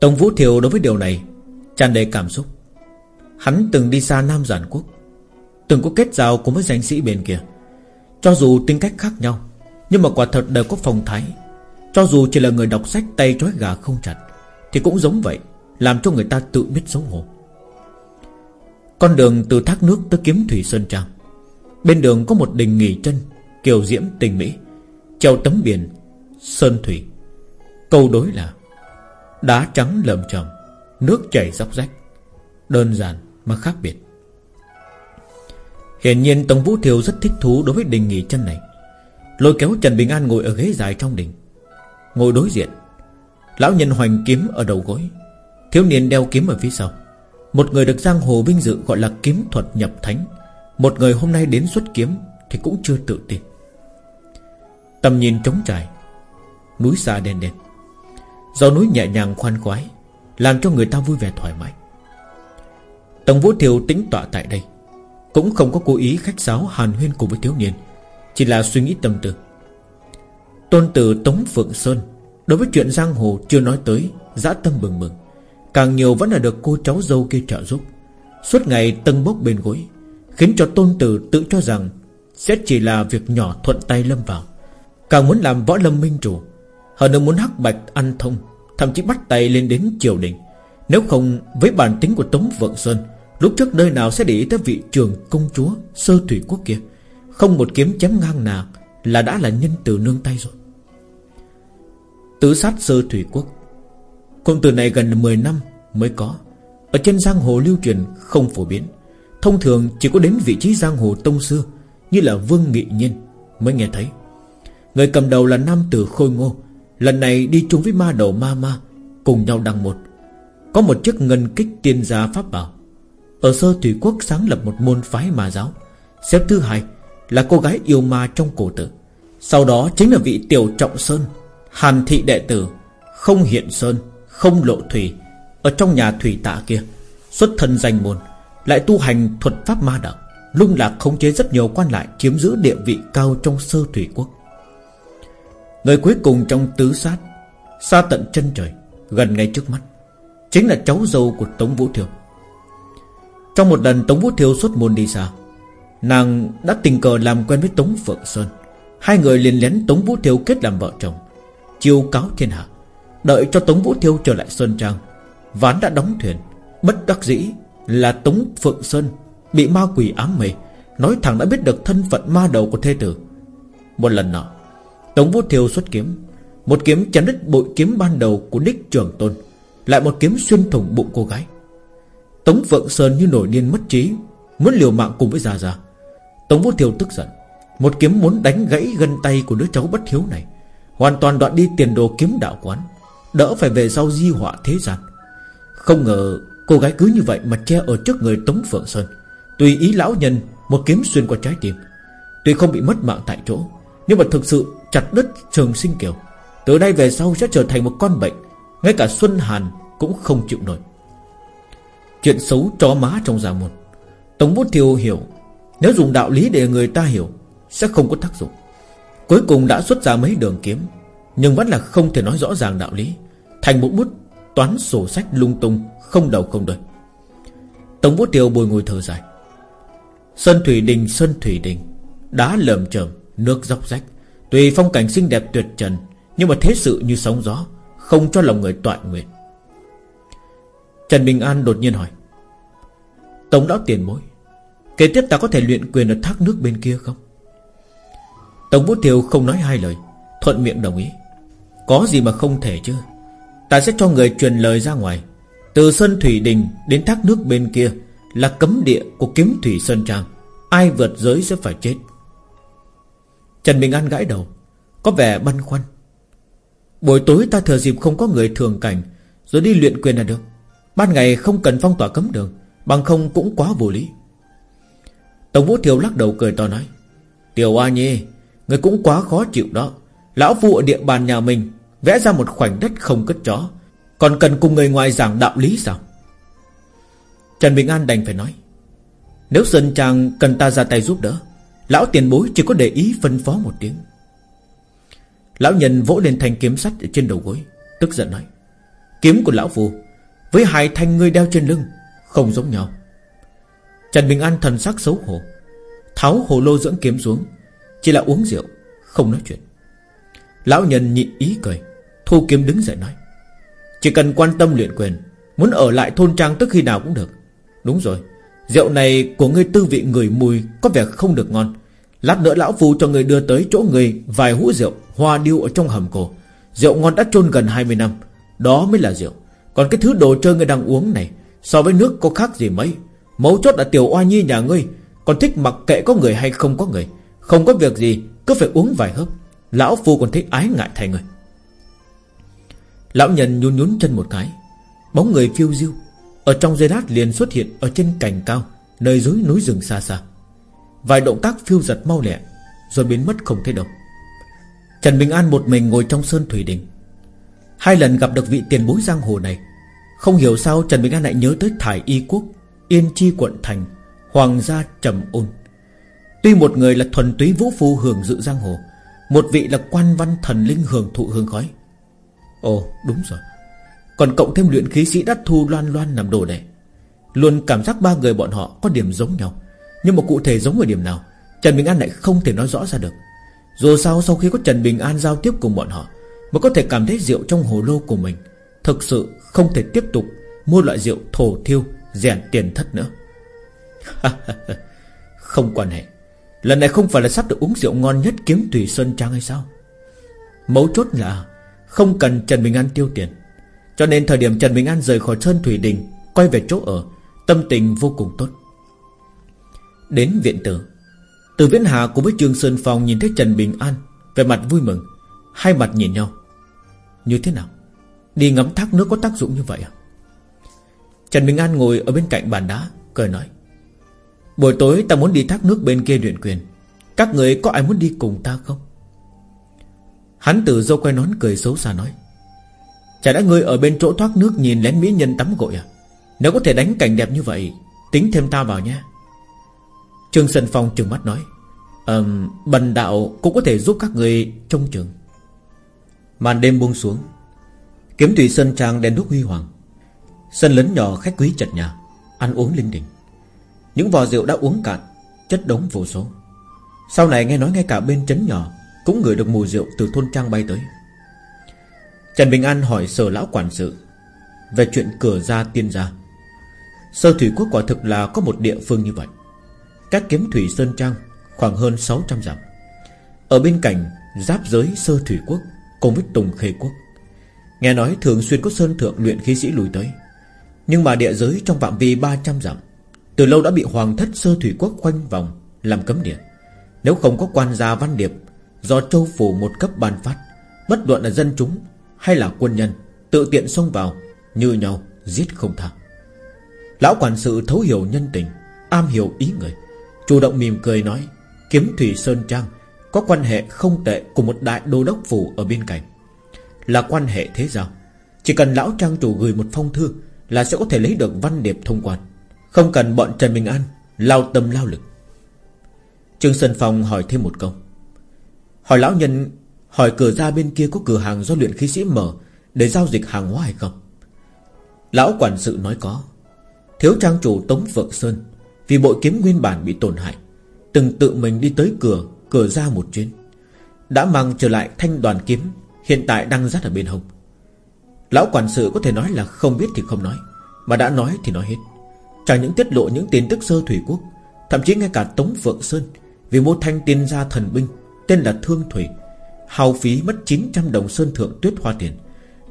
Tống Vũ Thiều đối với điều này tràn đầy cảm xúc. Hắn từng đi xa Nam Giản Quốc, Từng có kết giao cùng với danh sĩ bên kia. Cho dù tính cách khác nhau, Nhưng mà quả thật đều có phong thái. Cho dù chỉ là người đọc sách tay trói gà không chặt, Thì cũng giống vậy, Làm cho người ta tự biết xấu hổ. Con đường từ thác nước tới kiếm thủy Sơn Trang, Bên đường có một đình nghỉ chân, Kiều diễm tình mỹ, Treo tấm biển, Sơn thủy. Câu đối là Đá trắng lợm chầm Nước chảy dốc rách, Đơn giản mà khác biệt. Hiển nhiên Tống Vũ Thiều rất thích thú đối với đình nghỉ chân này. Lôi kéo Trần Bình An ngồi ở ghế dài trong đình, Ngồi đối diện. Lão nhân hoành kiếm ở đầu gối, Thiếu niên đeo kiếm ở phía sau. Một người được giang hồ vinh dự gọi là kiếm thuật nhập thánh. Một người hôm nay đến xuất kiếm Thì cũng chưa tự tin. Tầm nhìn trống trải, Núi xa đen đen. Gió núi nhẹ nhàng khoan khoái, Làm cho người ta vui vẻ thoải mái. Tổng Vũ Thiều tĩnh tọa tại đây, Cũng không có cố ý khách sáo hàn huyên cùng với thiếu niên, Chỉ là suy nghĩ tâm tư. Tôn tử Tống Phượng Sơn, Đối với chuyện giang hồ chưa nói tới, Dã tâm bừng bừng. Càng nhiều vẫn là được cô cháu dâu kia trợ giúp. Suốt ngày tân bốc bên gối, Khiến cho tôn tử tự cho rằng Sẽ chỉ là việc nhỏ thuận tay lâm vào, Càng muốn làm võ lâm minh chủ. Hơn nữa muốn hắc bạch ăn thông, Thậm chí bắt tay lên đến triều đình. Nếu không, với bản tính của Tống Vượng Sơn, Lúc trước nơi nào sẽ để ý tới vị trường công chúa Sơ thủy quốc kia? Không một kiếm chém ngang nào Là đã là nhân từ nương tay rồi. Tứ sát sơ thủy quốc. Cụm từ này gần 10 năm mới có. Ở trên giang hồ lưu truyền không phổ biến. Thông thường chỉ có đến vị trí giang hồ tông xưa Như là Vương Nghị Nhiên Mới nghe thấy. Người cầm đầu là nam tử khôi ngô. Lần này đi chung với ma đầu ma ma, Cùng nhau đăng một. Có một chiếc ngân kích tiên gia pháp bảo. Ở sơ thủy quốc sáng lập một môn phái ma giáo. Xếp thứ hai Là cô gái yêu ma trong cổ tử. Sau đó chính là vị tiểu trọng sơn, Hàn thị đệ tử, Không hiện sơn, Không lộ thủy, Ở trong nhà thủy tạ kia, Xuất thân danh môn, Lại tu hành thuật pháp ma đạo, Lung lạc khống chế rất nhiều quan lại Chiếm giữ địa vị cao trong sơ thủy quốc. Người cuối cùng trong tứ sát, Xa tận chân trời, Gần ngay trước mắt, Chính là cháu dâu của Tống Vũ Thiều. Trong một lần Tống Vũ Thiều xuất môn đi xa, Nàng đã tình cờ làm quen với Tống Phượng Sơn. Hai người liền lén Tống Vũ Thiều kết làm vợ chồng, Chiêu cáo thiên hạ, Đợi cho Tống Vũ Thiêu trở lại Sơn Trang, Ván đã đóng thuyền. Bất đắc dĩ là Tống Phượng Sơn Bị ma quỷ ám mê Nói thẳng đã biết được thân phận ma đầu của thê tử. Một lần nọ Tống Vũ Thiêu xuất kiếm. Một kiếm chém đứt bội kiếm ban đầu của đích trường tôn, Lại một kiếm xuyên thủng bụng cô gái. Tống Phượng Sơn như nổi điên mất trí, Muốn liều mạng cùng với Gia Gia. Tống Vũ Thiêu tức giận. Một kiếm muốn đánh gãy gân tay của đứa cháu bất hiếu này, Hoàn toàn đoạn đi tiền đồ kiếm đạo quán, Đỡ phải về sau di họa thế gian. Không ngờ cô gái cứ như vậy mà che ở trước người Tống Phượng Sơn. Tùy ý lão nhân, Một kiếm xuyên qua trái tim. Tuy không bị mất mạng tại chỗ, Nhưng mà thực sự chặt đứt trường sinh kiều. Từ đây về sau sẽ trở thành một con bệnh, Ngay cả Xuân Hàn cũng không chịu nổi. Chuyện xấu chó má trong gia môn. Tống Bút Thiêu hiểu, Nếu dùng đạo lý để người ta hiểu, Sẽ không có tác dụng. Cuối cùng đã xuất ra mấy đường kiếm, Nhưng vẫn là không thể nói rõ ràng đạo lý. Thành một bút, toán sổ sách lung tung, Không đầu không đuôi. Tống bút Tiêu bồi ngồi thở dài. Sơn Thủy Đình, Sơn Thủy Đình, Đá lởm chởm, Nước dốc rách. Tùy phong cảnh xinh đẹp tuyệt trần, Nhưng mà thế sự như sóng gió, Không cho lòng người tọa nguyện. Trần Bình An đột nhiên hỏi, Tống lão tiền bối, Kế tiếp ta có thể luyện quyền ở thác nước bên kia không? Tống Vũ Thiều không nói hai lời, Thuận miệng đồng ý, Có gì mà không thể chứ? Ta sẽ cho người truyền lời ra ngoài. Từ Sơn Thủy Đình đến thác nước bên kia Là cấm địa của kiếm Thủy Sơn Trang, Ai vượt giới sẽ phải chết. Trần Bình An gãi đầu, Có vẻ băn khoăn. Buổi tối ta thừa dịp không có người thường cảnh, Rồi đi luyện quyền là được. Ban ngày không cần phong tỏa cấm đường, Bằng không cũng quá vô lý. Tổng Vũ Thiều lắc đầu cười to nói, Tiểu A Nhi, Người cũng quá khó chịu đó. Lão Phu ở địa bàn nhà mình, Vẽ ra một khoảnh đất không cất chó, Còn cần cùng người ngoài giảng đạo lý sao? Trần Bình An đành phải nói, Nếu Sơn Trang cần ta ra tay giúp đỡ Lão tiền bối chỉ có để ý phân phó một tiếng. Lão nhân vỗ lên thanh kiếm sắt trên đầu gối, Tức giận nói, Kiếm của lão phù, Với hai thanh ngươi đeo trên lưng, Không giống nhau. Trần Bình An thần sắc xấu hổ, Tháo hồ lô dưỡng kiếm xuống, Chỉ là uống rượu, Không nói chuyện. Lão nhân nhịn ý cười, Thu kiếm đứng dậy nói, Chỉ cần quan tâm luyện quyền, Muốn ở lại thôn trang tức khi nào cũng được. Đúng rồi Rượu này của ngươi tư vị người mùi Có vẻ không được ngon. Lát nữa lão phu cho người đưa tới chỗ người Vài hũ rượu, hoa điêu ở trong hầm cổ. Rượu ngon đã chôn gần 20 năm, Đó mới là rượu. Còn cái thứ đồ chơi ngươi đang uống này, So với nước có khác gì mấy. Mấu chốt là tiểu oa nhi nhà ngươi, Còn thích mặc kệ có người hay không có người. Không có việc gì, cứ phải uống vài hớp. Lão phu còn thích ái ngại thay người. Lão nhân nhún nhún chân một cái, Bóng người phiêu diêu. Ở trong dây lát liền xuất hiện Ở trên cành cao, Nơi dưới núi rừng xa xa. Vài động tác phiêu giật mau lẹ, Rồi biến mất không thấy đâu. Trần Bình An một mình ngồi trong sơn thủy đình. Hai lần gặp được vị tiền bối giang hồ này, Không hiểu sao Trần Bình An lại nhớ tới Thải Y Quốc, Yên Chi quận thành, Hoàng gia trầm ôn. Tuy một người là thuần túy vũ phu hưởng dự giang hồ, Một vị là quan văn thần linh hưởng thụ hương khói. Ồ, đúng rồi. Còn cộng thêm luyện khí sĩ đắt thu loan loan nằm đồ đệ Luôn cảm giác ba người bọn họ có điểm giống nhau. Nhưng mà cụ thể giống ở điểm nào, Trần Bình An lại không thể nói rõ ra được. Dù sao sau khi có Trần Bình An giao tiếp cùng bọn họ, Mới có thể cảm thấy rượu trong hồ lô của mình. Thực sự không thể tiếp tục Mua loại rượu thổ thiêu, Rèn tiền thất nữa. Không quan hệ. Lần này không phải là sắp được uống rượu ngon nhất Kiếm Thủy Sơn Trang hay sao? Mấu chốt là Không cần Trần Bình An tiêu tiền. Cho nên thời điểm Trần Bình An rời khỏi Sơn Thủy Đình, Quay về chỗ ở, Tâm tình vô cùng tốt. Đến viện tử, Từ Viễn Hà cùng với Trương Sơn Phong Nhìn thấy Trần Bình An Về mặt vui mừng, Hai mặt nhìn nhau. Như thế nào? Đi ngắm thác nước có tác dụng như vậy à? Trần Bình An ngồi ở bên cạnh bàn đá, Cười nói, Buổi tối ta muốn đi thác nước bên kia luyện quyền. Các người có ai muốn đi cùng ta không? Hắn Tử dâu quay nón cười xấu xa nói Chả đã ngươi ở bên chỗ thoát nước Nhìn lén mỹ nhân tắm gội à? Nếu có thể đánh cảnh đẹp như vậy Tính thêm ta vào nha Trương Sơn Phong trừng mắt nói um, Bần đạo cũng có thể giúp các người trông chừng. Màn đêm buông xuống Kiếm tùy Sơn Trang đèn đúc huy hoàng. Sân lớn nhỏ khách quý chật nhà Ăn uống linh đình. Những vò rượu đã uống cạn Chất đống vô số. Sau này nghe nói ngay cả bên trấn nhỏ Cũng ngửi được mùi rượu từ thôn trang bay tới. Trần Bình An hỏi sở lão quản sự Về chuyện cửa ra tiên gia. Sơ Thủy Quốc quả thực là có một địa phương như vậy. Các kiếm thủy Sơn Trang Khoảng hơn 600 dặm. Ở bên cạnh giáp giới Sơ Thủy Quốc Cùng với Tùng Khê Quốc. Nghe nói thường xuyên có sơn thượng luyện khí sĩ lùi tới. Nhưng mà địa giới trong phạm vi 300 dặm, Từ lâu đã bị hoàng thất Sơ Thủy Quốc khoanh vòng, Làm cấm địa. Nếu không có quan gia văn điệp Do châu phủ một cấp ban phát, Bất luận là dân chúng hay là quân nhân Tự tiện xông vào, Như nhau, giết không tha. Lão quản sự thấu hiểu nhân tình, Am hiểu ý người, Chủ động mỉm cười nói, Kiếm Thủy Sơn Trang Có quan hệ không tệ của một đại đô đốc phủ ở bên cạnh. Là quan hệ thế giao, Chỉ cần lão trang chủ gửi một phong thư Là sẽ có thể lấy được văn điệp thông quan. Không cần bọn Trần Bình An Lao tâm lao lực. Trương Sơn Phong hỏi thêm một câu. Hỏi lão nhân Hỏi cửa ra bên kia có cửa hàng do luyện khí sĩ mở Để giao dịch hàng hóa hay không? Lão quản sự nói có. Thiếu trang chủ Tống Phượng Sơn, Vì bội kiếm nguyên bản bị tổn hại, Từng tự mình đi tới cửa Cửa ra một chuyến. Đã mang trở lại thanh đoàn kiếm, Hiện tại đang dắt ở bên hông. Lão quản sự có thể nói là không biết thì không nói, Mà đã nói thì nói hết. Chẳng những tiết lộ những tin tức sơ thủy quốc, Thậm chí ngay cả Tống Phượng Sơn, Vì một thanh tiên gia thần binh, Tên là Thương Thủy Hao phí mất 900 đồng sơn thượng tuyết hoa tiền.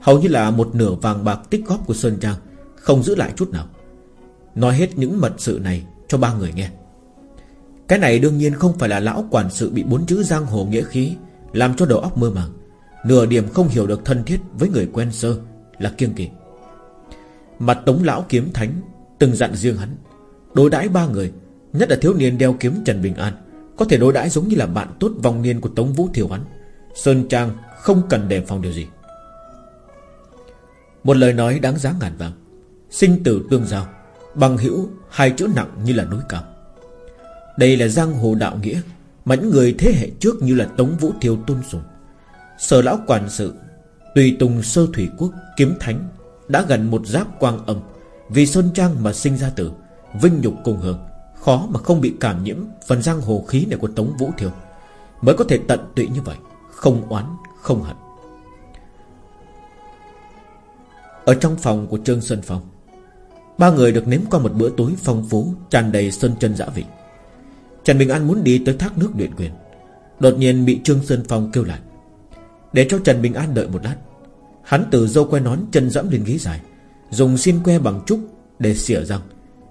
Hầu như là một nửa vàng bạc tích góp của Sơn Trang, Không giữ lại chút nào. Nói hết những mật sự này cho ba người nghe. Cái này đương nhiên không phải là lão quản sự Bị bốn chữ giang hồ nghĩa khí Làm cho đầu óc mơ màng. Nửa điểm không hiểu được thân thiết với người quen sơ Là kiêng kỳ Mặt tống lão kiếm thánh Từng dặn riêng hắn, Đối đãi ba người, Nhất là thiếu niên đeo kiếm Trần Bình An, Có thể đối đãi giống như là bạn tốt vòng niên của Tống Vũ Thiều hắn. Sơn Trang không cần đề phòng điều gì. Một lời nói đáng giá ngàn vàng, Sinh tử tương giao, Bằng hữu hai chữ nặng như là núi cao. Đây là giang hồ đạo nghĩa Mà những người thế hệ trước như là Tống Vũ Thiêu tôn sùng. Sở lão quản sự Tùy tùng sơ thủy quốc kiếm thánh Đã gần một giáp quang âm, Vì Sơn Trang mà sinh ra tử Vinh nhục cùng hưởng, Khó mà không bị cảm nhiễm Phần giang hồ khí này của Tống Vũ Thiêu, Mới có thể tận tụy như vậy. Không oán, không hận. Ở trong phòng của Trương Sơn Phong Ba người được nếm qua một bữa tối phong phú tràn đầy sơn chân dã vị. Trần Bình An muốn đi tới thác nước luyện quyền Đột nhiên bị Trương Sơn Phong kêu lại Để cho Trần Bình An đợi một lát Hắn từ dâu que nón chân dẫm lên ghế dài Dùng xin que bằng trúc Để xỉa răng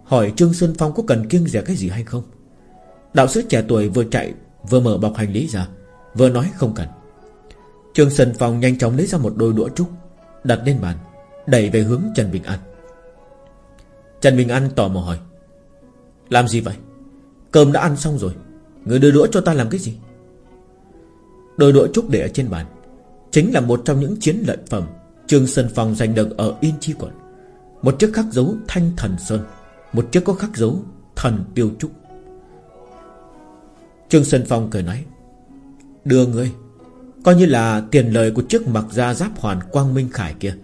Hỏi Trương Sơn Phong có cần kiêng dè cái gì hay không. Đạo sĩ trẻ tuổi vừa chạy Vừa mở bọc hành lý ra Vừa nói không cần. Trương Sơn Phong nhanh chóng lấy ra một đôi đũa trúc, Đặt lên bàn, Đẩy về hướng Trần Bình An. Trần Bình An tò mò hỏi, Làm gì vậy? Cơm đã ăn xong rồi, Người đưa đũa cho ta làm cái gì? Đôi đũa trúc để ở trên bàn Chính là một trong những chiến lợi phẩm Trương Sơn Phong giành được ở Yên Chi Quận. Một chiếc khắc dấu Thanh Thần Sơn, Một chiếc có khắc dấu Thần Tiêu Trúc. Trương Sơn Phong cười nói, Đưa ngươi Coi như là tiền lời của chiếc mặc gia giáp hoàn Quang Minh Khải kia.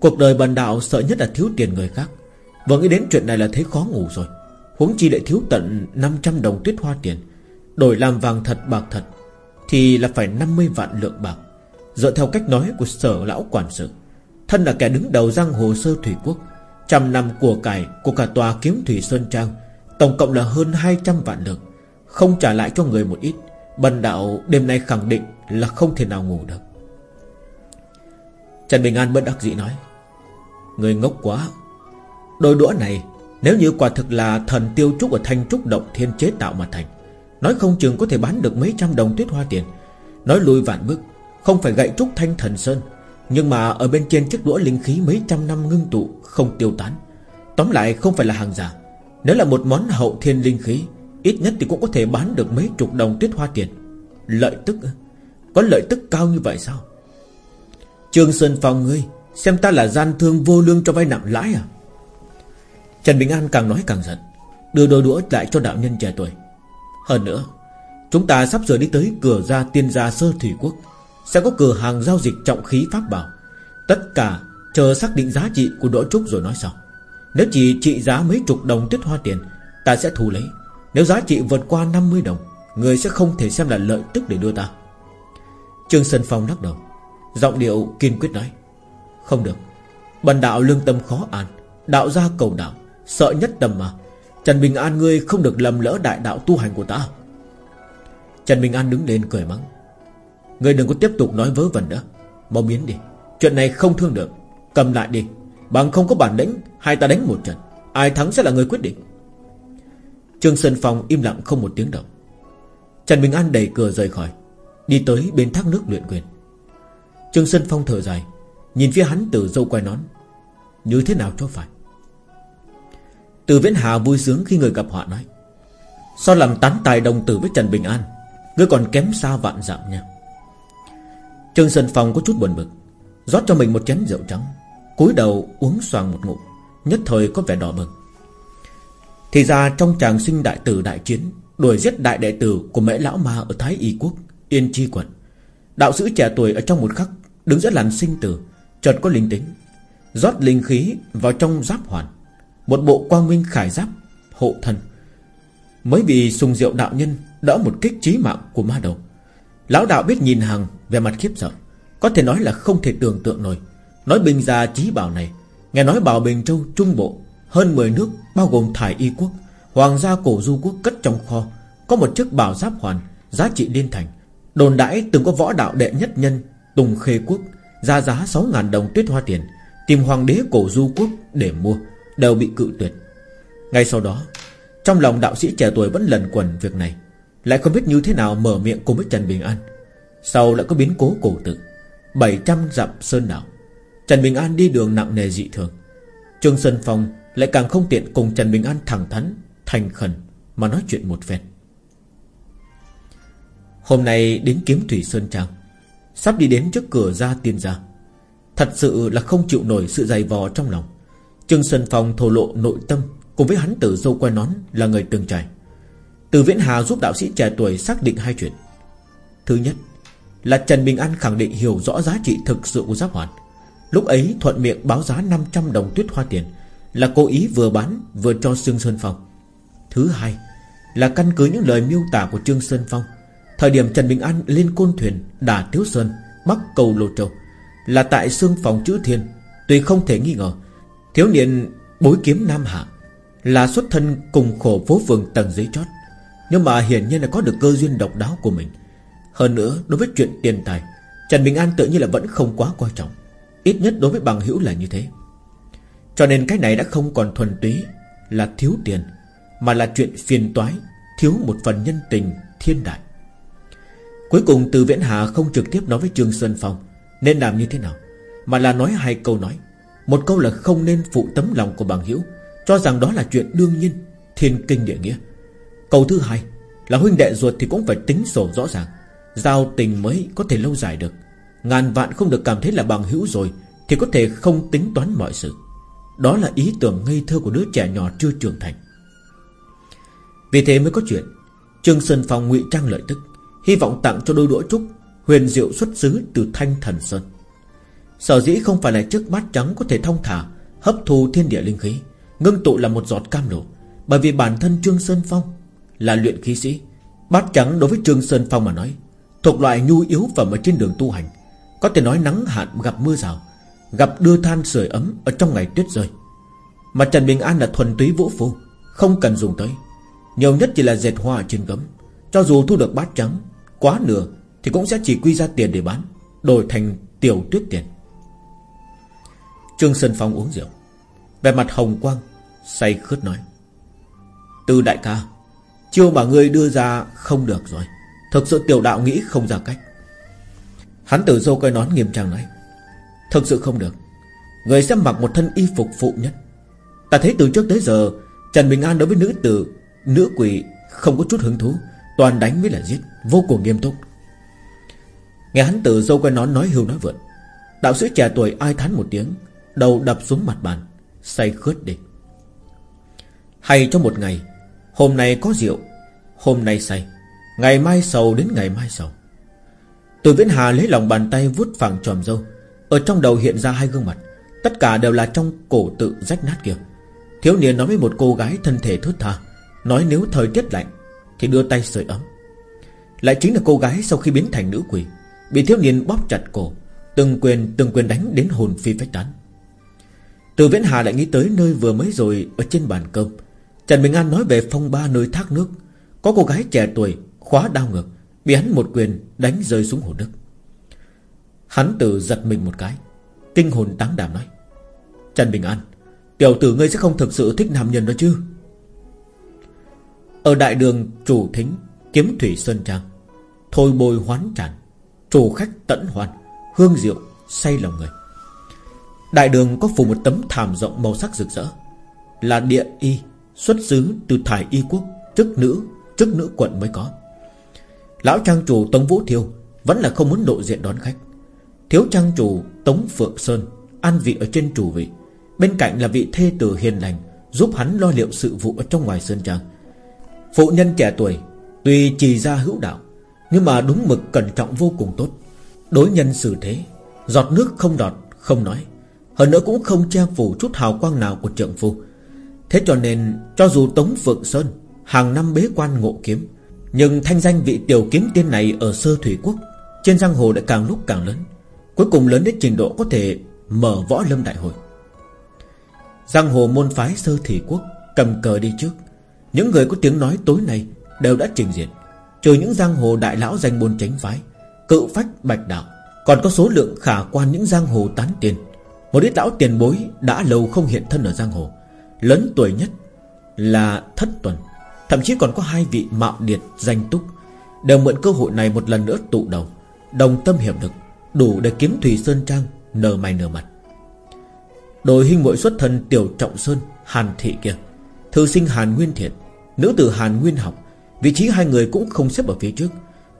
Cuộc đời bần đạo sợ nhất là thiếu tiền người khác. Vừa nghĩ đến chuyện này là thấy khó ngủ rồi. Huống chi lại thiếu tận 500 đồng tuyết hoa tiền. Đổi làm vàng thật, bạc thật, Thì là phải 50 vạn lượng bạc. Dựa theo cách nói của sở lão quản sự, Thân là kẻ đứng đầu giang hồ sơ thủy quốc, Trăm năm của cải của cả tòa kiếm thủy Sơn Trang, Tổng cộng là hơn 200 vạn lượng, Không trả lại cho người một ít. Bần đạo đêm nay khẳng định là không thể nào ngủ được. Trần Bình An bất đắc dĩ nói, Người ngốc quá. Đôi đũa này, Nếu như quả thực là thần tiêu trúc ở thanh trúc động thiên chế tạo mà thành, Nói không chừng có thể bán được mấy trăm đồng tuyết hoa tiền. Nói lùi vạn bước, Không phải gậy trúc thanh thần sơn, Nhưng mà ở bên trên chiếc đũa linh khí mấy trăm năm ngưng tụ, Không tiêu tán. Tóm lại không phải là hàng giả. Nếu là một món hậu thiên linh khí Ít nhất thì cũng có thể bán được mấy chục đồng tuyết hoa tiền. Lợi tức Có lợi tức cao như vậy sao? Trương Sơn Phong ngươi, Xem ta là gian thương vô lương cho vay nặng lãi à? Trần Bình An càng nói càng giận, Đưa đôi đũa lại cho đạo nhân trẻ tuổi. Hơn nữa, Chúng ta sắp sửa đi tới cửa ra tiên gia sơ thủy quốc, Sẽ có cửa hàng giao dịch trọng khí pháp bảo. Tất cả chờ xác định giá trị của đỗ trúc rồi nói sau. Nếu chỉ trị giá mấy chục đồng tuyết hoa tiền, Ta sẽ thu lấy. Nếu giá trị vượt qua 50 đồng, Người sẽ không thể xem là lợi tức để đưa ta. Trương Sơn Phong lắc đầu. Giọng điệu kiên quyết nói, Không được. Bần đạo lương tâm khó an, Đạo gia cầu đạo, Sợ nhất tầm mà. Trần Bình An ngươi không được lầm lỡ đại đạo tu hành của ta. Trần Bình An đứng lên cười mắng, Ngươi đừng có tiếp tục nói vớ vẩn nữa. Mau biến đi. Chuyện này không thương được. Cầm lại đi. Bằng không có bản lĩnh, Hai ta đánh một trận. Ai thắng sẽ là người quyết định. Trương Sơn Phong im lặng không một tiếng động. Trần Bình An đẩy cửa rời khỏi, Đi tới bên thác nước luyện quyền. Trương Sơn Phong thở dài, Nhìn phía hắn từ dâu quay nón. Như thế nào cho phải? Từ Viễn Hà vui sướng khi người gặp họa nói, Sao làm tán tài đồng tử với Trần Bình An, Ngươi còn kém xa vạn dặm nha. Trương Sơn Phong có chút buồn bực, rót cho mình một chén rượu trắng, cúi đầu uống xoàng một ngụm, Nhất thời có vẻ đỏ bừng. Thì ra trong chàng sinh đại tử đại chiến, Đuổi giết đại đệ tử của mễ lão ma Ở Thái Y Quốc, Yên Chi Quận. Đạo sĩ trẻ tuổi ở trong một khắc Đứng giữa làn sinh tử, Chợt có linh tính, rót linh khí vào trong giáp hoàn, Một bộ quang minh khải giáp, Hộ thân. Mới vì sùng diệu đạo nhân Đỡ một kích trí mạng của ma đầu, Lão đạo biết nhìn hàng về mặt khiếp sợ, Có thể nói là không thể tưởng tượng nổi. Nói bình gia trí bảo này, Nghe nói bảo Bình Châu Trung Bộ hơn 10 nước, bao gồm Thải Y Quốc, Hoàng gia cổ du quốc cất trong kho, Có một chiếc bảo giáp hoàn, Giá trị liên thành. Đồn đãi từng có võ đạo đệ nhất nhân, Tùng Khê Quốc, Ra giá 6.000 đồng tuyết hoa tiền, Tìm hoàng đế cổ du quốc để mua, Đều bị cự tuyệt. Ngay sau đó, Trong lòng đạo sĩ trẻ tuổi vẫn lần quần việc này, Lại không biết như thế nào mở miệng cùng với Trần Bình An. Sau lại có biến cố cổ tự 700 dặm sơn đảo. Trần Bình An đi đường nặng nề dị thường. Trương Sơn Phong lại càng không tiện cùng Trần Bình An thẳng thắn, Thành khẩn Mà nói chuyện một phen. Hôm nay đến kiếm Thủy Sơn Trang, Sắp đi đến trước cửa ra tiên gia. Thật sự là không chịu nổi sự dày vò trong lòng. Trương Sơn Phong thổ lộ nội tâm Cùng với hắn tử dâu quay nón là người từng trải. Từ Viễn Hà giúp đạo sĩ trẻ tuổi xác định hai chuyện. Thứ nhất, Là Trần Bình An khẳng định hiểu rõ giá trị thực sự của giáp hoàn. Lúc ấy thuận miệng báo giá 500 đồng tuyết hoa tiền là cố ý vừa bán vừa cho Trương Sơn Phong. Thứ hai Là căn cứ những lời miêu tả của Trương Sơn Phong, Thời điểm Trần Bình An lên côn thuyền Đả Tiếu Sơn Bắc cầu Lô Châu, Là tại xương phòng chữ thiên, Tuy không thể nghi ngờ, Thiếu niên bối kiếm Nam Hạ Là xuất thân cùng khổ phố phường tầng dưới chót, Nhưng mà hiển nhiên là có được cơ duyên độc đáo của mình. Hơn nữa, đối với chuyện tiền tài, Trần Bình An tự nhiên là vẫn không quá quan trọng, Ít nhất đối với bằng hữu là như thế. Cho nên cái này đã không còn thuần túy Là thiếu tiền, Mà là chuyện phiền toái, Thiếu một phần nhân tình, thiên đại. Cuối cùng từ Viễn Hà không trực tiếp nói với Trương xuân Phong Nên làm như thế nào, Mà là nói hai câu nói. Một câu là không nên phụ tấm lòng của bằng hữu, Cho rằng đó là chuyện đương nhiên, Thiên kinh địa nghĩa. Câu thứ hai là huynh đệ ruột thì cũng phải tính sổ rõ ràng, Giao tình mới có thể lâu dài được. Ngàn vạn không được cảm thấy là bằng hữu rồi Thì có thể không tính toán mọi sự. Đó là ý tưởng ngây thơ của đứa trẻ nhỏ chưa trưởng thành. Vì thế mới có chuyện, Trương Sơn Phong ngụy trang lợi tức, Hy vọng tặng cho đôi đũa trúc Huyền diệu xuất xứ từ Thanh Thần Sơn. Sở dĩ không phải là chiếc bát trắng Có thể thông thả, Hấp thu thiên địa linh khí, Ngưng tụ là một giọt cam lộ, Bởi vì bản thân Trương Sơn Phong Là luyện khí sĩ. Bát trắng đối với Trương Sơn Phong mà nói, Thuộc loại nhu yếu phẩm ở trên đường tu hành, Có thể nói nắng hạn gặp mưa rào Gặp đưa than sưởi ấm Ở trong ngày tuyết rơi. Mà Trần Bình An là thuần túy vũ phu, Không cần dùng tới. Nhiều nhất chỉ là dệt hoa trên gấm. Cho dù thu được bát trắng, Quá nửa thì cũng sẽ chỉ quy ra tiền để bán, Đổi thành tiểu tuyết tiền. Trương Sơn Phong uống rượu. Về mặt hồng quang, Say khướt nói. Từ đại ca, Chiêu mà ngươi đưa ra không được rồi. Thực sự tiểu đạo nghĩ không ra cách. Hắn tử dâu cây nón nghiêm trang nói. Thực sự không được. Người sẽ mặc một thân y phục phụ nhất. Ta thấy từ trước tới giờ, Trần Bình An đối với nữ tử, Nữ quỷ không có chút hứng thú, Toàn đánh với là giết, Vô cùng nghiêm túc. Nghe hắn tử dâu quay nón nói hưu nói vượn, Đạo sĩ trẻ tuổi ai thán một tiếng, Đầu đập xuống mặt bàn, Say khướt đi. Hay trong một ngày, Hôm nay có rượu, Hôm nay say, Ngày mai sầu đến ngày mai sầu. Từ Viễn Hà lấy lòng bàn tay vuốt phẳng tròm dâu ở trong đầu hiện ra hai gương mặt, Tất cả đều là trong cổ tự rách nát kia. Thiếu niên nói với một cô gái thân thể thướt tha, Nói nếu thời tiết lạnh Thì đưa tay sưởi ấm. Lại chính là cô gái sau khi biến thành nữ quỷ, Bị thiếu niên bóp chặt cổ, Từng quyền từng quyền đánh đến hồn phi phách tán. Từ Viễn Hà lại nghĩ tới nơi vừa mới rồi Ở trên bàn cơm. Trần Bình An nói về phong ba nơi thác nước, Có cô gái trẻ tuổi, Khóa đau ngược, Bị hắn một quyền đánh rơi xuống hồ nước. Hắn tử giật mình một cái. Kinh hồn táng đảm nói, Trần Bình An, Tiểu tử ngươi sẽ không thực sự thích nam nhân đó chứ? Ở đại đường chủ thính, Kiếm thủy sơn trang, Thôi bồi hoán tràn Chủ khách tận hoàn Hương rượu say lòng người. Đại đường có phủ một tấm thảm rộng màu sắc rực rỡ, Là địa y Xuất xứ từ thải y quốc, Chức nữ Chức nữ quận mới có. Lão trang chủ Tống Vũ Thiêu Vẫn là không muốn độ diện đón khách. Thiếu trang chủ Tống Phượng Sơn An vị ở trên chủ vị. Bên cạnh là vị thê tử hiền lành, Giúp hắn lo liệu sự vụ ở trong ngoài sơn trang. Phụ nhân trẻ tuổi, Tuy chỉ ra hữu đạo, Nhưng mà đúng mực cẩn trọng vô cùng tốt. Đối nhân xử thế, Giọt nước không đọt, không nói. Hơn nữa cũng không che phủ chút hào quang nào của trượng phu. Thế cho nên, Cho dù Tống Phượng Sơn Hàng năm bế quan ngộ kiếm, Nhưng thanh danh vị tiểu kiếm tiên này Ở sơ thủy quốc, Trên giang hồ đã càng lúc càng lớn. Cuối cùng lớn đến trình độ có thể Mở võ lâm đại hội. Giang hồ môn phái sơ thị quốc, Cầm cờ đi trước. Những người có tiếng nói tối nay Đều đã trình diện. Trừ những giang hồ đại lão danh môn tránh phái, Cự phách bạch đạo, Còn có số lượng khả quan những giang hồ tán tiền. Một ít lão tiền bối Đã lâu không hiện thân ở giang hồ. Lớn tuổi nhất là thất tuần, Thậm chí còn có hai vị mạo điệt danh túc, Đều mượn cơ hội này một lần nữa tụ đầu, Đồng tâm hiệp lực. Đủ để kiếm Thủy Sơn Trang Nở mày nở mặt. Đội hình muội xuất thân Tiểu Trọng Sơn, Hàn Thị kia, Thư sinh Hàn Nguyên Thiện, Nữ tử Hàn Nguyên Học, Vị trí hai người cũng không xếp ở phía trước,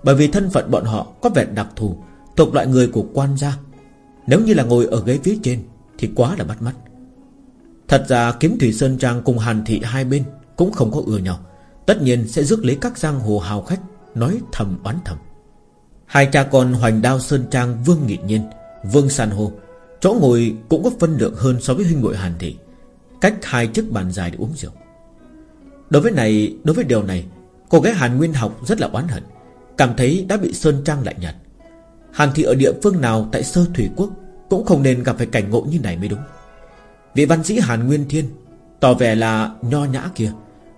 Bởi vì thân phận bọn họ có vẻ đặc thù, Thuộc loại người của quan gia. Nếu như là ngồi ở ghế phía trên Thì quá là bắt mắt. Thật ra kiếm Thủy Sơn Trang cùng Hàn Thị hai bên Cũng không có ưa nhau, Tất nhiên sẽ rước lấy các giang hồ hào khách Nói thầm oán thầm. Hai cha con hoành đao Sơn Trang Vương Nghị Nhiên, Vương San Hô. Chỗ ngồi cũng có phân lượng hơn so với huynh muội Hàn Thị. Cách hai chiếc bàn dài để uống rượu. Đối với này, Đối với điều này, Cô gái Hàn Nguyên học rất là oán hận. Cảm thấy đã bị Sơn Trang lại nhạt. Hàn Thị ở địa phương nào tại Sơ Thủy Quốc Cũng không nên gặp phải cảnh ngộ như này mới đúng. Vị văn sĩ Hàn Nguyên Thiên, Tỏ vẻ là nho nhã kia,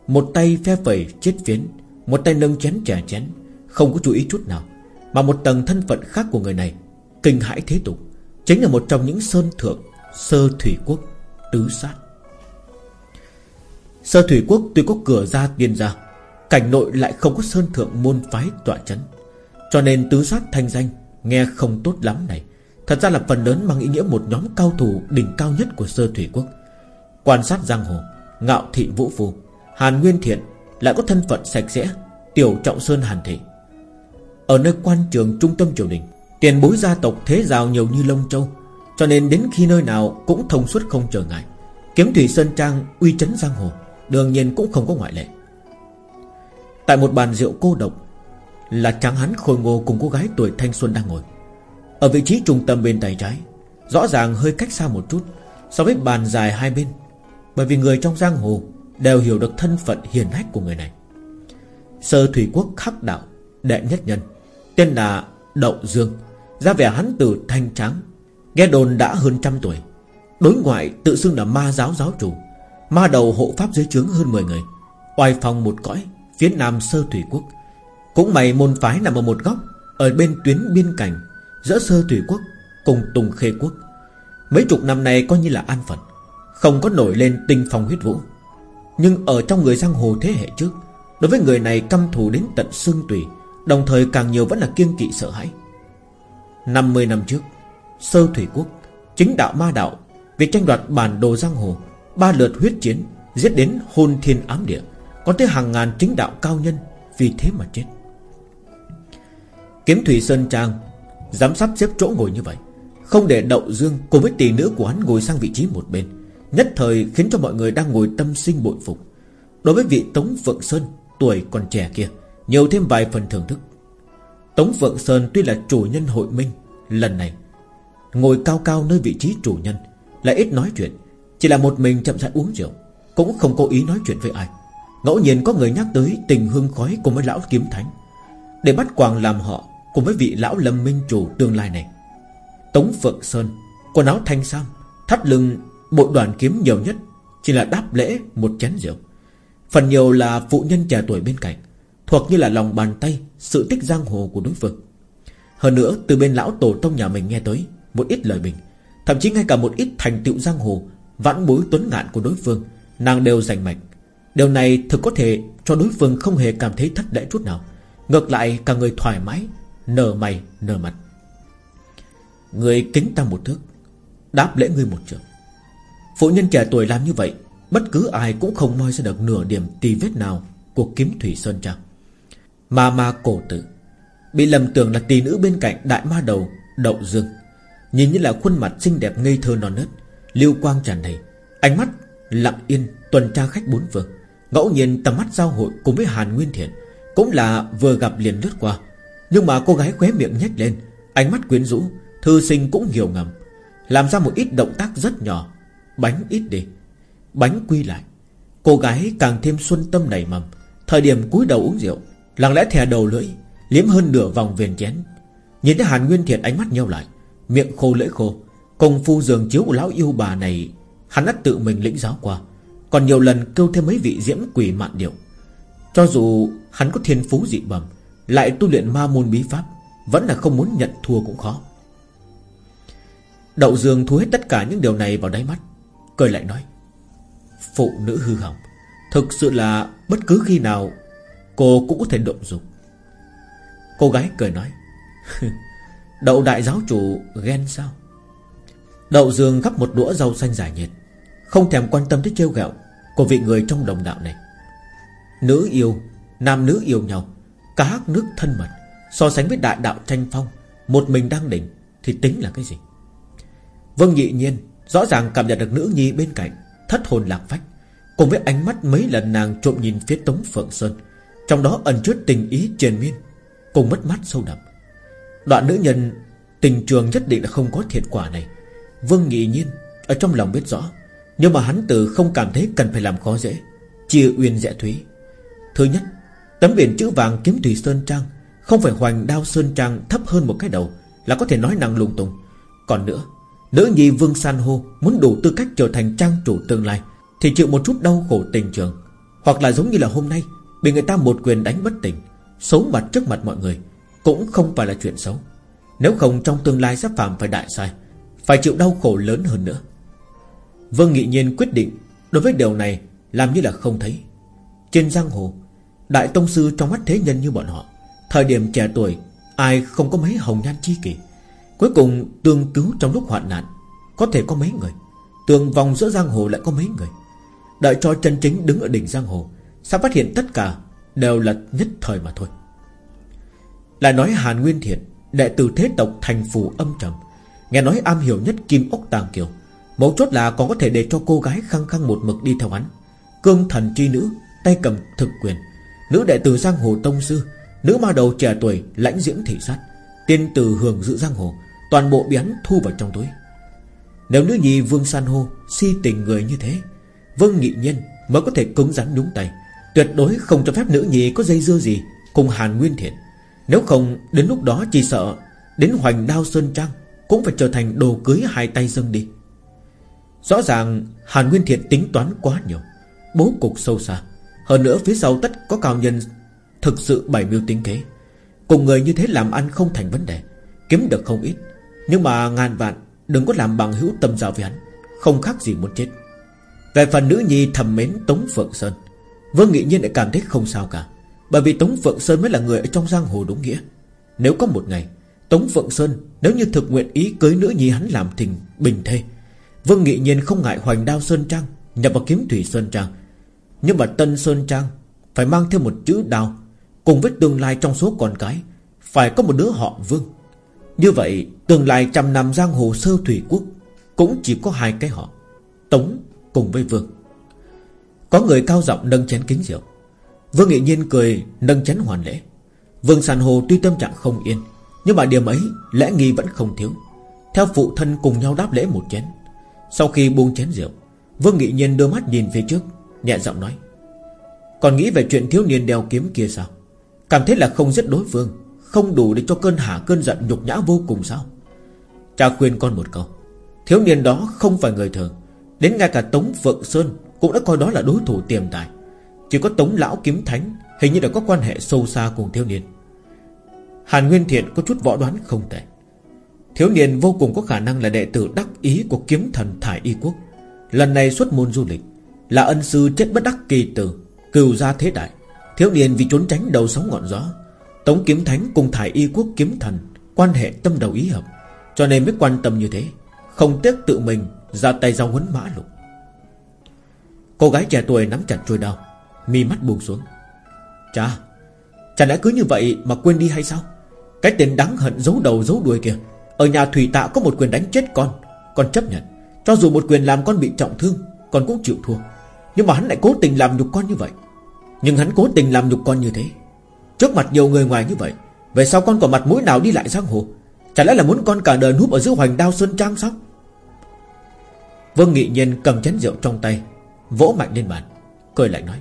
Một tay phe phẩy chết phiến, Một tay nâng chén trẻ chén, Không có chú ý chút nào. Mà một tầng thân phận khác của người này, Kinh hãi thế tục, Chính là một trong những sơn thượng, Sơ Thủy Quốc, Tứ sát. Sơ Thủy Quốc tuy có cửa ra tiên ra, Cảnh nội lại không có sơn thượng môn phái tọa chấn, Cho nên tứ sát thanh danh Nghe không tốt lắm này. Thật ra là phần lớn mang ý nghĩa một nhóm cao thủ Đỉnh cao nhất của Sơ Thủy Quốc. Quan sát giang hồ, Ngạo thị vũ phù Hàn Nguyên Thiện Lại có thân phận sạch sẽ, Tiểu Trọng Sơn Hàn Thị. Ở nơi quan trường trung tâm triều đình, Tiền bối gia tộc thế giàu nhiều như lông châu Cho nên đến khi nơi nào cũng thông suốt không trở ngại. Kiếm Thủy Sơn Trang uy chấn giang hồ, Đương nhiên cũng không có ngoại lệ. Tại một bàn rượu cô độc, Là tráng hắn khôi ngô cùng cô gái tuổi thanh xuân đang ngồi. Ở vị trí trung tâm bên tay trái, Rõ ràng hơi cách xa một chút So với bàn dài hai bên, Bởi vì người trong giang hồ Đều hiểu được thân phận hiền hách của người này. Sơ Thủy Quốc khắc đạo, Đệ nhất nhân. Tên là Đậu Dương ra vẻ hắn từ thanh trắng Nghe đồn đã hơn trăm tuổi. Đối ngoại tự xưng là ma giáo giáo chủ. Ma đầu hộ pháp dưới trướng hơn 10 người. Oai phong một cõi, Phía nam sơ thủy quốc. Cũng mày môn phái nằm ở một góc, Ở bên tuyến biên cảnh, Giữa sơ thủy quốc cùng tùng khê quốc. Mấy chục năm nay coi như là an phận, Không có nổi lên tinh phong huyết vũ. Nhưng ở trong người giang hồ thế hệ trước, Đối với người này căm thù đến tận xương tùy Đồng thời càng nhiều vẫn là kiêng kỵ sợ hãi. 50 năm trước, Sơ Thủy Quốc, Chính đạo ma đạo, Việc tranh đoạt bản đồ giang hồ, Ba lượt huyết chiến Giết đến hôn thiên ám địa, Có tới hàng ngàn chính đạo cao nhân Vì thế mà chết. Kiếm Thủy Sơn Trang Dám sắp xếp chỗ ngồi như vậy, Không để đậu dương cùng với tỷ nữ của hắn ngồi sang vị trí một bên, Nhất thời khiến cho mọi người đang ngồi tâm sinh bội phục. Đối với vị Tống Phượng Sơn, Tuổi còn trẻ kia nhiều thêm vài phần thưởng thức. Tống Phượng Sơn tuy là chủ nhân hội minh, Lần này Ngồi cao cao nơi vị trí chủ nhân, Lại ít nói chuyện, Chỉ là một mình chậm rãi uống rượu, Cũng không cố ý nói chuyện với ai. Ngẫu nhiên có người nhắc tới tình hương khói Cùng với lão kiếm thánh, Để bắt quàng làm họ Cùng với vị lão lâm minh chủ tương lai này. Tống Phượng Sơn, Quần áo thanh sam, Thắt lưng, bộ đoàn kiếm nhiều nhất, Chỉ là đáp lễ một chén rượu. Phần nhiều là phụ nhân trẻ tuổi bên cạnh. Thuộc như là lòng bàn tay, Sự tích giang hồ của đối phương. Hơn nữa, từ bên lão tổ tông nhà mình nghe tới, Một ít lời bình, Thậm chí ngay cả một ít thành tựu giang hồ, Vãn bối tuấn ngạn của đối phương, Nàng đều giành mạch. Điều này thực có thể cho đối phương không hề cảm thấy thất lễ chút nào. Ngược lại, cả người thoải mái, Nở mày, nở mặt. Người kính ta một thước, Đáp lễ ngươi một trường. Phụ nhân trẻ tuổi làm như vậy, Bất cứ ai cũng không moi ra được nửa điểm tì vết nào Của kiếm thủy sơn trang. Ma ma cổ tử. Bị lầm tưởng là tỷ nữ bên cạnh đại ma đầu, Đậu dương. Nhìn như là khuôn mặt xinh đẹp ngây thơ non nớt, Lưu quang tràn đầy. Ánh mắt lặng yên, tuần tra khách bốn phương. Ngẫu nhiên tầm mắt giao hội cùng với Hàn Nguyên Thiện Cũng là vừa gặp liền lướt qua. Nhưng mà cô gái khóe miệng nhếch lên, Ánh mắt quyến rũ, Thư sinh cũng hiểu ngầm. Làm ra một ít động tác rất nhỏ, Bánh ít đi. Bánh quy lại. Cô gái càng thêm xuân tâm nảy mầm, Thời điểm cúi đầu uống rượu Lặng lẽ thè đầu lưỡi, Liếm hơn nửa vòng viền chén. Nhìn thấy Hàn Nguyên Thiệt ánh mắt nhau lại, Miệng khô lưỡi khô. Công phu giường chiếu của lão yêu bà này, Hắn đã tự mình lĩnh giáo qua. Còn nhiều lần kêu thêm mấy vị diễm quỷ mạn điệu. Cho dù hắn có thiên phú dị bẩm, Lại tu luyện ma môn bí pháp, Vẫn là không muốn nhận thua cũng khó. Đậu Dương thu hết tất cả những điều này vào đáy mắt, Cười lại nói, Phụ nữ hư hỏng, Thực sự là bất cứ khi nào Cô cũng có thể động dục. Cô gái cười nói, Đậu đại giáo chủ ghen sao? Đậu dương gắp một đũa rau xanh giải nhiệt, Không thèm quan tâm tới trêu gạo Của vị người trong đồng đạo này. Nữ yêu, Nam nữ yêu nhau, Cá hắc nước thân mật, So sánh với đại đạo tranh phong, Một mình đang đỉnh Thì tính là cái gì? Vâng nhị nhiên Rõ ràng cảm nhận được nữ nhi bên cạnh Thất hồn lạc phách, Cùng với ánh mắt mấy lần nàng trộm nhìn phía Tống Phượng Sơn trong đó ẩn chứa tình ý triền miên, Cùng mất mát sâu đậm. Đoạn nữ nhân, Tình trường nhất định là không có thiệt quả này. Vương Nghị Nhiên Ở trong lòng biết rõ, Nhưng mà hắn từ không cảm thấy cần phải làm khó dễ, Chia uyên dễ thúy. Thứ nhất, Tấm biển chữ vàng kiếm thủy Sơn Trang, Không phải hoành đao Sơn Trang thấp hơn một cái đầu Là có thể nói năng lung tung. Còn nữa, Nữ nhi Vương San Hô Muốn đủ tư cách trở thành trang chủ tương lai Thì chịu một chút đau khổ tình trường, Hoặc là giống như là hôm nay Bị người ta một quyền đánh bất tỉnh, Xấu mặt trước mặt mọi người Cũng không phải là chuyện xấu. Nếu không, trong tương lai sẽ phạm phải đại sai, Phải chịu đau khổ lớn hơn nữa. Vương Nghị Nhiên quyết định Đối với điều này làm như là không thấy. Trên giang hồ, Đại Tông Sư trong mắt thế nhân như bọn họ, Thời điểm trẻ tuổi, Ai không có mấy hồng nhan chi kỷ, Cuối cùng tương cứu trong lúc hoạn nạn, Có thể có mấy người Tường vòng giữa giang hồ lại có mấy người. Đợi cho chân chính đứng ở đỉnh giang hồ sao phát hiện tất cả Đều là nhất thời mà thôi? Lại nói Hàn Nguyên Thiện, Đệ tử thế tộc thành phù âm trầm, Nghe nói am hiểu nhất kim ốc tàng kiều, Mấu chốt là còn có thể để cho cô gái khăng khăng một mực đi theo hắn. Cương thần chi nữ, Tay cầm thực quyền, Nữ đệ tử giang hồ tông sư, Nữ ma đầu trẻ tuổi lãnh diễm thị sát, Tiên tử hưởng dự giang hồ, Toàn bộ biến thu vào trong túi. Nếu nữ nhi Vương San Hô Si tình người như thế, Vương Nghị Nhân mới có thể cứng rắn nhúng tay Tuyệt đối không cho phép nữ nhi có dây dưa gì Cùng Hàn Nguyên Thiện. Nếu không, đến lúc đó chỉ sợ Đến hoành đao Sơn Trang Cũng phải trở thành đồ cưới hai tay dâng đi. Rõ ràng Hàn Nguyên Thiện tính toán quá nhiều, Bố cục sâu xa. Hơn nữa phía sau tất có cao nhân Thực sự bảy mưu tính kế. Cùng người như thế làm ăn không thành vấn đề, Kiếm được không ít. Nhưng mà ngàn vạn đừng có làm bằng hữu tâm giao với hắn, Không khác gì muốn chết. Về phần nữ nhi thầm mến Tống Phượng Sơn Vương Nghị Nhiên lại cảm thấy không sao cả. Bởi vì Tống Phượng Sơn mới là người ở trong giang hồ đúng nghĩa. Nếu có một ngày, Tống Phượng Sơn nếu như thực nguyện ý cưới nữ nhi hắn làm tình bình thê, Vương Nghị Nhiên không ngại hoành đao Sơn Trang, Nhập vào kiếm thủy Sơn Trang. Nhưng mà Tân Sơn Trang Phải mang theo một chữ đao, Cùng với tương lai trong số con cái, Phải có một đứa họ Vương. Như vậy, tương lai trăm năm giang hồ sơ thủy quốc Cũng chỉ có hai cái họ, Tống cùng với Vương. Có người cao giọng nâng chén kính rượu. Vương Nghị Nhiên cười, nâng chén hoàn lễ. Vương Sàn Hồ tuy tâm trạng không yên, Nhưng mà điểm ấy, lẽ nghi vẫn không thiếu. Theo phụ thân cùng nhau đáp lễ một chén. Sau khi buông chén rượu, Vương Nghị Nhiên đưa mắt nhìn phía trước, Nhẹ giọng nói. Còn nghĩ về chuyện thiếu niên đeo kiếm kia sao? Cảm thấy là không giết đối phương, Không đủ để cho cơn hả, cơn giận nhục nhã vô cùng sao? Cha khuyên con một câu. Thiếu niên đó không phải người thường. Đến ngay cả Tống Phượng Sơn cũng đã coi đó là đối thủ tiềm tài. Chỉ có Tống Lão Kiếm Thánh Hình như đã có quan hệ sâu xa cùng thiếu niên. Hàn Nguyên Thiện có chút võ đoán không tệ. Thiếu niên vô cùng có khả năng là đệ tử đắc ý Của kiếm thần Thải Y Quốc. Lần này xuất môn du lịch, Là ân sư chết bất đắc kỳ tử, Cừu gia thế đại. Thiếu niên vì trốn tránh đầu sóng ngọn gió, Tống kiếm thánh cùng thải y quốc kiếm thần Quan hệ tâm đầu ý hợp, Cho nên mới quan tâm như thế, Không tiếc tự mình ra tay giao huấn mã lục. Cô gái trẻ tuổi nắm chặt trôi đau, Mi mắt buông xuống. Cha Chẳng lẽ cứ như vậy mà quên đi hay sao? Cái tên đáng hận giấu đầu giấu đuôi kìa. Ở nhà thủy tạ có một quyền đánh chết con Con chấp nhận. Cho dù một quyền làm con bị trọng thương, Con cũng chịu thua. Nhưng mà hắn lại cố tình làm nhục con như vậy. Nhưng hắn cố tình làm nhục con như thế. Trước mặt nhiều người ngoài như vậy, Về sau con còn mặt mũi nào đi lại giang hồ? Chả lẽ là muốn con cả đời núp ở giữa hoành đao sơn trang sao? Vương Nghị Nhiên cầm chén rượu trong tay Vỗ mạnh lên bàn, Cười lại nói,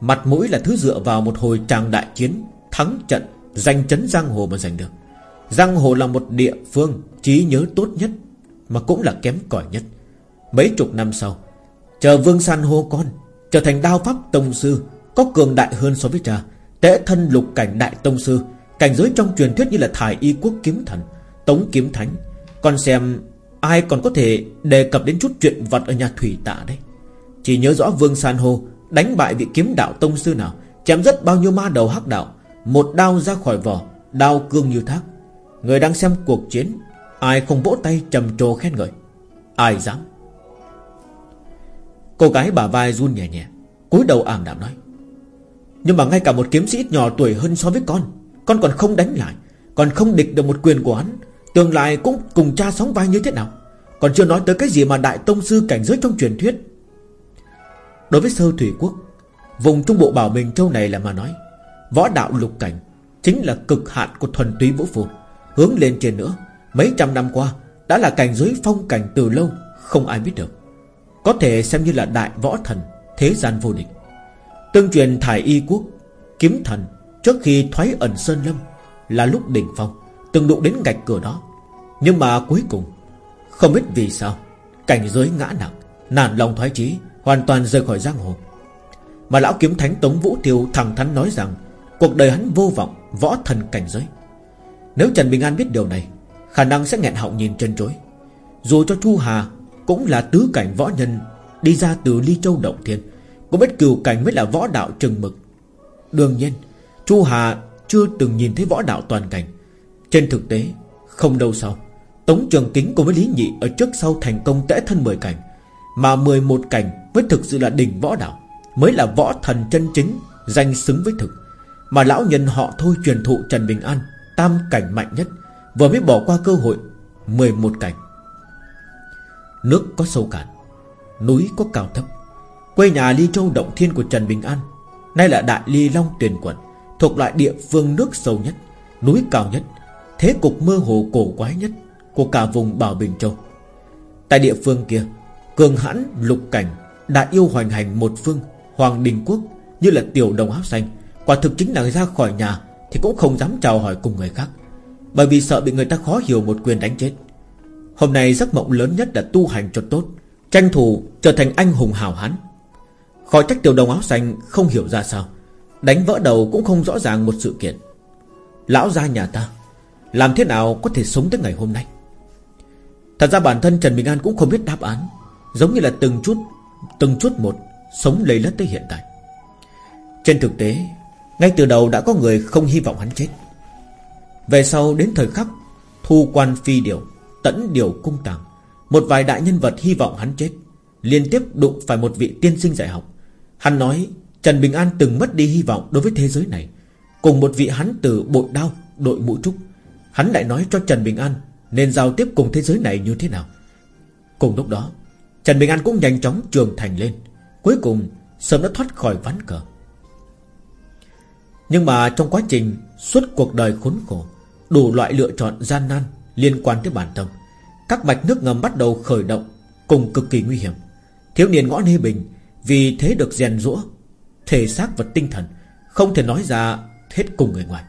Mặt mũi là thứ dựa vào một hồi tràng đại chiến, Thắng trận, giành chấn giang hồ mà giành được. Giang hồ là một địa phương trí nhớ tốt nhất Mà cũng là kém cỏi nhất. Mấy chục năm sau, Chờ Vương San hô con, Trở thành đao pháp tông sư, có cường đại hơn so với cha Tễ thân lục cảnh đại tông sư, Cảnh giới trong truyền thuyết như là thải y quốc kiếm thần, Tống kiếm thánh. Còn xem ai còn có thể đề cập đến chút chuyện vật ở nhà thủy tạ đấy. Chỉ nhớ rõ Vương San Hô, Đánh bại vị kiếm đạo tông sư nào, Chém rất bao nhiêu ma đầu hắc đạo, Một đao ra khỏi vỏ, Đao cương như thác. Người đang xem cuộc chiến, Ai không vỗ tay trầm trồ khen ngợi? Ai dám? Cô gái bà vai run nhẹ nhẹ, cúi đầu ảm đạm nói, nhưng mà ngay cả một kiếm sĩ nhỏ tuổi hơn so với con Con còn không đánh lại, Còn không địch được một quyền của hắn, Tương lai cũng cùng cha sóng vai như thế nào? Còn chưa nói tới cái gì mà đại tông sư cảnh giới trong truyền thuyết Đối với sơ thủy quốc, Vùng trung bộ bảo bình châu này là mà nói, Võ đạo lục cảnh Chính là cực hạn của thuần túy vũ phù Hướng lên trên nữa, Mấy trăm năm qua, Đã là cảnh giới phong cảnh từ lâu, Không ai biết được. Có thể xem như là đại võ thần, Thế gian vô địch. Tương truyền thải y quốc, Kiếm thần, Trước khi thoái ẩn Sơn Lâm, Là lúc đỉnh phong, Từng đụng đến gạch cửa đó. Nhưng mà cuối cùng, Không biết vì sao, Cảnh giới ngã nặng, Nản lòng thoái chí Hoàn toàn rời khỏi giang hồ. Mà lão kiếm thánh Tống Vũ Tiêu thẳng thắn nói rằng, Cuộc đời hắn vô vọng, Võ thần cảnh giới. Nếu Trần Bình An biết điều này, Khả năng sẽ nghẹn họng nhìn chân chối. Dù cho Chu Hà Cũng là tứ cảnh võ nhân, Đi ra từ Ly Châu Động Thiên, Cũng biết cửu cảnh mới là võ đạo trừng mực. Đương nhiên, Chu Hà chưa từng nhìn thấy võ đạo toàn cảnh. Trên thực tế, Không đâu sau, Tống Trường Kính cùng với Lý Nhị Ở trước sau thành công tẽ thân 10 cảnh, Mà 11 cảnh mới thực sự là đỉnh võ đạo, Mới là võ thần chân chính, Danh xứng với thực. Mà lão nhân họ thôi truyền thụ Trần Bình An, Tam cảnh mạnh nhất, Vừa mới bỏ qua cơ hội 11 cảnh. Nước có sâu cạn, Núi có cao thấp. Quê nhà Ly Châu Động Thiên của Trần Bình An, Nay là Đại Ly Long Tuyền Quận, Thuộc loại địa phương nước sâu nhất, Núi cao nhất, Thế cục mơ hồ cổ quái nhất Của cả vùng Bảo Bình Châu. Tại địa phương kia, Cường hãn, lục cảnh Đại yêu hoành hành một phương, Hoàng Đình Quốc Như là tiểu đồng áo xanh, Quả thực chính là ra khỏi nhà Thì cũng không dám chào hỏi cùng người khác, Bởi vì sợ bị người ta khó hiểu một quyền đánh chết. Hôm nay giấc mộng lớn nhất là tu hành cho tốt, Tranh thủ trở thành anh hùng hào hán. Khỏi trách tiểu đồng áo xanh không hiểu ra sao, Đánh vỡ đầu cũng không rõ ràng một sự kiện. Lão gia nhà ta, Làm thế nào có thể sống tới ngày hôm nay? Thật ra bản thân Trần Bình An cũng không biết đáp án, Giống như là từng chút Từng chút một Sống lây lất tới hiện tại. Trên thực tế, Ngay từ đầu đã có người không hy vọng hắn chết. Về sau đến thời khắc Thu quan phi điều, Tẫn điều cung tàng, Một vài đại nhân vật hy vọng hắn chết, Liên tiếp đụng phải một vị tiên sinh dạy học. Hắn nói Trần Bình An từng mất đi hy vọng đối với thế giới này, Cùng một vị hắn từ bội đao, Đội mũ trúc. Hắn lại nói cho Trần Bình An Nên giao tiếp cùng thế giới này như thế nào. Cùng lúc đó Trần Bình An cũng nhanh chóng trường thành lên. Cuối cùng, sớm đã thoát khỏi ván cờ. Nhưng mà trong quá trình Suốt cuộc đời khốn khổ, Đủ loại lựa chọn gian nan Liên quan tới bản tâm Các mạch nước ngầm bắt đầu khởi động Cùng cực kỳ nguy hiểm. Thiếu niên ngõ Nê Bình Vì thế được rèn rũa Thể xác và tinh thần Không thể nói ra hết cùng người ngoài.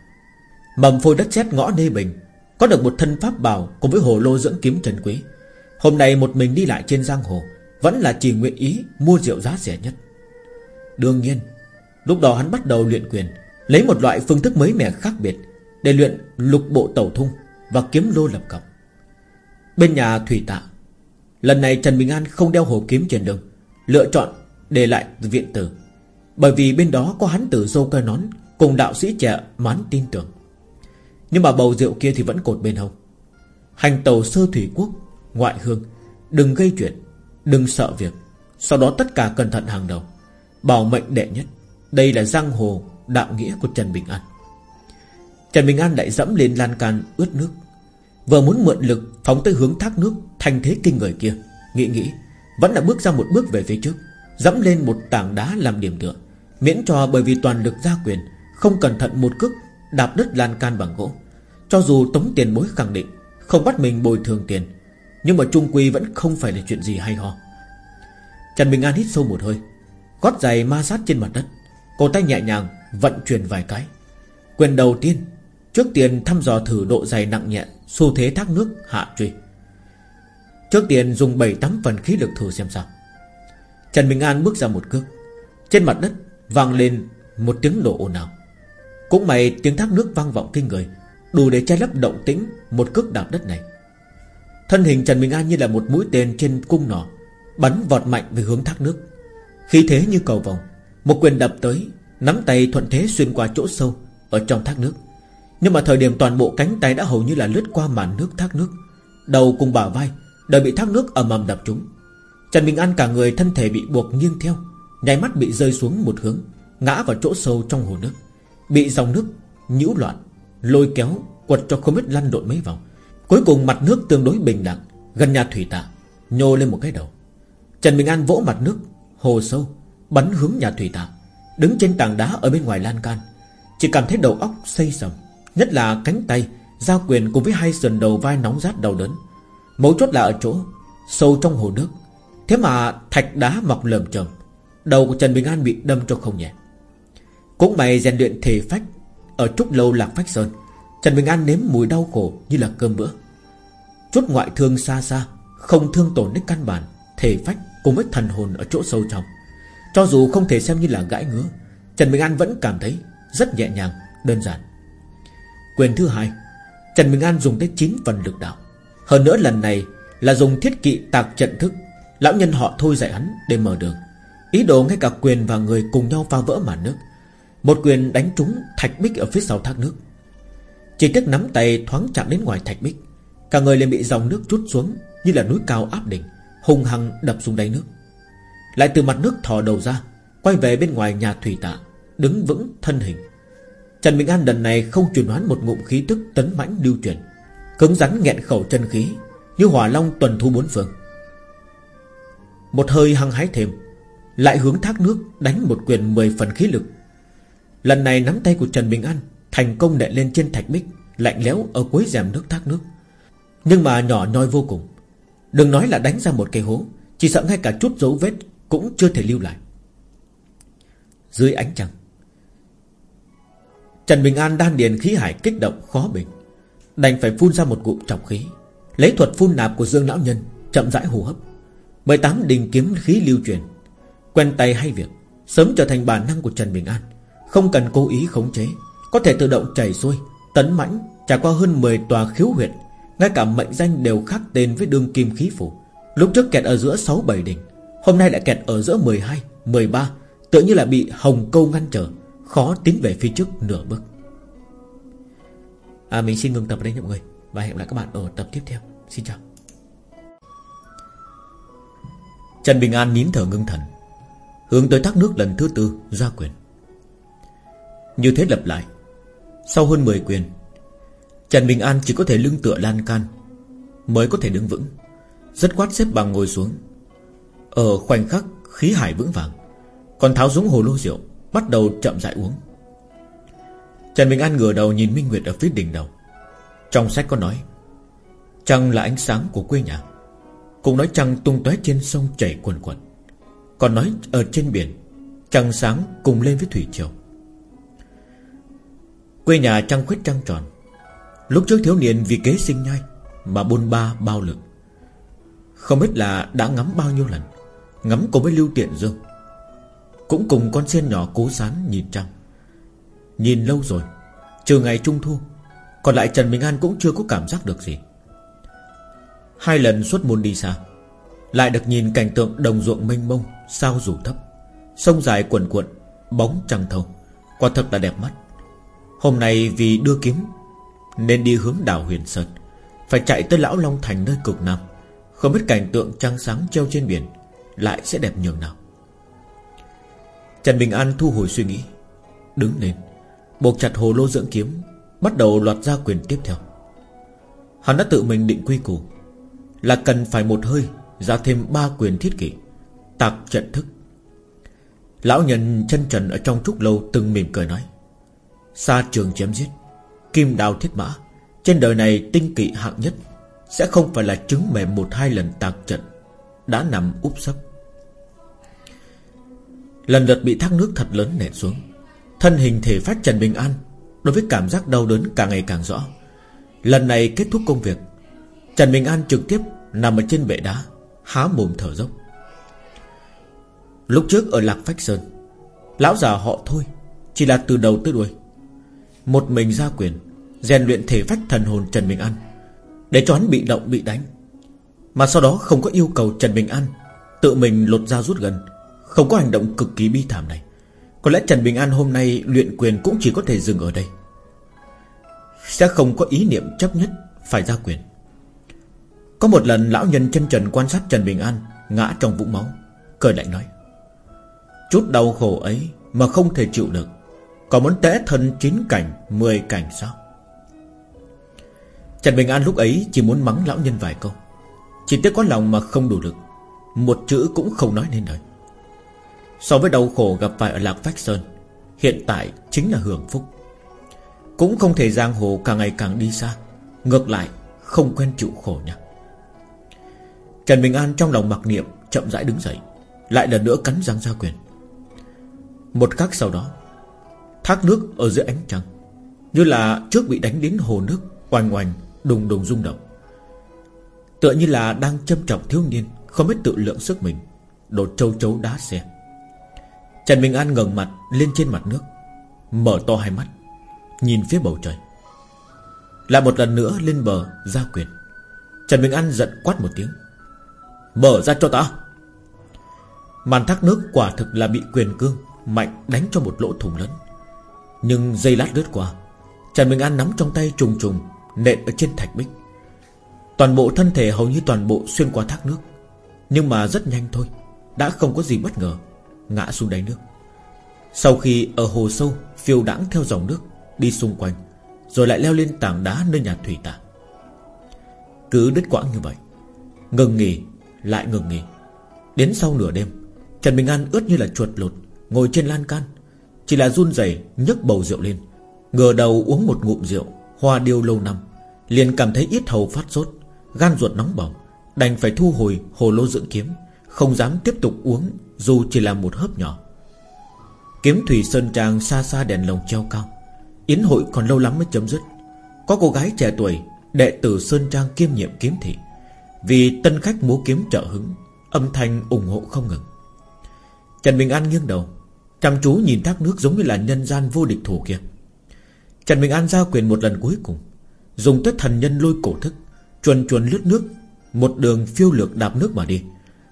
Mầm phôi đất sét ngõ Nê Bình Có được một thân pháp bảo Cùng với hồ lô dưỡng kiếm trần quý. Hôm nay một mình đi lại trên giang hồ, Vẫn là chỉ nguyện ý mua rượu giá rẻ nhất. Đương nhiên, Lúc đó hắn bắt đầu luyện quyền, Lấy một loại phương thức mới mẻ khác biệt Để luyện lục bộ tẩu thung Và kiếm lô lập cọc. Bên nhà Thủy Tạ, Lần này Trần Bình An không đeo hồ kiếm trên đường, Lựa chọn để lại viện tử. Bởi vì bên đó có hắn tử dâu cơ nón Cùng đạo sĩ trẻ mán tin tưởng. Nhưng mà bầu rượu kia thì vẫn cột bên hông. Hành tàu sơ thủy quốc Ngoại hương. Đừng gây chuyện, Đừng sợ việc. Sau đó tất cả cẩn thận hàng đầu. Bảo mệnh đệ nhất. Đây là giang hồ đạo nghĩa của Trần Bình An. Trần Bình An lại dẫm lên lan can ướt nước. Vừa muốn mượn lực phóng tới hướng thác nước Thành thế kinh người kia, Nghĩ nghĩ, Vẫn là bước ra một bước về phía trước, Dẫm lên một tảng đá làm điểm tựa, Miễn cho bởi vì toàn lực gia quyền, Không cẩn thận một cước Đạp đất lan can bằng gỗ. Cho dù tống tiền bối khẳng định, Không bắt mình bồi thường tiền nhưng mà trung quy vẫn không phải là chuyện gì hay ho. Trần Bình An hít sâu một hơi, Gót giày ma sát trên mặt đất, Cổ tay nhẹ nhàng vận chuyển vài cái. Quyền đầu tiên, Trước tiên thăm dò thử độ dày nặng nhẹ, Xu thế thác nước hạ truy Trước tiên dùng 7-8 phần khí lực thử xem sao. Trần Bình An bước ra một cước, Trên mặt đất vang lên Một tiếng nổ ồn ào. Cũng may tiếng thác nước vang vọng kinh người, Đủ để che lấp động tĩnh Một cước đạp đất này. Thân hình Trần Bình An như là một mũi tên trên cung nỏ, Bắn vọt mạnh về hướng thác nước. Khí thế như cầu vòng Một quyền đập tới, Nắm tay thuận thế xuyên qua chỗ sâu Ở trong thác nước. Nhưng mà thời điểm toàn bộ cánh tay đã hầu như là lướt qua màn nước thác nước, Đầu cùng bả vai Đều bị thác nước ầm ầm đập trúng. Trần Bình An cả người thân thể bị buộc nghiêng theo, Nháy mắt bị rơi xuống một hướng, Ngã vào chỗ sâu trong hồ nước. Bị dòng nước nhiễu loạn, Lôi kéo quật cho không biết lăn lộn mấy vòng. Cuối cùng mặt nước tương đối bình đẳng, Gần nhà thủy tạ Nhô lên một cái đầu. Trần Bình An vỗ mặt nước, Hồ sâu, Bắn hướng nhà thủy tạ Đứng trên tảng đá ở bên ngoài lan can. Chỉ cảm thấy đầu óc xây sầm, Nhất là cánh tay Giao quyền cùng với hai sườn đầu vai nóng rát đầu đớn. Mấu chốt là ở chỗ, Sâu trong hồ nước. Thế mà thạch đá mọc lờm chầm Đầu của Trần Bình An bị đâm cho không nhẹ. Cũng may rèn luyện thể phách, Ở trúc lâu lạc phách sơn Trần Bình An nếm mùi đau khổ như là cơm bữa. Chút ngoại thương xa xa Không thương tổn đến căn bản Thể phách cùng với thần hồn ở chỗ sâu trong. Cho dù không thể xem như là gãi ngứa Trần Bình An vẫn cảm thấy Rất nhẹ nhàng, đơn giản. Quyền thứ hai Trần Bình An dùng tới 9 phần lực đạo. Hơn nữa lần này là dùng thiết kỵ tạc trận thức. Lão nhân họ thôi dạy hắn để mở đường. Ý đồ ngay cả quyền và người cùng nhau phá vỡ màn nước. Một quyền đánh trúng thạch bích ở phía sau thác nước. Chỉ tiếc nắm tay thoáng chạm đến ngoài thạch bích Cả người liền bị dòng nước trút xuống Như là núi cao áp đỉnh Hùng hăng đập xuống đáy nước. Lại từ mặt nước thò đầu ra, Quay về bên ngoài nhà thủy tạ, Đứng vững thân hình. Trần Bình An lần này không truyền đoán một ngụm khí tức tấn mãnh lưu truyền, Cứng rắn nghẹn khẩu chân khí, Như hỏa long tuần thu bốn phương. Một hơi hăng hái thêm, Lại hướng thác nước Đánh một quyền mười phần khí lực. Lần này nắm tay của Trần Bình An Thành công đè lên trên thạch bích, Lạnh lẽo ở cuối rèm nước thác nước. Nhưng mà nhỏ nhoi vô cùng. Đừng nói là đánh ra một cây hố, Chỉ sợ ngay cả chút dấu vết Cũng chưa thể lưu lại. Dưới ánh trăng, Trần Bình An đan điền khí hải kích động khó bình. Đành phải phun ra một cụm trọng khí, Lấy thuật phun nạp của Dương Lão Nhân Chậm rãi hô hấp. 18 đình kiếm khí lưu truyền, Quen tay hay việc, Sớm trở thành bản năng của Trần Bình An, Không cần cố ý khống chế. Có thể tự động chảy xuôi Tấn mãnh trải qua hơn 10 tòa khiếu huyệt. Ngay cả mệnh danh đều khác tên với đương kim khí phủ. Lúc trước kẹt ở giữa 6-7 đỉnh Hôm nay lại kẹt ở giữa 12, 13 Tựa như là bị hồng câu ngăn trở Khó tiến về phía trước nửa bước. À, Mình xin ngừng tập ở đây nha mọi người Và hẹn gặp lại các bạn ở tập tiếp theo. Xin chào. Trần Bình An nín thở ngưng thần Hướng tới thác nước lần thứ tư ra quyền. Như thế lập lại sau hơn 10 quyền, Trần Bình An chỉ có thể lưng tựa lan can, Mới có thể đứng vững. Rất quát xếp bằng ngồi xuống. Ở khoảnh khắc khí hải vững vàng Còn tháo xuống hồ lô rượu, Bắt đầu chậm rãi uống. Trần Bình An ngửa đầu nhìn Minh Nguyệt ở phía đỉnh đầu. Trong sách có nói, Trăng là ánh sáng của quê nhà. Cũng nói trăng tung tóe trên sông chảy quần quần Còn nói ở trên biển, Trăng sáng cùng lên với thủy triều. Quê nhà trăng khuyết trăng tròn. Lúc trước thiếu niên vì kế sinh nhai Mà bôn ba bao lực. Không biết là đã ngắm bao nhiêu lần, Ngắm cùng với Lưu Tiện Dương. Cũng cùng con sen nhỏ cố sán nhìn trăng. Nhìn lâu rồi, Trừ ngày trung thu, Còn lại Trần Bình An cũng chưa có cảm giác được gì. Hai lần xuất môn đi xa, Lại được nhìn cảnh tượng đồng ruộng mênh mông, Sao rủ thấp, Sông dài cuộn cuộn, Bóng trăng thâu, Quả thật là đẹp mắt. Hôm nay vì đưa kiếm, Nên đi hướng đảo Huyền Sơn, Phải chạy tới Lão Long Thành nơi cực Nam. Không biết cảnh tượng trăng sáng treo trên biển Lại sẽ đẹp nhường nào. Trần Bình An thu hồi suy nghĩ, Đứng lên, Buộc chặt hồ lô dưỡng kiếm, Bắt đầu loạt ra quyền tiếp theo. Hắn đã tự mình định quy củ Là cần phải một hơi Ra thêm ba quyền thiết kỷ Tạc trận thức. Lão nhân chân trần ở trong trúc lâu Từng mỉm cười nói Xa trường chém giết. Kim đào thiết mã. Trên đời này tinh kỵ hạng nhất Sẽ không phải là trứng mềm một hai lần tạc trận, Đã nằm úp sấp. Lần lượt bị thác nước thật lớn nện xuống. Thân hình thể phát Trần Bình An Đối với cảm giác đau đớn càng ngày càng rõ. Lần này kết thúc công việc. Trần Bình An trực tiếp Nằm ở trên bệ đá, Há mồm thở dốc. Lúc trước ở Lạc Phách Sơn, Lão già họ thôi Chỉ là từ đầu tới đuôi một mình ra quyền, rèn luyện thể phách thần hồn Trần Bình An, Để cho hắn bị động, bị đánh. Mà sau đó không có yêu cầu Trần Bình An Tự mình lột ra rút gần, không có hành động cực kỳ bi thảm này. Có lẽ Trần Bình An hôm nay luyện quyền cũng chỉ có thể dừng ở đây. Sẽ không có ý niệm chấp nhất Phải ra quyền. Có một lần lão nhân chân trần quan sát Trần Bình An Ngã trong vũng máu, Cười lạnh nói, Chút đau khổ ấy mà không thể chịu được còn muốn tế thân chín cảnh Mười cảnh sao? Trần Bình An lúc ấy chỉ muốn mắng lão nhân vài câu. Chỉ tiếc có lòng mà không đủ được Một chữ cũng không nói nên lời. So với đau khổ gặp phải ở Lạc Phách Sơn, Hiện tại chính là hưởng phúc. Cũng không thể giang hồ càng ngày càng đi xa, Ngược lại không quen chịu khổ nha. Trần Bình An trong lòng mặc niệm, Chậm rãi đứng dậy, Lại lần nữa cắn răng ra quyền. Một khắc sau đó Thác nước ở dưới ánh trăng, Như là trước bị đánh đến hồ nước Oanh oanh, đùng đùng rung động. Tựa như là đang châm trọng thiếu niên, Không biết tự lượng sức mình, Đột châu chấu đá xe. Trần Bình An ngẩng mặt lên trên mặt nước, Mở to hai mắt, Nhìn phía bầu trời. Lại một lần nữa lên bờ ra quyền. Trần Bình An giận quát một tiếng, Mở ra cho ta. Màn thác nước quả thực là bị quyền cương Mạnh đánh cho một lỗ thủng lớn. Nhưng dây lát lướt qua, Trần Bình An nắm trong tay trùng trùng Nện ở trên thạch bích. Toàn bộ thân thể hầu như toàn bộ xuyên qua thác nước, Nhưng mà rất nhanh thôi, Đã không có gì bất ngờ, Ngã xuống đáy nước. Sau khi ở hồ sâu Phiêu đãng theo dòng nước Đi xung quanh, Rồi lại leo lên tảng đá nơi nhà thủy tả. Cứ đứt quãng như vậy, Ngừng nghỉ, Lại ngừng nghỉ. Đến sau nửa đêm, Trần Bình An ướt như là chuột lột, Ngồi trên lan can chỉ là run rẩy, nhấc bầu rượu lên. Ngờ đầu uống một ngụm rượu, Hoa điêu lâu năm, Liền cảm thấy yết hầu phát sốt, Gan ruột nóng bỏng, Đành phải thu hồi hồ lô dưỡng kiếm, Không dám tiếp tục uống, Dù chỉ là một hớp nhỏ. Kiếm thủy sơn trang xa xa đèn lồng treo cao, Yến hội còn lâu lắm mới chấm dứt. Có cô gái trẻ tuổi, Đệ tử Sơn Trang kiêm nhiệm kiếm thị. Vì tân khách múa kiếm trợ hứng, Âm thanh ủng hộ không ngừng. Trần Bình An nghiêng đầu Chăm chú nhìn thác nước giống như là nhân gian vô địch thủ kia Trần Bình An giao quyền một lần cuối cùng, Dùng tất thần nhân lôi cổ thức, Chuồn chuồn lướt nước, Một đường phiêu lược đạp nước mà đi.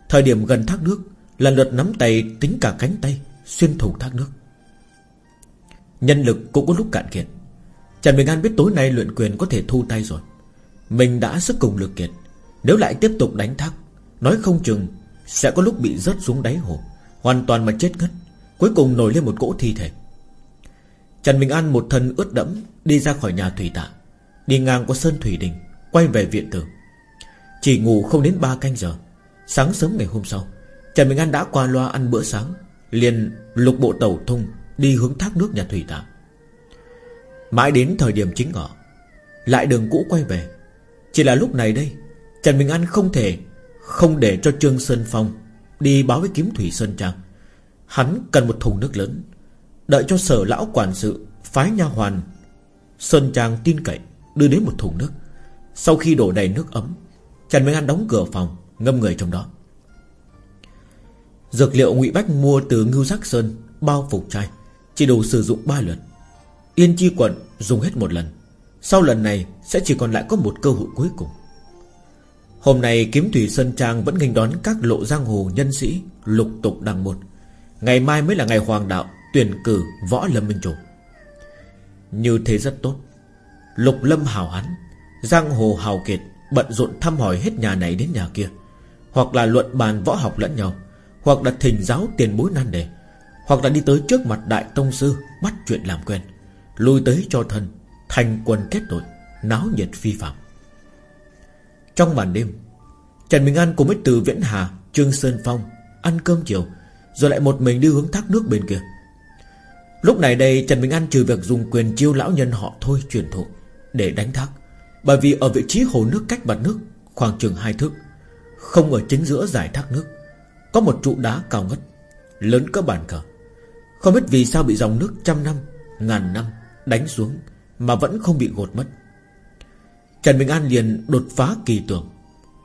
Thời điểm gần thác nước Lần lượt nắm tay tính cả cánh tay Xuyên thủng thác nước. Nhân lực cũng có lúc cạn kiệt. Trần Bình An biết tối nay luyện quyền có thể thu tay rồi. Mình đã sức cùng lực kiệt. Nếu lại tiếp tục đánh thác, Nói không chừng Sẽ có lúc bị rớt xuống đáy hồ, Hoàn toàn mà chết ngất. Cuối cùng nổi lên một cỗ thi thể. Trần Bình An một thân ướt đẫm Đi ra khỏi nhà thủy tạ Đi ngang qua Sơn Thủy Đình, Quay về viện tử. Chỉ ngủ không đến 3 canh giờ, Sáng sớm ngày hôm sau, Trần Bình An đã qua loa ăn bữa sáng, liền lục bộ tàu thung Đi hướng thác nước nhà thủy tạ Mãi đến thời điểm chính ngọ, Lại đường cũ quay về. Chỉ là lúc này đây, Trần Bình An không thể Không để cho Trương Sơn Phong Đi báo với kiếm thủy Sơn Trang. Hắn cần một thùng nước lớn, Đợi cho sở lão quản sự Phái nha hoàn Sơn Trang tin cậy, Đưa đến một thùng nước. Sau khi đổ đầy nước ấm, Trần Minh An đóng cửa phòng, Ngâm người trong đó. Dược liệu ngụy Bách mua từ Ngưu Giác Sơn, Bao phục chai Chỉ đủ sử dụng 3 lần. Yên Chi Quận dùng hết một lần. Sau lần này, sẽ chỉ còn lại có một cơ hội cuối cùng. Hôm nay Kiếm Thủy Sơn Trang vẫn nghênh đón các lộ giang hồ nhân sĩ lục tục đằng một. Ngày mai mới là ngày hoàng đạo tuyển cử võ lâm minh chủ. Như thế rất tốt. Lục lâm hào hán, giang hồ hào kiệt bận rộn thăm hỏi hết nhà này đến nhà kia, hoặc là luận bàn võ học lẫn nhau, hoặc là thỉnh giáo tiền bối nan đề, hoặc là đi tới trước mặt đại tông sư bắt chuyện làm quen, lui tới cho thân, thành quần kết tội, náo nhiệt phi phạm. Trong màn đêm Trần Bình An cùng với Từ Viễn Hà Trương Sơn Phong Ăn cơm chiều rồi lại một mình đi hướng thác nước bên kia. Lúc này đây, Trần Bình An trừ việc dùng quyền chiêu lão nhân họ thôi truyền thụ Để đánh thác, Bởi vì ở vị trí hồ nước cách mặt nước Khoảng chừng hai thước, Không ở chính giữa giải thác nước, Có một trụ đá cao ngất, Lớn cỡ bàn cờ. Không biết vì sao bị dòng nước trăm năm, Ngàn năm đánh xuống Mà vẫn không bị gột mất. Trần Bình An liền đột phá kỳ tưởng,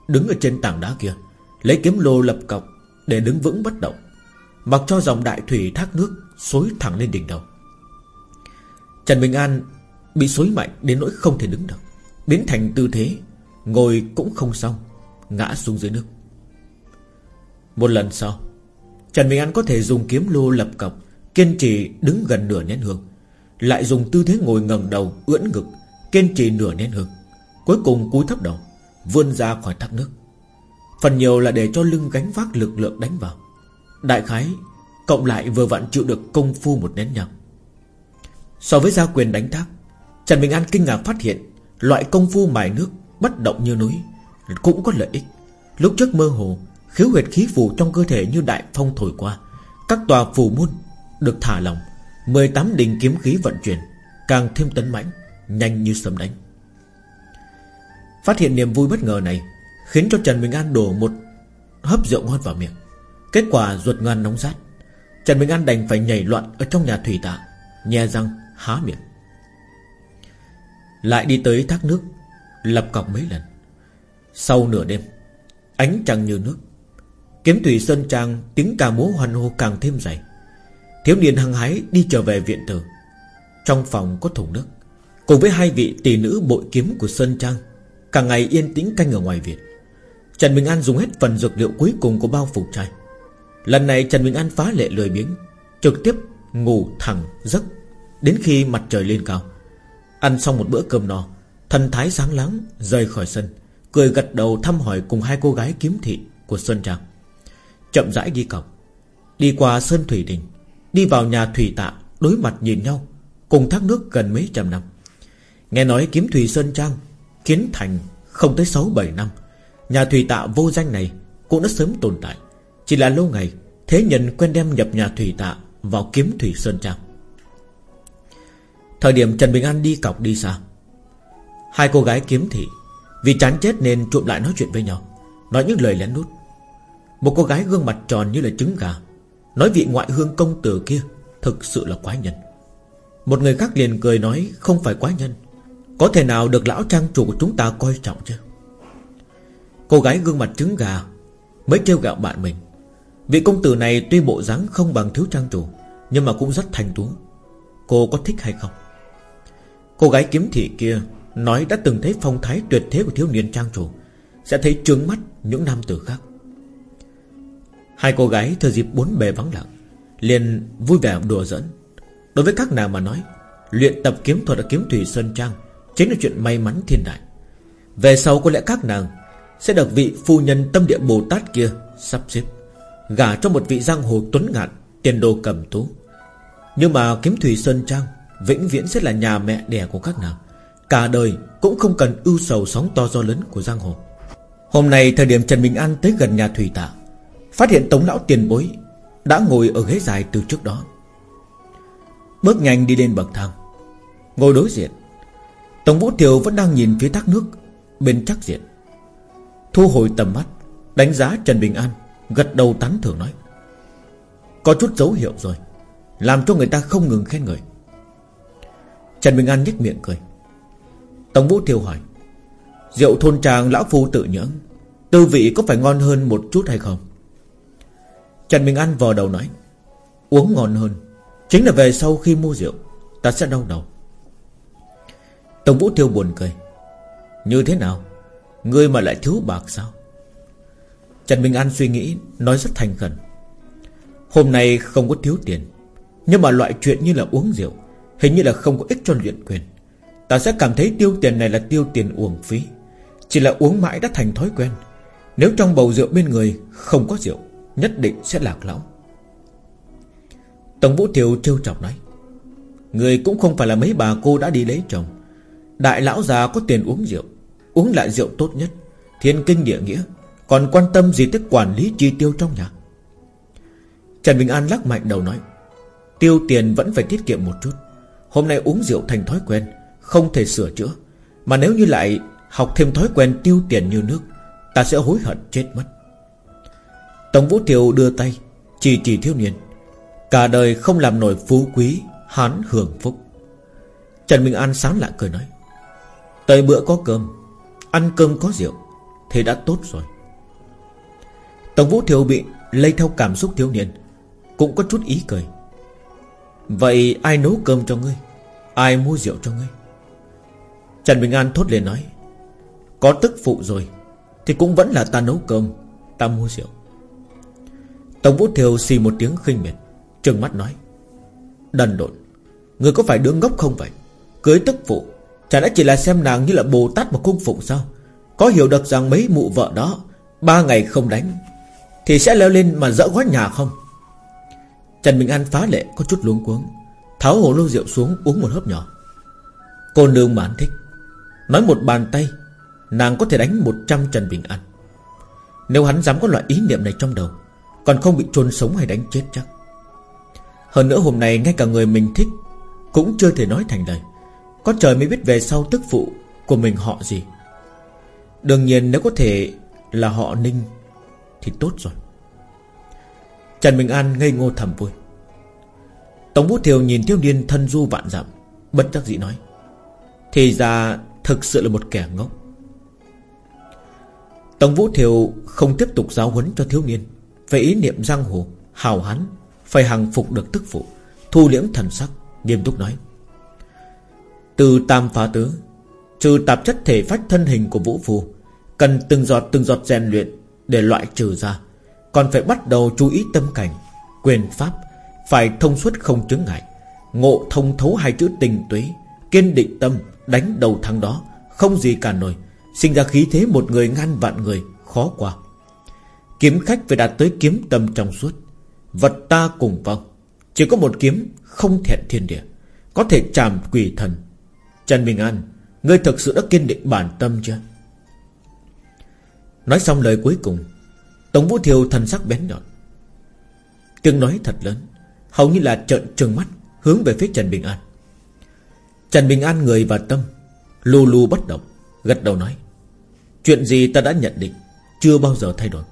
Đứng ở trên tảng đá kia, Lấy kiếm lô lập cọc Để đứng vững bất động. Mặc cho dòng đại thủy thác nước Xối thẳng lên đỉnh đầu. Trần Bình An Bị xối mạnh đến nỗi không thể đứng được. Biến thành tư thế, Ngồi cũng không xong, Ngã xuống dưới nước. Một lần sau, Trần Bình An có thể dùng kiếm lô lập cọc Kiên trì đứng gần nửa nén hương, Lại dùng tư thế ngồi ngẩng đầu ưỡn ngực, Kiên trì nửa nén hương, Cuối cùng cúi thấp đầu, Vươn ra khỏi thác nước. Phần nhiều là để cho lưng gánh vác lực lượng đánh vào. Đại khái, Cộng lại vừa vặn chịu được công phu một nén nhang. So với gia quyền đánh thác, Trần Bình An kinh ngạc phát hiện Loại công phu mài nước Bất động như núi Cũng có lợi ích. Lúc trước mơ hồ, Khiếu huyệt khí phù trong cơ thể như đại phong thổi qua, Các tòa phù môn Được thả lỏng 18 đình kiếm khí vận chuyển, Càng thêm tấn mãnh, Nhanh như sấm đánh. Phát hiện niềm vui bất ngờ này Khiến cho Trần Bình An đổ một hấp rượu ngon vào miệng. Kết quả ruột gan nóng rát. Trần Bình An đành phải nhảy loạn Ở trong nhà thủy tạ Nhe răng, há miệng. Lại đi tới thác nước, Lập cọc mấy lần. Sau nửa đêm, Ánh trăng như nước. Kiếm thủy sơn trang, tiếng ca múa hoan hô càng thêm dày. Thiếu niên hăng hái đi trở về viện tử Trong phòng có thùng nước. Cùng với hai vị tỷ nữ bội kiếm của Sơn Trang, Cả ngày yên tĩnh canh ở ngoài viện. Trần Bình An dùng hết phần dược liệu cuối cùng của bao phục trai. Lần này Trần Bình An phá lệ lười biếng, Trực tiếp ngủ thẳng giấc. Đến khi mặt trời lên cao, Ăn xong một bữa cơm no, Thần thái sáng láng rời khỏi sân, Cười gật đầu thăm hỏi cùng hai cô gái kiếm thị Của Sơn Trang. Chậm rãi đi cọc Đi qua Sơn Thủy Đình, Đi vào nhà Thủy Tạ, Đối mặt nhìn nhau, Cùng thác nước gần mấy trăm năm. Nghe nói kiếm Thủy Sơn Trang Kiến thành không tới 6-7 năm, Nhà Thủy Tạ vô danh này Cũng đã sớm tồn tại. Chỉ là lâu ngày, Thế nhân quen đem nhập nhà Thủy Tạ Vào kiếm Thủy Sơn Trang. Thời điểm Trần Bình An đi cọc đi xa, Hai cô gái kiếm thị Vì chán chết nên trộm lại nói chuyện với nhau, Nói những lời lén lút. Một cô gái gương mặt tròn như là trứng gà, Nói vị ngoại hương công tử kia Thực sự là quái nhân. Một người khác liền cười nói, không phải quái nhân, Có thể nào được lão trang chủ của chúng ta coi trọng chứ? Cô gái gương mặt trứng gà Mới trêu gạo bạn mình. Vị công tử này tuy bộ dáng không bằng thiếu trang chủ, Nhưng mà cũng rất thành tú. Cô có thích hay không? Cô gái kiếm thị kia Nói đã từng thấy phong thái tuyệt thế của thiếu niên trang chủ, Sẽ thấy trướng mắt những nam tử khác. Hai cô gái thừa dịp bốn bề vắng lặng, liền vui vẻ đùa dẫn Đối với các nàng mà nói, Luyện tập kiếm thuật ở kiếm thủy Sơn Trang Chính là chuyện may mắn thiên đại. Về sau có lẽ các nàng Sẽ được vị phu nhân tâm địa Bồ Tát kia Sắp xếp. Gả cho một vị giang hồ tuấn ngạn, Tiền đồ cầm tú. Nhưng mà kiếm thủy Sơn Trang Vĩnh viễn sẽ là nhà mẹ đẻ của các nàng. Cả đời cũng không cần ưu sầu sóng to do lớn của giang hồ. Hôm nay thời điểm Trần Bình An tới gần nhà Thủy Tạ, Phát hiện tống lão tiền bối Đã ngồi ở ghế dài từ trước đó. Bước nhanh đi lên bậc thang, Ngồi đối diện. Tống Vũ Thiều vẫn đang nhìn phía thác nước Bên chắc diện. Thu hồi tầm mắt, Đánh giá Trần Bình An. Gật đầu tán thưởng nói, Có chút dấu hiệu rồi, Làm cho người ta không ngừng khen người Trần Bình An nhếch miệng cười. Tống Vũ thiêu hỏi, Rượu thôn tràng lão phu tự nhưỡng, Tư vị có phải ngon hơn một chút hay không? Trần Bình An vò đầu nói, Uống ngon hơn, Chính là về sau khi mua rượu, Ta sẽ đau đầu. Tổng Vũ Thiêu buồn cười, Như thế nào? Ngươi mà lại thiếu bạc sao? Trần Bình An suy nghĩ, Nói rất thành khẩn. Hôm nay không có thiếu tiền, Nhưng mà loại chuyện như là uống rượu, Hình như là không có ích cho luyện quyền. Ta sẽ cảm thấy tiêu tiền này là tiêu tiền uổng phí, Chỉ là uống mãi đã thành thói quen. Nếu trong bầu rượu bên người Không có rượu, Nhất định sẽ lạc lõng. Tổng Vũ Thiều trêu chọc nói, Người cũng không phải là mấy bà cô đã đi lấy chồng. Đại lão già có tiền uống rượu, Uống lại rượu tốt nhất, Thiên kinh địa nghĩa còn quan tâm gì tới quản lý chi tiêu trong nhà? Trần Bình An lắc mạnh đầu nói, Tiêu tiền vẫn phải tiết kiệm một chút. Hôm nay uống rượu thành thói quen, Không thể sửa chữa. Mà nếu như lại học thêm thói quen tiêu tiền như nước, Ta sẽ hối hận chết mất. Tổng Vũ Thiều đưa tay, Chỉ chỉ thiếu niên, Cả đời không làm nổi phú quý, Hán hưởng phúc. Trần Minh An sáng lại cười nói, Tới bữa có cơm, Ăn cơm có rượu, Thế đã tốt rồi. Tống Vũ Thiều bị lây theo cảm xúc thiếu niên, Cũng có chút ý cười. Vậy ai nấu cơm cho ngươi? Ai mua rượu cho ngươi? Trần Bình An thốt lên nói, Có tức phụ rồi, Thì cũng vẫn là ta nấu cơm, Ta mua rượu. Tống Vũ Thiều xì một tiếng khinh miệt, Trừng mắt nói, Đần độn, Người có phải đứa ngốc không vậy? Cưới tức phụ, Chả lẽ chỉ là xem nàng như là Bồ Tát mà cung phụng sao? Có hiểu được rằng mấy mụ vợ đó Ba ngày không đánh thì sẽ leo lên mà dỡ gói nhà không? Trần Bình An phá lệ, có chút luống cuống, Tháo hồ lô rượu xuống uống một hớp nhỏ. Cô nương mà anh thích. Nói một bàn tay, Nàng có thể đánh 100 Trần Bình An. Nếu hắn dám có loại ý niệm này trong đầu, Còn không bị chôn sống hay đánh chết chắc. Hơn nữa hôm nay Ngay cả người mình thích Cũng chưa thể nói thành lời. Có trời mới biết về sau tức phụ Của mình họ gì. Đương nhiên nếu có thể Là họ Ninh thì tốt rồi. Trần Bình An ngây ngô thầm vui. Tống Vũ Thiều nhìn thiếu niên thân du vạn dặm, Bất đắc dĩ nói, Thì ra thực sự là một kẻ ngốc. Tống Vũ Thiều không tiếp tục giáo huấn cho thiếu niên Về ý niệm giang hồ, Hào hán, Phải hằng phục được tức phụ, Thu liễm thần sắc, Nghiêm túc nói, Từ tam phá tứ, Trừ tạp chất thể phách thân hình của Vũ Phù Cần từng giọt từng giọt rèn luyện để loại trừ ra. Còn phải bắt đầu chú ý tâm cảnh, Quyền pháp, Phải thông suốt không chứng ngại. Ngộ thông thấu hai chữ tình tuế, Kiên định tâm, Đánh đầu thắng đó, Không gì cản nổi, Sinh ra khí thế một người ngăn vạn người, Khó qua. Kiếm khách phải đạt tới kiếm tâm trong suốt. Vật ta cùng vong, Chỉ có một kiếm không thẹn thiên địa, Có thể chạm quỷ thần. Trần Bình An, Ngươi thực sự đã kiên định bản tâm chưa? Nói xong lời cuối cùng Tống Vũ Thiều thần sắc bén nhọn. Tiếng nói thật lớn, Hầu như là trợn trừng mắt, Hướng về phía Trần Bình An. Trần Bình An người và tâm, Lù lù bất động, Gật đầu nói, Chuyện gì ta đã nhận định, Chưa bao giờ thay đổi.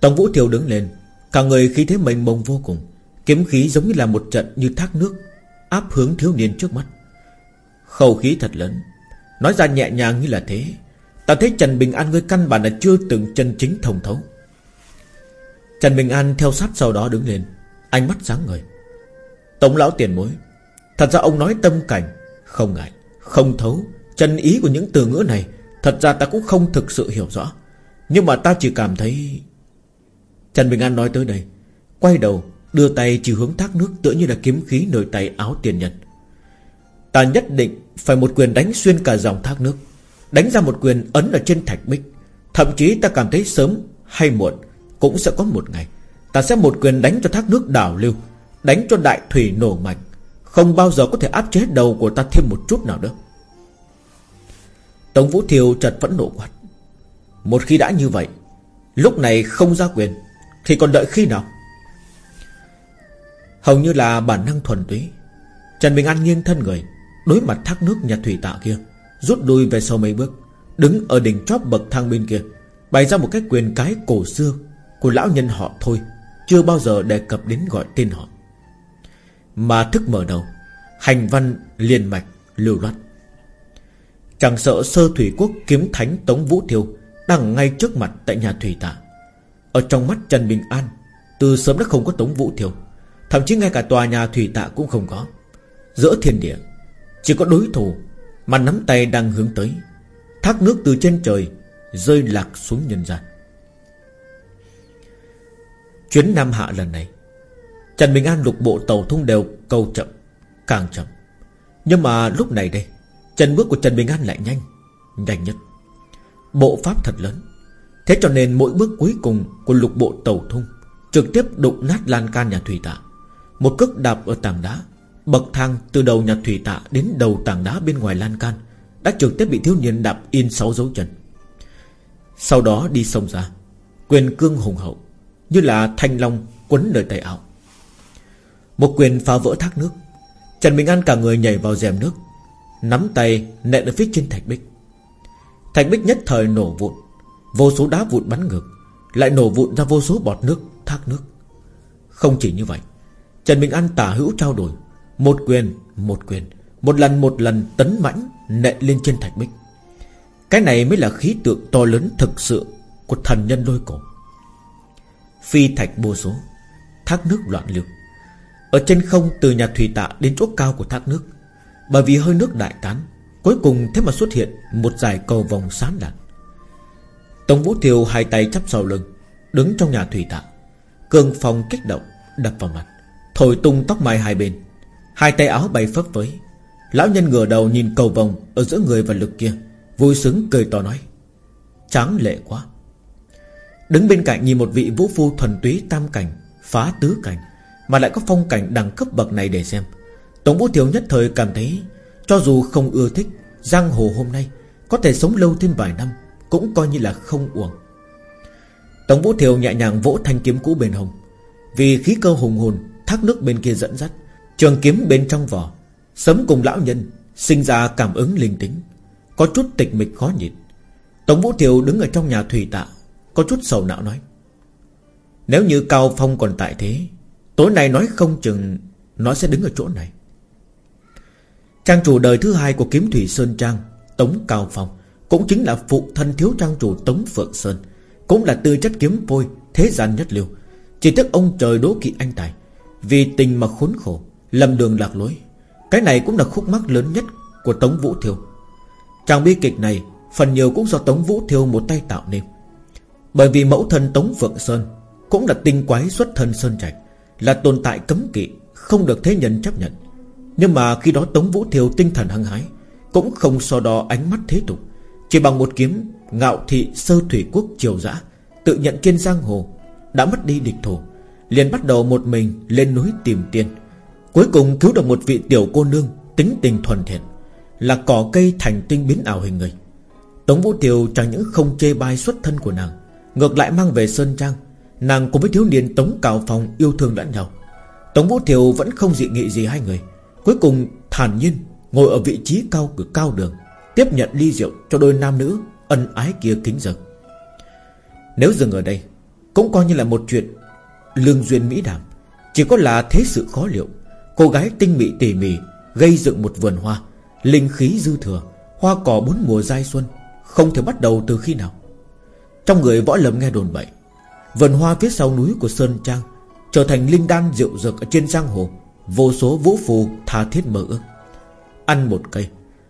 Tống Vũ Thiều đứng lên, Cả người khí thế mênh mông vô cùng, Kiếm khí giống như là một trận như thác nước, Áp hướng thiếu niên trước mắt. Khẩu khí thật lớn, Nói ra nhẹ nhàng như là thế Ta thấy Trần Bình An ngươi căn bản là chưa từng chân chính thông thấu. Trần Bình An theo sát sau đó đứng lên, Ánh mắt sáng ngời. Tống lão tiền mối Thật ra ông nói tâm cảnh Không ngại, Không thấu. Chân ý của những từ ngữ này, Thật ra ta cũng không thực sự hiểu rõ. Nhưng mà ta chỉ cảm thấy Trần Bình An nói tới đây, Quay đầu Đưa tay chỉ hướng thác nước Tựa như là kiếm khí nơi tay áo tiền nhân. Ta nhất định Phải một quyền đánh xuyên cả dòng thác nước. Đánh ra một quyền ấn ở trên thạch bích. Thậm chí ta cảm thấy sớm hay muộn Cũng sẽ có một ngày, Ta sẽ một quyền đánh cho thác nước đảo lưu, Đánh cho đại thủy nổ mạnh. Không bao giờ có thể áp chế đầu của ta thêm một chút nào nữa. Tống Vũ Thiều chợt vẫn nộ quát. Một khi đã như vậy, Lúc này không ra quyền Thì còn đợi khi nào? Hầu như là bản năng thuần túy, Trần Bình An nghiêng thân người, Đối mặt thác nước nhà thủy tạ kia. Rút lui về sau mấy bước, Đứng ở đỉnh chóp bậc thang bên kia, Bày ra một cái quyền cái cổ xưa Của lão nhân họ thôi, Chưa bao giờ đề cập đến gọi tên họ. Mà thức mở đầu, Hành văn liền mạch lưu loát. Chẳng sợ sơ thủy quốc kiếm thánh Tống Vũ Thiêu Đang ngay trước mặt tại nhà thủy tạ Ở trong mắt Trần Bình An, Từ sớm đã không có Tống Vũ Thiêu, Thậm chí ngay cả tòa nhà thủy tạ cũng không có. Giữa thiên địa, Chỉ có đối thủ mà nắm tay đang hướng tới. Thác nước từ trên trời Rơi lạc xuống nhân gian. Chuyến Nam Hạ lần này, Trần Bình An lục bộ tàu thung đều cầu chậm, Càng chậm. Nhưng mà lúc này đây, Chân bước của Trần Bình An lại nhanh Nhanh nhất. Bộ pháp thật lớn. Thế cho nên mỗi bước cuối cùng của lục bộ tàu thung Trực tiếp đụng nát lan can nhà thủy tạ Một cước đạp ở tảng đá Bậc thang từ đầu nhà thủy tạ Đến đầu tảng đá bên ngoài lan can Đã trực tiếp bị thiếu niên đạp in sáu dấu chân. Sau đó đi sông ra, Quyền cương hùng hậu Như là thanh long quấn lời tay áo. Một quyền phá vỡ thác nước, Trần Bình An cả người nhảy vào rèm nước, Nắm tay nện ở phía trên thạch bích. Thạch bích nhất thời nổ vụn, Vô số đá vụn bắn ngược, Lại nổ vụn ra vô số bọt nước, Thác nước. Không chỉ như vậy, Trần Bình An tả hữu trao đổi một quyền một quyền. Một lần một lần tấn mãnh nện lên trên thạch bích. Cái này mới là khí tượng to lớn thực sự Của thần nhân lôi cổ. Phi thạch vô số, Thác nước loạn lưu. Ở trên không từ nhà thủy tạ đến chỗ cao của thác nước. Bởi vì hơi nước đại tán, Cuối cùng thế mà xuất hiện Một dải cầu vòng sán đạn Tống Vũ Thiều hai tay chắp sau lưng, Đứng trong nhà thủy tạ. Cường phòng kích động, Đập vào mặt. Thổi tung tóc mai hai bên. Hai tay áo bay phấp phới. Lão nhân ngửa đầu nhìn cầu vòng Ở giữa người và lực kia, Vui sướng cười to nói, Tráng lệ quá. Đứng bên cạnh nhìn một vị vũ phu thuần túy tam cảnh, Phá tứ cảnh, Mà lại có phong cảnh đẳng cấp bậc này để xem. Tổng Vũ thiếu nhất thời cảm thấy, Cho dù không ưa thích, Giang hồ hôm nay Có thể sống lâu thêm vài năm Cũng coi như là không uổng. Tổng Vũ Thiều nhẹ nhàng vỗ thanh kiếm cũ bên hồng Vì khí cơ hùng hồn, Thác nước bên kia dẫn dắt Trường kiếm bên trong vỏ. Sấm cùng lão nhân Sinh ra cảm ứng linh tính. Có chút tịch mịch khó nhịn. Tống Vũ Thiều đứng ở trong nhà thủy tạ, Có chút sầu não nói. Nếu như Cao Phong còn tại thế, Tối nay nói không chừng Nó sẽ đứng ở chỗ này. Trang chủ đời thứ hai của kiếm thủy Sơn Trang, Tống Cao Phong, Cũng chính là phụ thân thiếu trang chủ Tống Phượng Sơn, Cũng là tư chất kiếm phôi Thế gian nhất liêu Chỉ tiếc ông trời đố kỵ anh tài, Vì tình mà khốn khổ. Lầm đường lạc lối. Cái này cũng là khúc mắc lớn nhất Của Tống Vũ Thiêu. Trang bi kịch này Phần nhiều cũng do Tống Vũ Thiêu một tay tạo nên. Bởi vì mẫu thân Tống Phượng Sơn Cũng là tinh quái xuất thân Sơn Trạch, Là tồn tại cấm kỵ, Không được thế nhân chấp nhận. Nhưng mà khi đó Tống Vũ Thiêu tinh thần hăng hái, Cũng không so đo ánh mắt thế tục. Chỉ bằng một kiếm, Ngạo thị sơ thủy quốc triều dã, Tự nhận trên giang hồ, Đã mất đi địch thủ liền bắt đầu một mình lên núi tìm tiền. Cuối cùng cứu được một vị tiểu cô nương Tính tình thuần thiện, Là cỏ cây thành tinh biến ảo hình người. Tống Vũ Tiều chẳng những không chê bai xuất thân của nàng, Ngược lại mang về Sơn Trang. Nàng cùng với thiếu niên Tống Cào Phòng yêu thương lẫn nhau. Tống Vũ Tiều vẫn không dị nghị gì hai người. Cuối cùng thản nhiên Ngồi ở vị trí cao cửa cao đường, Tiếp nhận ly rượu cho đôi nam nữ Ân ái kia kính dâng. Nếu dừng ở đây, Cũng coi như là một chuyện Lương duyên mỹ đảm, Chỉ có là thế sự khó liệu. Cô gái tinh mị tỉ mỉ, Gây dựng một vườn hoa, Linh khí dư thừa, Hoa cỏ bốn mùa giai xuân, Không thể bắt đầu từ khi nào. Trong người võ lâm nghe đồn bậy, Vườn hoa phía sau núi của Sơn Trang Trở thành linh đan rượu dược ở trên giang hồ, Vô số vũ phù tha thiết mơ ước. Ăn một cây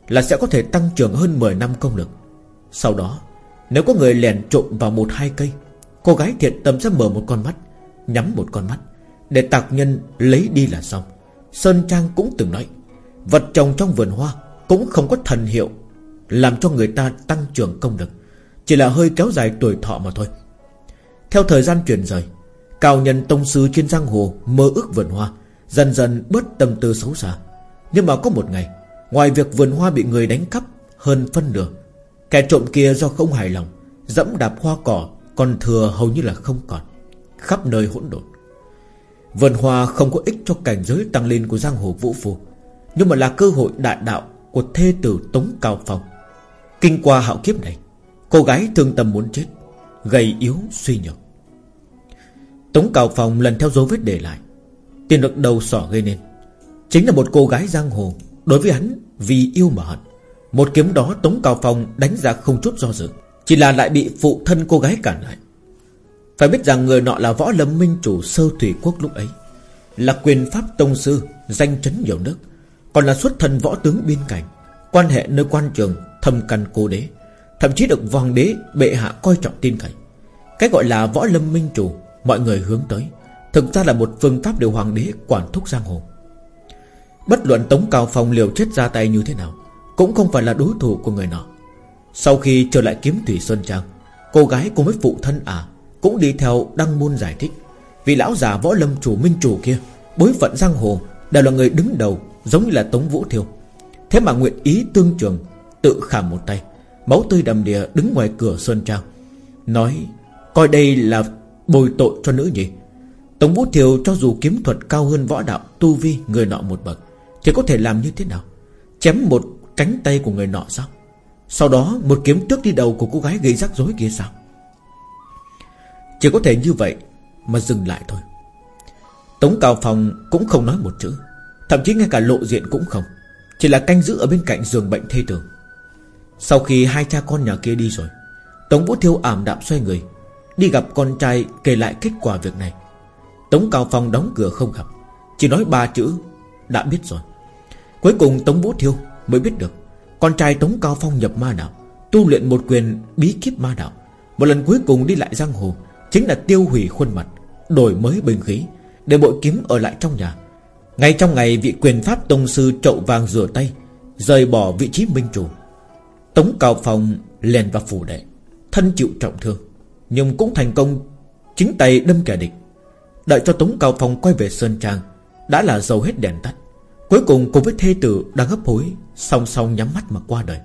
Là sẽ có thể tăng trưởng hơn 10 năm công lực. Sau đó, Nếu có người lèn trộn vào một hai cây, Cô gái thiện tâm sẽ mở một con mắt, Nhắm một con mắt Để tạc nhân lấy đi là xong. Sơn Trang cũng từng nói, Vật trồng trong vườn hoa Cũng không có thần hiệu, Làm cho người ta tăng trưởng công lực. Chỉ là hơi kéo dài tuổi thọ mà thôi. Theo thời gian chuyển rời, Cao nhân tông sư trên giang hồ Mơ ước vườn hoa, Dần dần bớt tâm tư xấu xa. Nhưng mà có một ngày, Ngoài việc vườn hoa bị người đánh cắp Hơn phân nửa, Kẻ trộm kia do không hài lòng, Dẫm đạp hoa cỏ Còn thừa hầu như là không còn, Khắp nơi hỗn độn. Vườn hoa không có ích cho cảnh giới tăng lên của giang hồ vũ phu, Nhưng mà là cơ hội đại đạo Của thê tử Tống Cao Phong. Kinh qua hạo kiếp này, Cô gái thương tâm muốn chết, Gầy yếu suy nhược. Tống Cao Phong lần theo dấu vết để lại Tiền được đầu sỏ gây nên. Chính là một cô gái giang hồ, Đối với hắn vì yêu mà hận. Một kiếm đó Tống Cao Phong đánh ra không chút do dự, Chỉ là lại bị phụ thân cô gái cản lại. Phải biết rằng người nọ là võ lâm minh chủ sơ thủy quốc lúc ấy, Là quyền pháp tông sư, Danh chấn nhiều nước, Còn là xuất thân võ tướng biên cảnh, Quan hệ nơi quan trường thâm căn cố đế, Thậm chí được hoàng đế, bệ hạ coi trọng tin cậy. Cái gọi là võ lâm minh chủ, Mọi người hướng tới, Thực ra là một phương pháp để hoàng đế quản thúc giang hồ. Bất luận Tống Cao Phong liều chết ra tay như thế nào, Cũng không phải là đối thủ của người nọ. Sau khi trở lại kiếm Thủy xuân Trang, Cô gái cùng với phụ thân à cũng đi theo đăng môn giải thích. Vì lão già võ lâm chủ minh chủ kia, Bối phận giang hồ, Đều là người đứng đầu, Giống như là Tống Vũ Thiêu. Thế mà nguyện ý tương trường, Tự khảm một tay, Máu tươi đầm đìa đứng ngoài cửa Sơn Trang, Nói, Coi đây là bồi tội cho nữ nhỉ. Tống Vũ Thiều cho dù kiếm thuật cao hơn võ đạo, Tu vi người nọ một bậc, Thì có thể làm như thế nào? Chém một cánh tay của người nọ sao? Sau đó, một kiếm tước đi đầu của cô gái gây rắc rối kia sao? Chỉ có thể như vậy Mà dừng lại thôi. Tống Cao Phong cũng không nói một chữ. Thậm chí ngay cả lộ diện cũng không. Chỉ là canh giữ ở bên cạnh giường bệnh thê tường Sau khi hai cha con nhà kia đi rồi, Tống Vũ Thiêu ảm đạm xoay người, Đi gặp con trai kể lại kết quả việc này. Tống Cao Phong đóng cửa không gặp, Chỉ nói ba chữ, Đã biết rồi. Cuối cùng Tống Vũ Thiêu mới biết được, Con trai Tống Cao Phong nhập ma đạo, Tu luyện một quyền bí kíp ma đạo, Một lần cuối cùng đi lại giang hồ Chính là tiêu hủy khuôn mặt, Đổi mới bình khí, Để bội kiếm ở lại trong nhà. Ngay trong ngày vị quyền pháp tông sư trậu vàng rửa tay, Rời bỏ vị trí minh chủ, Tống Cao Phong lèn vào phủ đệ, Thân chịu trọng thương, Nhưng cũng thành công Chính tay đâm kẻ địch. Đợi cho Tống Cao Phong quay về Sơn Trang, Đã là dầu hết đèn tắt. Cuối cùng cùng với thê tử đang hấp hối, Song song nhắm mắt mà qua đời.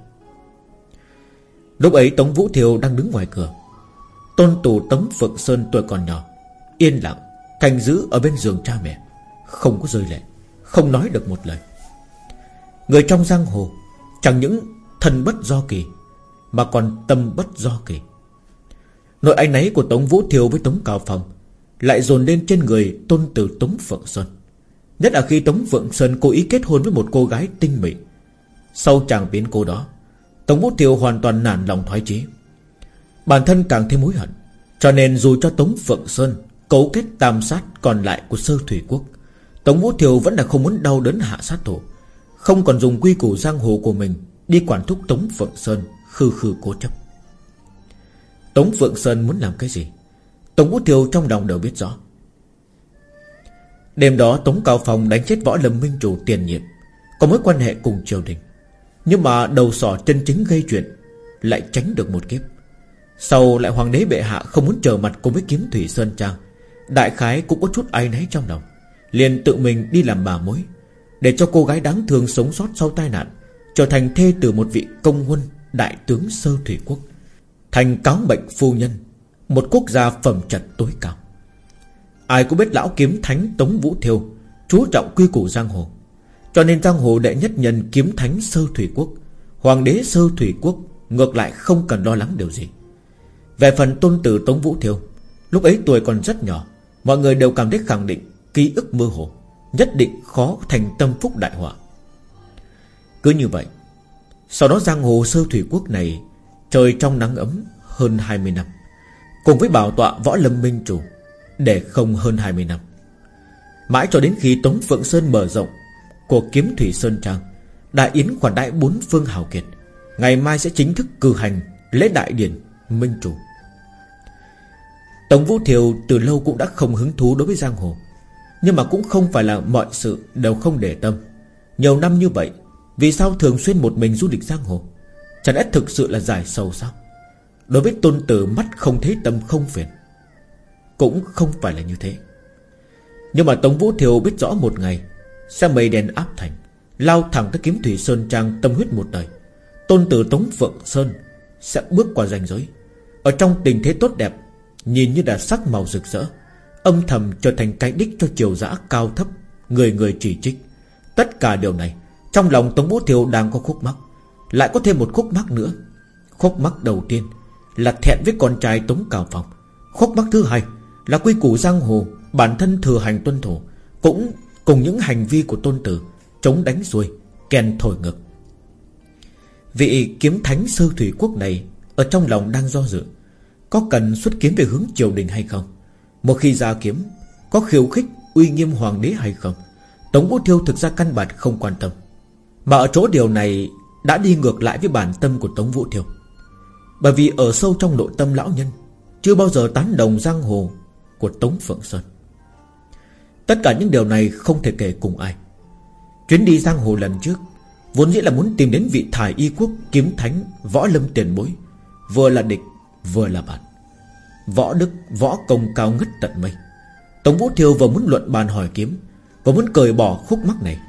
Lúc ấy Tống Vũ Thiều đang đứng ngoài cửa Tôn tù Tống Phượng Sơn tuổi còn nhỏ, Yên lặng, Canh giữ ở bên giường cha mẹ, Không có rơi lệ, Không nói được một lời. Người trong giang hồ, Chẳng những thần bất do kỳ, Mà còn tâm bất do kỳ. Nội anh ấy của Tống Vũ Thiều với Tống Cao Phong Lại dồn lên trên người tôn tử Tống Phượng Sơn. Nhất là khi Tống Phượng Sơn cố ý kết hôn với một cô gái tinh mỹ Sau chàng biến cô đó, Tống Vũ Thiều hoàn toàn nản lòng thoái chí. Bản thân càng thêm hối hận. Cho nên dù cho Tống Phượng Sơn Cấu kết tam sát còn lại của sơ thủy quốc, Tống Vũ Thiều vẫn là không muốn đau đớn hạ sát thủ. Không còn dùng quy củ giang hồ của mình Đi quản thúc Tống Phượng Sơn Khư khư cố chấp. Tống Phượng Sơn muốn làm cái gì? Tống Vũ Thiều trong lòng đều biết rõ. Đêm đó Tống Cao Phong đánh chết võ lâm minh chủ tiền nhiệm, Có mối quan hệ cùng triều đình. Nhưng mà đầu sỏ chân chính gây chuyện Lại tránh được một kiếp. Sau lại hoàng đế bệ hạ không muốn chờ mặt cùng với kiếm thủy Sơn Trang? Đại khái cũng có chút ai nấy trong lòng. Liền tự mình đi làm bà mối, Để cho cô gái đáng thương sống sót sau tai nạn, Trở thành thê từ một vị công huân, Đại tướng sơ thủy quốc, Thành cáo bệnh phu nhân, Một quốc gia phẩm trật tối cao. Ai cũng biết lão kiếm thánh Tống Vũ Thiêu Chú trọng quy củ giang hồ. Cho nên giang hồ đệ nhất nhân kiếm thánh sơ thủy quốc, Hoàng đế sơ thủy quốc Ngược lại không cần lo lắng điều gì. Về phần tôn tử Tống Vũ Thiêu, Lúc ấy tuổi còn rất nhỏ, Mọi người đều cảm thấy khẳng định Ký ức mơ hồ, Nhất định khó thành tâm phúc đại họa. Cứ như vậy, Sau đó giang hồ sơ thủy quốc này, Trời trong nắng ấm hơn 20 năm, Cùng với bảo tọa võ lâm minh chủ Để không hơn 20 năm. Mãi cho đến khi Tống Phượng Sơn mở rộng Của kiếm thủy Sơn Trang, Đại yến khoản đại bốn phương hào kiệt, Ngày mai sẽ chính thức cử hành Lễ đại điển Minh chủ. Tống Vũ Thiều từ lâu cũng đã không hứng thú đối với giang hồ, Nhưng mà cũng không phải là mọi sự đều không để tâm. Nhiều năm như vậy, Vì sao thường xuyên một mình du lịch giang hồ? Chẳng lẽ thực sự là giải sầu sao? Đối với tôn tử mắt không thấy tâm không phiền. Cũng không phải là như thế. Nhưng mà Tống Vũ Thiều biết rõ một ngày Xe mây đèn áp thành, Lao thẳng tới kiếm thủy Sơn Trang tâm huyết một đời. Tôn tử Tống Phượng Sơn Sẽ bước qua ranh giới. Ở trong tình thế tốt đẹp Nhìn như đã sắc màu rực rỡ. Âm thầm trở thành cái đích cho triều dã cao thấp, Người người chỉ trích. Tất cả điều này, Trong lòng Tống Vũ Thiều đang có khúc mắc. Lại có thêm một khúc mắc nữa. Khúc mắc đầu tiên Là thẹn với con trai Tống Cao Phong. Khúc mắc thứ hai Là quy củ giang hồ, Bản thân thừa hành tuân thủ, Cũng cùng những hành vi của tôn tử, Chống đánh xuôi, Kèn thổi ngực Vị kiếm thánh sơ thủy quốc này Ở trong lòng đang do dự có cần xuất kiếm về hướng triều đình hay không? Một khi ra kiếm, Có khiêu khích, uy nghiêm hoàng đế hay không? Tống Vũ Thiêu thực ra căn bản không quan tâm. Mà ở chỗ điều này Đã đi ngược lại với bản tâm của Tống Vũ Thiêu. Bởi vì ở sâu trong nội tâm lão nhân, Chưa bao giờ tán đồng giang hồ Của Tống Phượng Sơn. Tất cả những điều này không thể kể cùng ai. Chuyến đi giang hồ lần trước Vốn dĩ là muốn tìm đến vị thải y quốc Kiếm thánh võ lâm tiền bối, Vừa là địch, vừa là bạn Võ đức, võ công cao ngất tận mây. Tống Vũ Thiêu vừa muốn luận bàn hỏi kiếm, Vừa muốn cởi bỏ khúc mắc này,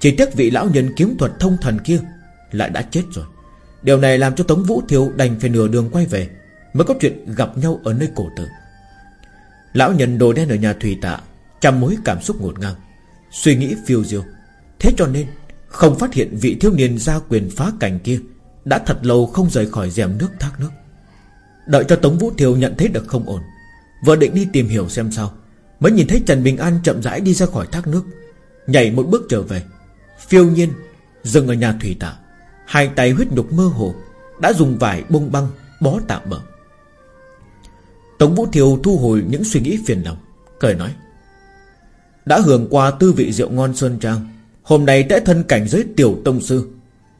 Chỉ tiếc vị lão nhân kiếm thuật thông thần kia Lại đã chết rồi. Điều này làm cho Tống Vũ Thiêu đành phải nửa đường quay về, Mới có chuyện gặp nhau ở nơi cổ tử. Lão nhân đồ đen ở nhà thủy tạ, Trăm mối cảm xúc ngột ngang, Suy nghĩ phiêu diêu. Thế cho nên, Không phát hiện vị thiếu niên gia quyền phá cảnh kia Đã thật lâu không rời khỏi rèm nước thác nước. Đợi cho Tống Vũ Thiều nhận thấy được không ổn. Vừa định đi tìm hiểu xem sao. Mới nhìn thấy Trần Bình An chậm rãi đi ra khỏi thác nước, Nhảy một bước trở về. Phiêu nhiên, Dừng ở nhà thủy tạ Hai tay huyết nhục mơ hồ, Đã dùng vải bông băng bó tạm bờ Tống Vũ Thiều thu hồi những suy nghĩ phiền lòng, Cười nói. Đã hưởng qua tư vị rượu ngon Sơn Trang, Hôm nay tẽ thân cảnh giới tiểu tông sư,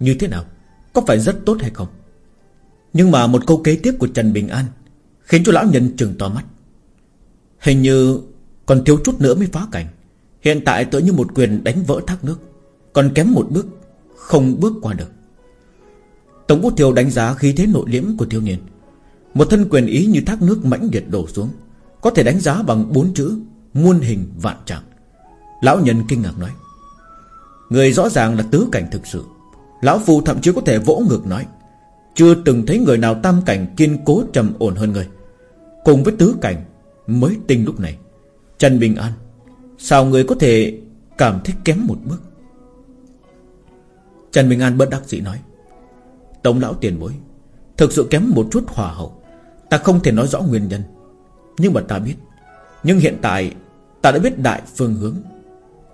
Như thế nào? Có phải rất tốt hay không? Nhưng mà một câu kế tiếp của Trần Bình An Khiến cho lão nhân trừng to mắt. Hình như còn thiếu chút nữa mới phá cảnh. Hiện tại tự như một quyền đánh vỡ thác nước, Còn kém một bước, Không bước qua được. Tổng Quốc Thiều đánh giá khí thế nội liễm của thiếu niên. Một thân quyền ý như thác nước mãnh liệt đổ xuống, Có thể đánh giá bằng bốn chữ, Muôn hình vạn trạng. Lão nhân kinh ngạc nói, Người rõ ràng là tứ cảnh thực sự. Lão Phu thậm chí có thể vỗ ngược nói chưa từng thấy người nào tam cảnh kiên cố trầm ổn hơn người. Cùng với tứ cảnh Mới tinh lúc này, Trần Bình An, Sao người có thể cảm thấy kém một bước? Trần Bình An bất đắc dĩ nói, Tống lão tiền bối, Thực sự kém một chút hòa hậu. Ta không thể nói rõ nguyên nhân, Nhưng mà ta biết. Nhưng hiện tại, ta đã biết đại phương hướng.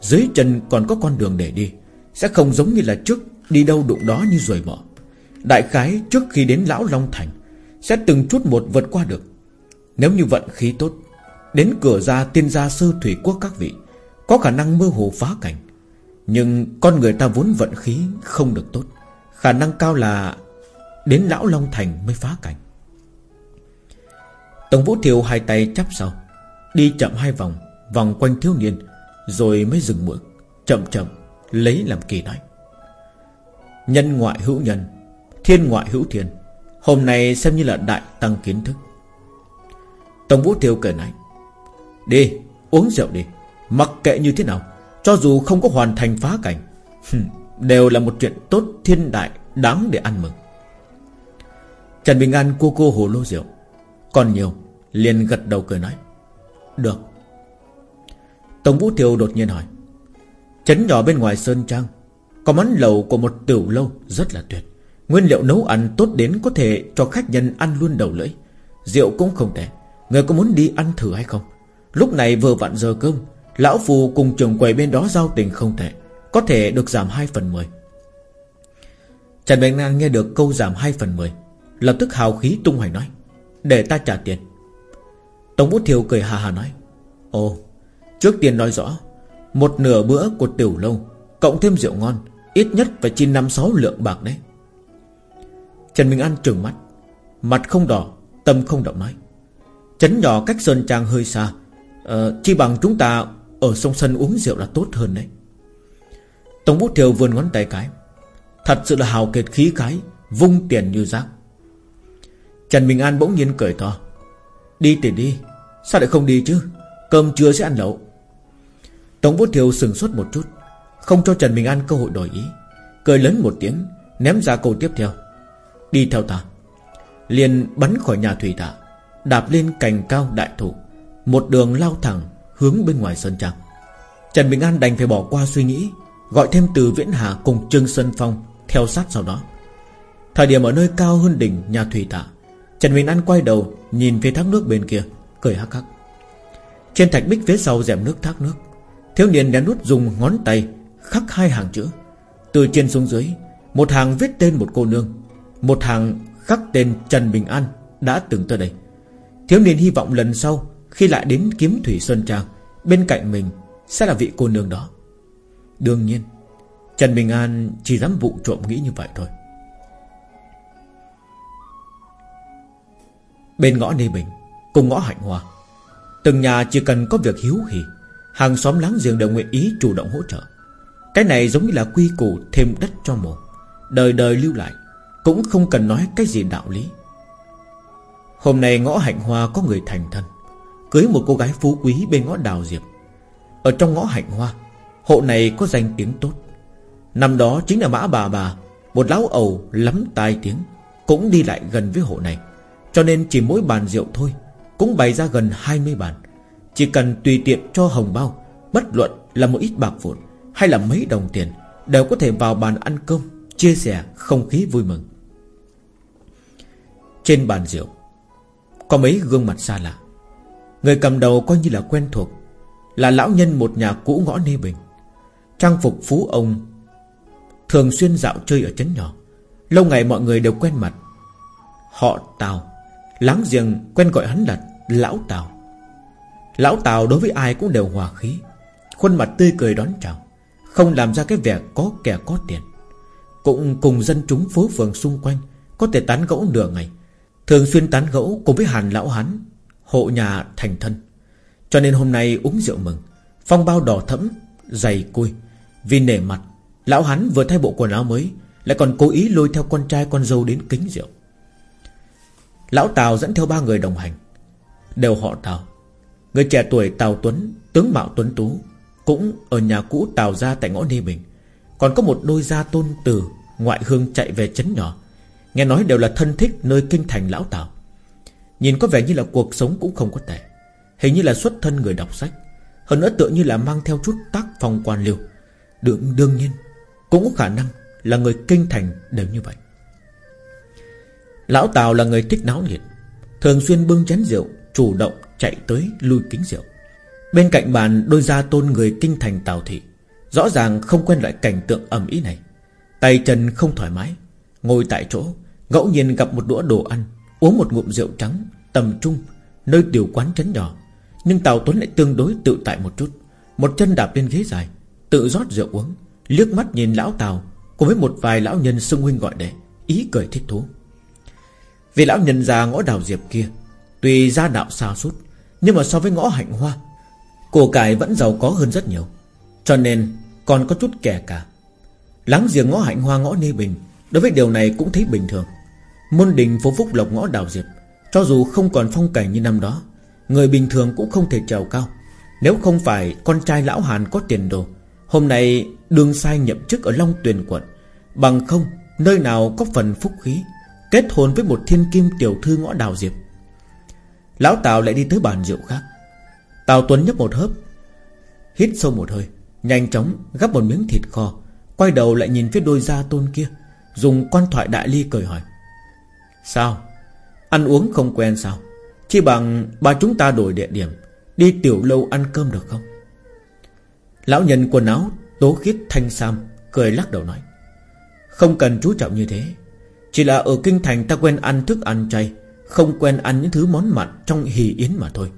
Dưới chân còn có con đường để đi, Sẽ không giống như là trước Đi đâu đụng đó như ruồi bọ. Đại khái trước khi đến Lão Long Thành, Sẽ từng chút một vượt qua được. Nếu như vận khí tốt, Đến cửa ra tiên gia sư thủy quốc các vị, Có khả năng mơ hồ phá cảnh. Nhưng con người ta vốn vận khí không được tốt, Khả năng cao là Đến Lão Long Thành mới phá cảnh. Tổng Vũ Thiều hai tay chắp sau, Đi chậm hai vòng Vòng quanh thiếu niên, Rồi mới dừng bước, Chậm chậm lấy làm kỳ nói. Nhân ngoại hữu nhân Thiên ngoại hữu thiên. Hôm nay xem như là đại tăng kiến thức. Tổng Vũ Tiêu cười nói Đi, uống rượu đi. Mặc kệ như thế nào, Cho dù không có hoàn thành phá cảnh Đều là một chuyện tốt thiên đại, Đáng để ăn mừng. Trần Bình An cô cô hồ lô rượu, Còn nhiều, liền gật đầu cười nói, Được. Tổng Vũ Tiêu đột nhiên hỏi, Chấn nhỏ bên ngoài Sơn Trang, Có món lầu của một tiểu lâu rất là tuyệt. Nguyên liệu nấu ăn tốt đến có thể cho khách nhân ăn luôn đầu lưỡi. Rượu cũng không tệ. Người có muốn đi ăn thử hay không? Lúc này vừa vặn giờ cơm, Lão Phù cùng trường quầy bên đó giao tình không tệ, Có thể được giảm 2 phần 10 Trần Bình nan nghe được câu giảm 2 phần 10 Lập tức hào khí tung hoành nói, Để ta trả tiền. Tổng Vũ Thiều cười hà hà nói, Ồ, Trước tiên nói rõ, Một nửa bữa của tiểu lâu, Cộng thêm rượu ngon, Ít nhất phải chi năm sáu lượng bạc đấy. Trần Minh An trừng mắt Mặt không đỏ Tâm không động nói Chấn nhỏ cách Sơn Trang hơi xa ờ, Chi bằng chúng ta Ở sông sân uống rượu là tốt hơn đấy. Tống Bút Thiều vươn ngón tay cái. Thật sự là hào kiệt khí cái Vung tiền như rác. Trần Minh An bỗng nhiên cười to. Đi thì đi Sao lại không đi chứ? Cơm trưa sẽ ăn lẩu. Tống Vũ Thiều sừng sốt một chút Không cho Trần Minh An cơ hội đổi ý. Cười lớn một tiếng Ném ra câu tiếp theo. Đi theo ta. Liền bắn khỏi nhà thủy tạ Đạp lên cành cao đại thụ, Một đường lao thẳng hướng bên ngoài sân trang. Trần Bình An đành phải bỏ qua suy nghĩ, Gọi thêm từ Viễn Hà cùng Trương Sơn Phong Theo sát sau đó. Thời điểm ở nơi cao hơn đỉnh nhà thủy tạ Trần Bình An quay đầu Nhìn phía thác nước bên kia, Cười hắc hắc. Trên thạch bích phía sau rèm nước thác nước, Thiếu niên đã nút dùng ngón tay Khắc hai hàng chữ. Từ trên xuống dưới, Một hàng viết tên một cô nương. Một hàng khắc tên Trần Bình An Đã từng tới đây. Thiếu niên hy vọng lần sau, Khi lại đến kiếm thủy Sơn Trang, Bên cạnh mình sẽ là vị cô nương đó. Đương nhiên, Trần Bình An chỉ dám vụ trộm nghĩ như vậy thôi. Bên ngõ Nê Bình, Cùng ngõ Hạnh Hoa Từng nhà chỉ cần có việc hiếu hỉ, Hàng xóm láng giềng đều nguyện ý chủ động hỗ trợ. Cái này giống như là quy củ Thêm đất cho mồ Đời đời lưu lại. Cũng không cần nói cái gì đạo lý. Hôm nay ngõ Hạnh Hoa có người thành thân, Cưới một cô gái phú quý bên ngõ Đào Diệp. Ở trong ngõ Hạnh Hoa, Hộ này có danh tiếng tốt. Năm đó chính là Mã Bà Bà, Một lão ầu lắm tai tiếng, Cũng đi lại gần với hộ này. Cho nên chỉ mỗi bàn rượu thôi, Cũng bày ra gần 20 bàn. Chỉ cần tùy tiện cho hồng bao, Bất luận là một ít bạc vụn Hay là mấy đồng tiền, Đều có thể vào bàn ăn cơm, Chia sẻ không khí vui mừng. Trên bàn rượu. Có mấy gương mặt xa lạ. Người cầm đầu coi như là quen thuộc, Là lão nhân một nhà cũ ngõ Nê Bình. Trang phục phú ông, Thường xuyên dạo chơi ở chấn nhỏ. Lâu ngày mọi người đều quen mặt. Họ Tào, Láng giềng quen gọi hắn là Lão Tào. Lão Tào đối với ai cũng đều hòa khí, Khuôn mặt tươi cười đón chào, Không làm ra cái vẻ có kẻ có tiền. Cũng cùng dân chúng phố phường xung quanh Có thể tán gẫu nửa ngày Thường xuyên tán gẫu cùng với Hàn Lão Hán Hộ nhà thành thân. Cho nên hôm nay uống rượu mừng Phong bao đỏ thẫm, dày cui Vì nể mặt Lão Hán vừa thay bộ quần áo mới Lại còn cố ý lôi theo con trai con dâu đến kính rượu. Lão Tào dẫn theo ba người đồng hành Đều họ Tào. Người trẻ tuổi Tào Tuấn Tướng Mạo Tuấn Tú Cũng ở nhà cũ Tào ra tại ngõ Ni Bình. Còn có một đôi gia tôn từ Ngoại hương chạy về chấn nhỏ. Nghe nói đều là thân thích nơi kinh thành Lão Tào. Nhìn có vẻ như là cuộc sống cũng không có tệ. Hình như là xuất thân người đọc sách. Hơn nữa tựa như là mang theo chút tác phong quan liêu. Đương, đương nhiên Cũng có khả năng là người kinh thành đều như vậy. Lão Tào là người thích náo nhiệt Thường xuyên bưng chén rượu Chủ động chạy tới lui kính rượu. Bên cạnh bàn đôi gia tôn người kinh thành Tào Thị Rõ ràng không quen loại cảnh tượng ẩm ý này. Tay chân không thoải mái Ngồi tại chỗ Ngẫu nhiên gặp một đũa đồ ăn, Uống một ngụm rượu trắng, Tầm trung, Nơi tiểu quán chấn nhỏ. Nhưng Tào Tuấn lại tương đối tự tại một chút. Một chân đạp lên ghế dài, Tự rót rượu uống, Liếc mắt nhìn lão Tào, Cùng với một vài lão nhân xưng huynh gọi đệ, Ý cười thích thú. Vì lão nhân già ngõ đào diệp kia, Tuy gia đạo xa suốt, Nhưng mà so với ngõ hạnh hoa Cổ cải vẫn giàu có hơn rất nhiều. Cho nên, còn có chút kẻ cả. Láng giềng ngõ hạnh hoa ngõ Nê Bình, Đối với điều này cũng thấy bình thường. Môn đình phố Phúc Lộc ngõ đào diệp. Cho dù không còn phong cảnh như năm đó, Người bình thường cũng không thể trèo cao. Nếu không phải con trai lão Hàn có tiền đồ, Hôm nay đường sai nhậm chức ở Long Tuyền quận. Bằng không, Nơi nào có phần phúc khí, Kết hôn với một thiên kim tiểu thư ngõ đào diệp. Lão Tào lại đi tới bàn rượu khác. Tào Tuấn nhấp một hớp, Hít sâu một hơi, Nhanh chóng gắp một miếng thịt kho, Quay đầu lại nhìn phía đôi gia tôn kia, Dùng quan thoại đại ly cười hỏi. Sao? Ăn uống không quen sao? Chỉ bằng ba chúng ta đổi địa điểm, Đi tiểu lâu ăn cơm được không? Lão nhân quần áo Tố khiết thanh sam, Cười lắc đầu nói, Không cần chú trọng như thế. Chỉ là ở kinh thành ta quen ăn thức ăn chay, Không quen ăn những thứ món mặn Trong hì yến mà thôi.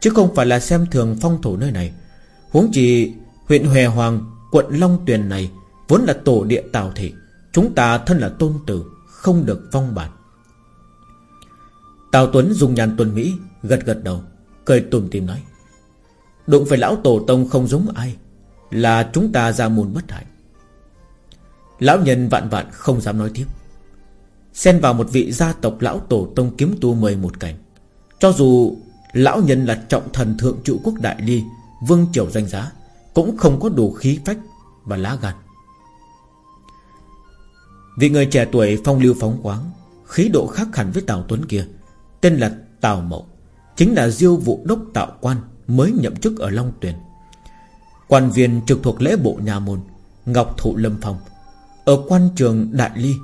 Chứ không phải là xem thường phong thổ nơi này. Huống chỉ huyện Hòe Hoàng, Quận Long Tuyền này Vốn là tổ địa tào thị, Chúng ta thân là tôn tử, Không được phong bản Tào Tuấn dùng nhàn tuần Mỹ, Gật gật đầu, Cười tùm tìm nói. Đụng phải lão tổ tông không giống ai, Là chúng ta ra môn bất hạnh." Lão nhân vạn vạn không dám nói tiếp. Xen vào một vị gia tộc lão tổ tông kiếm tu mười một cảnh. Cho dù Lão nhân là trọng thần thượng trụ quốc đại ly, Vương triều danh giá, Cũng không có đủ khí phách Và lá gan. Vị người trẻ tuổi phong lưu phóng khoáng, Khí độ khác hẳn với Tào Tuấn kia. Tên là Tào Mậu, Chính là diêu vụ đốc tạo quan Mới nhậm chức ở Long Tuyền. Quan viên trực thuộc lễ bộ nhà môn Ngọc Thụ Lâm Phong, Ở quan trường Đại Ly,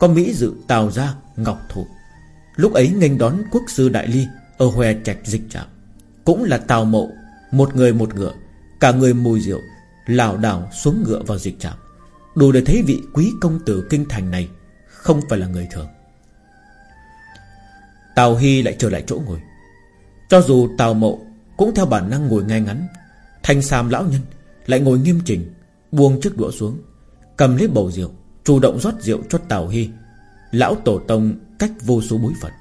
Có Mỹ dự Tào Gia Ngọc Thụ. Lúc ấy nghênh đón quốc sư Đại Ly Ở Hòe Trạch Dịch Trạm, Cũng là Tào Mậu, Một người một ngựa, Cả người mùi rượu, lảo đảo xuống ngựa vào dịch trạm. Đủ để thấy vị quý công tử kinh thành này Không phải là người thường. Tào Hy lại trở lại chỗ ngồi. Cho dù Tào Mộ Cũng theo bản năng ngồi ngay ngắn, Thanh Sam lão nhân Lại ngồi nghiêm chỉnh, Buông chiếc đũa xuống, Cầm lấy bầu rượu, Chủ động rót rượu cho Tào Hy. Lão Tổ Tông cách vô số bối phận.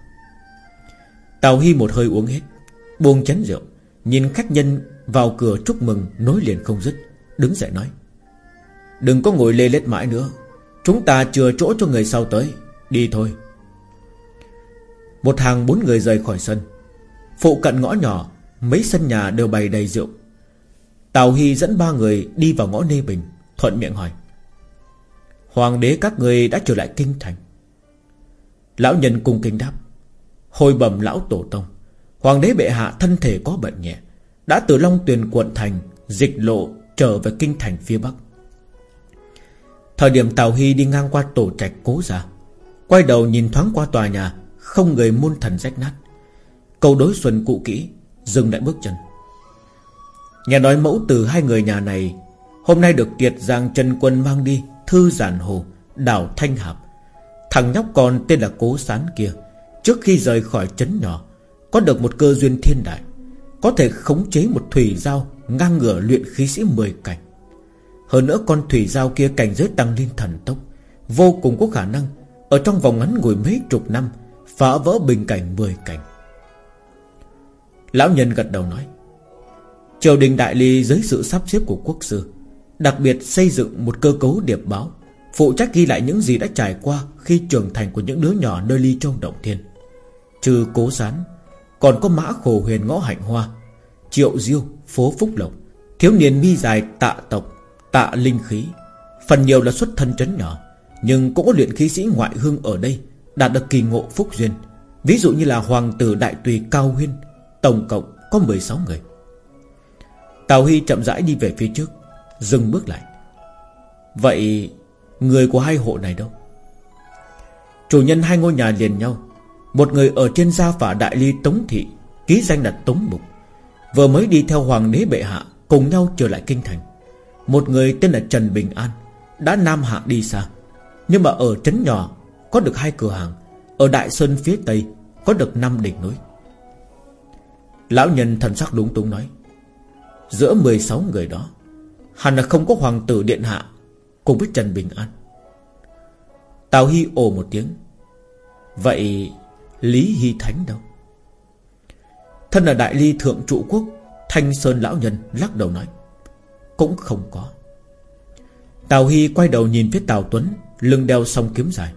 Tào Hy một hơi uống hết, Buông chén rượu, Nhìn khách nhân vào cửa chúc mừng, Nối liền không dứt, Đứng dậy nói, Đừng có ngồi lê lết mãi nữa, Chúng ta chừa chỗ cho người sau tới, Đi thôi. Một hàng bốn người rời khỏi sân. Phụ cận ngõ nhỏ, Mấy sân nhà đều bày đầy rượu. Tào Hy dẫn ba người đi vào ngõ Nê Bình, Thuận miệng hỏi. Hoàng đế các người đã trở lại kinh thành. Lão nhân cung kinh đáp. Hồi bẩm lão tổ tông, Hoàng đế bệ hạ thân thể có bệnh nhẹ, Đã từ Long Tuyền quận thành, Dịch lộ trở về kinh thành phía Bắc. Thời điểm Tào Hy đi ngang qua tổ trạch cố ra Quay đầu nhìn thoáng qua tòa nhà không người môn thần rách nát. Câu đối xuân cụ kỹ, Dừng lại bước chân. Nghe nói mẫu từ hai người nhà này, Hôm nay được Kiệt Giang Trần Quân mang đi Thư giản hồ, Đảo Thanh Hạp. Thằng nhóc con tên là Cố Sán kia, Trước khi rời khỏi trấn nhỏ, Có được một cơ duyên thiên đại, Có thể khống chế một thủy giao Ngang ngửa luyện khí sĩ 10 cảnh. Hơn nữa con thủy giao kia cảnh giới tăng lên thần tốc, Vô cùng có khả năng, Ở trong vòng ngắn ngủi mấy chục năm Phá vỡ bình cảnh 10 cảnh. Lão nhân gật đầu nói, Triều đình đại ly dưới sự sắp xếp của quốc sư, Đặc biệt xây dựng một cơ cấu điệp báo, Phụ trách ghi lại những gì đã trải qua Khi trưởng thành của những đứa nhỏ nơi ly trong động thiên. Trừ cố sán, Còn có mã khổ huyền ngõ hạnh hoa, Triệu diêu, phố phúc lộc, Thiếu niên mi dài tạ tộc, Tạ linh khí. Phần nhiều là xuất thân trấn nhỏ, Nhưng cũng có luyện khí sĩ ngoại hương ở đây Đạt được kỳ ngộ phúc duyên. Ví dụ như là hoàng tử đại tùy Cao Huyên, Tổng cộng có 16 người. Tào Hy chậm rãi đi về phía trước, Dừng bước lại. Vậy Người của hai hộ này đâu? Chủ nhân hai ngôi nhà liền nhau. Một người ở trên gia phả đại ly Tống Thị, Ký danh là Tống Mục. Vừa mới đi theo hoàng đế bệ hạ, Cùng nhau trở lại kinh thành. Một người tên là Trần Bình An, Đã nam hạ đi xa, Nhưng mà ở trấn nhỏ có được hai cửa hàng, Ở Đại Sơn phía Tây, Có được năm đỉnh núi. Lão nhân thần sắc đúng túng nói, Giữa 16 người đó, Hẳn là không có hoàng tử điện hạ Cùng với Trần Bình An. Tào Hy ồ một tiếng, Vậy Lý Hy Thánh đâu? Thân là đại ly thượng trụ quốc, Thanh Sơn lão nhân lắc đầu nói, Cũng không có. Tào Hy quay đầu nhìn phía Tào Tuấn, Lưng đeo song kiếm dài.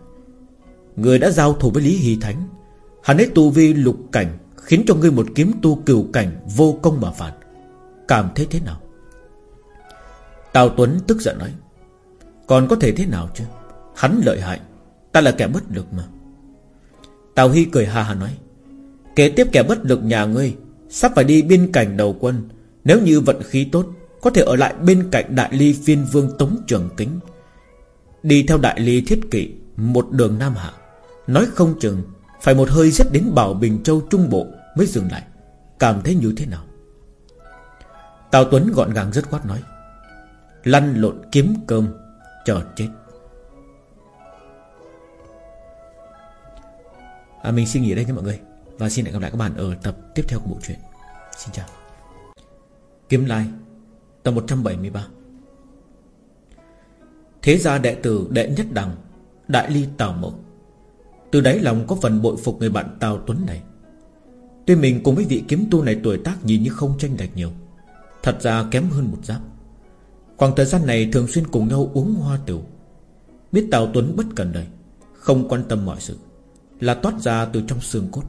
Người đã giao thủ với Lý Hy Thánh. Hắn ấy tu vi lục cảnh, Khiến cho ngươi một kiếm tu cửu cảnh Vô công mà phản Cảm thấy thế nào? Tào Tuấn tức giận nói, Còn có thể thế nào chứ? Hắn lợi hại, Ta là kẻ bất lực mà. Tào Hy cười ha ha nói, Kế tiếp kẻ bất lực nhà ngươi, Sắp phải đi biên cảnh đầu quân. Nếu như vận khí tốt, Có thể ở lại bên cạnh đại ly phiên vương Tống Trường Kính. Đi theo đại ly thiết kỵ Một đường Nam Hạ. Nói không chừng Phải một hơi giết đến Bảo Bình Châu Trung Bộ Mới dừng lại. Cảm thấy như thế nào? Tào Tuấn gọn gàng rất quát nói Lăn lộn kiếm cơm Chờ chết. À, Mình xin nghỉ đây nha mọi người Và xin hẹn gặp lại các bạn ở tập tiếp theo của bộ truyện. Xin chào. Kiếm Lai Tập 173 Thế gia đệ tử đệ nhất đẳng Đại ly Tào Mộng từ đáy lòng có phần bội phục người bạn Tào Tuấn này. Tuy mình cùng với vị kiếm tu này tuổi tác nhìn như không tranh lệch nhiều, Thật ra kém hơn một giáp. Khoảng thời gian này thường xuyên cùng nhau uống hoa tiểu. Biết Tào Tuấn bất cần đời, Không quan tâm mọi sự, Là toát ra từ trong xương cốt,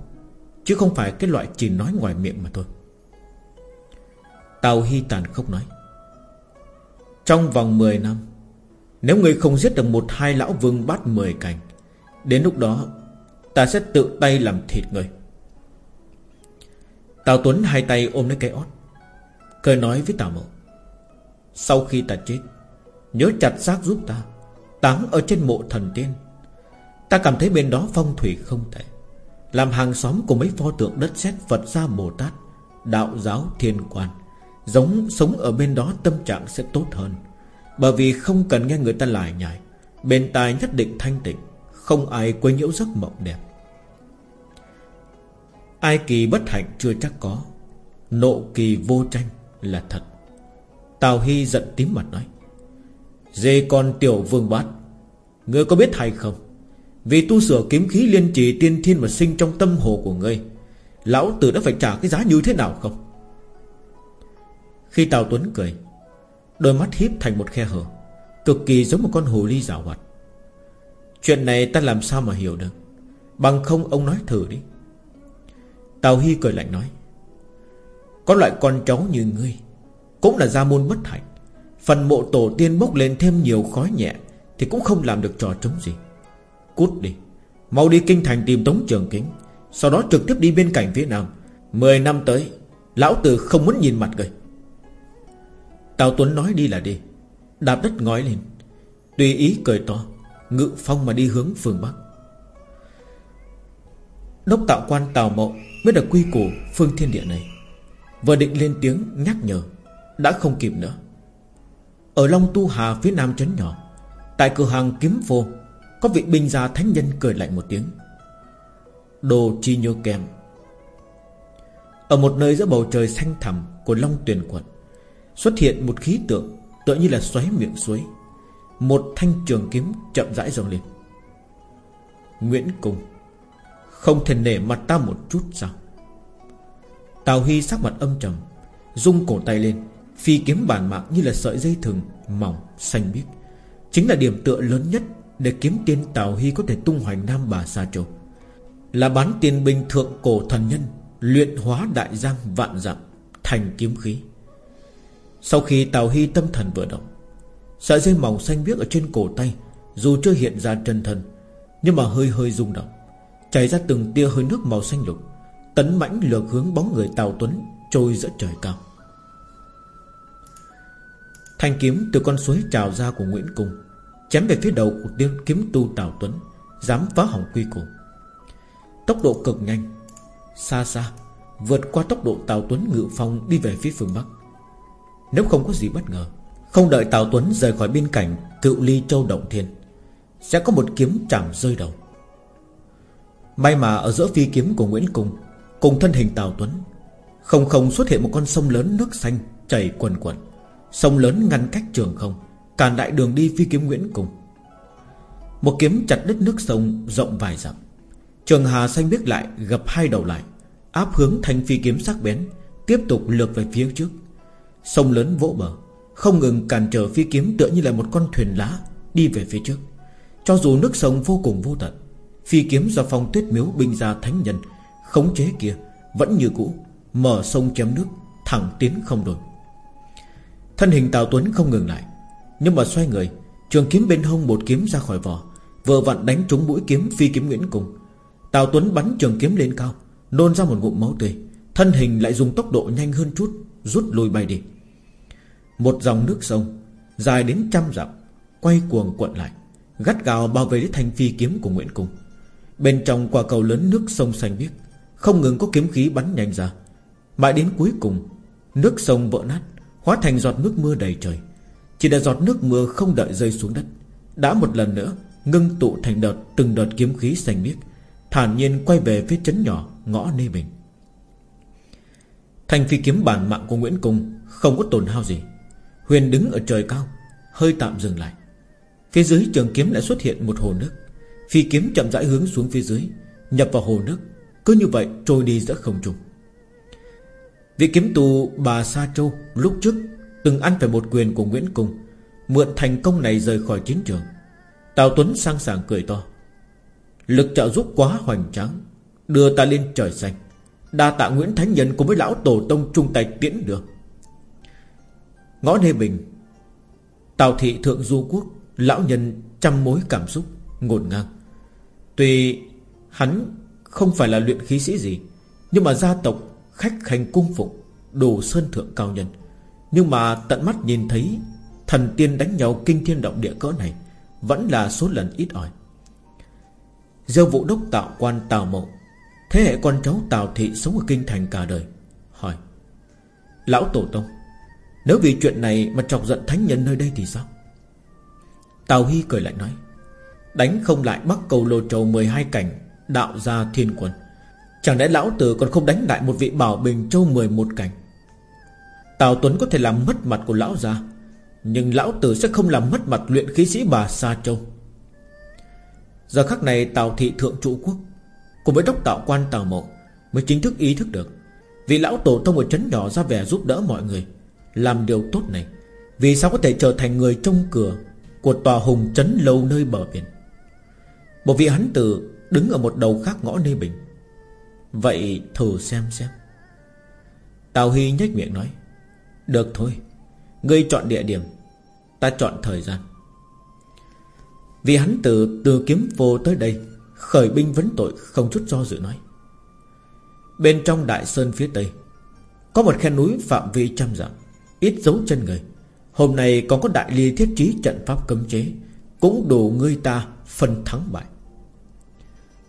Chứ không phải cái loại chỉ nói ngoài miệng mà thôi. Tào Hy tàn khốc nói, Trong vòng 10 năm, Nếu người không giết được một hai lão vương bát 10 cảnh Đến lúc đó, Ta sẽ tự tay làm thịt người. Tào Tuấn hai tay ôm lấy cái ót, Cười nói với Tào Mộ Sau khi ta chết, Nhớ chặt xác giúp ta, Táng ở trên mộ thần tiên. Ta cảm thấy bên đó phong thủy không thể Làm hàng xóm của mấy pho tượng đất sét Phật gia Bồ Tát, Đạo giáo thiên quan Giống sống ở bên đó tâm trạng sẽ tốt hơn. Bởi vì không cần nghe người ta lại nhải, Bên tai nhất định thanh tịnh. Không ai quên nhiễu giấc mộng đẹp. Ai kỳ bất hạnh chưa chắc có. Nộ kỳ vô tranh là thật. Tào Hy giận tím mặt nói, Dê con tiểu vương bát, Ngươi có biết hay không? Vì tu sửa kiếm khí liên trì tiên thiên Mà sinh trong tâm hồ của ngươi, Lão tử đã phải trả cái giá như thế nào không? Khi Tào Tuấn cười, Đôi mắt híp thành một khe hở, Cực kỳ giống một con hồ ly giả hoạt. Chuyện này ta làm sao mà hiểu được? Bằng không ông nói thử đi. Tào Hy cười lạnh nói, Có loại con cháu như ngươi, Cũng là gia môn bất hạnh. Phần mộ tổ tiên bốc lên thêm nhiều khói nhẹ Thì cũng không làm được trò trống gì. Cút đi, Mau đi kinh thành tìm Tống Trường Kính, Sau đó trực tiếp đi bên cạnh phía nam. Mười năm tới, Lão tử không muốn nhìn mặt người. Tào Tuấn nói đi là đi, Đạp đất ngói lên. Tùy ý cười to Ngự phong mà đi hướng phương Bắc. Đốc tạo quan Tào Mộ Mới được quy củ phương thiên địa này. Vừa định lên tiếng nhắc nhở, Đã không kịp nữa. Ở Long Tu Hà phía nam trấn nhỏ, Tại cửa hàng kiếm phô, Có vị binh gia thánh nhân cười lạnh một tiếng. Đồ chi nhô kèm. Ở một nơi giữa bầu trời xanh thẳm Của Long Tuyền quận, Xuất hiện một khí tượng Tựa như là xoáy miệng suối. Một thanh trường kiếm chậm rãi dâng lên. Nguyễn Cung không thể nể mặt ta một chút sao? Tào Hy sắc mặt âm trầm Dung cổ tay lên Phi kiếm bản mạng như là sợi dây thừng Mỏng, xanh biếc. Chính là điểm tựa lớn nhất Để kiếm tiên Tào Hy có thể tung hoành Nam Bà Sa Châu. Là bán tiền binh thượng cổ thần nhân Luyện hóa đại giang vạn dặm Thành kiếm khí. Sau khi Tào Hy tâm thần vừa động Sợi dây mỏng xanh biếc ở trên cổ tay, Dù chưa hiện ra chân thân, Nhưng mà hơi hơi rung động. Chảy ra từng tia hơi nước màu xanh lục, Tấn mãnh lược hướng bóng người Tào Tuấn Trôi giữa trời cao. Thanh kiếm từ con suối trào ra của Nguyễn Cung, Chém về phía đầu của tiên kiếm tu Tào Tuấn, Dám phá hỏng quy củ. Tốc độ cực nhanh, Xa xa, Vượt qua tốc độ Tào Tuấn ngự phong đi về phía phương Bắc. Nếu không có gì bất ngờ không đợi Tào Tuấn rời khỏi biên cảnh Cựu ly châu động thiên, Sẽ có một kiếm chạm rơi đầu. May mà ở giữa phi kiếm của Nguyễn Cung, Cùng thân hình Tào Tuấn, Không không xuất hiện một con sông lớn nước xanh Chảy quần quần Sông lớn ngăn cách trường không Càn đại đường đi phi kiếm Nguyễn Cung. Một kiếm chặt đứt nước sông rộng vài dặm, Trường hà xanh biết lại gập hai đầu lại, Áp hướng thành phi kiếm sắc bén, Tiếp tục lược về phía trước. Sông lớn vỗ bờ không ngừng cản trở phi kiếm tựa như là một con thuyền lá Đi về phía trước. Cho dù nước sông vô cùng vô tận, Phi kiếm do phong tuyết miếu binh ra thánh nhân Khống chế kia Vẫn như cũ, Mở sông chém nước, Thẳng tiến không đổi Thân hình Tào Tuấn không ngừng lại, Nhưng mà xoay người, Trường kiếm bên hông một kiếm ra khỏi vỏ, Vừa vặn đánh trúng mũi kiếm phi kiếm Nguyễn Cung. Tào Tuấn bắn trường kiếm lên cao, Nôn ra một ngụm máu tươi, Thân hình lại dùng tốc độ nhanh hơn chút, Rút lui bay đi. Một dòng nước sông, Dài đến trăm dặm, Quay cuồng cuộn lại, Gắt gào bao vây lấy thanh phi kiếm của Nguyễn Cung. Bên trong quả cầu lớn nước sông xanh biếc, Không ngừng có kiếm khí bắn nhanh ra. Mãi đến cuối cùng, Nước sông vỡ nát, Hóa thành giọt nước mưa đầy trời. Chỉ là giọt nước mưa không đợi rơi xuống đất, Đã một lần nữa Ngưng tụ thành đợt, từng đợt kiếm khí xanh biếc, Thản nhiên quay về phía chấn nhỏ, Ngõ Nê Bình. Thành phi kiếm bản mạng của Nguyễn Cung Không có tổn hao gì. Huyền đứng ở trời cao, Hơi tạm dừng lại. Phía dưới trường kiếm lại xuất hiện một hồ nước. Phi kiếm chậm rãi hướng xuống phía dưới, Nhập vào hồ nước. Cứ như vậy trôi đi giữa không trung. Vị kiếm tù bà Sa Châu Lúc trước từng ăn phải một quyền của Nguyễn Cung, Mượn thành công này rời khỏi chiến trường. Tào Tuấn sang sảng cười to. Lực trợ giúp quá hoành tráng, Đưa ta lên trời xanh. Đa tạ Nguyễn Thánh Nhân cùng với lão tổ tông trung tay tiễn được Ngõ Nê Bình Tào thị thượng du quốc, Lão nhân trăm mối cảm xúc Ngột ngang. Tuy hắn không phải là luyện khí sĩ gì, Nhưng mà gia tộc, Khách khanh cung phục, Đồ sơn thượng cao nhân. Nhưng mà tận mắt nhìn thấy, Thần tiên đánh nhau kinh thiên động địa cỡ này, Vẫn là số lần ít ỏi. Dâu vụ đốc tạo quan Tào Mậu, Thế hệ con cháu Tào Thị sống ở Kinh Thành cả đời, Hỏi, Lão Tổ Tông nếu vì chuyện này mà chọc giận thánh nhân nơi đây thì sao? Tào Hy cười lại nói, Đánh không lại Bắc Cầu Lô Trầu 12 cảnh Đạo gia thiên quân. Chẳng lẽ lão tử còn không đánh lại một vị bảo bình châu 11 cảnh? Tào Tuấn có thể làm mất mặt của lão gia, Nhưng lão tử sẽ không làm mất mặt luyện khí sĩ bà Sa Châu. Giờ khắc này Tào Thị Thượng Trụ Quốc Cùng với đốc tạo quan Tào Mộ Mới chính thức ý thức được vị lão tổ tông ở chấn nhỏ ra vẻ giúp đỡ mọi người. Làm điều tốt này. Vì sao có thể trở thành người trông cửa Của tòa hùng chấn lâu nơi bờ biển? Một vị hắn tử Đứng ở một đầu khác ngõ nơi bình Vậy thử xem xem. Tào Hy nhếch miệng nói, Được thôi, Ngươi chọn địa điểm, Ta chọn thời gian. Vì hắn từ từ kiếm vô tới đây, Khởi binh vấn tội, không chút do dự nói, Bên trong đại sơn phía tây, Có một khe núi phạm vi trăm dặm Ít dấu chân người. Hôm nay còn có đại ly thiết trí trận pháp cấm chế, Cũng đủ ngươi ta phân thắng bại.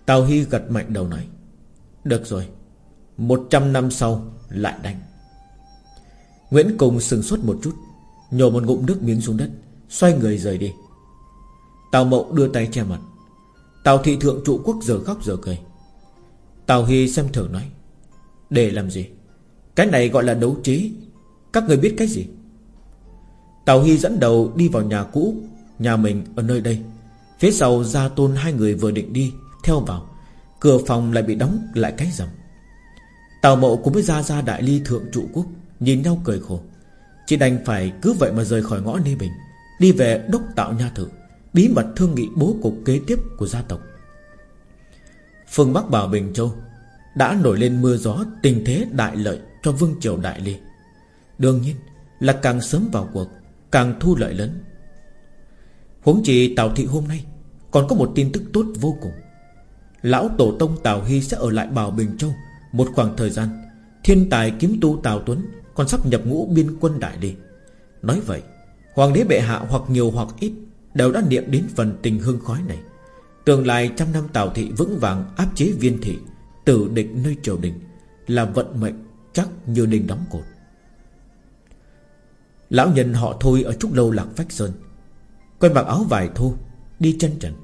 Tào Hy gật mạnh đầu nói, Được rồi, Một trăm năm sau lại đánh. Nguyễn Cùng sừng sốt một chút, Nhổ một ngụm nước miếng xuống đất, Xoay người rời đi. Tào Mậu đưa tay che mặt. Tào thị thượng trụ quốc giờ khóc giờ cười. Tào Hy xem thử nói, Để làm gì? Cái này gọi là đấu trí các người biết cái gì? Tào Hy dẫn đầu đi vào nhà cũ, Nhà mình ở nơi đây. Phía sau gia tôn hai người vừa định đi, Theo vào, Cửa phòng lại bị đóng lại cái rầm. Tào mộ cùng với gia gia đại ly thượng trụ quốc, Nhìn nhau cười khổ. Chỉ đành phải cứ vậy mà rời khỏi ngõ Nê Bình, Đi về đốc tạo nha thử Bí mật thương nghị bố cục kế tiếp của gia tộc. Phương Bắc Bảo Bình Châu, Đã nổi lên mưa gió tình thế đại lợi cho Vương Triều Đại Ly. Đương nhiên là càng sớm vào cuộc, Càng thu lợi lớn. Huống chỉ Tào Thị hôm nay Còn có một tin tức tốt vô cùng. Lão Tổ Tông Tào Hy sẽ ở lại Bảo Bình Châu Một khoảng thời gian. Thiên tài kiếm tu Tào Tuấn Còn sắp nhập ngũ biên quân Đại đi Nói vậy, Hoàng đế bệ hạ hoặc nhiều hoặc ít Đều đã niệm đến phần tình hương khói này. Tương lai trăm năm Tào Thị vững vàng áp chế viên thị, Tử địch nơi triều đình, Là vận mệnh chắc như đình đóng cột. Lão nhân họ thôi ở Trúc Lâu Lạc Phách Sơn. Quen mặc áo vải thô, Đi chân trần.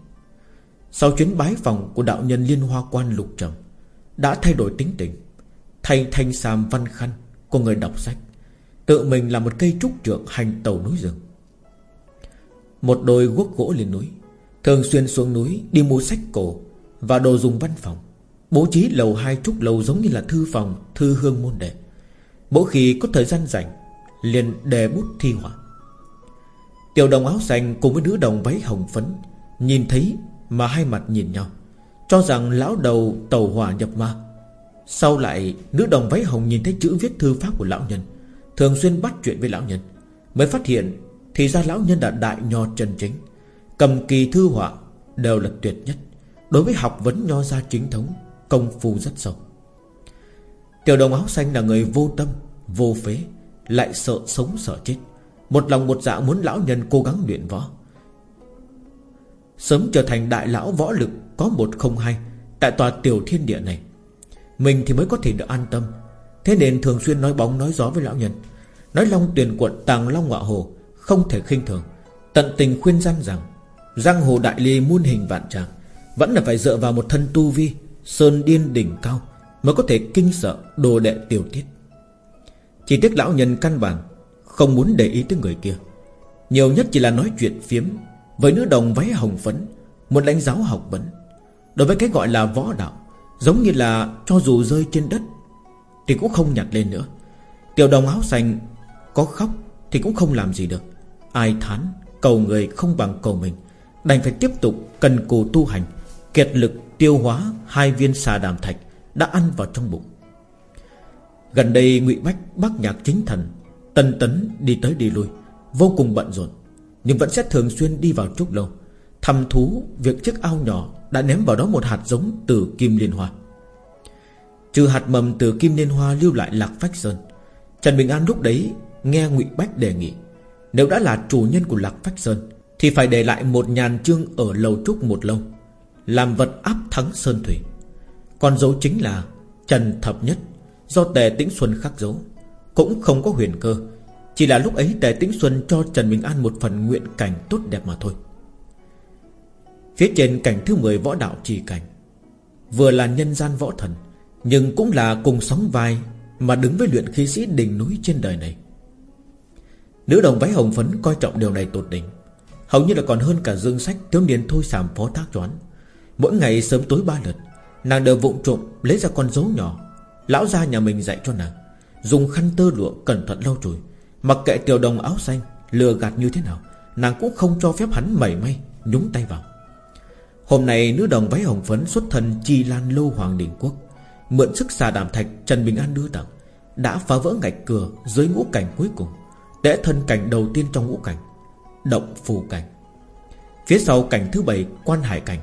Sau chuyến bái phòng của đạo nhân liên hoa quan lục trầm, Đã thay đổi tính tình, Thay thanh sam văn khăn Của người đọc sách, Tự mình là một cây trúc trượng hành tàu núi rừng. Một đôi guốc gỗ lên núi, Thường xuyên xuống núi đi mua sách cổ Và đồ dùng văn phòng, Bố trí lầu hai trúc lầu giống như là thư phòng, Thư hương môn đệ. Mỗi khi có thời gian rảnh liền đề bút thi họa. Tiểu đồng áo xanh cùng với nữ đồng váy hồng phấn Nhìn thấy mà hai mặt nhìn nhau, Cho rằng lão đầu tàu hỏa nhập ma. Sau lại nữ đồng váy hồng nhìn thấy chữ viết thư pháp của lão nhân, Thường xuyên bắt chuyện với lão nhân, Mới phát hiện Thì ra lão nhân đã đại nho chân chính, Cầm kỳ thư họa Đều là tuyệt nhất, Đối với học vấn nho gia chính thống, Công phu rất sâu. Tiểu đồng áo xanh là người vô tâm, Vô phế lại sợ sống sợ chết. Một lòng một dạ muốn lão nhân cố gắng luyện võ. Sớm trở thành đại lão võ lực Có một không hai Tại tòa tiểu thiên địa này. Mình thì mới có thể được an tâm. Thế nên thường xuyên nói bóng nói gió với lão nhân. Nói long tuyển quận tàng long ngọa hồ, Không thể khinh thường. Tận tình khuyên gian rằng, Giang hồ đại ly muôn hình vạn trạng, Vẫn là phải dựa vào một thân tu vi Sơn điên đỉnh cao Mới có thể kinh sợ đồ đệ tiểu tiết. Chỉ tiếc lão nhân căn bản Không muốn để ý tới người kia. Nhiều nhất chỉ là nói chuyện phiếm, Với nữ đồng váy hồng phấn, Một lãnh giáo học vấn. Đối với cái gọi là võ đạo, Giống như là cho dù rơi trên đất Thì cũng không nhặt lên nữa. Tiểu đồng áo xanh Có khóc thì cũng không làm gì được. Ai thán cầu người không bằng cầu mình, Đành phải tiếp tục cần cù tu hành, Kiệt lực tiêu hóa Hai viên xà đàm thạch Đã ăn vào trong bụng. Gần đây ngụy Bách bác nhạc chính thần, Tân tấn đi tới đi lui, Vô cùng bận rộn, Nhưng vẫn sẽ thường xuyên đi vào trúc lâu, Thăm thú việc chiếc ao nhỏ Đã ném vào đó một hạt giống từ kim liên hoa. Trừ hạt mầm từ kim liên hoa lưu lại lạc phách sơn, Trần Bình An lúc đấy Nghe ngụy Bách đề nghị, Nếu đã là chủ nhân của lạc phách sơn Thì phải để lại một nhàn trương ở lầu trúc một lâu, Làm vật áp thắng sơn thủy. Còn dấu chính là Trần Thập Nhất. Do Tề Tĩnh Xuân khắc dấu, Cũng không có huyền cơ, Chỉ là lúc ấy Tề Tĩnh Xuân cho Trần Bình An Một phần nguyện cảnh tốt đẹp mà thôi. Phía trên cảnh thứ 10 võ đạo trì cảnh, Vừa là nhân gian võ thần, Nhưng cũng là cùng sóng vai Mà đứng với luyện khí sĩ đỉnh núi trên đời này. Nữ đồng váy hồng phấn coi trọng điều này tột đỉnh, Hầu như là còn hơn cả dương sách Thiếu niên thôi sàm phó thác choán. Mỗi ngày sớm tối ba lượt, Nàng đều vụng trộm lấy ra con dấu nhỏ Lão gia nhà mình dạy cho nàng, Dùng khăn tơ lụa cẩn thận lau chùi, Mặc kệ tiểu đồng áo xanh, Lừa gạt như thế nào, Nàng cũng không cho phép hắn mảy may Nhúng tay vào. Hôm nay, nữ đồng váy hồng phấn xuất thân Chi Lan Lô Hoàng Đình Quốc, Mượn sức xà đàm thạch Trần Bình An đưa tặng, Đã phá vỡ ngạch cửa dưới ngũ cảnh cuối cùng Để thân cảnh đầu tiên trong ngũ cảnh, Động phù cảnh. Phía sau cảnh thứ bảy, quan hải cảnh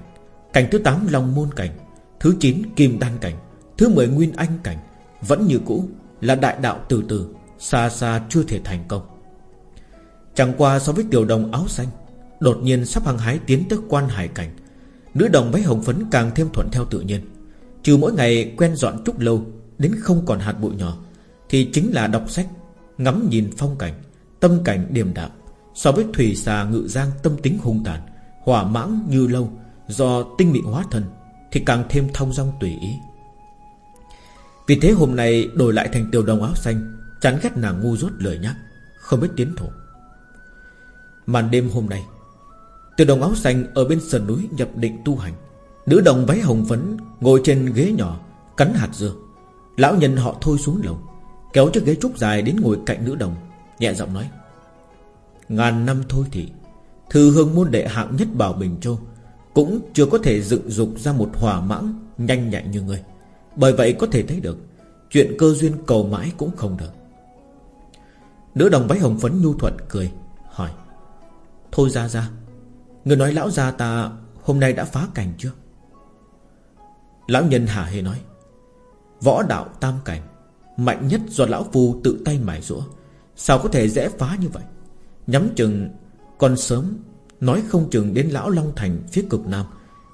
Cảnh thứ tám, long môn cảnh, Thứ chín, kim đan cảnh. Thứ mười nguyên anh cảnh Vẫn như cũ, là đại đạo từ từ, Xa xa chưa thể thành công. Chẳng qua so với tiểu đồng áo xanh, Đột nhiên sắp hăng hái tiến tới quan hải cảnh, Nữ đồng váy hồng phấn càng thêm thuận theo tự nhiên. Trừ mỗi ngày quen dọn trúc lâu, Đến không còn hạt bụi nhỏ, Thì chính là đọc sách, Ngắm nhìn phong cảnh, Tâm cảnh điềm đạm, So với thủy xà ngự giang tâm tính hung tàn, Hỏa mãng như lâu, Do tinh mị hóa thân, Thì càng thêm thông dong tùy ý. Vì thế hôm nay đổi lại thành tiểu đồng áo xanh, Chán ghét nàng ngu dốt lời nhắc Không biết tiến thủ. Màn đêm hôm nay, Tiểu đồng áo xanh ở bên sườn núi nhập định tu hành. Nữ đồng váy hồng phấn Ngồi trên ghế nhỏ, Cắn hạt dưa. Lão nhân họ thôi xuống lầu, Kéo chiếc ghế trúc dài đến ngồi cạnh nữ đồng, Nhẹ giọng nói, Ngàn năm thôi thì, Thư hương môn đệ hạng nhất bảo Bình Châu Cũng chưa có thể dựng dục ra một hỏa mãng Nhanh nhạy như người bởi vậy có thể thấy được, Chuyện cơ duyên cầu mãi cũng không được. Nữ đồng váy hồng phấn nhu thuận cười, Hỏi, Thôi ra ra, Người nói lão già ta hôm nay đã phá cảnh chưa? Lão nhân hả hề nói, Võ đạo tam cảnh, Mạnh nhất do lão phu tự tay mài rũa, Sao có thể dễ phá như vậy? Nhắm chừng, Còn sớm Nói không chừng đến lão Long Thành phía cực Nam,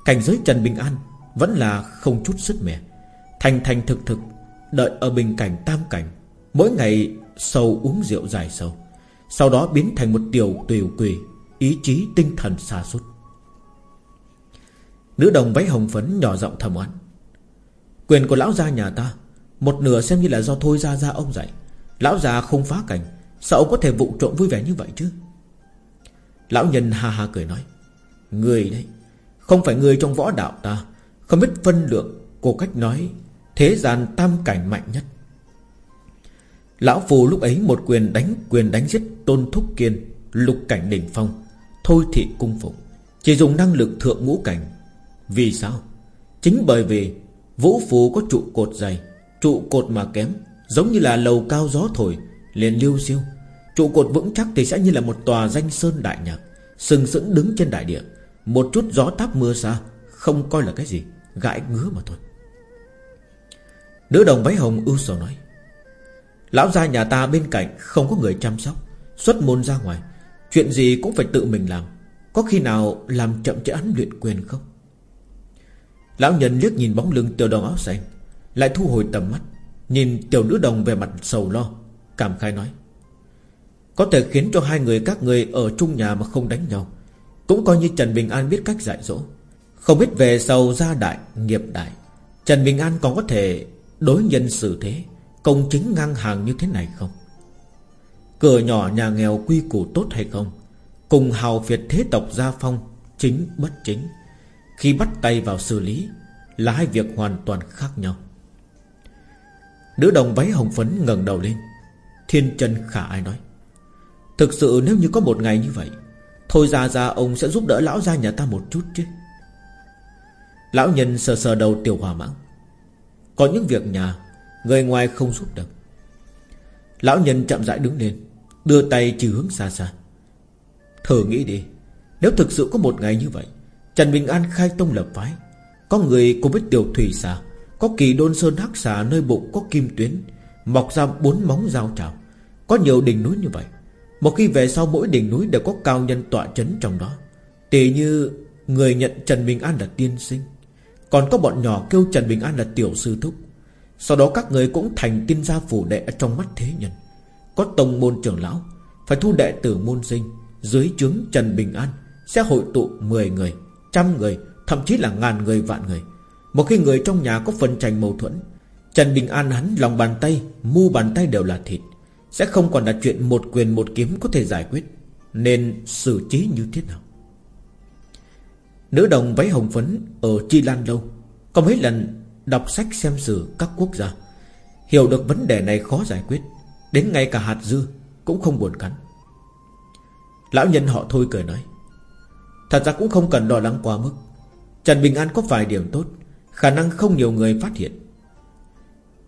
Cảnh giới Trần Bình An Vẫn là không chút sức mẻ. Thành thành thực thực, Đợi ở bình cảnh tam cảnh, Mỗi ngày sâu uống rượu dài sâu Sau đó biến thành một tiểu tiểu quỷ, Ý chí tinh thần xa sút. Nữ đồng váy hồng phấn nhỏ giọng thầm oán, Quyền của lão gia nhà ta, Một nửa xem như là do thôi ra ra ông dạy. Lão già không phá cảnh, Sao ông có thể vụ trộm vui vẻ như vậy chứ? Lão nhân ha ha cười nói, Người đấy, Không phải người trong võ đạo ta, Không biết phân lượng của cách nói Thế gian tam cảnh mạnh nhất. Lão phù lúc ấy một quyền đánh Quyền đánh giết tôn thúc kiên, Lục cảnh đỉnh phong, Thôi thị cung phục Chỉ dùng năng lực thượng ngũ cảnh. Vì sao? Chính bởi vì Vũ phù có trụ cột dày, Trụ cột mà kém, Giống như là lầu cao gió thổi, liền lưu siêu. Trụ cột vững chắc thì sẽ như là một tòa danh sơn đại nhạc, Sừng sững đứng trên đại địa. Một chút gió táp mưa xa, Không coi là cái gì, Gãi ngứa mà thôi. Nữ đồng váy hồng ưu sầu nói, Lão gia nhà ta bên cạnh Không có người chăm sóc, Xuất môn ra ngoài, Chuyện gì cũng phải tự mình làm. Có khi nào làm chậm trễ hắn luyện quyền không? Lão nhân liếc nhìn bóng lưng tiểu đồng áo xanh, Lại thu hồi tầm mắt, Nhìn tiểu nữ đồng về mặt sầu lo, Cảm khai nói, Có thể khiến cho hai người các người Ở chung nhà mà không đánh nhau, Cũng coi như Trần Bình An biết cách dạy dỗ. Không biết về sau gia đại, Nghiệp đại, Trần Bình An còn có thể đối nhân xử thế, Công chính ngang hàng như thế này không? Cửa nhỏ nhà nghèo quy củ tốt hay không? Cùng hào việt thế tộc gia phong Chính bất chính. Khi bắt tay vào xử lý, Là hai việc hoàn toàn khác nhau. Nữ đồng váy hồng phấn ngẩng đầu lên. Thiên chân khả ai nói? Thực sự nếu như có một ngày như vậy, Thôi ra ra ông sẽ giúp đỡ lão gia nhà ta một chút chứ. Lão nhân sờ sờ đầu tiểu hòa mãng. Có những việc nhà Người ngoài không giúp được. Lão nhân chậm rãi đứng lên, Đưa tay chỉ hướng xa xa. Thử nghĩ đi, Nếu thực sự có một ngày như vậy, Trần Bình An khai tông lập phái, Có người cùng với tiểu thủy xà, Có kỳ đôn sơn hắc xà nơi bụng có kim tuyến, Mọc ra bốn móng dao trào. Có nhiều đỉnh núi như vậy, Một khi về sau mỗi đỉnh núi đều có cao nhân tọa chấn trong đó. Tỷ như Người nhận Trần Bình An là tiên sinh còn có bọn nhỏ kêu Trần Bình An là tiểu sư thúc. Sau đó các người cũng thành tiên gia phủ đệ trong mắt thế nhân. Có tông môn trưởng lão Phải thu đệ tử môn sinh. Dưới chướng Trần Bình An Sẽ hội tụ 10 người, trăm người Thậm chí là ngàn người vạn người. Một khi người trong nhà có phần tranh mâu thuẫn Trần Bình An hắn lòng bàn tay Mu bàn tay đều là thịt. Sẽ không còn là chuyện một quyền một kiếm có thể giải quyết. Nên xử trí như thế nào? Nữ đồng váy hồng phấn Ở Chi Lan Lâu. Có mấy lần đọc sách xem sử các quốc gia. Hiểu được vấn đề này khó giải quyết. Đến ngay cả hạt dư Cũng không buồn cắn. Lão nhân họ thôi cười nói, Thật ra cũng không cần lo lắng quá mức. Trần Bình An có vài điểm tốt, Khả năng không nhiều người phát hiện.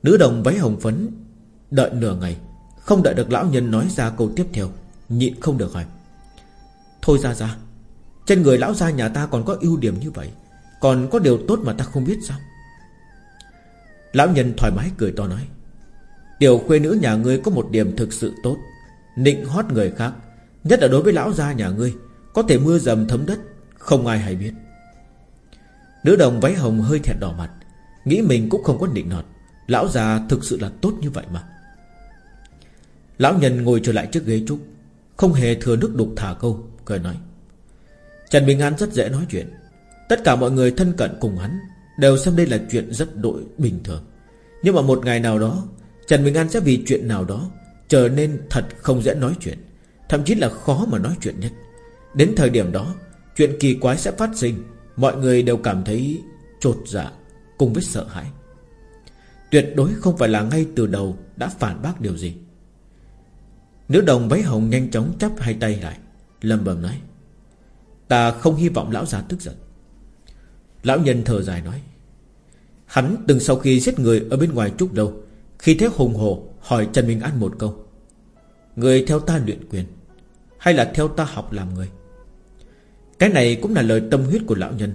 Nữ đồng váy hồng phấn Đợi nửa ngày, Không đợi được lão nhân nói ra câu tiếp theo, Nhịn không được hỏi, Thôi ra ra trên người lão gia nhà ta còn có ưu điểm như vậy, Còn có điều tốt mà ta không biết sao? Lão nhân thoải mái cười to nói Điều khuê nữ nhà ngươi có một điểm thực sự tốt, Nịnh hót người khác, Nhất là đối với lão gia nhà ngươi, Có thể mưa dầm thấm đất, Không ai hay biết. Nữ đồng váy hồng hơi thẹn đỏ mặt, Nghĩ mình cũng không có định nọt, Lão già thực sự là tốt như vậy mà. Lão nhân ngồi trở lại trước ghế trúc, Không hề thừa nước đục thả câu, Cười nói Trần Bình An rất dễ nói chuyện. Tất cả mọi người thân cận cùng hắn, Đều xem đây là chuyện rất đội bình thường. Nhưng mà một ngày nào đó, Trần Bình An sẽ vì chuyện nào đó Trở nên thật không dễ nói chuyện, Thậm chí là khó mà nói chuyện nhất. Đến thời điểm đó, Chuyện kỳ quái sẽ phát sinh, Mọi người đều cảm thấy trột dạ Cùng với sợ hãi. Tuyệt đối không phải là ngay từ đầu Đã phản bác điều gì. Nữ đồng váy hồng nhanh chóng chắp hai tay lại lầm bầm nói Ta không hy vọng lão già tức giận. Lão nhân thở dài nói, Hắn từng sau khi giết người ở bên ngoài chút đâu Khi thế hùng hồ hỏi Trần Minh An một câu, Người theo ta luyện quyền Hay là theo ta học làm người? Cái này cũng là lời tâm huyết của lão nhân.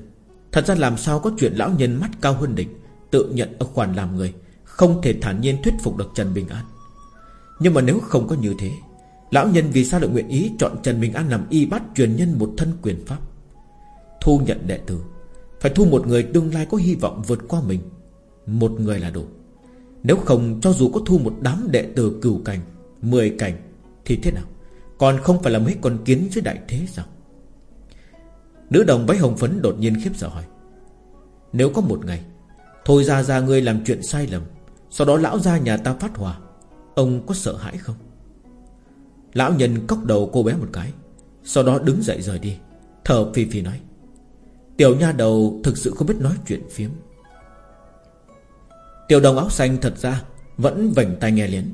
Thật ra làm sao có chuyện lão nhân mắt cao hơn đỉnh Tự nhận ở khoản làm người, Không thể thản nhiên thuyết phục được Trần Bình An. Nhưng mà nếu không có như thế Lão nhân vì sao lại nguyện ý chọn Trần Bình An làm y bát truyền nhân một thân quyền pháp? Thu nhận đệ tử, Phải thu một người tương lai có hy vọng vượt qua mình. Một người là đủ. Nếu không, cho dù có thu một đám đệ tử cửu cảnh, Mười cảnh, Thì thế nào? Còn không phải là mấy con kiến dưới đại thế sao? Nữ đồng váy hồng phấn đột nhiên khiếp sợ hỏi. Nếu có một ngày, Thôi ra ra ngươi làm chuyện sai lầm, Sau đó lão ra nhà ta phát hòa Ông có sợ hãi không? Lão nhân cốc đầu cô bé một cái, Sau đó đứng dậy rời đi. Thở phì phì nói, Tiểu nha đầu thực sự không biết nói chuyện phiếm. Tiểu đồng áo xanh thật ra Vẫn vảnh tai nghe liến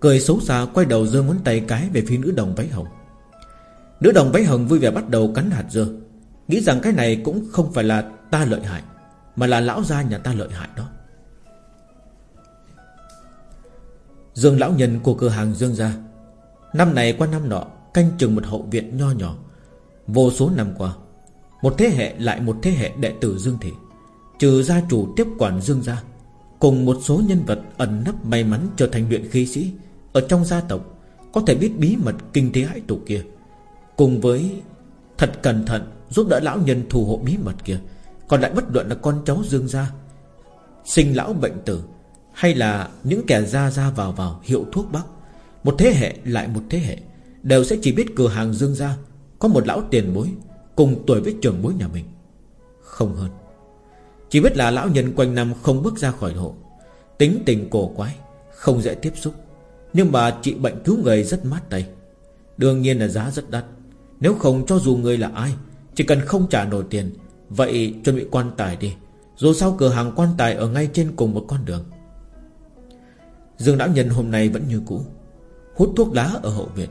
Cười xấu xa quay đầu giơ ngón tay cái Về phía nữ đồng váy hồng. Nữ đồng váy hồng vui vẻ bắt đầu cắn hạt dưa, Nghĩ rằng cái này cũng không phải là ta lợi hại, Mà là lão gia nhà ta lợi hại đó. Dương lão nhân của cửa hàng Dương gia Năm này qua năm nọ, Canh chừng một hậu viện nho nhỏ. Vô số năm qua, Một thế hệ lại một thế hệ đệ tử Dương Thị, Trừ gia chủ tiếp quản Dương gia, Cùng một số nhân vật ẩn nấp may mắn trở thành luyện khí sĩ Ở trong gia tộc, Có thể biết bí mật kinh tế hãi tục kia. Cùng với Thật cẩn thận giúp đỡ lão nhân thù hộ bí mật kia, Còn lại bất luận là con cháu Dương gia, Sinh lão bệnh tử, Hay là những kẻ ra ra vào vào, hiệu thuốc bắc một thế hệ lại một thế hệ, Đều sẽ chỉ biết cửa hàng Dương gia Có một lão tiền bối Cùng tuổi với trường bối nhà mình. Không hơn. Chỉ biết là lão nhân quanh năm không bước ra khỏi hộ, Tính tình cổ quái, Không dễ tiếp xúc. Nhưng mà trị bệnh cứu người rất mát tay. Đương nhiên là giá rất đắt. Nếu không cho dù người là ai, Chỉ cần không trả nổi tiền, Vậy chuẩn bị quan tài đi. Dù sao cửa hàng quan tài ở ngay trên cùng một con đường. Dương lão nhân hôm nay vẫn như cũ. Hút thuốc lá ở hậu viện.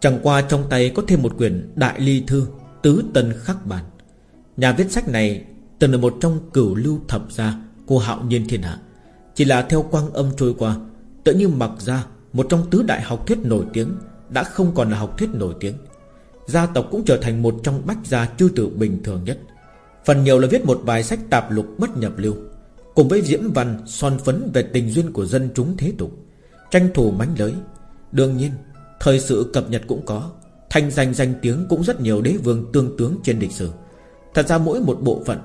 Chẳng qua trong tay có thêm một quyển Đại Ly Thư, Tứ Tân Khắc Bản. Nhà viết sách này từng là một trong cửu lưu thập gia Của hạo nhiên thiên hạ. Chỉ là theo quang âm trôi qua Tự như mặc ra Một trong tứ đại học thuyết nổi tiếng, Đã không còn là học thuyết nổi tiếng. Gia tộc cũng trở thành một trong bách gia chư tử bình thường nhất. Phần nhiều là viết một vài sách tạp lục bất nhập lưu, Cùng với diễm văn son phấn về tình duyên của dân chúng thế tục, Tranh thủ mánh lới Đương nhiên, Thời sự cập nhật cũng có, Thanh danh danh tiếng cũng rất nhiều đế vương tương tướng trên lịch sử. Thật ra mỗi một bộ phận,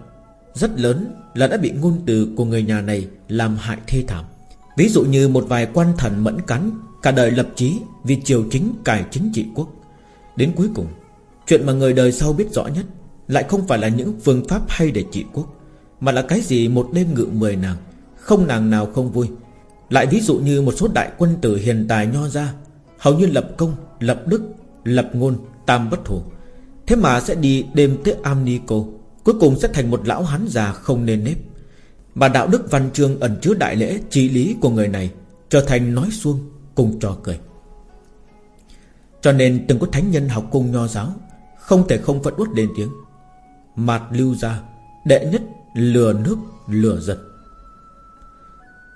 Rất lớn là đã bị ngôn từ của người nhà này Làm hại thê thảm. Ví dụ như một vài quan thần mẫn cắn, Cả đời lập chí vì triều chính cải chính trị quốc. Đến cuối cùng, Chuyện mà người đời sau biết rõ nhất Lại không phải là những phương pháp hay để trị quốc, Mà là cái gì một đêm ngự mười nàng, Không nàng nào không vui. Lại ví dụ như một số đại quân tử hiện tài nho ra Hầu như lập công, lập đức, lập ngôn, tam bất thủ. Thế mà sẽ đi đêm tới Amnico Cuối cùng sẽ thành một lão hán già không nên nếp. Mà đạo đức văn chương ẩn chứa đại lễ trí lý của người này Trở thành nói xuông cùng trò cười. Cho nên từng có thánh nhân học cung nho giáo Không thể không phận uất lên tiếng. Mạt lưu ra Đệ nhất lừa nước lừa giật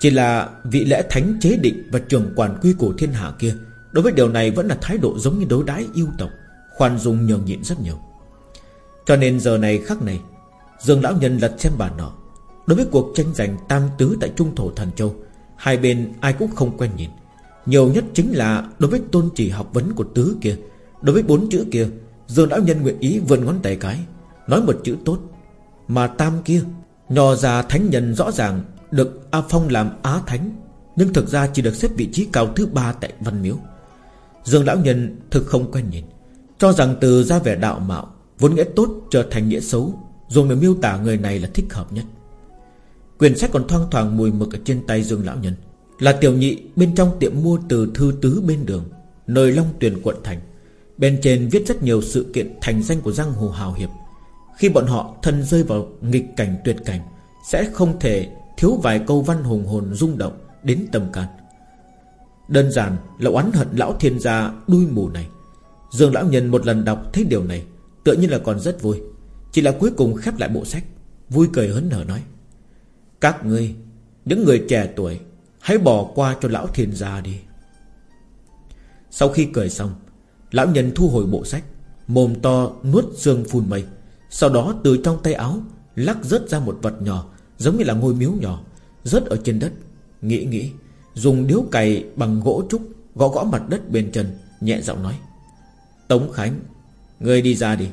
chỉ là vị lẽ thánh chế định Và trường quản quy củ thiên hạ kia, Đối với điều này vẫn là thái độ giống như đối đãi yêu tộc, Khoan dung nhường nhịn rất nhiều. Cho nên giờ này khắc này, Dương lão nhân lật xem bản nọ. Đối với cuộc tranh giành tam tứ tại Trung Thổ Thần Châu, Hai bên ai cũng không quen nhìn. Nhiều nhất chính là Đối với tôn chỉ học vấn của tứ kia, Đối với bốn chữ kia, Dương lão nhân nguyện ý vươn ngón tay cái, Nói một chữ tốt. Mà tam kia Nhò già thánh nhân rõ ràng được A Phong làm Á Thánh, Nhưng thực ra chỉ được xếp vị trí cao thứ ba tại Văn Miếu. Dương lão nhân thực không quen nhìn, Cho rằng từ ra vẻ đạo mạo, Vốn nghĩa tốt trở thành nghĩa xấu, Dùng để miêu tả người này là thích hợp nhất. Quyển sách còn thoang thoảng mùi mực ở trên tay Dương lão nhân, Là tiểu nhị bên trong tiệm mua từ thư tứ bên đường, Nơi Long Tuyền quận thành. Bên trên viết rất nhiều sự kiện thành danh của giang hồ hào hiệp. Khi bọn họ thân rơi vào nghịch cảnh tuyệt cảnh, Sẽ không thể thiếu vài câu văn hùng hồn rung động đến tầm can. Đơn giản là oán hận lão thiên gia đuôi mù này. Dương lão nhân một lần đọc thấy điều này Tự nhiên là còn rất vui. Chỉ là cuối cùng khép lại bộ sách, Vui cười hớn hở nói, Các ngươi, Những người trẻ tuổi, Hãy bỏ qua cho lão thiên gia đi. Sau khi cười xong, Lão nhân thu hồi bộ sách, Mồm to nuốt xương phun mây, Sau đó từ trong tay áo Lắc rớt ra một vật nhỏ Giống như là ngôi miếu nhỏ, Rớt ở trên đất. Nghĩ nghĩ, Dùng điếu cày bằng gỗ trúc, Gõ gõ mặt đất bên chân, Nhẹ giọng nói, Tống Khánh, Ngươi đi ra đi.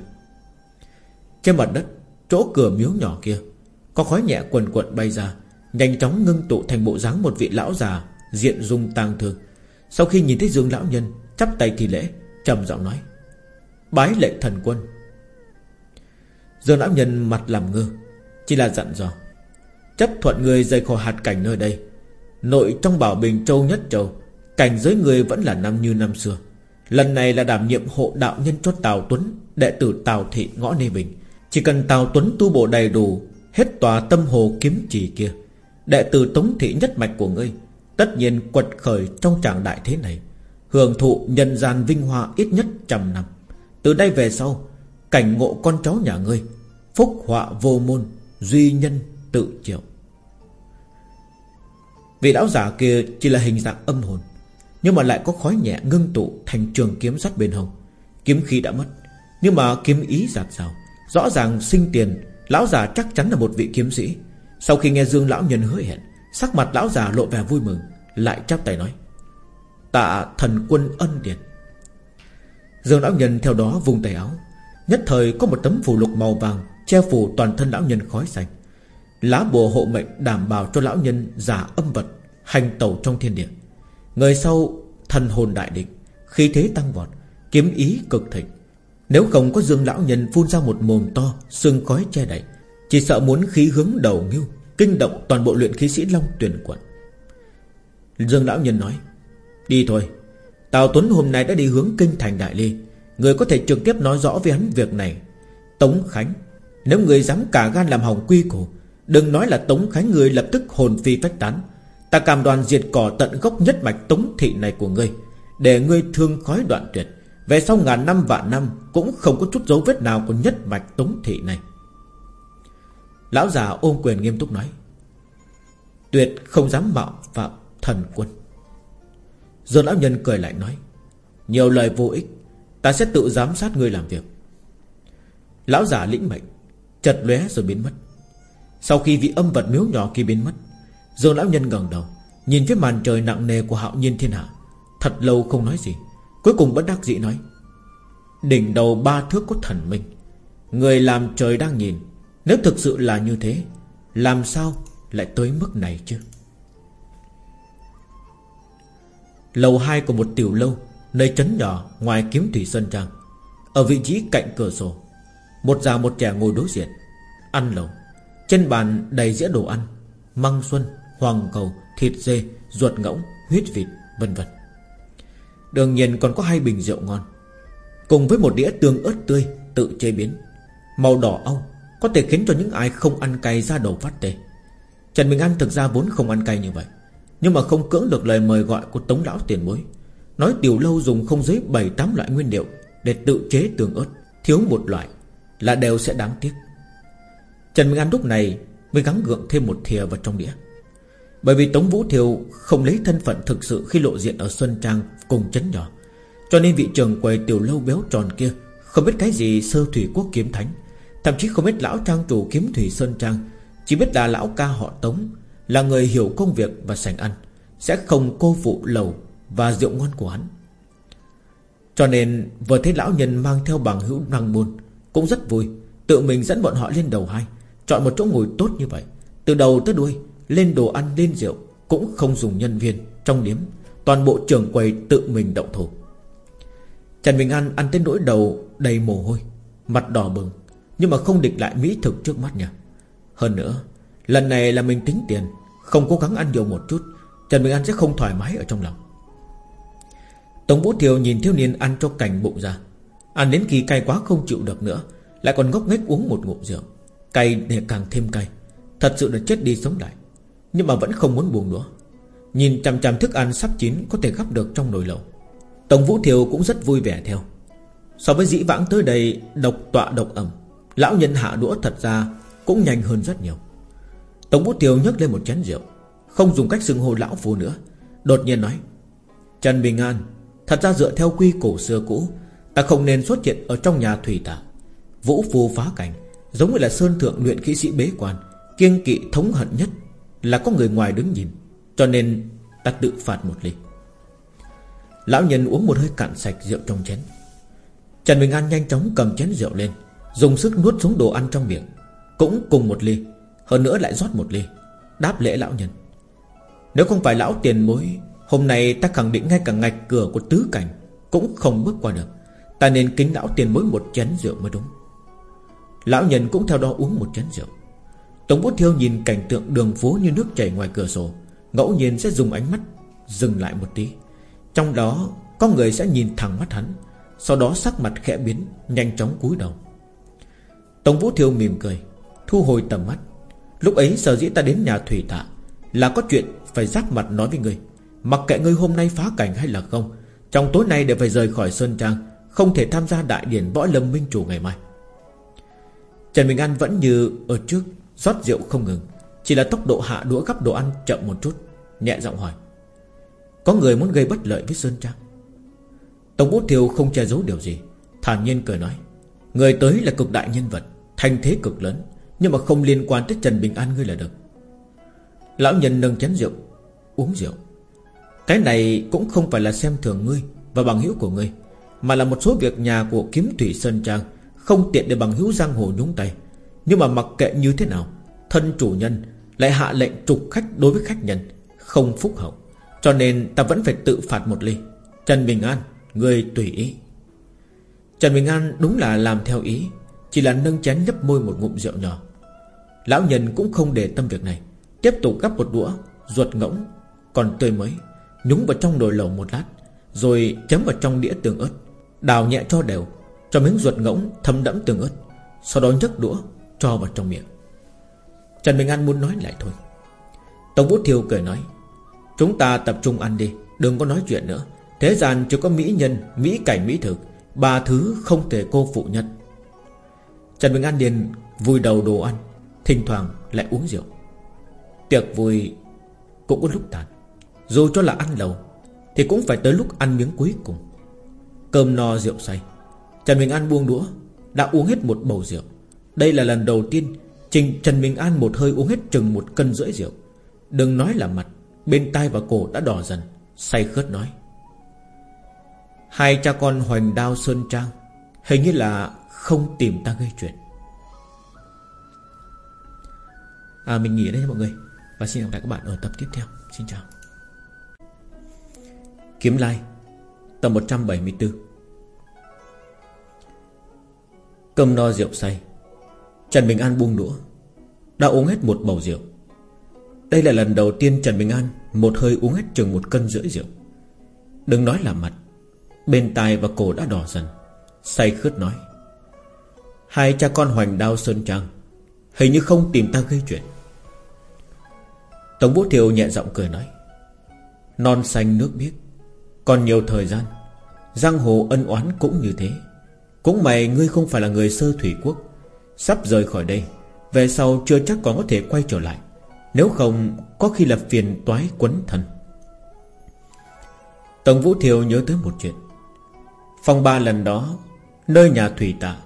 Trên mặt đất, Chỗ cửa miếu nhỏ kia, Có khói nhẹ quần quận bay ra, Nhanh chóng ngưng tụ thành bộ dáng một vị lão già Diện dung tang thương. Sau khi nhìn thấy Dương lão nhân, Chắp tay thì lễ, trầm giọng nói, Bái lệ thần quân. Dương lão nhân mặt làm ngơ, Chỉ là dặn dò Chấp thuận người rời khỏi hạt cảnh nơi đây. Nội trong bảo bình châu nhất châu, Cảnh giới người vẫn là năm như năm xưa. Lần này là đảm nhiệm hộ đạo nhân cho Tào Tuấn, Đệ tử Tào Thị ngõ Nê Bình. Chỉ cần Tào Tuấn tu bộ đầy đủ, Hết tòa tâm hồ kiếm trì kia, Đệ tử Tống Thị nhất mạch của ngươi, Tất nhiên quật khởi trong trạng đại thế này. Hưởng thụ nhân gian vinh hoa ít nhất trăm năm. Từ đây về sau, Cảnh ngộ con cháu nhà ngươi, Phúc họa vô môn, Duy nhân tự chịu Vị lão giả kia chỉ là hình dạng âm hồn, Nhưng mà lại có khói nhẹ ngưng tụ Thành trường kiếm sắt bên hông. Kiếm khí đã mất, Nhưng mà kiếm ý giạt rào. Rõ ràng sinh tiền, Lão già chắc chắn là một vị kiếm sĩ. Sau khi nghe Dương lão nhân hứa hẹn, Sắc mặt lão già lộ vẻ vui mừng, Lại chắp tay nói, Tạ thần quân ân điển. Dương lão nhân theo đó vùng tay áo. Nhất thời có một tấm phù lục màu vàng Che phủ toàn thân lão nhân khói xanh. Lá bùa hộ mệnh đảm bảo cho lão nhân giả âm vật, Hành tẩu trong thiên địa. Người sau thần hồn đại địch Khi thế tăng vọt, Kiếm ý cực thịnh. Nếu không có dương lão nhân phun ra một mồm to Sương khói che đậy, Chỉ sợ muốn khí hướng đầu nghiêu, Kinh động toàn bộ luyện khí sĩ Long tuyển quận. Dương lão nhân nói, Đi thôi, Tào Tuấn hôm nay đã đi hướng kinh thành Đại Ly. Người có thể trực tiếp nói rõ với hắn việc này. Tống Khánh, Nếu người dám cả gan làm hỏng quy củ Đừng nói là Tống Khánh người lập tức hồn phi phách tán. Ta cam đoàn diệt cỏ tận gốc nhất mạch Tống Thị này của ngươi, Để ngươi thương khói đoạn tuyệt. Về sau ngàn năm vạn năm Cũng không có chút dấu vết nào của nhất mạch Tống Thị này. Lão già ôm quyền nghiêm túc nói, Tuyệt không dám mạo phạm thần quân. Giờ lão nhân cười lại nói, Nhiều lời vô ích, Ta sẽ tự giám sát ngươi làm việc. Lão già lĩnh mệnh Chật lóe rồi biến mất. Sau khi vị âm vật miếu nhỏ kia biến mất, Dương lão nhân ngẩng đầu, Nhìn phía màn trời nặng nề của hạo nhiên thiên hạ. Thật lâu không nói gì, Cuối cùng bất đắc dĩ nói, Đỉnh đầu ba thước có thần minh, Người làm trời đang nhìn, Nếu thực sự là như thế, Làm sao lại tới mức này chứ? Lầu hai của một tiểu lâu, Nơi trấn nhỏ ngoài kiếm thủy sơn trang, Ở vị trí cạnh cửa sổ, Một già một trẻ ngồi đối diện, Ăn lầu trên bàn đầy dĩa đồ ăn Măng xuân, hoàng cầu, thịt dê, ruột ngỗng, huyết vịt, vân vân. Đương nhiên còn có hai bình rượu ngon. Cùng với một đĩa tương ớt tươi Tự chế biến. Màu đỏ ong Có thể khiến cho những ai không ăn cay ra đầu phát tê. Trần Bình An thực ra vốn không ăn cay như vậy Nhưng mà không cưỡng được lời mời gọi của Tống Lão tiền bối. Nói tiểu lâu dùng không dưới 7-8 loại nguyên liệu Để tự chế tương ớt Thiếu một loại Là đều sẽ đáng tiếc. Trần Minh An lúc này Mới gắng gượng thêm một thìa vào trong đĩa. Bởi vì Tống Vũ Thiều không lấy thân phận thực sự Khi lộ diện ở Xuân Trang cùng chấn nhỏ, Cho nên vị trường quầy tiểu lâu béo tròn kia Không biết cái gì sơ thủy quốc kiếm thánh, Thậm chí không biết lão trang chủ kiếm thủy Sơn Trang, Chỉ biết là lão ca họ Tống, Là người hiểu công việc và sành ăn, Sẽ không cô phụ lầu và rượu ngon của hắn. Cho nên vừa thấy lão nhân mang theo bằng hữu năng môn Cũng rất vui, Tự mình dẫn bọn họ lên đầu hai. Chọn một chỗ ngồi tốt như vậy, Từ đầu tới đuôi, Lên đồ ăn, lên rượu, Cũng không dùng nhân viên, Trong điếm, Toàn bộ trưởng quầy tự mình động thủ. Trần Bình An ăn tới nỗi đầu đầy mồ hôi, Mặt đỏ bừng, Nhưng mà không địch lại mỹ thực trước mắt nha Hơn nữa, Lần này là mình tính tiền, Không cố gắng ăn nhiều một chút, Trần Bình An sẽ không thoải mái ở trong lòng. Tống Vũ Thiều nhìn thiếu niên ăn cho cảnh bụng ra, Ăn đến khi cay quá không chịu được nữa, Lại còn ngốc nghếch uống một ngụm rượu. Cay để càng thêm cay. Thật sự là chết đi sống lại. Nhưng mà vẫn không muốn buồn nữa. Nhìn chằm chằm thức ăn sắp chín Có thể gắp được trong nồi lẩu. Tổng Vũ Thiều cũng rất vui vẻ theo. So với dĩ vãng tới đây, Độc tọa độc ẩm, Lão nhân hạ đũa thật ra Cũng nhanh hơn rất nhiều. Tổng Vũ Thiều nhấc lên một chén rượu, Không dùng cách xưng hô lão phu nữa, Đột nhiên nói, Trần Bình An, Thật ra dựa theo quy cổ xưa cũ, Ta không nên xuất hiện ở trong nhà thủy tả. Vũ phu phá cảnh Giống như là sơn thượng luyện kỹ sĩ bế quan, Kiêng kỵ thống hận nhất Là có người ngoài đứng nhìn, Cho nên ta tự phạt một ly. Lão nhân uống một hơi cạn sạch rượu trong chén. Trần Bình An nhanh chóng cầm chén rượu lên, Dùng sức nuốt xuống đồ ăn trong miệng, Cũng cùng một ly, Hơn nữa lại rót một ly, Đáp lễ lão nhân. Nếu không phải lão tiền bối, Hôm nay ta khẳng định ngay cả ngạch cửa của tứ cảnh Cũng không bước qua được, Ta nên kính lão tiền bối một chén rượu mới đúng. Lão nhân cũng theo đó uống một chén rượu. Tống Bút Thiêu nhìn cảnh tượng đường phố như nước chảy ngoài cửa sổ, Ngẫu nhiên sẽ dùng ánh mắt Dừng lại một tí. Trong đó, có người sẽ nhìn thẳng mắt hắn, Sau đó sắc mặt khẽ biến, Nhanh chóng cúi đầu. Tống Vũ Thiêu mỉm cười, Thu hồi tầm mắt. Lúc ấy, sở dĩ ta đến nhà thủy tạ Là có chuyện phải giáp mặt nói với người. Mặc kệ ngươi hôm nay phá cảnh hay là không, Trong tối nay đều phải rời khỏi Sơn Trang, Không thể tham gia đại điển võ lâm minh chủ ngày mai. Trần Bình An vẫn như ở trước, rót rượu không ngừng. Chỉ là tốc độ hạ đũa gấp đồ ăn chậm một chút, Nhẹ giọng hỏi. Có người muốn gây bất lợi với Sơn Trang? Tổng Bút Thiều không che giấu điều gì, Thản nhiên cười nói. Người tới là cực đại nhân vật Thành thế cực lớn, Nhưng mà không liên quan tới Trần Bình An ngươi là được. Lão nhân nâng chén rượu, Uống rượu. Cái này cũng không phải là xem thường ngươi Và bằng hữu của ngươi, Mà là một số việc nhà của kiếm thủy Sơn Trang không tiện để bằng hữu giang hồ nhúng tay. Nhưng mà mặc kệ như thế nào, Thân chủ nhân lại hạ lệnh trục khách đối với khách nhân, Không phúc hậu. Cho nên ta vẫn phải tự phạt một ly. Trần Bình An, Người tùy ý. Trần Bình An đúng là làm theo ý, Chỉ là nâng chén nhấp môi một ngụm rượu nhỏ. Lão nhân cũng không để tâm việc này, Tiếp tục gắp một đũa, Ruột ngỗng, Còn tươi mới, Nhúng vào trong nồi lẩu một lát, Rồi chấm vào trong đĩa tương ớt, Đào nhẹ cho đều cho miếng ruột ngỗng thấm đẫm tương ớt Sau đó nhấc đũa cho vào trong miệng. Trần Bình An muốn nói lại thôi. Tổng Vũ Thiêu cười nói Chúng ta tập trung ăn đi Đừng có nói chuyện nữa. Thế gian chỉ có mỹ nhân, mỹ cảnh, mỹ thực Ba thứ không thể cô phụ nhất. Trần Bình An liền vui đầu đồ ăn Thỉnh thoảng lại uống rượu. Tiệc vui cũng có lúc tàn. Dù cho là ăn lầu Thì cũng phải tới lúc ăn miếng cuối cùng. Cơm no rượu say. Trần Bình An buông đũa Đã uống hết một bầu rượu. Đây là lần đầu tiên Trình Trần Bình An một hơi uống hết chừng một cân rưỡi rượu. Đừng nói là mặt Bên tai và cổ đã đỏ dần Say khớt nói. Hai cha con hoành đao Sơn Trang Hình như là không tìm ta gây chuyện. À, Mình nghỉ đây nha mọi người Và xin gặp lại các bạn ở tập tiếp theo. Xin chào. Kiếm Lai Tập 174 Cơm no rượu say. Trần Bình An buông đũa. Đã uống hết một bầu rượu. Đây là lần đầu tiên Trần Bình An Một hơi uống hết chừng một cân rưỡi rượu. Đừng nói là mặt, Bên tai và cổ đã đỏ dần. Say khướt nói, Hai cha con hoành đao sơn trang, Hình như không tìm ta gây chuyện. Tống vũ thiều nhẹ giọng cười nói, Non xanh nước biếc, Còn nhiều thời gian, Giang hồ ân oán cũng như thế. Cũng mày ngươi không phải là người sơ thủy quốc. Sắp rời khỏi đây, Về sau chưa chắc còn có thể quay trở lại. Nếu không, có khi là phiền toái quấn thân. Tổng Vũ Thiều nhớ tới một chuyện. Phòng ba lần đó, Nơi nhà thủy tạ,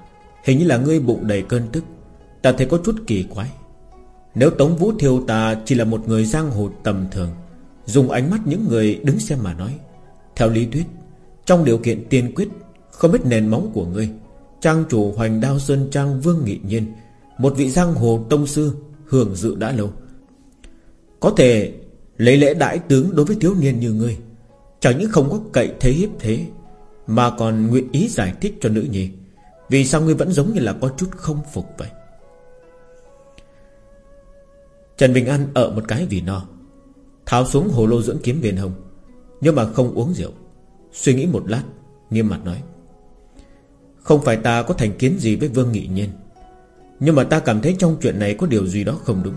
Hình như là ngươi bụng đầy cơn tức. Ta thấy có chút kỳ quái. Nếu Tống Vũ Thiêu ta chỉ là một người giang hồ tầm thường, Dùng ánh mắt những người đứng xem mà nói, Theo lý thuyết, Trong điều kiện tiên quyết không biết nền móng của ngươi, Trang chủ Hoành Đao Sơn Trang Vương Nghị Nhiên, Một vị giang hồ tông sư Hưởng dự đã lâu. Có thể lấy lễ đại tướng đối với thiếu niên như ngươi, Chẳng những không có cậy thế hiếp thế, mà còn nguyện ý giải thích cho nữ nhi. Vì sao ngươi vẫn giống như là có chút không phục vậy? Trần Bình An ở một cái vì no, Tháo xuống hồ lô dưỡng kiếm viền hồng Nhưng mà không uống rượu, Suy nghĩ một lát, Nghiêm mặt nói. Không phải ta có thành kiến gì với Vương Nghị Nhiên. Nhưng mà ta cảm thấy trong chuyện này Có điều gì đó không đúng.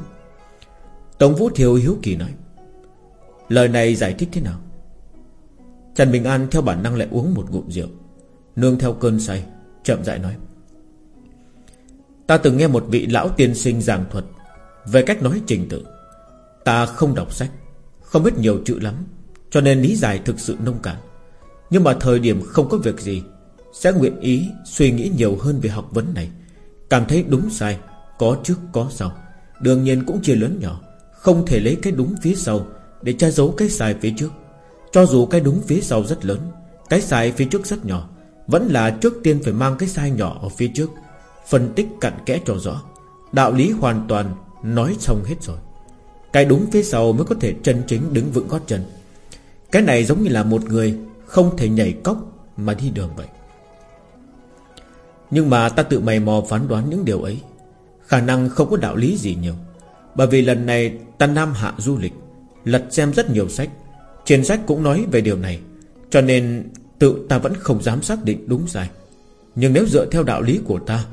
Tổng Vũ Thiều hiếu kỳ nói, Lời này giải thích thế nào? Trần Bình An theo bản năng lại uống một ngụm rượu, Nương theo cơn say, Chậm rãi nói, Ta từng nghe một vị lão tiên sinh giảng thuật Về cách nói trình tự. Ta không đọc sách, Không biết nhiều chữ lắm, Cho nên lý giải thực sự nông cạn. Nhưng mà thời điểm không có việc gì sẽ nguyện ý suy nghĩ nhiều hơn về học vấn này. Cảm thấy đúng sai, Có trước, có sau. Đương nhiên cũng chia lớn nhỏ, Không thể lấy cái đúng phía sau Để che giấu cái sai phía trước. Cho dù cái đúng phía sau rất lớn, Cái sai phía trước rất nhỏ, Vẫn là trước tiên phải mang cái sai nhỏ ở phía trước, Phân tích cặn kẽ cho rõ. Đạo lý hoàn toàn Nói xong hết rồi. Cái đúng phía sau mới có thể chân chính đứng vững gót chân. Cái này giống như là một người Không thể nhảy cốc Mà đi đường vậy. Nhưng mà ta tự mày mò phán đoán những điều ấy. Khả năng không có đạo lý gì nhiều. Bởi vì lần này ta nam hạ du lịch, Lật xem rất nhiều sách. Trên sách cũng nói về điều này. Cho nên tự ta vẫn không dám xác định đúng sai. Nhưng nếu dựa theo đạo lý của ta,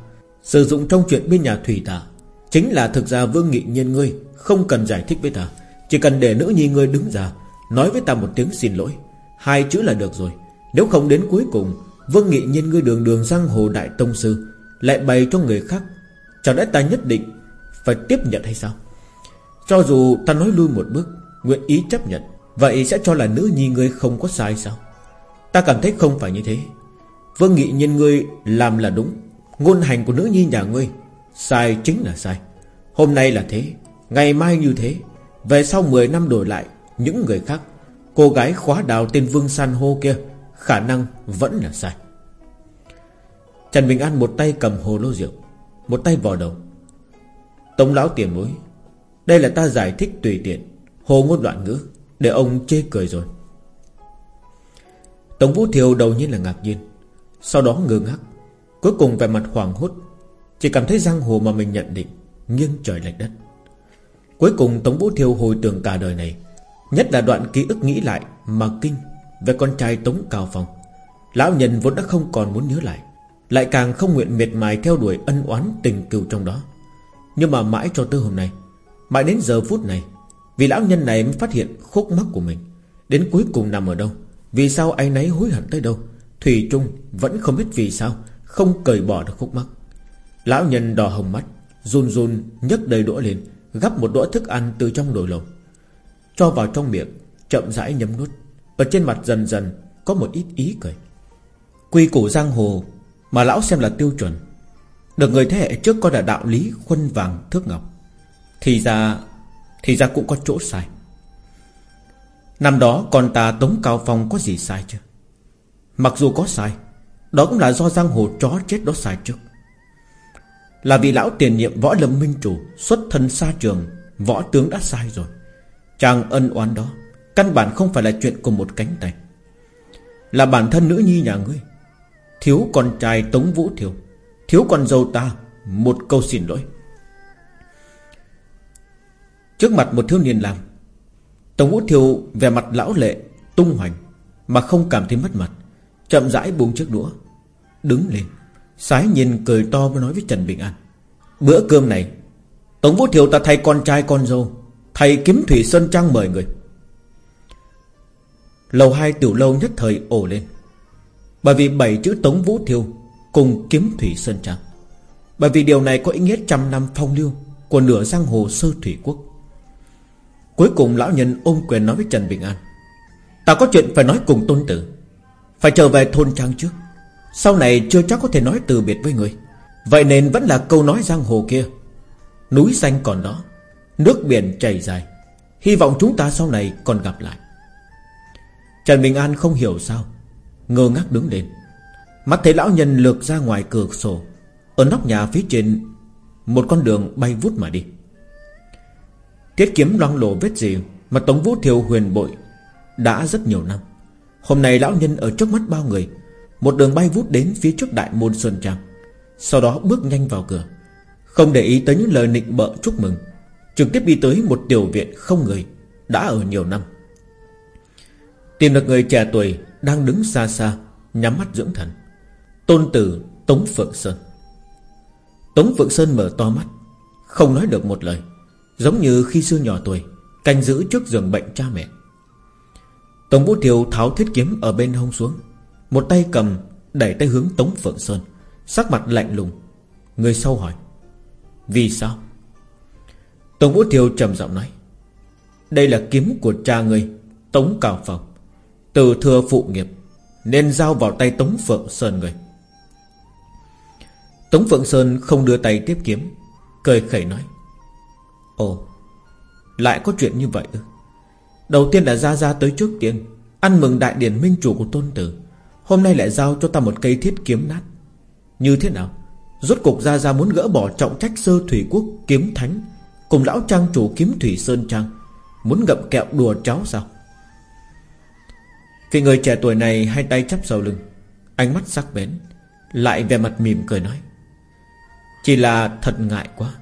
Sử dụng trong chuyện bên nhà thủy ta Chính là thực ra vương nghị nhân ngươi Không cần giải thích với ta. Chỉ cần để nữ nhi ngươi đứng ra, Nói với ta một tiếng xin lỗi. Hai chữ là được rồi. Nếu không đến cuối cùng Vương nghị nhân ngươi đường đường giang hồ đại tông sư, Lại bày cho người khác, Chẳng lẽ ta nhất định Phải tiếp nhận hay sao? Cho dù ta nói lui một bước, Nguyện ý chấp nhận, Vậy sẽ cho là nữ nhi ngươi không có sai sao? Ta cảm thấy không phải như thế. Vương nghị nhân ngươi làm là đúng, Ngôn hành của nữ nhi nhà ngươi, Sai chính là sai. Hôm nay là thế, Ngày mai như thế, Về sau 10 năm đổi lại, Những người khác, Cô gái khóa đào tên Vương San hô kia, Khả năng vẫn là sai. Trần Bình An một tay cầm hồ lô rượu, Một tay vò đầu. Tống lão tiền bối, Đây là ta giải thích tùy tiện, Hồ ngôn loạn ngữ, Để ông chê cười rồi. Tống Vũ Thiều đầu nhiên là ngạc nhiên, Sau đó ngơ ngác, Cuối cùng vẻ mặt hoàng hốt, Chỉ cảm thấy giang hồ mà mình nhận định Nghiêng trời lệch đất. Cuối cùng Tống Vũ Thiều hồi tưởng cả đời này, Nhất là đoạn ký ức nghĩ lại Mà kinh về con trai Tống Cao Phong. Lão nhân vốn đã không còn muốn nhớ lại. Lại càng không nguyện miệt mài theo đuổi ân oán tình cừu trong đó. Nhưng mà mãi cho tới hôm nay, Mãi đến giờ phút này Vì lão nhân này mới phát hiện khúc mắc của mình. Đến cuối cùng nằm ở đâu? Vì sao anh ấy hối hận tới đâu? Thủy Trung vẫn không biết vì sao Không cởi bỏ được khúc mắc. Lão nhân đỏ hồng mắt, Run run nhấc đầy đũa lên, Gắp một đũa thức ăn từ trong nồi lồng Cho vào trong miệng, Chậm rãi nhấm nuốt. Ở trên mặt dần dần có một ít ý cười. Quy củ giang hồ mà lão xem là tiêu chuẩn. Được người thế hệ trước coi là đạo lý khuân vàng thước ngọc. Thì ra Thì ra cũng có chỗ sai. Năm đó con ta Tống Cao Phong có gì sai chứ Mặc dù có sai, Đó cũng là do giang hồ chó chết đó sai trước. Là vì lão tiền nhiệm võ lâm minh chủ, Xuất thân xa trường, Võ tướng đã sai rồi. Chàng ân oán đó, Căn bản không phải là chuyện của một cánh tay. Là bản thân nữ nhi nhà ngươi. Thiếu con trai Tống Vũ Thiều. Thiếu con dâu ta, Một câu xin lỗi. Trước mặt một thiếu niên làm, Tống Vũ Thiều về mặt lão lệ, Tung hoành, Mà không cảm thấy mất mặt, Chậm rãi buông chiếc đũa, Đứng lên, Sái nhìn cười to mới nói với Trần Bình An. Bữa cơm này, Tống Vũ Thiều ta thay con trai con dâu Thầy kiếm Thủy Sơn Trang mời người. Lầu hai tiểu lâu nhất thời ổ lên. Bởi vì bảy chữ Tống Vũ Thiêu Cùng kiếm Thủy Sơn Trang. Bởi vì điều này có ý nghĩa trăm năm phong lưu Của nửa giang hồ sơ thủy quốc. Cuối cùng lão nhân ôm quyền nói với Trần Bình An, Ta có chuyện phải nói cùng tôn tử. Phải trở về thôn trang trước. Sau này chưa chắc có thể nói từ biệt với người. Vậy nên vẫn là câu nói giang hồ kia. Núi xanh còn đó, Nước biển chảy dài. Hy vọng chúng ta sau này còn gặp lại. Trần Bình An không hiểu sao Ngơ ngác đứng lên. Mắt thấy lão nhân lược ra ngoài cửa sổ, Ở nóc nhà phía trên, Một con đường bay vút mà đi. Thiết kiếm loang lổ vết gì Mà Tống Vũ Thiều huyền bội Đã rất nhiều năm. Hôm nay lão nhân ở trước mắt bao người, Một đường bay vút đến phía trước đại môn Sơn Trang, Sau đó bước nhanh vào cửa, Không để ý tới những lời nịnh bợ chúc mừng, Trực tiếp đi tới một tiểu viện không người Đã ở nhiều năm. Tìm được người trẻ tuổi đang đứng xa xa, Nhắm mắt dưỡng thần. Tôn tử Tống Phượng Sơn. Tống Phượng Sơn mở to mắt, Không nói được một lời. Giống như khi xưa nhỏ tuổi, Canh giữ trước giường bệnh cha mẹ. Tống Vũ Thiều tháo thiết kiếm ở bên hông xuống, Một tay cầm, Đẩy tay hướng Tống Phượng Sơn, Sắc mặt lạnh lùng. Người sau hỏi, Vì sao? Tống Vũ Thiều trầm giọng nói, Đây là kiếm của cha người, Tống Cào Phòng từ thừa phụ nghiệp, Nên giao vào tay Tống Phượng Sơn người. Tống Phượng Sơn không đưa tay tiếp kiếm, Cười khẩy nói, Ồ, Lại có chuyện như vậy ư? Đầu tiên là Gia Gia tới trước tiên, Ăn mừng đại điển minh chủ của tôn tử, Hôm nay lại giao cho ta một cây thiết kiếm nát. Như thế nào? Rốt cục Gia Gia muốn gỡ bỏ trọng trách sơ thủy quốc kiếm thánh, Cùng lão trang chủ kiếm thủy Sơn Trang, Muốn ngậm kẹo đùa cháu sao? Vị người trẻ tuổi này Hai tay chắp sau lưng Ánh mắt sắc bén Lại vẻ mặt mỉm cười nói Chỉ là thật ngại quá.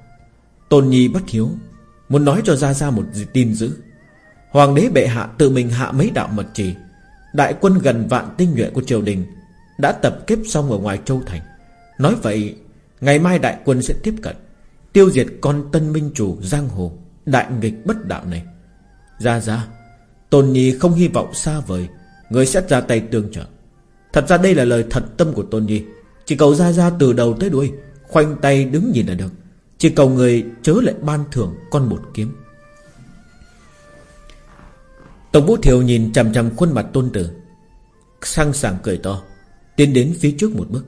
Tôn Nhi bất hiếu Muốn nói cho ra ra một tin dữ. Hoàng đế bệ hạ tự mình hạ mấy đạo mật chỉ, Đại quân gần vạn tinh nhuệ của triều đình Đã tập kết xong ở ngoài châu thành. Nói vậy Ngày mai đại quân sẽ tiếp cận Tiêu diệt con tân minh chủ giang hồ Đại nghịch bất đạo này. Ra ra Tôn Nhi không hy vọng xa vời. Người sẽ ra tay tương trợ. Thật ra đây là lời thật tâm của Tôn Nhi. Chỉ cầu ra ra từ đầu tới đuôi, Khoanh tay đứng nhìn là được. Chỉ cầu người chớ lại ban thưởng con một kiếm. Tổng Vũ thiều nhìn chằm chằm khuôn mặt tôn tử. Sang sảng cười to, Tiến đến phía trước một bước.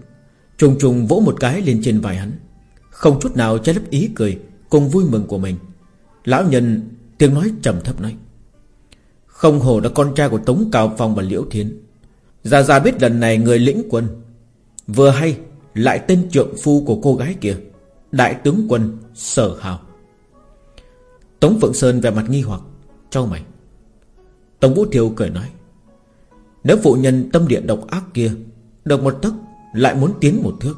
Trùng trùng vỗ một cái lên trên vai hắn. Không chút nào che lấp ý cười Cùng vui mừng của mình. Lão nhân tiếng nói trầm thấp nói không hồ là con trai của Tống Cao Phong và Liễu Thiên Già già biết lần này người lĩnh quân. Vừa hay, Lại tên trượng phu của cô gái kia, Đại tướng quân Sở Hào. Tống Phượng Sơn về mặt nghi hoặc Cho mày. Tống Vũ Thiều cười nói, Nếu phụ nhân tâm địa độc ác kia Được một tấc lại muốn tiến một thước,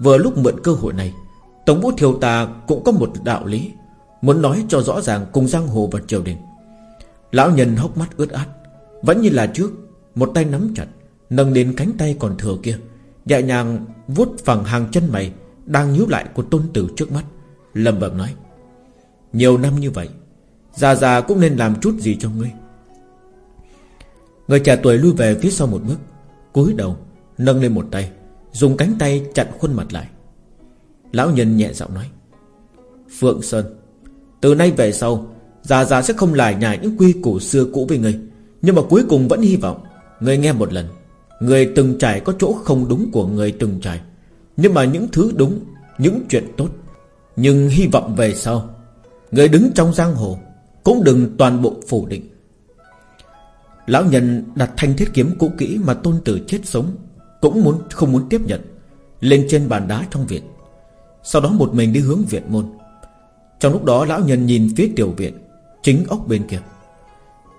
Vừa lúc mượn cơ hội này, Tống Vũ Thiều ta cũng có một đạo lý Muốn nói cho rõ ràng cùng giang hồ và triều đình. Lão nhân hốc mắt ướt át. Vẫn như là trước, Một tay nắm chặt, Nâng lên cánh tay còn thừa kia. Nhẹ nhàng vuốt phẳng hàng chân mày, Đang nhíu lại của tôn tử trước mắt lầm bẩm nói, Nhiều năm như vậy, Già già cũng nên làm chút gì cho ngươi. Người trẻ tuổi lui về phía sau một bước, cúi đầu, Nâng lên một tay, Dùng cánh tay chặn khuôn mặt lại. Lão nhân nhẹ giọng nói, Phượng Sơn, Từ nay về sau Già già sẽ không lại nhải những quy củ xưa cũ với người Nhưng mà cuối cùng vẫn hy vọng Người nghe một lần. Người từng trải có chỗ không đúng của người từng trải. Nhưng mà những thứ đúng, Những chuyện tốt, Nhưng hy vọng về sau Người đứng trong giang hồ, Cũng đừng toàn bộ phủ định. Lão nhân đặt thanh thiết kiếm cũ kỹ Mà tôn tử chết sống, Cũng muốn, không muốn tiếp nhận, Lên trên bàn đá trong viện. Sau đó một mình đi hướng viện môn. Trong lúc đó, lão nhân nhìn phía tiểu viện Chính ốc bên kia.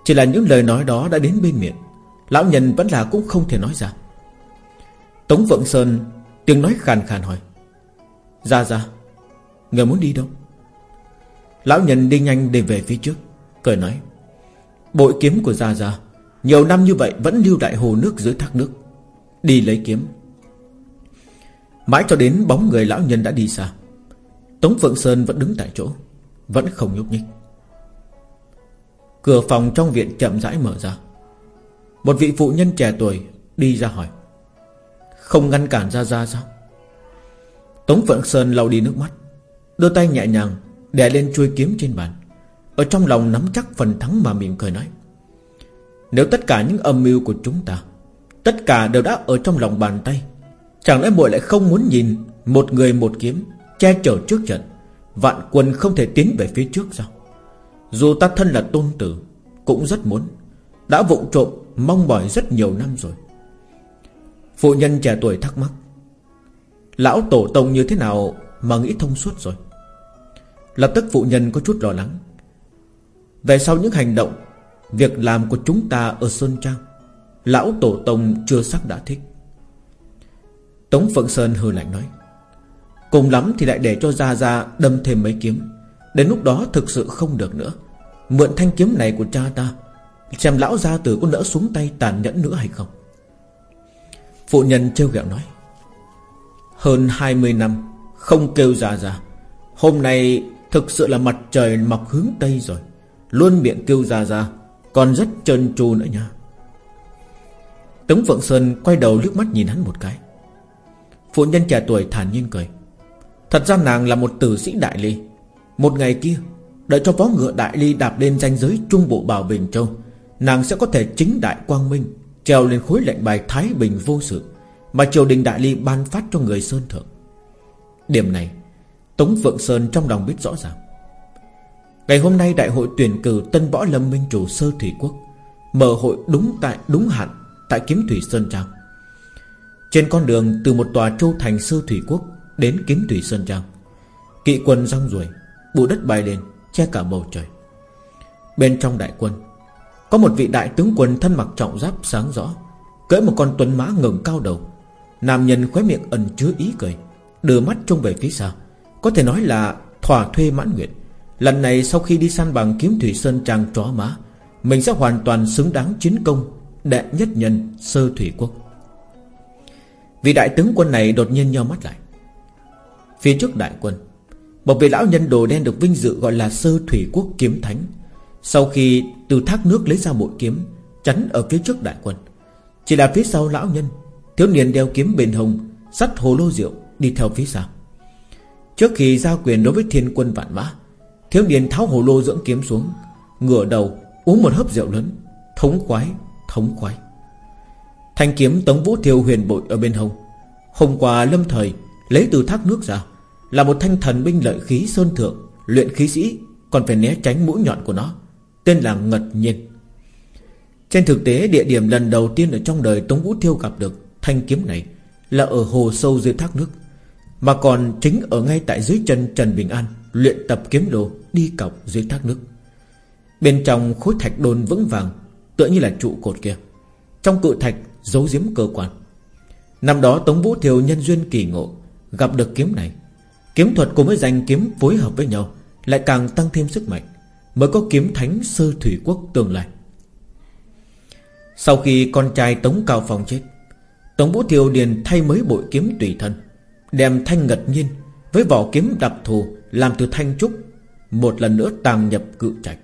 Chỉ là những lời nói đó đã đến bên miệng, Lão nhân vẫn là cũng không thể nói ra. Tống Vượng Sơn Tiếng nói khàn khàn hỏi, Ra ra, Người muốn đi đâu? Lão nhân đi nhanh để về phía trước, Cười nói, Bội kiếm của Gia Gia nhiều năm như vậy vẫn lưu đại hồ nước dưới thác nước, Đi lấy kiếm. Mãi cho đến bóng người lão nhân đã đi xa, Tống Phượng Sơn vẫn đứng tại chỗ, Vẫn không nhúc nhích. Cửa phòng trong viện chậm rãi mở ra. Một vị phụ nhân trẻ tuổi Đi ra hỏi, Không ngăn cản ra ra sao? Tống Phượng Sơn lau đi nước mắt, Đưa tay nhẹ nhàng Đè lên chuôi kiếm trên bàn. Ở trong lòng nắm chắc phần thắng mà mỉm cười nói, nếu tất cả những âm mưu của chúng ta, Tất cả đều đã ở trong lòng bàn tay, Chẳng lẽ muội lại không muốn nhìn Một người một kiếm Che chở trước trận? Vạn quân không thể tiến về phía trước sao? Dù ta thân là tôn tử, Cũng rất muốn. Đã vụng trộm, mong mỏi rất nhiều năm rồi. Phụ nhân trẻ tuổi thắc mắc, Lão tổ tông như thế nào Mà nghĩ thông suốt rồi? Lập tức phụ nhân có chút lo lắng, Về sau những hành động, Việc làm của chúng ta ở Sơn Trang, Lão Tổ Tông chưa sắc đã thích. Tống Phượng Sơn hừ lạnh nói, Cùng lắm thì lại để cho Gia Gia đâm thêm mấy kiếm. Đến lúc đó thực sự không được nữa. Mượn thanh kiếm này của cha ta Xem lão gia tử có nỡ xuống tay tàn nhẫn nữa hay không? Phụ nhân trêu ghẹo nói Hơn 20 năm Không kêu già già, Hôm nay thực sự là mặt trời mọc hướng Tây rồi Luôn miệng kêu già già, còn rất trơn tru nữa nha. Tống Phượng Sơn quay đầu liếc mắt nhìn hắn một cái. Phụ nhân trẻ tuổi thản nhiên cười Thật ra nàng là một tử sĩ đại ly một ngày kia, Đợi cho vó ngựa đại ly đạp lên danh giới Trung bộ bảo Bình Châu, Nàng sẽ có thể chính đại quang minh Treo lên khối lệnh bài Thái Bình vô sự Mà triều đình đại ly ban phát cho người Sơn Thượng. Điểm này, Tống Phượng Sơn trong lòng biết rõ ràng. Ngày hôm nay đại hội tuyển cử Tân Võ Lâm Minh Chủ Sơ Thủy Quốc, Mở hội đúng tại, đúng hạn Tại Kiếm Thủy Sơn Trang. Trên con đường từ một tòa châu thành Sơ Thủy Quốc Đến Kiếm Thủy Sơn Trang, Kỵ quân rong ruồi Bùa đất bay lên, Che cả bầu trời. Bên trong đại quân, Có một vị đại tướng quân thân mặc trọng giáp sáng rõ, Cưỡi một con tuấn mã ngẩng cao đầu. Nam nhân khóe miệng ẩn chứa ý cười, Đưa mắt trông về phía xa. Có thể nói là thỏa thuê mãn nguyện. Lần này sau khi đi săn bằng kiếm thủy sơn trang chó má, Mình sẽ hoàn toàn xứng đáng chiến công Đệ nhất nhân sơ thủy quốc. Vị đại tướng quân này đột nhiên nheo mắt lại. Phía trước đại quân một vị lão nhân đồ đen được vinh dự gọi là sơ thủy quốc kiếm thánh. Sau khi từ thác nước lấy ra bội kiếm, Chắn ở phía trước đại quân. Chỉ là phía sau lão nhân, Thiếu niên đeo kiếm bên hồng Sắt hồ lô rượu, đi theo phía sau. Trước khi giao quyền đối với thiên quân vạn mã, Thiếu niên tháo hồ lô dưỡng kiếm xuống, Ngửa đầu, uống một hớp rượu lớn, Thống khoái Thống khoái. Thanh kiếm tống vũ thiêu huyền bội ở bên hông. Hôm qua lâm thời, Lấy từ thác nước ra là một thanh thần binh lợi khí sơn thượng, Luyện khí sĩ, Còn phải né tránh mũi nhọn của nó. Tên là Ngật Nhiên. Trên thực tế, địa điểm lần đầu tiên Ở trong đời Tống Vũ Thiêu gặp được Thanh kiếm này Là ở hồ sâu dưới thác nước, Mà còn chính ở ngay tại dưới chân Trần Bình An Luyện tập kiếm đồ Đi cọc dưới thác nước. Bên trong khối thạch đồn vững vàng, Tựa như là trụ cột kia. Trong cự thạch giấu giếm cơ quan. Năm đó Tống Vũ Thiều nhân duyên kỳ ngộ, Gặp được kiếm này. Kiếm thuật cùng với danh kiếm phối hợp với nhau, Lại càng tăng thêm sức mạnh, Mới có kiếm thánh sơ thủy quốc tương lai. Sau khi con trai Tống Cao Phong chết, Tống Vũ Thiều điền thay mới bội kiếm tùy thân, Đem thanh ngật nhiên Với vỏ kiếm đặc thù Làm từ thanh trúc, Một lần nữa tàng nhập cự trạch.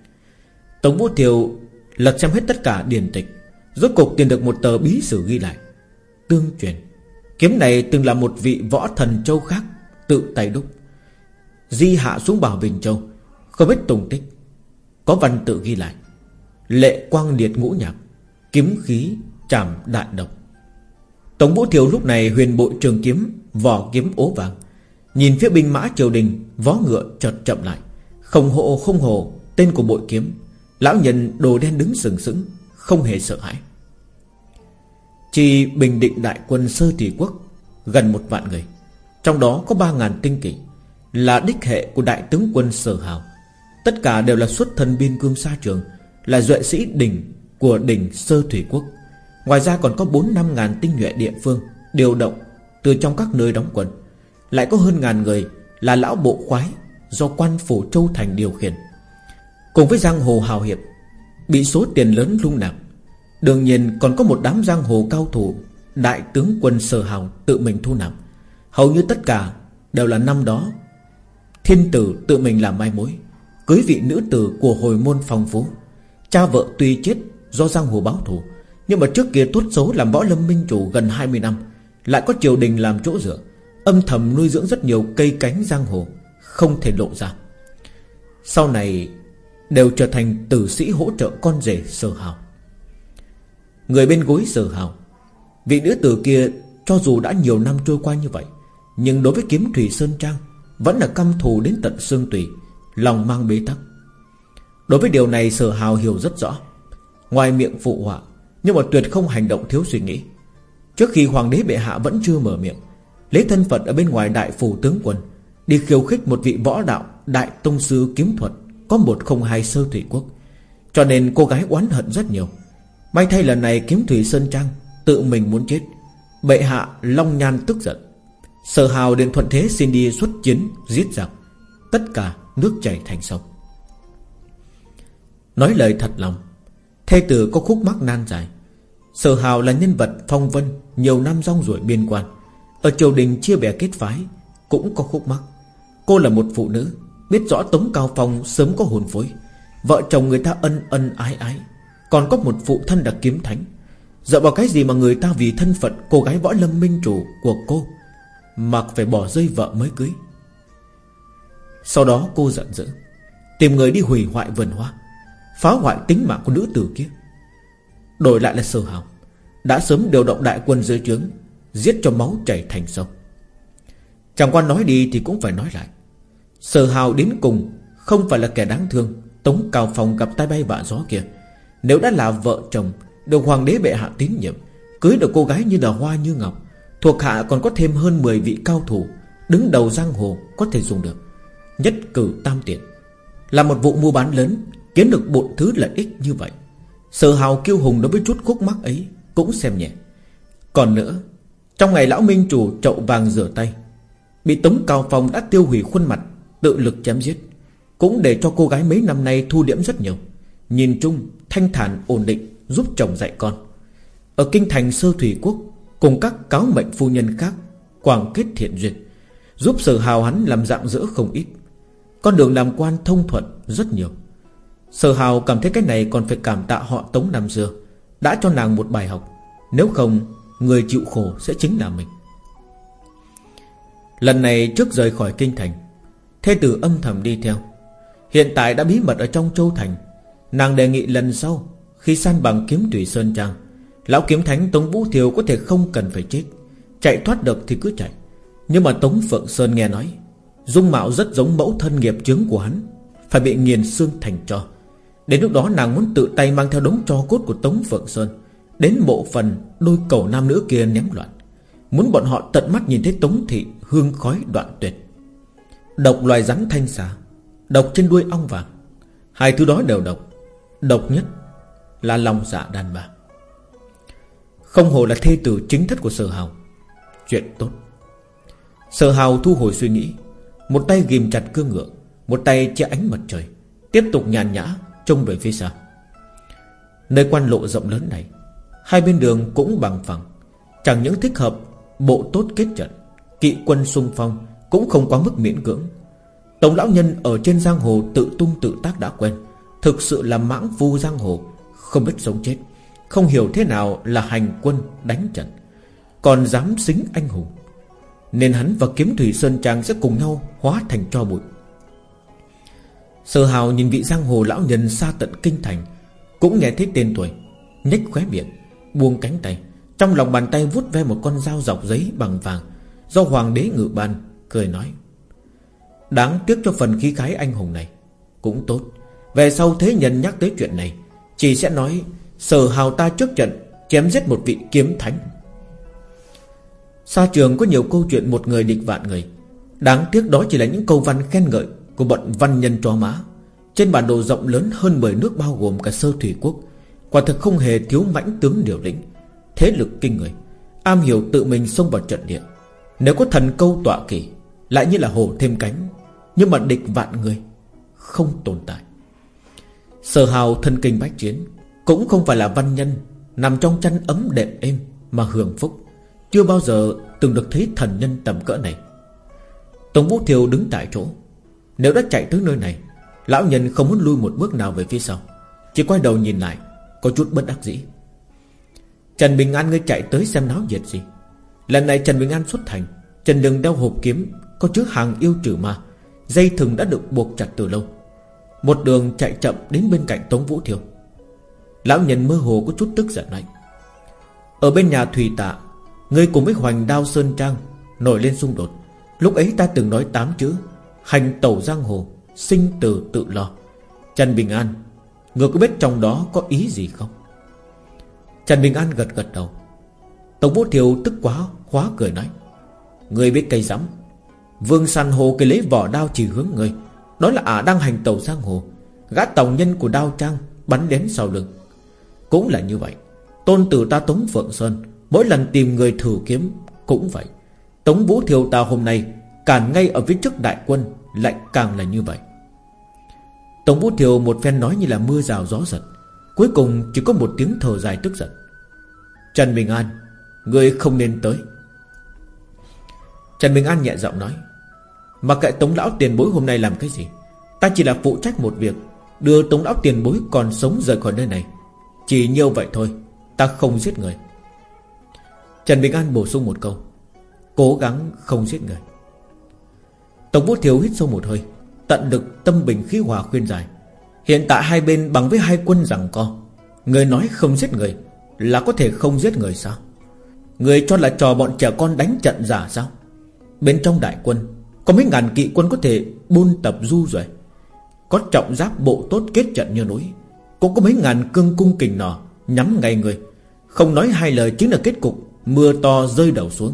Tống Vũ Thiều lật xem hết tất cả điển tịch, Rốt cục tìm được một tờ bí sử ghi lại. Tương truyền, Kiếm này từng là một vị võ thần châu khác Tự tay đúc. Di hạ xuống bảo Bình Châu, Không biết tùng tích. Có văn tự ghi lại, Lệ quang liệt ngũ nhạc, Kiếm khí chạm đại độc. Tổng vũ thiều lúc này huyền bội trường kiếm, Vỏ kiếm ố vàng. Nhìn phía binh mã triều đình, Vó ngựa chợt chậm lại. Không hộ không hồ Tên của bội kiếm. Lão nhân đồ đen đứng sừng sững, Không hề sợ hãi. Chỉ bình định đại quân sơ tỷ quốc, Gần một vạn người. Trong đó có ba ngàn tinh kỷ Là đích hệ của đại tướng quân sở hào. Tất cả đều là xuất thân biên cương xa trường, Là duệ sĩ đỉnh Của đỉnh sơ thủy quốc. Ngoài ra còn có bốn năm ngàn tinh nhuệ địa phương Điều động từ trong các nơi đóng quân. Lại có hơn ngàn người Là lão bộ khoái Do quan phủ Châu Thành điều khiển. Cùng với giang hồ hào hiệp, Bị số tiền lớn lung nạp, Đương nhiên còn có một đám giang hồ cao thủ Đại tướng quân sở hào tự mình thu nạp. Hầu như tất cả Đều là năm đó. Thiên tử tự mình làm mai mối, Cưới vị nữ tử của hồi môn phong phú. Cha vợ tuy chết do giang hồ báo thù, Nhưng mà trước kia tốt xấu làm võ lâm minh chủ gần 20 năm, Lại có triều đình làm chỗ dựa, Âm thầm nuôi dưỡng rất nhiều cây cánh giang hồ, Không thể lộ ra. Sau này Đều trở thành tử sĩ hỗ trợ con rể sở hào. Người bên gối sở hào, Vị nữ tử kia Cho dù đã nhiều năm trôi qua như vậy nhưng đối với kiếm thủy Sơn Trang, Vẫn là căm thù đến tận xương tùy Lòng mang bế tắc. Đối với điều này, sở hào hiểu rất rõ. Ngoài miệng phụ họa, Nhưng mà tuyệt không hành động thiếu suy nghĩ. Trước khi hoàng đế bệ hạ vẫn chưa mở miệng, Lấy thân phận ở bên ngoài đại phủ tướng quân, Đi khiêu khích một vị võ đạo Đại tông sư kiếm thuật có một không hai sơ thủy quốc. Cho nên cô gái oán hận rất nhiều. May thay lần này kiếm thủy Sơn Trang Tự mình muốn chết, Bệ hạ Long Nhan tức giận. Sở hào điện thuận thế xin đi xuất chiến, Giết giặc. Tất cả nước chảy thành sông. Nói lời thật lòng, Thê tử có khúc mắc nan dài Sở hào là nhân vật phong vân Nhiều năm rong ruổi biên quan. Ở triều đình chia bè kết phái, Cũng có khúc mắc. Cô là một phụ nữ, Biết rõ Tống Cao Phong sớm có hồn phối. Vợ chồng người ta ân ân ái ái. Còn có một phụ thân đặc kiếm thánh. Dựa vào cái gì mà người ta vì thân phận Cô gái võ lâm minh chủ của cô mặc phải bỏ rơi vợ mới cưới. Sau đó cô giận dữ, Tìm người đi hủy hoại vườn hoa, Phá hoại tính mạng của nữ tử kia. Đổi lại là sơ hào Đã sớm điều động đại quân dưới trướng, Giết cho máu chảy thành sông. Chẳng qua nói đi thì cũng phải nói lại, Sở hào đến cùng Không phải là kẻ đáng thương, Tống Cao Phong gặp tai bay vạ gió kia. Nếu đã là vợ chồng, Được hoàng đế bệ hạ tín nhiệm, Cưới được cô gái như là hoa như ngọc Thuộc hạ còn có thêm hơn 10 vị cao thủ Đứng đầu giang hồ có thể dùng được, Nhất cử tam tiện. Là một vụ mua bán lớn, Kiếm được bộn thứ lợi ích như vậy. Sở hào kiêu hùng đối với chút khúc mắc ấy Cũng xem nhẹ. Còn nữa, Trong ngày lão minh chủ chậu vàng rửa tay, Bị Tống Cao Phong đã tiêu hủy khuôn mặt, Tự lực chém giết, Cũng để cho cô gái mấy năm nay thu điểm rất nhiều. Nhìn chung, thanh thản ổn định, Giúp chồng dạy con. Ở kinh thành sơ thủy quốc Cùng các cáo mệnh phu nhân khác Quảng kết thiện duyệt, Giúp sở hào hắn làm dạng dỡ không ít. Con đường làm quan thông thuận rất nhiều. Sở hào cảm thấy cái này còn phải cảm tạ họ Tống năm xưa Đã cho nàng một bài học. Nếu không, Người chịu khổ sẽ chính là mình. Lần này trước rời khỏi kinh thành Thê tử âm thầm đi theo. Hiện tại đã bí mật ở trong châu thành. Nàng đề nghị lần sau, Khi san bằng kiếm tùy sơn trang Lão kiếm thánh Tống Vũ Thiều có thể không cần phải chết. Chạy thoát được thì cứ chạy. Nhưng mà Tống Phượng Sơn nghe nói, Dung mạo rất giống mẫu thân nghiệp chướng của hắn, Phải bị nghiền xương thành cho. Đến lúc đó nàng muốn tự tay mang theo đống cho cốt của Tống Phượng Sơn, Đến bộ phần đôi cầu nam nữ kia ném loạn. Muốn bọn họ tận mắt nhìn thấy Tống Thị hương khói đoạn tuyệt. Độc loài rắn thanh xà, Độc trên đuôi ong vàng, Hai thứ đó đều độc. Độc nhất là lòng dạ đàn bà. Không hồ là thê tử chính thất của sở hào. Chuyện tốt. Sở hào thu hồi suy nghĩ, Một tay ghim chặt cương ngựa, Một tay che ánh mặt trời, Tiếp tục nhàn nhã trông về phía xa. Nơi quan lộ rộng lớn này, Hai bên đường cũng bằng phẳng, Chẳng những thích hợp Bộ tốt kết trận, Kỵ quân xung phong Cũng không quá mức miễn cưỡng. Tổng lão nhân ở trên giang hồ tự tung tự tác đã quen, Thực sự là mãng vu giang hồ, Không biết sống chết. Không hiểu thế nào là hành quân đánh trận, Còn dám xính anh hùng, Nên hắn và kiếm thủy Sơn Trang Sẽ cùng nhau hóa thành cho bụi. Sở hào nhìn vị giang hồ lão nhân xa tận kinh thành, Cũng nghe thấy tên tuổi, nhếch khóe miệng, Buông cánh tay, Trong lòng bàn tay vút ve một con dao dọc giấy bằng vàng, Do hoàng đế ngự ban, Cười nói, Đáng tiếc cho phần khí khái anh hùng này, Cũng tốt, Về sau thế nhân nhắc tới chuyện này, Chỉ sẽ nói Sở hào ta trước trận, Chém giết một vị kiếm thánh. Sa trường có nhiều câu chuyện một người địch vạn người. Đáng tiếc đó chỉ là những câu văn khen ngợi Của bọn văn nhân trò má. Trên bản đồ rộng lớn hơn 10 nước bao gồm cả sơ thủy quốc. Quả thực không hề thiếu mãnh tướng điều lĩnh, Thế lực kinh người. Am hiểu tự mình xông vào trận địa. Nếu có thần câu tọa kỳ Lại như là hổ thêm cánh. Nhưng mà địch vạn người Không tồn tại. Sở hào thân kinh bách chiến cũng không phải là văn nhân, Nằm trong chăn ấm đệm êm Mà hưởng phúc. Chưa bao giờ từng được thấy thần nhân tầm cỡ này. Tổng Vũ Thiều đứng tại chỗ. Nếu đã chạy tới nơi này, Lão nhân không muốn lui một bước nào về phía sau. Chỉ quay đầu nhìn lại, Có chút bất đắc dĩ. Trần Bình An ngươi chạy tới xem náo nhiệt gì. Lần này Trần Bình An xuất thành Trần Đường đeo hộp kiếm, Có chứa hàng yêu trừ ma. Dây thừng đã được buộc chặt từ lâu. Một đường chạy chậm đến bên cạnh Tống Vũ Thiều. Lão nhân mơ hồ có chút tức giận nói, Ở bên nhà Thùy Tạ, Ngươi cùng với Hoành Đao Sơn Trang Nổi lên xung đột. Lúc ấy ta từng nói tám chữ, Hành tẩu giang hồ, Sinh tử tự lo. Trần Bình An Ngươi có biết trong đó có ý gì không? Trần Bình An gật gật đầu. Tổng Vũ Thiều tức quá Hóa cười nói Người biết cây rắm, Vương San Hồ cái lấy vỏ đao chỉ hướng người Đó là ả đang hành tẩu giang hồ. Gã tàu nhân của đao trang Bắn đến sau lưng. Cũng là như vậy. Tôn tử ta Tống Phượng Sơn, Mỗi lần tìm người thử kiếm Cũng vậy. Tống Vũ Thiều ta hôm nay Càng ngay ở phía trước đại quân, Lại càng là như vậy. Tống Vũ Thiều một phen nói như là mưa rào gió giật, Cuối cùng chỉ có một tiếng thở dài tức giận. Trần Bình An, Người không nên tới. Trần Bình An nhẹ giọng nói, Mà kệ Tống Lão tiền bối hôm nay làm cái gì? Ta chỉ là phụ trách một việc, Đưa Tống Lão tiền bối còn sống rời khỏi nơi này chỉ nhiêu vậy thôi, Ta không giết người. Trần Bình An bổ sung một câu, Cố gắng không giết người. Tổng Vũ Thiếu hít sâu một hơi, Tận được tâm bình khí hòa khuyên giải. Hiện tại hai bên bằng với hai quân rằng co, Người nói không giết người Là có thể không giết người sao? Người cho là trò bọn trẻ con đánh trận giả sao? Bên trong đại quân, Có mấy ngàn kỵ quân có thể buôn tập du rồi. Có trọng giáp bộ tốt kết trận như núi cũng có mấy ngàn cương cung kình nỏ Nhắm ngay người. Không nói hai lời chính là kết cục, Mưa to rơi đầu xuống.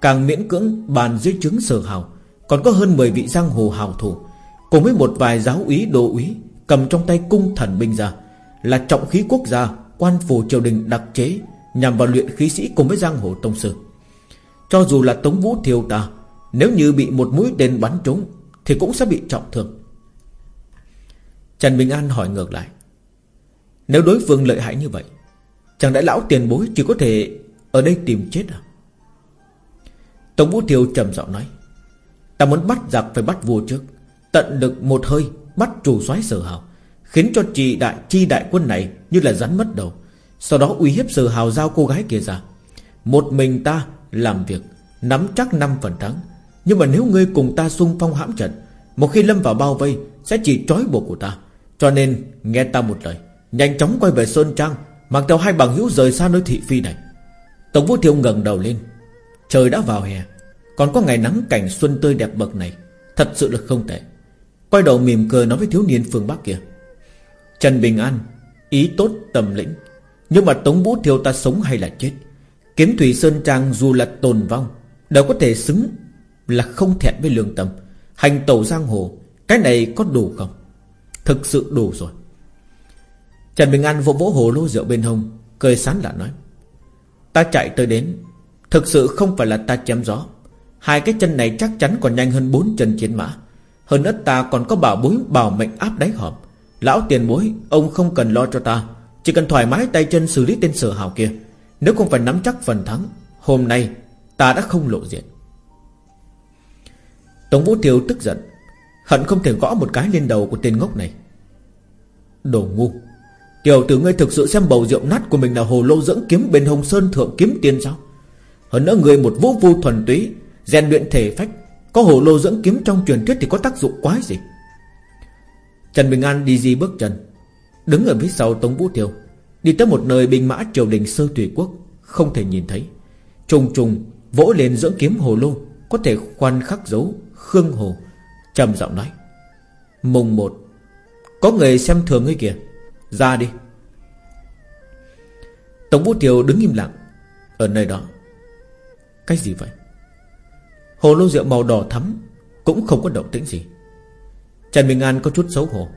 Càng miễn cưỡng, bàn dưới trứng sở hào. Còn có hơn 10 vị giang hồ hào thủ. Cùng với một vài giáo úy đô úy, Cầm trong tay cung thần binh ra. Là trọng khí quốc gia, Quan phủ triều đình đặc chế, Nhằm vào luyện khí sĩ cùng với giang hồ tông sư. Cho dù là Tống Vũ Thiêu ta Nếu như bị một mũi tên bắn trúng, Thì cũng sẽ bị trọng thương. Trần Bình An hỏi ngược lại. Nếu đối phương lợi hại như vậy, Chẳng lẽ lão tiền bối chỉ có thể Ở đây tìm chết à? Tống Vũ Thiều trầm giọng nói, Ta muốn bắt giặc phải bắt vua trước, Tận lực một hơi Bắt chủ soái sở hào, Khiến cho chị đại, chi đại quân này Như là rắn mất đầu. Sau đó uy hiếp sở hào giao cô gái kia ra. Một mình ta làm việc, Nắm chắc năm phần thắng. Nhưng mà nếu ngươi cùng ta xung phong hãm trận, Một khi lâm vào bao vây, Sẽ chỉ trói buộc của ta. Cho nên nghe ta một lời Nhanh chóng quay về Sơn Trang, Mang theo hai bằng hữu rời xa nơi thị phi này. Tổng vũ thiêu ngẩng đầu lên. Trời đã vào hè, Còn có ngày nắng cảnh xuân tươi đẹp bậc này, Thật sự là không tệ. Quay đầu mỉm cười nói với thiếu niên phương Bắc kia. Trần Bình An, Ý tốt tầm lĩnh, Nhưng mà Tống Vũ Thiêu ta sống hay là chết? Kiếm Thủy Sơn Trang dù là tồn vong, Đều có thể xứng Là không thẹn với lương tâm. Hành tẩu giang hồ, Cái này có đủ không? Thực sự đủ rồi. Trần Bình An vỗ vỗ hồ lô rượu bên hông, Cười sán lạ nói, Ta chạy tới đến, Thực sự không phải là ta chém gió. Hai cái chân này chắc chắn còn nhanh hơn bốn chân chiến mã. Hơn nữa ta còn có bảo bối, bảo mệnh áp đáy hòm. Lão tiền bối, Ông không cần lo cho ta, Chỉ cần thoải mái tay chân xử lý tên sở hào kia. Nếu không phải nắm chắc phần thắng, Hôm nay ta đã không lộ diện. Tống Vũ Thiều tức giận, Hận không thể gõ một cái lên đầu của tên ngốc này. Đồ ngu Tiểu tử ngươi thực sự xem bầu rượu nát của mình là hồ lô dưỡng kiếm bên hồng sơn thượng kiếm tiên sao? Hơn nữa người một vũ vu thuần túy, rèn luyện thể phách, Có hồ lô dưỡng kiếm trong truyền thuyết thì có tác dụng quái gì? Trần Bình An đi di bước chân, Đứng ở phía sau Tống Vũ Thiều, Đi tới một nơi binh mã triều đình sơ tùy quốc, Không thể nhìn thấy. Trùng trùng, vỗ lên dưỡng kiếm hồ lô Có thể khoan khắc dấu Khương Hồ, trầm giọng nói, Mùng một, Có người xem thường ngươi kìa. Ra đi. Tổng Vũ Tiều đứng im lặng, Ở nơi đó. Cái gì vậy? Hồ lô rượu màu đỏ thắm Cũng không có động tĩnh gì. Trần Bình An có chút xấu hổ.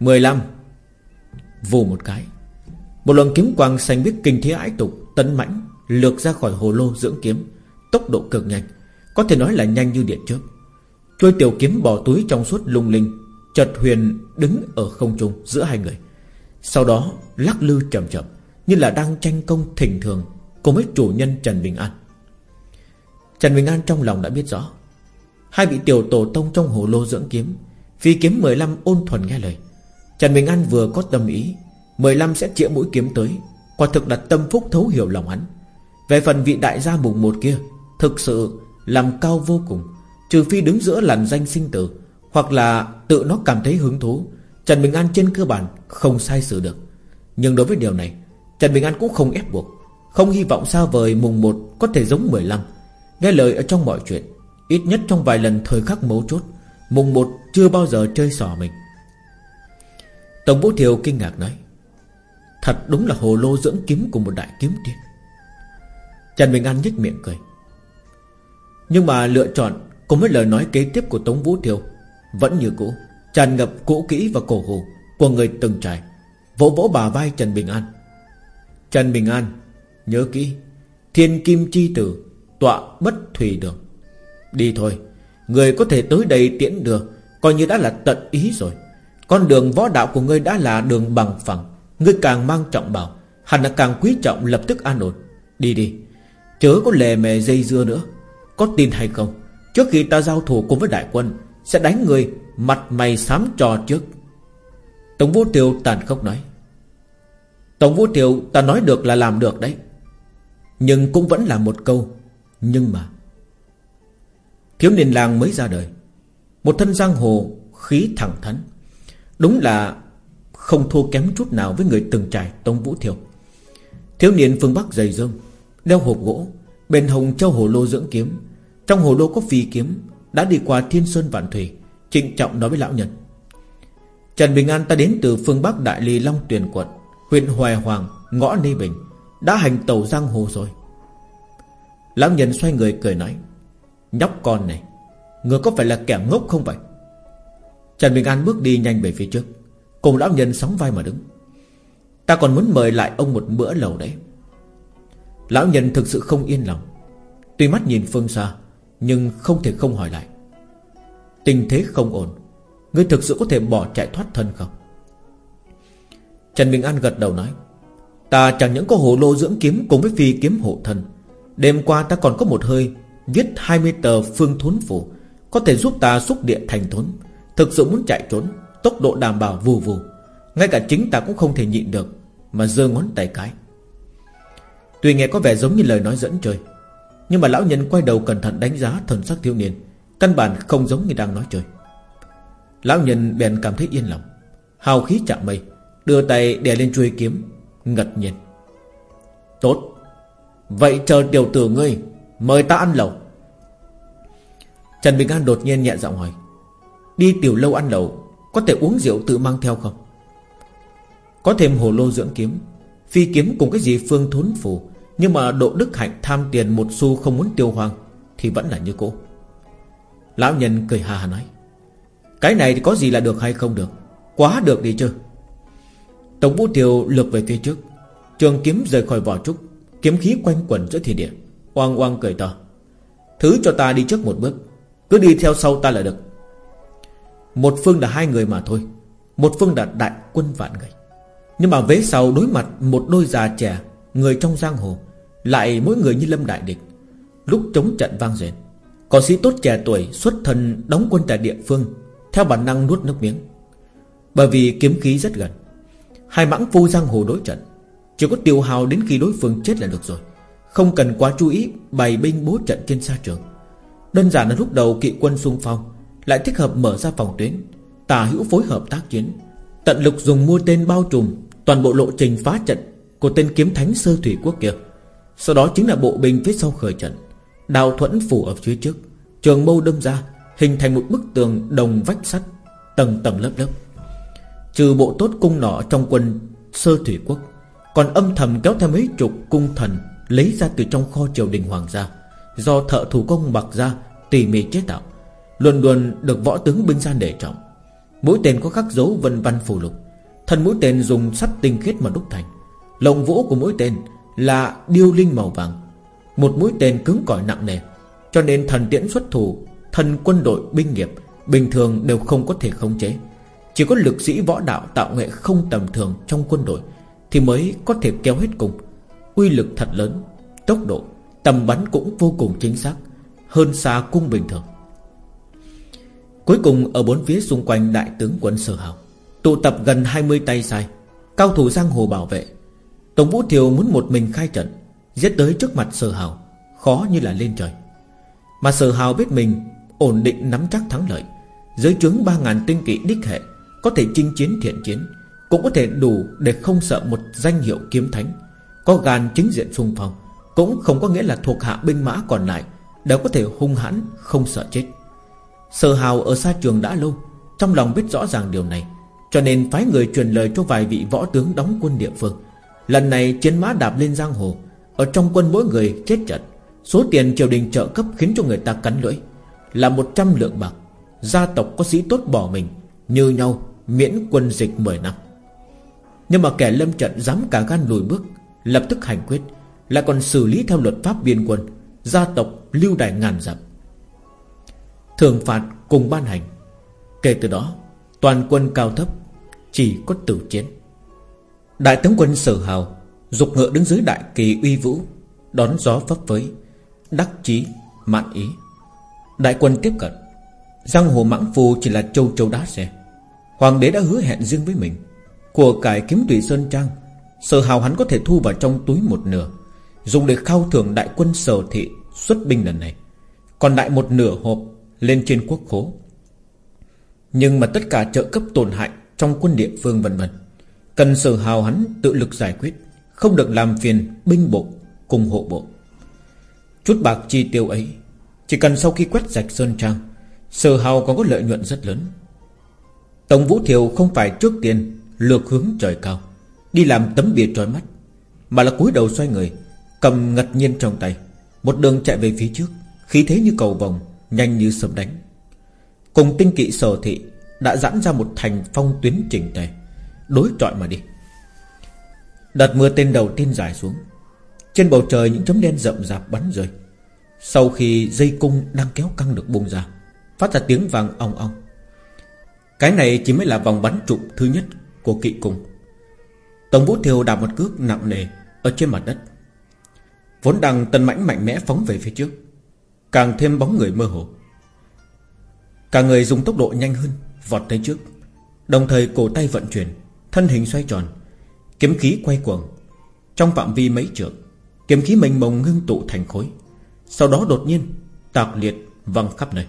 15 Vù một cái. Một lần kiếm quang xanh biết kinh thế ái tục, Tấn mãnh, lược ra khỏi hồ lô dưỡng kiếm. Tốc độ cực nhanh, Có thể nói là nhanh như điện chớp Trôi tiểu kiếm bỏ túi trong suốt lung linh, Chợt huyền đứng ở không trung Giữa hai người. Sau đó, lắc lư chậm chậm, Như là đang tranh công thỉnh thường Cùng với chủ nhân Trần Bình An. Trần Bình An trong lòng đã biết rõ, Hai vị tiểu tổ tông trong hồ lô dưỡng kiếm, Phi kiếm 15 ôn thuần nghe lời. Trần Bình An vừa có tâm ý 15 sẽ chĩa mũi kiếm tới, Quả thực là tâm phúc thấu hiểu lòng hắn. Về phần vị đại gia mùng một kia, Thực sự làm cao vô cùng, Trừ phi đứng giữa làn danh sinh tử, Hoặc là tự nó cảm thấy hứng thú Trần Bình An trên cơ bản không sai sự được. Nhưng đối với điều này, Trần Bình An cũng không ép buộc, Không hy vọng sao vời mùng 1 có thể giống 15 Nghe lời ở trong mọi chuyện, Ít nhất trong vài lần thời khắc mấu chốt, Mùng 1 chưa bao giờ chơi xỏ mình. Tổng Vũ Thiều kinh ngạc nói, Thật đúng là hồ lô dưỡng kiếm của một đại kiếm tiên. Trần Bình An nhếch miệng cười, Nhưng mà lựa chọn Cùng với lời nói kế tiếp của Tống Vũ Thiều Vẫn như cũ. Tràn ngập cũ kỹ và cổ hủ Của người từng trải. Vỗ vỗ bà vai Trần Bình An. Trần Bình An, Nhớ kỹ, Thiên Kim Chi Tử, Tọa bất thủy đường. Đi thôi, Người có thể tới đây tiễn đưa, Coi như đã là tận ý rồi. Con đường võ đạo của ngươi đã là đường bằng phẳng Ngươi càng mang trọng bảo, Hẳn là càng quý trọng lập tức an ổn. Đi đi, Chớ có lề mề dây dưa nữa. Có tin hay không, Trước khi ta giao thủ cùng với đại quân, Sẽ đánh người mặt mày xám trò trước. Tổng vũ tiều tàn khốc nói. Tổng vũ tiều ta nói được là làm được đấy. Nhưng cũng vẫn là một câu. Nhưng mà, Thiếu niên làng mới ra đời. Một thân giang hồ khí thẳng thắn. Đúng là Không thua kém chút nào với người từng trải Tông Vũ Thiều. Thiếu niên phương Bắc dày dông, Đeo hộp gỗ, Bên hồng châu hồ lô dưỡng kiếm. Trong hồ lô có phi kiếm, Đã đi qua thiên sơn vạn thủy. Trịnh trọng nói với lão nhân. Trần Bình An ta đến từ phương Bắc Đại Ly Long Tuyền quận, huyện Hoài Hoàng, Ngõ ni Bình, Đã hành tàu giang hồ rồi. Lão nhân xoay người cười nói, Nhóc con này Người có phải là kẻ ngốc không vậy? Trần Bình An bước đi nhanh về phía trước, Cùng lão nhân sóng vai mà đứng. Ta còn muốn mời lại ông một bữa lầu đấy. Lão nhân thực sự không yên lòng, Tuy mắt nhìn phương xa, Nhưng không thể không hỏi lại. Tình thế không ổn Ngươi thực sự có thể bỏ chạy thoát thân không? Trần Bình An gật đầu nói, Ta chẳng những có hồ lô dưỡng kiếm Cùng với phi kiếm hộ thân, Đêm qua ta còn có một hơi Viết 20 tờ phương thốn phủ Có thể giúp ta xúc địa thành thốn, Thực sự muốn chạy trốn, Tốc độ đảm bảo vù vù, Ngay cả chính ta cũng không thể nhịn được, Mà giơ ngón tay cái. Tuy nghe có vẻ giống như lời nói dẫn chơi Nhưng mà lão nhân quay đầu cẩn thận đánh giá thần sắc thiếu niên. Căn bản không giống như đang nói chơi. Lão nhân bèn cảm thấy yên lòng, Hào khí chạm mây, Đưa tay đè lên chuôi kiếm, Ngật nhiên. Tốt, Vậy chờ tiểu tử ngươi, Mời ta ăn lẩu. Trần Bình An đột nhiên nhẹ giọng hỏi, Đi tiểu lâu ăn lẩu, Có thể uống rượu tự mang theo không? Có thêm hồ lô dưỡng kiếm, Phi kiếm cùng cái gì phương thốn phù, Nhưng mà độ đức hạnh tham tiền một xu không muốn tiêu hoang Thì vẫn là như cũ. Lão nhân cười hà hà nói, Cái này thì có gì là được hay không được? Quá được đi chứ. Tổng vũ Tiêu lược về phía trước, Trường kiếm rời khỏi vỏ trúc, Kiếm khí quanh quẩn giữa thiên địa, Oang oang cười to, Thứ cho ta đi trước một bước, Cứ đi theo sau ta là được. Một phương là hai người mà thôi, Một phương là đại quân vạn người. Nhưng mà vế sau đối mặt Một đôi già trẻ, Người trong giang hồ, Lại mỗi người như lâm đại địch, Lúc chống trận vang dền. Có sĩ tốt trẻ tuổi xuất thân đóng quân tại địa phương, Theo bản năng nuốt nước miếng. Bởi vì kiếm khí rất gần, Hai mãng phu giang hồ đối trận, Chỉ có tiêu hào đến khi đối phương chết là được rồi. Không cần quá chú ý Bày binh bố trận trên xa trường. Đơn giản là lúc đầu kỵ quân xung phong, Lại thích hợp mở ra phòng tuyến Tà hữu phối hợp tác chiến. Tận lực dùng mua tên bao trùm, Toàn bộ lộ trình phá trận Của tên kiếm thánh sơ thủy quốc kia. Sau đó chính là bộ binh phía sau khởi trận. Đào thuẫn phủ ở phía trước. Trường mâu đâm ra, Hình thành một bức tường đồng vách sắt, Tầng tầng lớp lớp. Trừ bộ tốt cung nọ trong quân Sơ thủy quốc, Còn âm thầm kéo theo mấy chục cung thần Lấy ra từ trong kho triều đình hoàng gia, Do thợ thủ công bạc gia Tỉ mỉ chế tạo, Luôn luôn được võ tướng binh gia để trọng. Mũi tên có khắc dấu vân văn phù lục, Thân mũi tên dùng sắt tinh khiết mà đúc thành. Lồng vũ của mũi tên là điêu linh màu vàng một mũi tên cứng cỏi nặng nề. Cho nên thần tiễn xuất thủ Thần quân đội binh nghiệp Bình thường đều không có thể khống chế. Chỉ có lực sĩ võ đạo tạo nghệ không tầm thường trong quân đội Thì mới có thể kéo hết cùng. Uy lực thật lớn Tốc độ, tầm bắn cũng vô cùng chính xác Hơn xa cung bình thường. Cuối cùng ở bốn phía xung quanh đại tướng quân Sở Hào Tụ tập gần 20 tay sai Cao thủ giang hồ bảo vệ. Tổng Vũ Thiều muốn một mình khai trận Giết tới trước mặt Sở Hào, Khó như là lên trời. Mà Sở Hào biết mình ổn định nắm chắc thắng lợi, Dưới trướng 3.000 tinh kỵ đích hệ, có thể chinh chiến thiện chiến, Cũng có thể đủ để không sợ một danh hiệu kiếm thánh, Có gan chính diện xung phong, Cũng không có nghĩa là thuộc hạ binh mã còn lại Đều có thể hung hãn Không sợ chết. Sở hào ở xa trường đã lâu, Trong lòng biết rõ ràng điều này, Cho nên phái người truyền lời cho vài vị võ tướng đóng quân địa phương. Lần này chiến mã đạp lên giang hồ ở trong quân mỗi người chết trận, Số tiền triều đình trợ cấp khiến cho người ta cắn lưỡi. Là 100 lượng bạc, Gia tộc có sĩ tốt bỏ mình, Như nhau, Miễn quân dịch 10 năm. Nhưng mà kẻ lâm trận dám cả gan lùi bước, Lập tức hành quyết, Lại còn xử lý theo luật pháp biên quân, Gia tộc lưu đài ngàn dặm. Thường phạt cùng ban hành. Kể từ đó, Toàn quân cao thấp, Chỉ có tử chiến. Đại tướng quân sở hào Dục ngựa đứng dưới đại kỳ uy vũ, Đón gió phấp phới, Đắc chí mạn ý. Đại quân tiếp cận. Giang hồ mãng phù chỉ là châu châu đá xe Hoàng đế đã hứa hẹn riêng với mình. Của cải kiếm tùy Sơn Trang, Sở hào hắn có thể thu vào trong túi một nửa, Dùng để khao thưởng đại quân sở thị Xuất binh lần này. Còn lại một nửa hộp Lên trên quốc khố. Nhưng mà tất cả trợ cấp tổn hại Trong quân địa phương vân vân. Cần sở hào hắn tự lực giải quyết. Không được làm phiền binh bộ Cùng hộ bộ. Chút bạc chi tiêu ấy, Chỉ cần sau khi quét sạch Sơn Trang, Sở hào còn có lợi nhuận rất lớn. Tổng Vũ Thiều không phải trước tiên Lược hướng trời cao, Đi làm tấm bìa trói mắt, Mà là cúi đầu xoay người, Cầm ngật nhiên trong tay, Một đường chạy về phía trước, Khí thế như cầu vòng Nhanh như sấm đánh. Cùng tinh kỵ sở thị Đã giãn ra một thành phong tuyến chỉnh tề, Đối trọi mà đi. Đợt mưa tên đầu tiên dài xuống. Trên bầu trời những chấm đen rậm rạp bắn rơi. Sau khi dây cung đang kéo căng được bung ra, Phát ra tiếng vàng ong ong. Cái này chỉ mới là vòng bắn trục thứ nhất Của kỵ cung. Tổng vũ thiều đạp một cước nặng nề Ở trên mặt đất. Vốn đang tân mãnh mạnh mẽ phóng về phía trước, Càng thêm bóng người mơ hồ. Cả người dùng tốc độ nhanh hơn Vọt tới trước, Đồng thời cổ tay vận chuyển, Thân hình xoay tròn Kiếm khí quay cuồng. Trong phạm vi mấy trượng, Kiếm khí mênh mông ngưng tụ thành khối. Sau đó đột nhiên, Tạc liệt văng khắp nơi.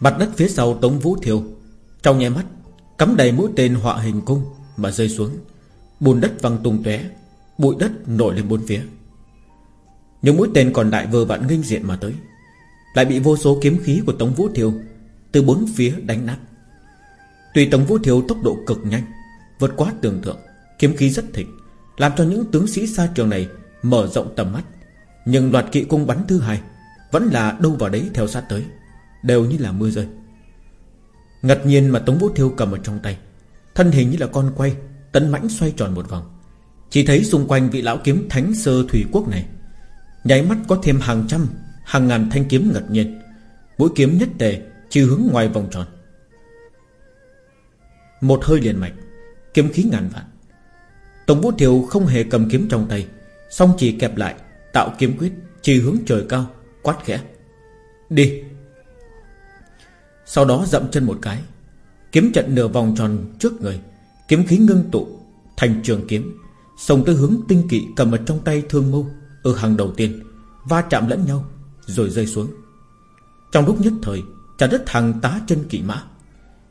Mặt đất phía sau Tống Vũ Thiêu, Trong nháy mắt, Cắm đầy mũi tên họa hình cung Mà rơi xuống. Bùn đất văng tung tóe, Bụi đất nổi lên bốn phía. Những mũi tên còn lại vừa vặn nghênh diện mà tới, Lại bị vô số kiếm khí của Tống Vũ Thiêu Từ bốn phía đánh nát. Tùy Tống Vũ Thiêu tốc độ cực nhanh, Vượt quá tưởng tượng Kiếm khí rất thịnh, Làm cho những tướng sĩ xa trường này Mở rộng tầm mắt. Nhưng loạt kỵ cung bắn thứ hai Vẫn là đâu vào đấy theo sát tới, Đều như là mưa rơi. Ngật nhiên mà Tống Vũ Thiêu cầm ở trong tay, Thân hình như là con quay, Tấn mãnh xoay tròn một vòng. Chỉ thấy xung quanh vị lão kiếm thánh sơ thủy quốc này, Nháy mắt có thêm hàng trăm, Hàng ngàn thanh kiếm ngật nhiên, Mũi kiếm nhất tề chỉ hướng ngoài vòng tròn. Một hơi liền mạch, Kiếm khí ngàn vạn Tổng vũ thiều không hề cầm kiếm trong tay, Song chỉ kẹp lại, Tạo kiếm quyết, chỉ hướng trời cao, Quát khẽ. Đi. Sau đó dậm chân một cái, Kiếm trận nửa vòng tròn trước người, Kiếm khí ngưng tụ, Thành trường kiếm, Xông tới hướng tinh kỵ cầm ở trong tay thương mâu, Ở hàng đầu tiên, Va chạm lẫn nhau, Rồi rơi xuống. Trong lúc nhất thời trả đất hàng tá chân kỵ mã,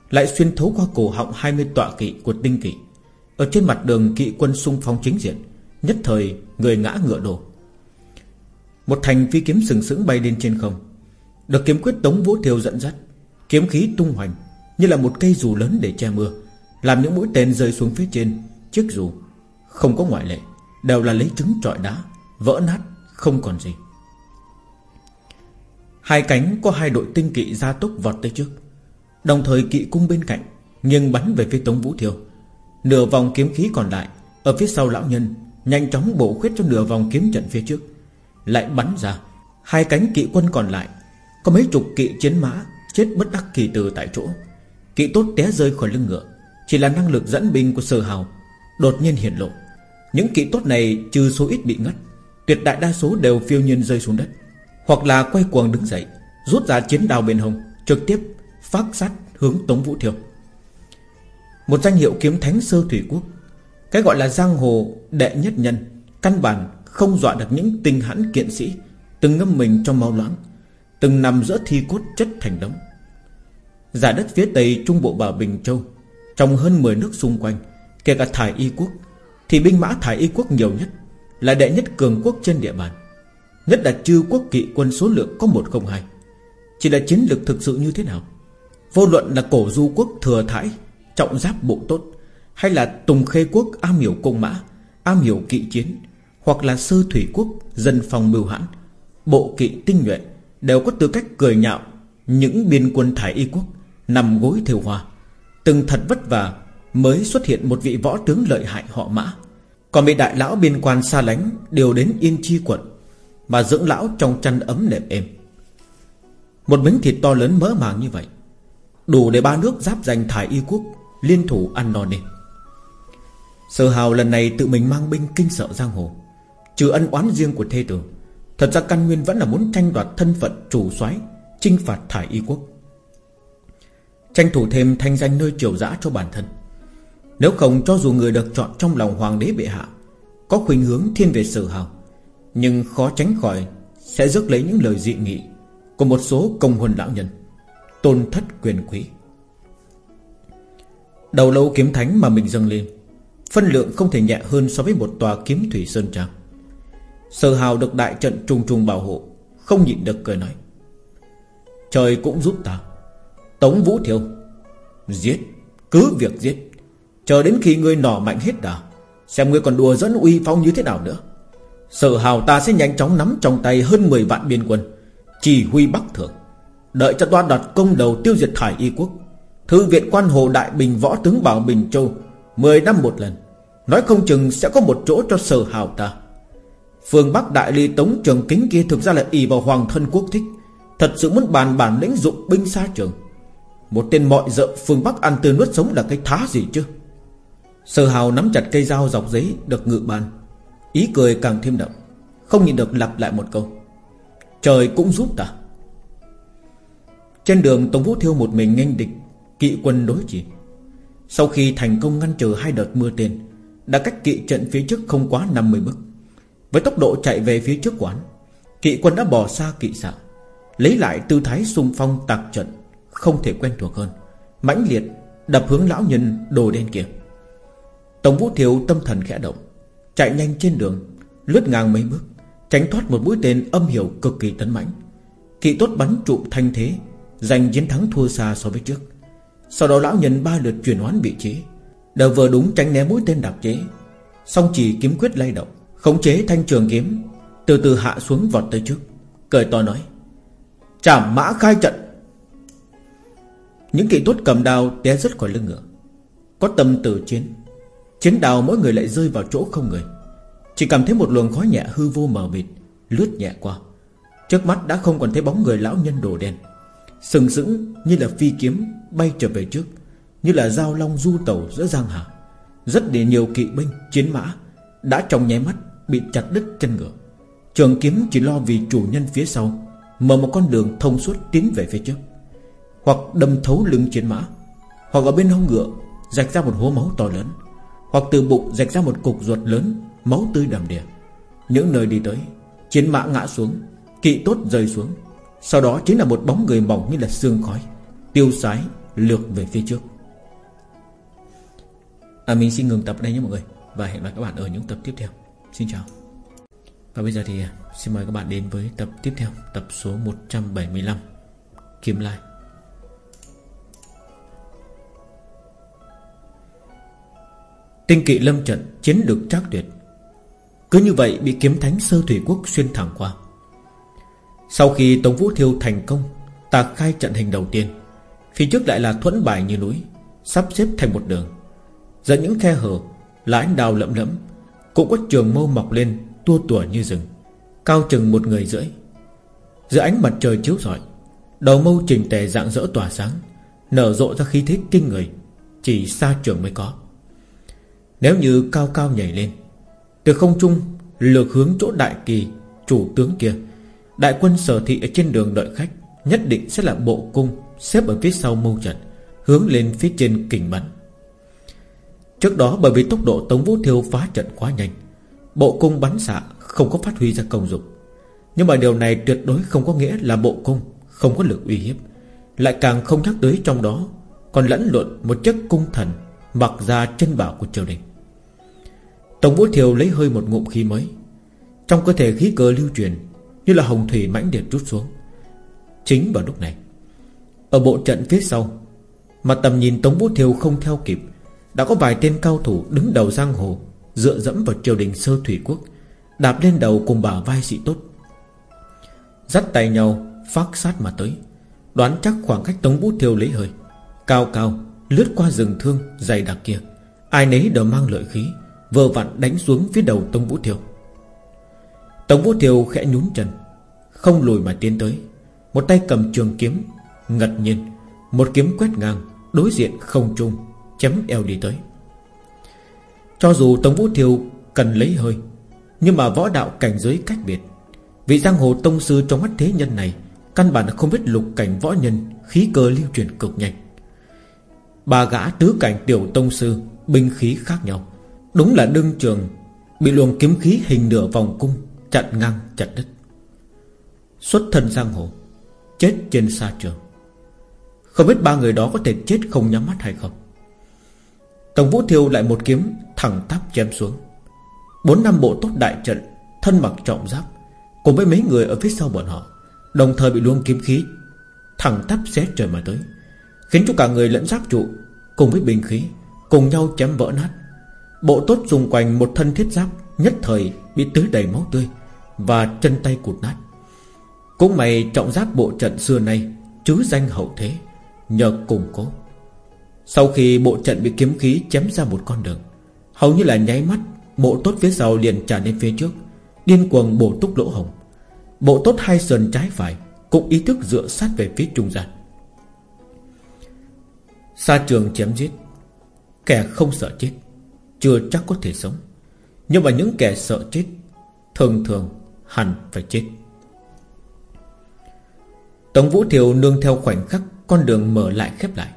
Lại xuyên thấu qua cổ họng 20 tọa kỵ của tinh kỵ. Ở trên mặt đường kỵ quân xung phong chính diện, Nhất thời người ngã ngựa đổ. Một thành phi kiếm sừng sững bay lên trên không. Được kiếm quyết tống vũ thiêu dẫn dắt, Kiếm khí tung hoành, Như là một cây dù lớn để che mưa, làm những mũi tên rơi xuống phía trên. Chiếc dù Không có ngoại lệ, Đều là lấy trứng trọi đá, Vỡ nát, không còn gì. Hai cánh có hai đội tinh kỵ gia tốc vọt tới trước. Đồng thời kỵ cung bên cạnh Nhưng bắn về phía Tống Vũ Thiêu Nửa vòng kiếm khí còn lại, Ở phía sau lão nhân, Nhanh chóng bổ khuyết cho nửa vòng kiếm trận phía trước. Lại bắn ra, Hai cánh kỵ quân còn lại, Có mấy chục kỵ chiến mã, Chết bất đắc kỳ từ tại chỗ. Kỵ tốt té rơi khỏi lưng ngựa, chỉ là năng lực dẫn binh của sở hào, Đột nhiên hiện lộ. Những kỵ tốt này trừ số ít bị ngất, Tuyệt đại đa số đều phiêu nhiên rơi xuống đất, Hoặc là quay cuồng đứng dậy, Rút ra chiến đao bên hông, Trực tiếp phát sát hướng Tống Vũ thiều một danh hiệu kiếm thánh sơ thủy quốc. Cái gọi là giang hồ đệ nhất nhân. Căn bản không dọa được những tinh hãn kiện sĩ, Từng ngâm mình trong máu loãng, Từng nằm giữa thi cốt chất thành đống. Giả đất phía tây trung bộ bờ Bình Châu, trong hơn 10 nước xung quanh, Kể cả Thải Y Quốc, Thì binh mã Thải Y Quốc nhiều nhất Là đệ nhất cường quốc trên địa bàn. Nhất là chư quốc kỵ quân số lượng có 102 Chỉ là chiến lược thực sự như thế nào? Vô luận là cổ du quốc thừa thải Trọng giáp bộ tốt, Hay là tùng khê quốc, am hiểu công mã, Am hiểu kỵ chiến, Hoặc là sơ thủy quốc, dân phòng mưu hãn, Bộ kỵ tinh nhuệ Đều có tư cách cười nhạo Những biên quân thải y quốc Nằm gối thiều hoa, Từng thật vất vả Mới xuất hiện một vị võ tướng lợi hại họ mã. Còn bị đại lão biên quan xa lánh đều đến Yên Chi quận Mà dưỡng lão trong chăn ấm nệm êm. Một miếng thịt to lớn mỡ màng như vậy, Đủ để ba nước giáp danh thải y quốc Liên thủ ăn no nê. Sở hào lần này tự mình mang binh kinh sợ giang hồ, Trừ ân oán riêng của thê tử, Thật ra căn nguyên vẫn là muốn tranh đoạt thân phận chủ soái, Chinh phạt thải y quốc. Tranh thủ thêm thanh danh nơi triều dã cho bản thân. Nếu không cho dù người được chọn trong lòng hoàng đế bệ hạ, Có khuynh hướng thiên về sở hào, Nhưng khó tránh khỏi Sẽ rước lấy những lời dị nghị Của một số công huân lão nhân, Tôn thất quyền quý. Đầu lâu kiếm thánh mà mình dâng lên. Phân lượng không thể nhẹ hơn so với một tòa kiếm thủy sơn trang. Sở hào được đại trận trùng trùng bảo hộ, Không nhịn được cười nói. Trời cũng giúp ta. Tống Vũ Thiêu, Giết, Cứ việc giết. Chờ đến khi ngươi nỏ mạnh hết đà, Xem ngươi còn đùa dẫn uy phong như thế nào nữa. Sở hào ta sẽ nhanh chóng nắm trong tay hơn 10 vạn biên quân, Chỉ huy Bắc Thượng, Đợi cho đoan đoạt công đầu tiêu diệt thải y quốc. Thư viện quan hồ Đại Bình Võ tướng Bảo Bình Châu, Mười năm một lần, Nói không chừng sẽ có một chỗ cho sở hào ta. Phương Bắc Đại Ly Tống Trường Kính kia Thực ra là ỷ vào Hoàng thân quốc thích, Thật sự muốn bàn bản lĩnh dụng binh xa trường. Một tên mọi dợ Phương Bắc ăn tươi nuốt sống là cái thá gì chứ? Sở hào nắm chặt cây dao dọc giấy, Được ngự bàn. Ý cười càng thêm đậm, Không nhìn được lặp lại một câu. Trời cũng giúp ta. Trên đường Tống Vũ Thiêu một mình nghênh địch Kỵ quân đối chỉ Sau khi thành công ngăn trừ hai đợt mưa tên, Đã cách kỵ trận phía trước không quá 50 bước. Với tốc độ chạy về phía trước quán, Kỵ quân đã bỏ xa kỵ xạ, Lấy lại tư thái xung phong tạc trận, Không thể quen thuộc hơn, mãnh liệt đập hướng lão nhân đồ đen kia. Tổng vũ thiếu tâm thần khẽ động, Chạy nhanh trên đường, Lướt ngang mấy bước, Tránh thoát một mũi tên âm hiểu cực kỳ tấn mãnh. Kỵ tốt bắn trụ thanh thế, Giành chiến thắng thua xa so với trước. Sau đó lão nhân ba lượt chuyển hoán vị trí Đều vừa đúng tránh né mũi tên đặc chế. Song chỉ kiếm quyết lay động, Khống chế thanh trường kiếm, Từ từ hạ xuống vọt tới trước, Cười to nói Trảm mã khai trận. Những kỵ tốt cầm đao té rất khỏi lưng ngựa. Có tâm tử chiến Chiến đào mỗi người lại rơi vào chỗ không người. Chỉ cảm thấy một luồng khói nhẹ hư vô mờ mịt, Lướt nhẹ qua. Trước mắt đã không còn thấy bóng người lão nhân đồ đen. Sừng sững như là phi kiếm Bay trở về trước Như là dao long du tàu giữa giang hà. Rất để nhiều kỵ binh, chiến mã Đã trong nháy mắt bị chặt đứt chân ngựa. Trường kiếm chỉ lo vì chủ nhân phía sau Mở một con đường thông suốt tiến về phía trước. Hoặc đâm thấu lưng chiến mã Hoặc ở bên hông ngựa Rạch ra một hố máu to lớn Hoặc từ bụng rạch ra một cục ruột lớn Máu tươi đầm đìa. Những nơi đi tới Chiến mã ngã xuống Kỵ tốt rơi xuống. Sau đó chính là một bóng người mỏng như là xương khói, Tiêu sái lược về phía trước. À mình xin ngừng tập đây nhé mọi người, Và hẹn gặp các bạn ở những tập tiếp theo. Xin chào. Và bây giờ thì à, xin mời các bạn đến với tập tiếp theo, Tập số 175 Kiếm Lai. Tinh kỵ lâm trận chiến được trác tuyệt. Cứ như vậy bị kiếm thánh sơ thủy quốc xuyên thẳng qua. Sau khi Tống Vũ Thiêu thành công Tạc khai trận hình đầu tiên. Phía trước lại là thuẫn bài như núi, Sắp xếp thành một đường. Dẫn những khe hở Là ánh đào lẫm lẫm, Cũng có trường mâu mọc lên, tua tủa như rừng, Cao chừng một người rưỡi. Giữa ánh mặt trời chiếu rọi Đầu mâu trình tề dạng dỡ tỏa sáng, Nở rộ ra khí thế kinh người, Chỉ xa trường mới có. Nếu như cao cao nhảy lên, Từ không trung lược hướng chỗ đại kỳ Chủ tướng kia Đại quân sở thị ở trên đường đợi khách, Nhất định sẽ là bộ cung, Xếp ở phía sau mâu trận Hướng lên phía trên kình bắn. Trước đó bởi vì tốc độ Tống Vũ Thiêu phá trận quá nhanh, Bộ cung bắn xạ không có phát huy ra công dụng. Nhưng mà điều này tuyệt đối không có nghĩa là bộ cung Không có lực uy hiếp, Lại càng không nhắc tới trong đó Còn lẫn luận một chất cung thần Mặc ra chân bảo của triều đình. Tổng Vũ Thiều lấy hơi một ngụm khí mới, Trong cơ thể khí cơ lưu truyền như là hồng thủy mãnh liệt rút xuống. Chính vào lúc này, Ở bộ trận phía sau, Mà tầm nhìn Tống Vũ Thiều không theo kịp, Đã có vài tên cao thủ đứng đầu giang hồ, Dựa dẫm vào triều đình sơ thủy quốc, Đạp lên đầu cùng bà vai sĩ tốt. Dắt tay nhau, Phát sát mà tới, Đoán chắc khoảng cách Tống Vũ Thiêu lấy hơi, Cao cao, lướt qua rừng thương dày đặc kia, Ai nấy đều mang lợi khí, Vờ vặn đánh xuống phía đầu Tống Vũ Thiêu Tống Vũ thiều khẽ nhún chân. Không lùi mà tiến tới. Một tay cầm trường kiếm, Ngật nhiên. Một kiếm quét ngang, Đối diện không trung, Chém eo đi tới. Cho dù Tống Vũ thiều cần lấy hơi, Nhưng mà võ đạo cảnh giới cách biệt. Vị giang hồ tông sư trong mắt thế nhân này, Căn bản không biết lục cảnh võ nhân, Khí cơ lưu truyền cực nhanh. Ba gã tứ cảnh tiểu tông sư, Binh khí khác nhau. Đúng là đương trường, Bị luồng kiếm khí hình nửa vòng cung Chặn ngang chặt đứt. Xuất thân giang hồ, Chết trên xa trường. Không biết ba người đó có thể chết không nhắm mắt hay không. Tổng vũ thiêu lại một kiếm Thẳng tắp chém xuống. Bốn năm bộ tốt đại trận, Thân mặc trọng giáp, Cùng với mấy người ở phía sau bọn họ, Đồng thời bị luôn kiếm khí Thẳng tắp xé trời mà tới, Khiến cho cả người lẫn giáp trụ Cùng với bình khí Cùng nhau chém vỡ nát. Bộ tốt xung quanh một thân thiết giáp Nhất thời bị tưới đầy máu tươi và chân tay cụt nát. Cũng mày trọng giác bộ trận xưa nay Chứ danh hậu thế, Nhờ củng cố. Sau khi bộ trận bị kiếm khí chém ra một con đường, Hầu như là nháy mắt, Bộ tốt phía sau liền trả lên phía trước, Điên cuồng bổ túc lỗ hồng Bộ tốt hai sườn trái phải Cũng ý thức dựa sát về phía trung gian. Xa trường chém giết, Kẻ không sợ chết, Chưa chắc có thể sống. Nhưng mà những kẻ sợ chết, Thường thường hẳn phải chết. Tống Vũ Thiều nương theo khoảnh khắc Con đường mở lại khép lại,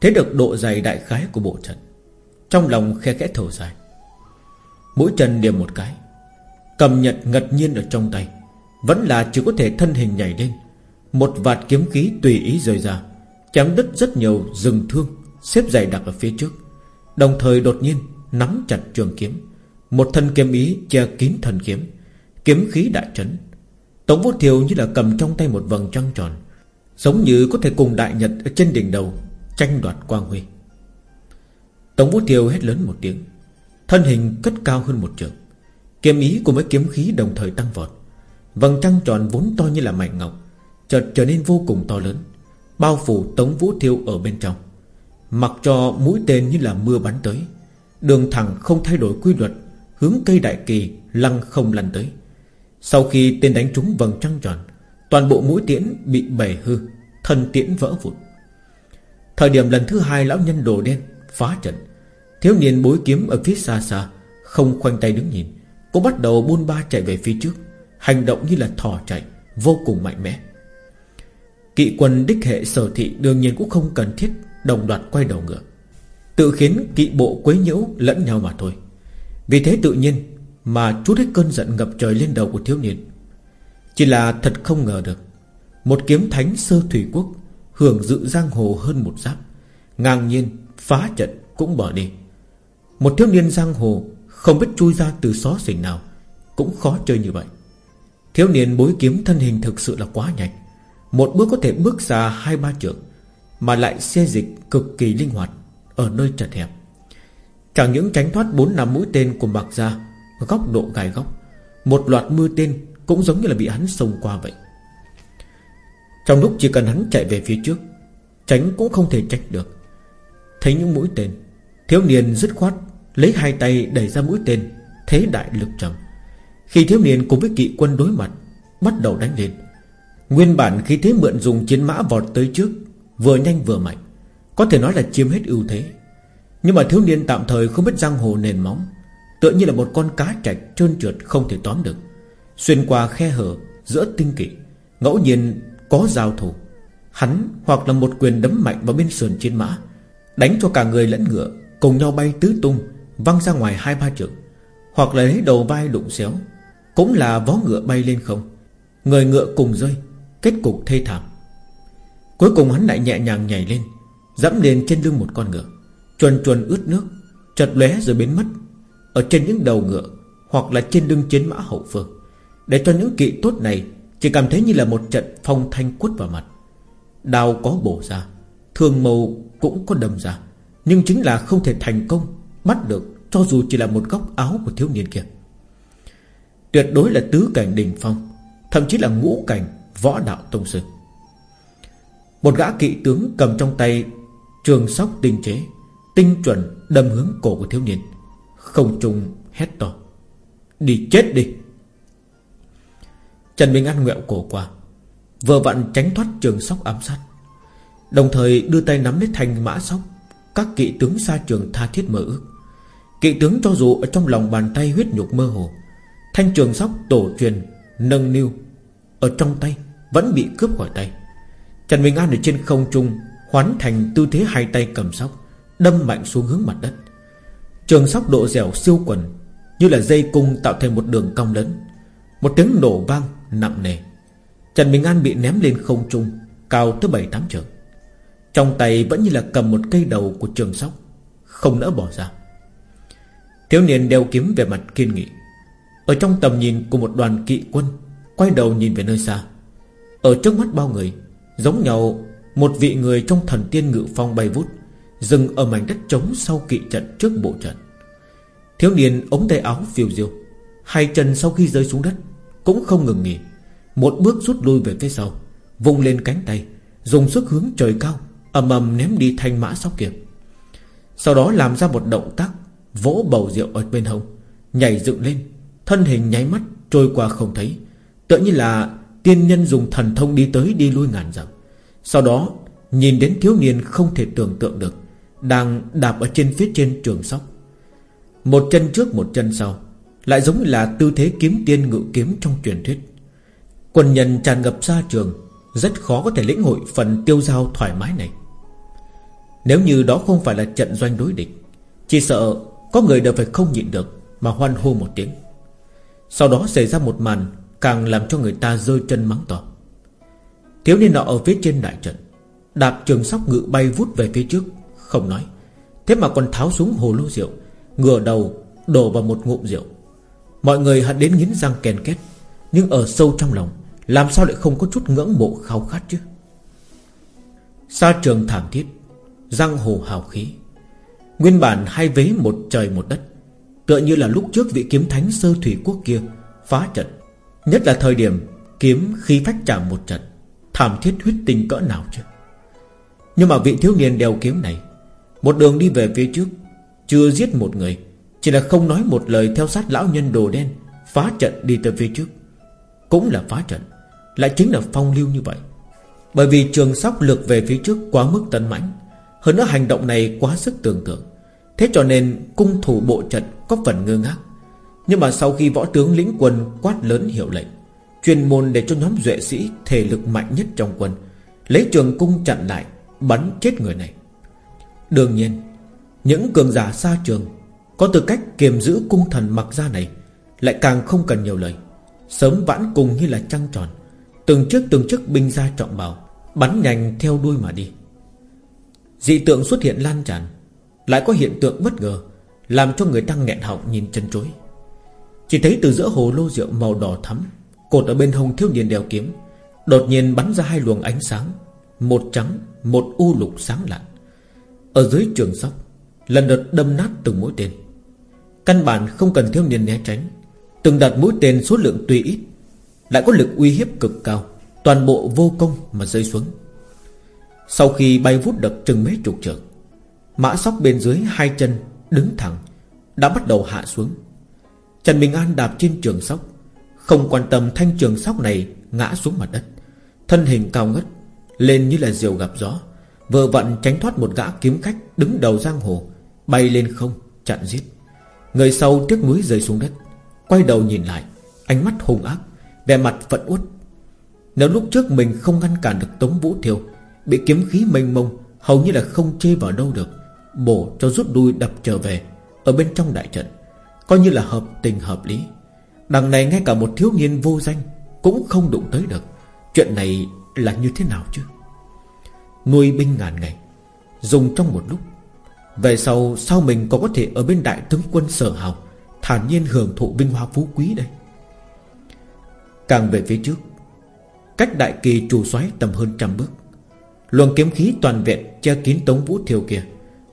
Thấy được độ dày đại khái của bộ trận, Trong lòng khe khẽ thở dài. Mũi chân điểm một cái, Cầm nhật ngật nhiên ở trong tay, Vẫn là chỉ có thể thân hình nhảy lên, Một vạt kiếm khí tùy ý rời ra, Chém đứt rất nhiều rừng thương, Xếp dày đặc ở phía trước, Đồng thời đột nhiên nắm chặt trường kiếm, Một thân kiếm ý che kín thần kiếm Kiếm khí đại trấn. Tống Vũ Thiều như là cầm trong tay một vầng trăng tròn, Giống như có thể cùng đại nhật Ở trên đỉnh đầu Tranh đoạt quang huy. Tống Vũ Thiều hét lớn một tiếng, Thân hình cất cao hơn một trường Kiếm ý cùng với kiếm khí đồng thời tăng vọt. Vầng trăng tròn vốn to như là mảnh ngọc, Chợt trở nên vô cùng to lớn, Bao phủ Tống Vũ Thiêu ở bên trong. Mặc cho mũi tên như là mưa bắn tới, Đường thẳng không thay đổi quy luật, Hướng cây đại kỳ lăng không lăn tới. Sau khi tên đánh trúng vầng trăng tròn, Toàn bộ mũi tiễn bị bể hư, Thân tiễn vỡ vụn. Thời điểm lần thứ hai lão nhân đồ đen Phá trận, Thiếu niên bối kiếm ở phía xa xa, Không khoanh tay đứng nhìn Cũng bắt đầu buôn ba chạy về phía trước, Hành động như là thỏ chạy, Vô cùng mạnh mẽ. Kỵ quân đích hệ sở thị đương nhiên cũng không cần thiết Đồng loạt quay đầu ngựa, Tự khiến kỵ bộ quấy nhiễu lẫn nhau mà thôi. Vì thế tự nhiên mà chút hết cơn giận ngập trời lên đầu của thiếu niên. Chỉ là thật không ngờ được, Một kiếm thánh sơ thủy quốc, Hưởng dự giang hồ hơn một giáp, Ngang nhiên phá trận cũng bỏ đi. Một thiếu niên giang hồ Không biết chui ra từ xó xỉnh nào, Cũng khó chơi như vậy. Thiếu niên bối kiếm thân hình thực sự là quá nhanh, Một bước có thể bước ra hai ba trượng, Mà lại xe dịch cực kỳ linh hoạt Ở nơi chật hẹp. Chẳng những tránh thoát bốn năm mũi tên của bạc ra Góc độ gai góc, Một loạt mưa tên Cũng giống như là bị hắn xông qua vậy. Trong lúc chỉ cần hắn chạy về phía trước, Tránh cũng không thể tránh được. Thấy những mũi tên, Thiếu niên dứt khoát Lấy hai tay đẩy ra mũi tên, Thế đại lực trầm. Khi thiếu niên cùng với kỵ quân đối mặt, Bắt đầu đánh lên. Nguyên bản khi thế mượn dùng chiến mã vọt tới trước, Vừa nhanh vừa mạnh, Có thể nói là chiếm hết ưu thế. Nhưng mà thiếu niên tạm thời không biết giang hồ nền móng Tựa như là một con cá trạch trơn trượt không thể tóm được. Xuyên qua khe hở Giữa tinh kỵ Ngẫu nhiên có giao thủ. Hắn hoặc là một quyền đấm mạnh vào bên sườn chiến mã, Đánh cho cả người lẫn ngựa Cùng nhau bay tứ tung, Văng ra ngoài hai ba trượng, Hoặc là lấy đầu vai đụng xéo, Cũng là vó ngựa bay lên không. Người ngựa cùng rơi, Kết cục thê thảm. Cuối cùng hắn lại nhẹ nhàng nhảy lên, Dẫm lên trên lưng một con ngựa, Chuồn chuồn ướt nước Chật lóe rồi biến mất. Ở trên những đầu ngựa Hoặc là trên lưng chiến mã hậu phương. Để cho những kỵ tốt này Chỉ cảm thấy như là một trận phong thanh quất vào mặt. Đao có bổ ra, Thương màu cũng có đâm ra, Nhưng chính là không thể thành công, Bắt được cho dù chỉ là một góc áo của thiếu niên kia. Tuyệt đối là tứ cảnh đỉnh phong, Thậm chí là ngũ cảnh võ đạo tông sư. Một gã kỵ tướng cầm trong tay Trường sóc tinh chế, Tinh chuẩn đâm hướng cổ của thiếu niên. Không trùng hét to. Đi chết đi. Trần Bình An ngẹo cổ qua, Vừa vặn tránh thoát trường sóc ám sát, Đồng thời đưa tay nắm lấy thanh mã sóc, Các kỵ tướng xa trường tha thiết mơ ước. Kỵ tướng cho dù ở trong lòng bàn tay huyết nhục mơ hồ, Thanh trường sóc tổ truyền, Nâng niu, Ở trong tay vẫn bị cướp khỏi tay. Trần Bình An ở trên không trung, Hoán thành tư thế hai tay cầm sóc, Đâm mạnh xuống hướng mặt đất. Trường sóc độ dẻo siêu quần, Như là dây cung tạo thành một đường cong lớn. Một tiếng nổ vang, nặng nề. Trần Bình An bị ném lên không trung, Cao tới bảy tám trường. Trong tay vẫn như là cầm một cây đầu của trường sóc, Không nỡ bỏ ra. Thiếu niên đeo kiếm về mặt kiên nghị. Ở trong tầm nhìn của một đoàn kỵ quân, Quay đầu nhìn về nơi xa. Ở trước mắt bao người, Giống nhau một vị người trong thần tiên ngự phong bay vút, Dừng ở mảnh đất trống sau kỵ trận trước bộ trận. Thiếu niên ống tay áo phiêu diêu. Hai chân sau khi rơi xuống đất Cũng không ngừng nghỉ. Một bước rút lui về phía sau Vùng lên cánh tay, Dùng sức hướng trời cao, ầm ầm ném đi thanh mã sóc kia Sau đó làm ra một động tác, Vỗ bầu rượu ở bên hông, Nhảy dựng lên, Thân hình nháy mắt trôi qua không thấy. Tựa như là tiên nhân dùng thần thông đi tới đi lui ngàn dặm. Sau đó, Nhìn đến thiếu niên không thể tưởng tượng được, Đang đạp ở trên phía trên trường sóc. Một chân trước, một chân sau. Lại giống như là tư thế kiếm tiên ngự kiếm trong truyền thuyết. Quân nhân tràn ngập xa trường, Rất khó có thể lĩnh hội phần tiêu giao thoải mái này. Nếu như đó không phải là trận doanh đối địch, Chỉ sợ có người đều phải không nhịn được Mà hoan hô một tiếng. Sau đó xảy ra một màn Càng làm cho người ta rơi chân mắng to. Thiếu niên nọ ở phía trên đại trận, Đạp trường sóc ngự bay vút về phía trước, Không nói. Thế mà còn tháo xuống hồ lô rượu Ngửa đầu đổ vào một ngụm rượu. Mọi người hận đến nghiến răng kèn két, Nhưng ở sâu trong lòng Làm sao lại không có chút ngưỡng mộ khao khát chứ? Sa trường thảm thiết Răng hồ hào khí. Nguyên bản hai vế một trời một đất Tựa như là lúc trước vị kiếm thánh sơ thủy quốc kia Phá trận. Nhất là thời điểm kiếm khí phách chạm một trận Thảm thiết huyết tinh cỡ nào chứ? Nhưng mà vị thiếu niên đeo kiếm này Một đường đi về phía trước chưa giết một người, Chỉ là không nói một lời theo sát lão nhân đồ đen, Phá trận đi tới phía trước. Cũng là phá trận, Lại chính là phong lưu như vậy. Bởi vì trường sóc lược về phía trước quá mức tấn mãnh, Hơn nữa hành động này quá sức tưởng tượng. Thế cho nên cung thủ bộ trận có phần ngơ ngác. Nhưng mà sau khi võ tướng lĩnh quân quát lớn hiệu lệnh, Chuyên môn để cho nhóm duệ sĩ Thể lực mạnh nhất trong quân, Lấy trường cung chặn lại, Bắn chết người này. Đương nhiên những cường giả xa trường, Có tư cách kiềm giữ cung thần mặc ra này, Lại càng không cần nhiều lời. Sớm vãn cùng như là trăng tròn, Từng chiếc từng chiếc binh ra trọng bào Bắn nhanh theo đuôi mà đi. Dị tượng xuất hiện lan tràn, Lại có hiện tượng bất ngờ, Làm cho người ta nghẹn họng nhìn chân chối. Chỉ thấy từ giữa hồ lô rượu màu đỏ thắm, Cột ở bên hông thiếu niên đèo kiếm, Đột nhiên bắn ra hai luồng ánh sáng, Một trắng, Một u lục sáng lạn. Ở dưới trường sóc Lần lượt đâm nát từng mũi tên. Căn bản không cần thiếu niên né tránh. Từng đặt mũi tên số lượng tuy ít, Lại có lực uy hiếp cực cao, Toàn bộ vô công mà rơi xuống. Sau khi bay vút được chừng mấy chục trượng, Mã sóc bên dưới hai chân Đứng thẳng, Đã bắt đầu hạ xuống. Trần Bình An đạp trên trường sóc, Không quan tâm thanh trường sóc này Ngã xuống mặt đất. Thân hình cao ngất, Lên như là diều gặp gió, Vừa vặn tránh thoát một gã kiếm khách Đứng đầu giang hồ. Bay lên không, chặn giết. Người sau tiếc núi rơi xuống đất, Quay đầu nhìn lại, Ánh mắt hung ác, Vẻ mặt phận uất. Nếu lúc trước mình không ngăn cản được Tống Vũ Thiều, Bị kiếm khí mênh mông, Hầu như là không chê vào đâu được, Bổ cho rút đuôi đập trở về, Ở bên trong đại trận, Coi như là hợp tình hợp lý. Đằng này ngay cả một thiếu niên vô danh Cũng không đụng tới được, Chuyện này là như thế nào chứ? Nuôi binh ngàn ngày, Dùng trong một lúc về sau, sao mình còn có thể ở bên đại tướng quân sở hào Thản nhiên hưởng thụ vinh hoa phú quý đây? Càng về phía trước, Cách đại kỳ trù xoáy tầm hơn trăm bước. Luồng kiếm khí toàn vẹn che kín tống vũ thiều kia,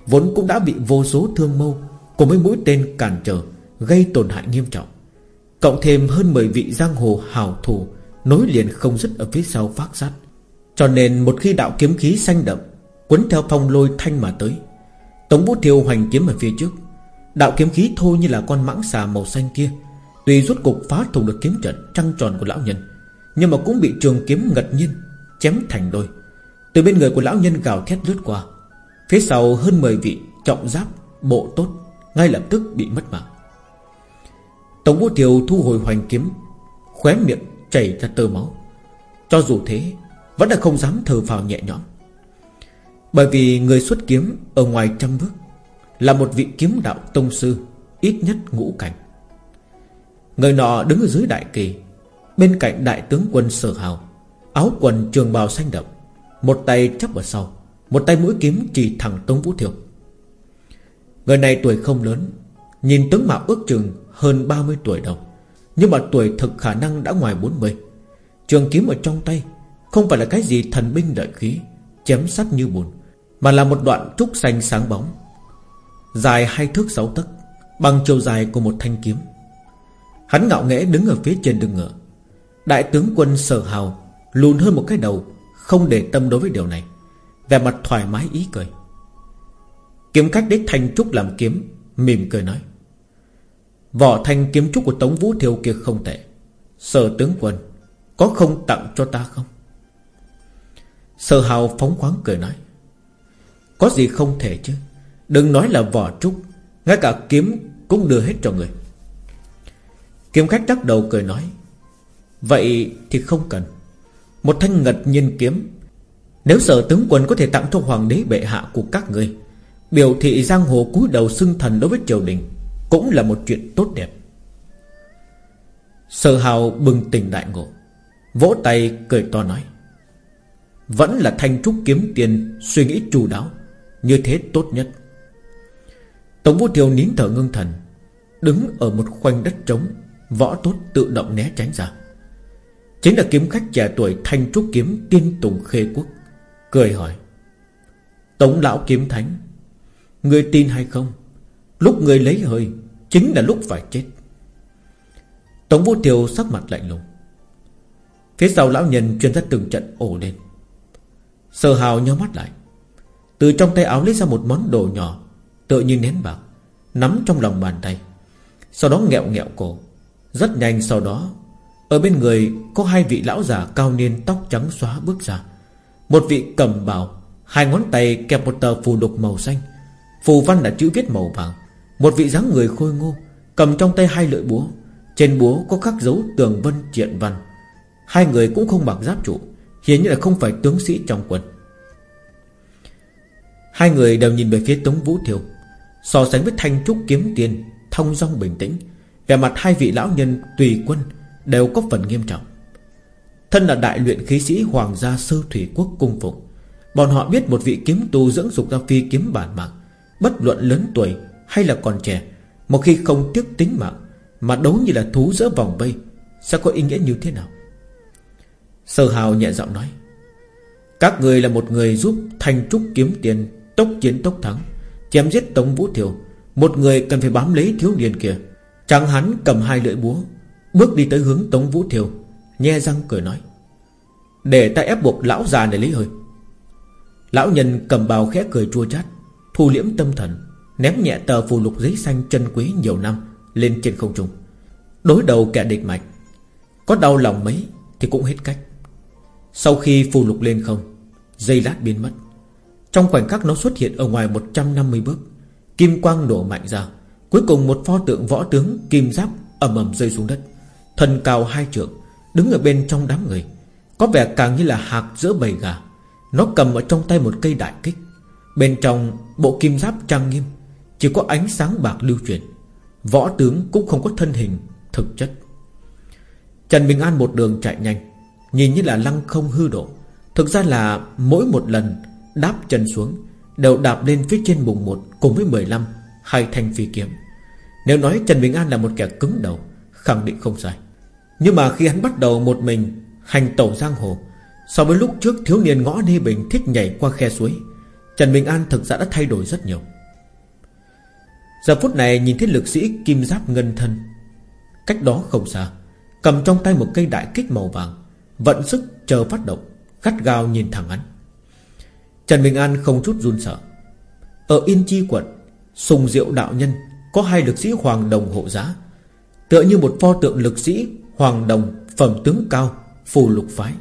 Vốn cũng đã bị vô số thương mâu Cùng với mũi tên cản trở, Gây tổn hại nghiêm trọng. Cộng thêm hơn 10 vị giang hồ hào thủ, Nối liền không dứt ở phía sau phát sát. Cho nên một khi đạo kiếm khí xanh đậm Quấn theo phong lôi thanh mà tới Tống vũ thiêu hoành kiếm ở phía trước. Đạo kiếm khí thô như là con mãng xà màu xanh kia. Tuy rút cục phá thủng được kiếm trận Trăng tròn của lão nhân, Nhưng mà cũng bị trường kiếm ngật nhiên Chém thành đôi. Từ bên người của lão nhân gào thét lướt qua. Phía sau hơn 10 vị trọng giáp, Bộ tốt Ngay lập tức bị mất mạng. Tống Vũ Thiều thu hồi hoành kiếm, Khóe miệng chảy ra tơ máu. Cho dù thế, Vẫn là không dám thở phào nhẹ nhõm. Bởi vì người xuất kiếm Ở ngoài trăm bước Là một vị kiếm đạo tông sư, Ít nhất ngũ cảnh. Người nọ đứng ở dưới đại kỳ, Bên cạnh đại tướng quân sở hào, Áo quần trường bào xanh đậm, Một tay chấp ở sau, Một tay mũi kiếm chỉ thẳng Tống Vũ Thiều. Người này tuổi không lớn, Nhìn tướng mạo ước chừng hơn 30 tuổi đầu, Nhưng mà tuổi thực khả năng đã ngoài 40 Trường kiếm ở trong tay Không phải là cái gì thần binh lợi khí, Chém sắt như bùn. Mà là một đoạn trúc xanh sáng bóng. Dài hai thước sáu tấc, Bằng chiều dài của một thanh kiếm. Hắn ngạo nghễ đứng ở phía trên đường ngựa. Đại tướng quân sở hào Lùn hơn một cái đầu, Không để tâm đối với điều này. Vẻ mặt thoải mái ý cười. Kiếm khách đích thanh trúc làm kiếm, Mỉm cười nói, Vỏ thanh kiếm trúc của Tống Vũ Thiêu kia không tệ. Sở tướng quân, Có không tặng cho ta không? Sở hào phóng khoáng cười nói có gì không thể chứ? Đừng nói là vỏ trúc, Ngay cả kiếm cũng đưa hết cho người. Kiếm khách đắc đầu cười nói, Vậy thì không cần. Một thanh ngật nhiên kiếm, Nếu sở tướng quân có thể tặng cho hoàng đế bệ hạ của các người Biểu thị giang hồ cúi đầu xưng thần đối với triều đình Cũng là một chuyện tốt đẹp. Sở hào bừng tỉnh đại ngộ, Vỗ tay cười to nói, Vẫn là thanh trúc kiếm tiền Suy nghĩ chu đáo. Như thế tốt nhất. Tống vũ triều nín thở ngưng thần, Đứng ở một khoanh đất trống, Võ tốt tự động né tránh ra. Chính là kiếm khách trẻ tuổi Thanh trúc kiếm tiên tùng khê quốc, Cười hỏi, Tống lão kiếm thánh Người tin hay không? Lúc người lấy hơi, Chính là lúc phải chết. Tống Vũ Tiều sắc mặt lạnh lùng. Phía sau lão nhân chuyên ra từng trận ổ lên. Sở hào nhau mắt lại. Từ trong tay áo lấy ra một món đồ nhỏ, tựa như nén bạc, Nắm trong lòng bàn tay. Sau đó nghẹo nghẹo cổ. Rất nhanh sau đó, Ở bên người có hai vị lão già cao niên tóc trắng xóa bước ra. Một vị cầm bào, Hai ngón tay kẹp một tờ phù lục màu xanh. Phù văn là chữ viết màu vàng. Một vị dáng người khôi ngô, Cầm trong tay hai lưỡi búa. Trên búa có khắc dấu tường vân triện văn. Hai người cũng không mặc giáp trụ, Hiển như là không phải tướng sĩ trong quân. Hai người đều nhìn về phía Tống Vũ Thiều. So sánh với thanh trúc kiếm tiền, Thông dong bình tĩnh Về mặt hai vị lão nhân tùy quân Đều có phần nghiêm trọng. Thân là đại luyện khí sĩ Hoàng gia sơ thủy quốc cung phục, Bọn họ biết một vị kiếm tu dưỡng dục ra phi kiếm bản mạng, Bất luận lớn tuổi hay là còn trẻ Một khi không tiếc tính mạng, Mà đấu như là thú giữa vòng vây, Sẽ có ý nghĩa như thế nào? Sơ hào nhẹ giọng nói, Các người là một người giúp Thanh trúc kiếm tiền Tốc chiến tốc thắng, Chém giết Tống Vũ Thiều. Một người cần phải bám lấy thiếu niên kia. Chẳng hắn cầm hai lưỡi búa, Bước đi tới hướng Tống Vũ Thiều, Nhe răng cười nói, Để ta ép buộc lão già này lấy hơi. Lão nhân cầm bào khẽ cười chua chát, Thu liễm tâm thần, Ném nhẹ tờ phù lục giấy xanh chân quý nhiều năm Lên trên không trung. Đối đầu kẻ địch mạnh, Có đau lòng mấy thì cũng hết cách. Sau khi phù lục lên không Dây lát biến mất. Trong khoảnh khắc nó xuất hiện ở ngoài 150 bước, Kim quang nổ mạnh ra. Cuối cùng một pho tượng võ tướng Kim giáp ầm ầm rơi xuống đất. Thần cao hai trượng, Đứng ở bên trong đám người. Có vẻ càng như là hạc giữa bầy gà. Nó cầm ở trong tay một cây đại kích. Bên trong, bộ kim giáp trang nghiêm, Chỉ có ánh sáng bạc lưu truyền Võ tướng cũng không có thân hình, Thực chất. Trần Bình An một đường chạy nhanh, Nhìn như là lăng không hư độ. Thực ra là mỗi một lần Đáp chân xuống, Đều đạp lên phía trên bùng một Cùng với 15 Hai thanh phi kiếm. Nếu nói Trần Bình An là một kẻ cứng đầu, Khẳng định không sai. Nhưng mà khi hắn bắt đầu một mình Hành tẩu giang hồ, So với lúc trước thiếu niên ngõ Ni Bình thích nhảy qua khe suối, Trần Bình An thực ra đã thay đổi rất nhiều. Giờ phút này nhìn thấy lực sĩ kim giáp ngân thân, Cách đó không xa, Cầm trong tay một cây đại kích màu vàng, Vận sức chờ phát động, Gắt gao nhìn thẳng hắn. Trần Bình An không chút run sợ. Ở Yên Chi quận, Sùng Diệu Đạo Nhân Có hai lực sĩ Hoàng Đồng hộ giá, Tựa như một pho tượng lực sĩ Hoàng Đồng phẩm tướng cao, Phù lục phái,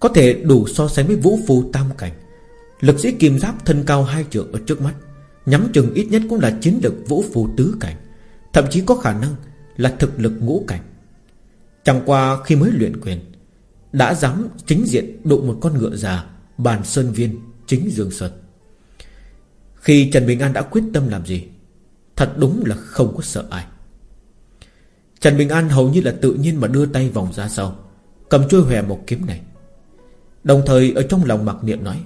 Có thể đủ so sánh với vũ phù tam cảnh. Lực sĩ kim giáp thân cao hai trượng ở trước mắt, Nhắm chừng ít nhất cũng là chiến lực vũ phù tứ cảnh, Thậm chí có khả năng Là thực lực ngũ cảnh. Chẳng qua khi mới luyện quyền, Đã dám chính diện đụng một con ngựa già Bàn Sơn Viên Chính Dương Sơn. Khi Trần Bình An đã quyết tâm làm gì, Thật đúng là không có sợ ai. Trần Bình An hầu như là tự nhiên mà đưa tay vòng ra sau, Cầm chui hòe một kiếm này. Đồng thời ở trong lòng mặc niệm nói,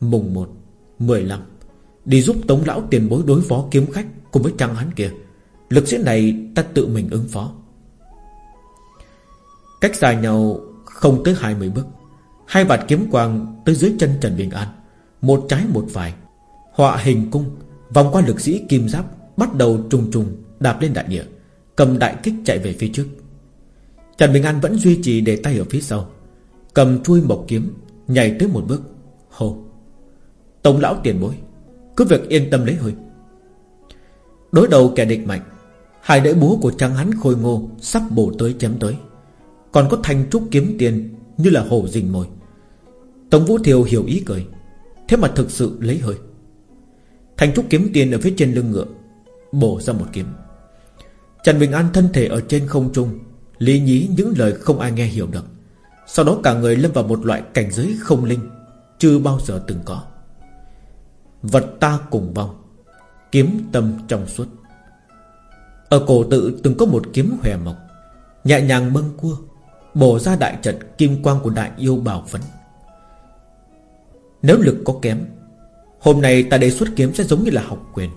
Mùng 1 15 Đi giúp tống lão tiền bối đối phó kiếm khách Cùng với trang hắn kia. Lực sĩ này ta tự mình ứng phó. Cách xa nhau Không tới 20 bước Hai vạt kiếm quang tới dưới chân Trần Bình An, Một trái một phải. Họa hình cung, Vòng qua lực sĩ kim giáp, Bắt đầu trùng trùng đạp lên đại địa, Cầm đại kích chạy về phía trước. Trần Bình An vẫn duy trì để tay ở phía sau, Cầm chui mộc kiếm, Nhảy tới một bước. Hồ Tổng lão tiền bối, Cứ việc yên tâm lấy hơi. Đối đầu kẻ địch mạnh, Hai đỡ búa của trang hắn khôi ngô Sắp bổ tới chém tới. Còn có thanh trúc kiếm tiền Như là hồ rình mồi. Tống Vũ Thiều hiểu ý cười. Thế mà thực sự lấy hơi. Thành trúc kiếm tiền ở phía trên lưng ngựa, Bổ ra một kiếm. Trần Bình An thân thể ở trên không trung, Lý nhí những lời không ai nghe hiểu được. Sau đó cả người lâm vào một loại cảnh giới không linh, Chưa bao giờ từng có. Vật ta cùng vong Kiếm tâm trong suốt. Ở cổ tự từng có một kiếm hòe mộc, Nhẹ nhàng bâng cua, Bổ ra đại trận kim quang của đại yêu bảo phấn. Nếu lực có kém, Hôm nay ta đề xuất kiếm sẽ giống như là học quyền.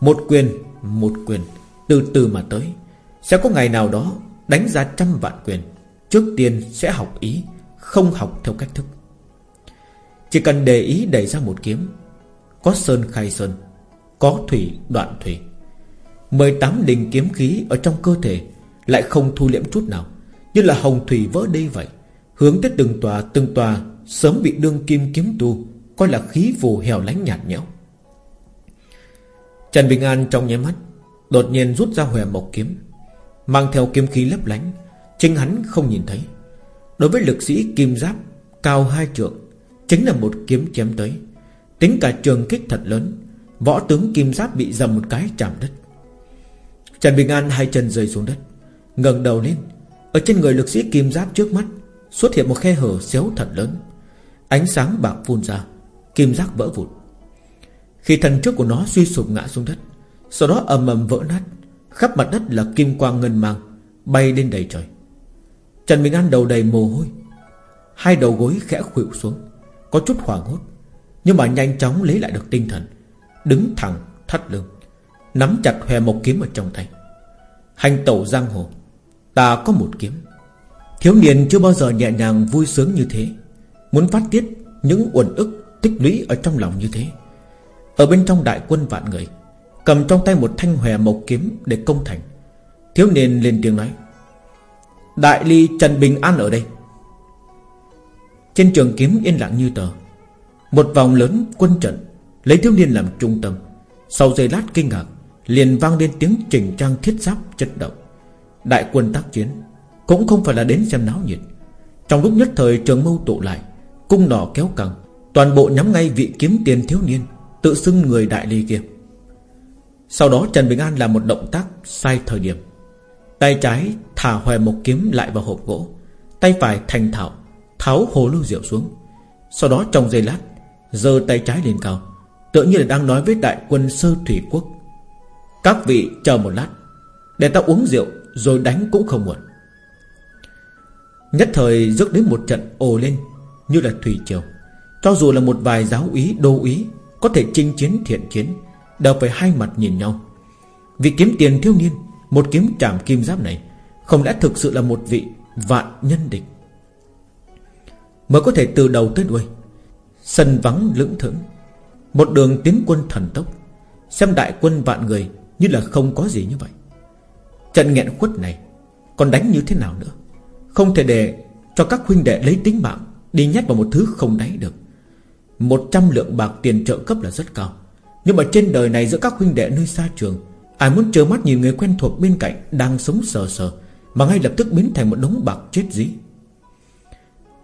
Một quyền Một quyền, Từ từ mà tới. Sẽ có ngày nào đó Đánh ra trăm vạn quyền, Trước tiên sẽ học ý, Không học theo cách thức. Chỉ cần để ý đẩy ra một kiếm, Có sơn khai sơn, Có thủy đoạn thủy. 18 đình kiếm khí Ở trong cơ thể Lại không thu liễm chút nào, Như là hồng thủy vỡ đê vậy, Hướng tới từng tòa từng tòa Sớm bị đương kim kiếm tu, Coi là khí phù hẻo lánh nhạt nhẽo. Trần Bình An trong nháy mắt, Đột nhiên rút ra hòe mộc kiếm, Mang theo kiếm khí lấp lánh, Chính hắn không nhìn thấy. Đối với lực sĩ kim giáp Cao hai trượng, Chính là một kiếm chém tới. Tính cả trường kích thật lớn, Võ tướng kim giáp bị dầm một cái chạm đất. Trần Bình An hai chân rơi xuống đất, ngẩng đầu lên. Ở trên người lực sĩ kim giáp trước mắt, Xuất hiện một khe hở xéo thật lớn. Ánh sáng bạc phun ra, Kim giác vỡ vụt Khi thần trước của nó suy sụp ngã xuống đất, Sau đó ầm ầm vỡ nát, Khắp mặt đất là kim quang ngân mang, Bay lên đầy trời. Trần Bình An đầu đầy mồ hôi, Hai đầu gối khẽ khuỵu xuống, Có chút hoảng hốt, Nhưng mà nhanh chóng lấy lại được tinh thần, Đứng thẳng, thắt lưng, Nắm chặt hòe một kiếm ở trong tay. Hành tẩu giang hồ, Ta có một kiếm. Thiếu niên chưa bao giờ nhẹ nhàng vui sướng như thế. Muốn phát tiết những uẩn ức tích lũy ở trong lòng như thế. Ở bên trong đại quân vạn người, Cầm trong tay một thanh hòe mộc kiếm Để công thành. Thiếu niên lên tiếng nói, Đại ly Trần Bình An ở đây. Trên trường kiếm yên lặng như tờ, Một vòng lớn quân trận Lấy thiếu niên làm trung tâm. Sau giây lát kinh ngạc, Liền vang lên tiếng chỉnh trang thiết giáp chất động. Đại quân tác chiến Cũng không phải là đến xem náo nhiệt. Trong lúc nhất thời trường mâu tụ lại Cung nỏ kéo căng Toàn bộ nhắm ngay vị kiếm tiền thiếu niên, Tự xưng người đại ly kia. Sau đó Trần Bình An làm một động tác Sai thời điểm. Tay trái thả hoè một kiếm lại vào hộp gỗ, Tay phải thành thạo, Tháo hồ lưu rượu xuống. Sau đó trong giây lát, giơ tay trái lên cao, Tựa như là đang nói với đại quân sơ thủy quốc. Các vị chờ một lát, Để ta uống rượu Rồi đánh cũng không muộn. Nhất thời rước đến một trận ồ lên như là thủy triều. Cho dù là một vài giáo úy, đô úy, Có thể chinh chiến thiện chiến, Đều phải hai mặt nhìn nhau. Vì kiếm tiền thiếu niên, Một kiếm trảm kim giáp này Không lẽ thực sự là một vị vạn nhân địch? Mới có thể từ đầu tới đuôi, Sân vắng lững thững, Một đường tiến quân thần tốc, Xem đại quân vạn người Như là không có gì như vậy. Trận nghẹn khuất này Còn đánh như thế nào nữa? Không thể để cho các huynh đệ lấy tính mạng Đi nhét vào một thứ không đáy được. Một trăm lượng bạc tiền trợ cấp là rất cao. Nhưng mà trên đời này giữa các huynh đệ nơi xa trường, Ai muốn trơ mắt nhìn người quen thuộc bên cạnh Đang sống sờ sờ, Mà ngay lập tức biến thành một đống bạc chết dí.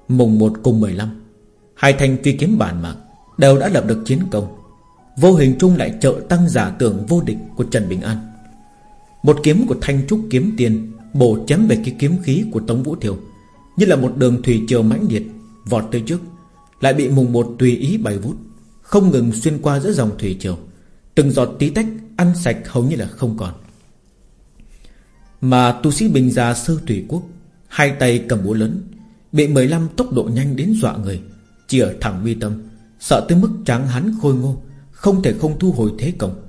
Mùng 1 cùng 15 Hai thanh phi kiếm bản mạng Đều đã lập được chiến công. Vô hình trung lại trợ tăng giả tưởng vô địch Của Trần Bình An. Một kiếm của thanh trúc kiếm tiền Bổ chém về cái kiếm khí của Tống Vũ Thiều, Như là một đường thủy triều mãnh liệt. Vọt tới trước, Lại bị mùng một tùy ý bay vút, Không ngừng xuyên qua giữa dòng thủy triều. Từng giọt tí tách ăn sạch hầu như là không còn. Mà tu sĩ bình già sơ thủy quốc, Hai tay cầm búa lớn, Bị 15 tốc độ nhanh đến dọa người, Chỉ ở thẳng mi tâm, Sợ tới mức tráng hắn khôi ngô, Không thể không thu hồi thế công.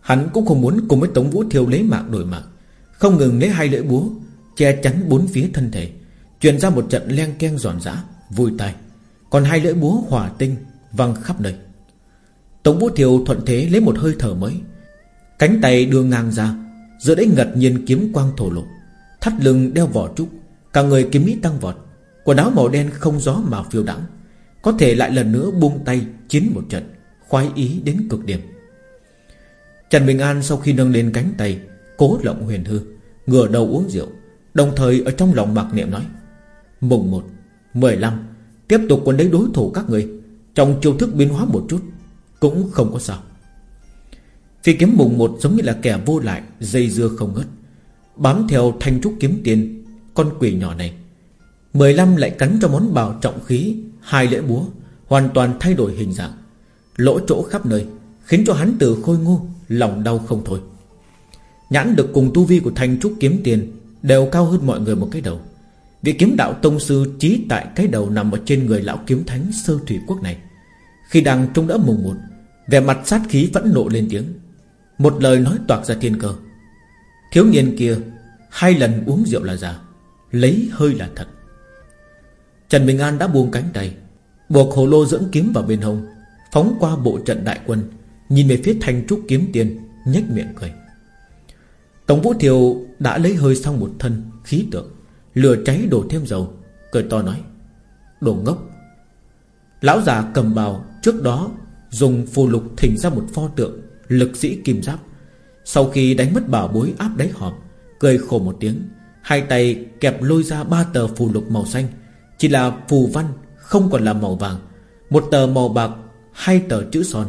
Hắn cũng không muốn cùng với Tống Vũ Thiêu lấy mạng đổi mạng, Không ngừng lấy hai lưỡi búa, Che chắn bốn phía thân thể. Truyền ra một trận len keng giòn giã, Vui tai. Còn hai lưỡi búa hỏa tinh văng khắp nơi. Tống Vũ Thiều thuận thế lấy một hơi thở mới. Cánh tay đưa ngang ra, Giữa đấy ngật nhiên kiếm quang thổ lộ. Thắt lưng đeo vỏ trúc, Cả người kiếm mỹ tăng vọt. Quần áo màu đen không gió mà phiêu đẳng Có thể lại lần nữa buông tay Chiến một trận, Khoái ý đến cực điểm. Trần Bình An sau khi nâng lên cánh tay, Cố lộng huyền hư, Ngửa đầu uống rượu, Đồng thời ở trong lòng mặc niệm nói Mùng 1 15 Tiếp tục quân đấy đối thủ các người. Trong chiêu thức biến hóa một chút, Cũng không có sao. Phi kiếm mùng một giống như là kẻ vô lại, Dây dưa không ngớt. Bám theo thanh trúc kiếm tiền, Con quỷ nhỏ này. 15 lại cắn cho món bào trọng khí, Hai lễ búa, Hoàn toàn thay đổi hình dạng. Lỗ chỗ khắp nơi, Khiến cho hắn từ khôi ngô, Lòng đau không thôi. Nhãn được cùng tu vi của thanh trúc kiếm tiền Đều cao hơn mọi người một cái đầu. Vị kiếm đạo tông sư trí tại cái đầu nằm ở trên người lão kiếm thánh sơ thủy quốc này. Khi đang trung đỡ mùng một, Vẻ mặt sát khí vẫn nộ lên tiếng. Một lời nói toạc ra thiên cơ. Thiếu niên kia Hai lần uống rượu là giả Lấy hơi là thật. Trần Bình An đã buông cánh tay, Buộc hồ lô dẫn kiếm vào bên hông, Phóng qua bộ trận đại quân, Nhìn về phía thanh trúc kiếm tiền, nhếch miệng cười. Tổng Vũ Thiều đã lấy hơi xong một thân Khí tượng. Lửa cháy đổ thêm dầu, Cười to nói, Đồ ngốc. Lão già cầm bào trước đó Dùng phù lục thỉnh ra một pho tượng, Lực sĩ kim giáp. Sau khi đánh mất bảo bối áp đáy hòm, Cười khổ một tiếng, Hai tay kẹp lôi ra ba tờ phù lục màu xanh. Chỉ là phù văn Không còn là màu vàng, Một tờ màu bạc, Hai tờ chữ son.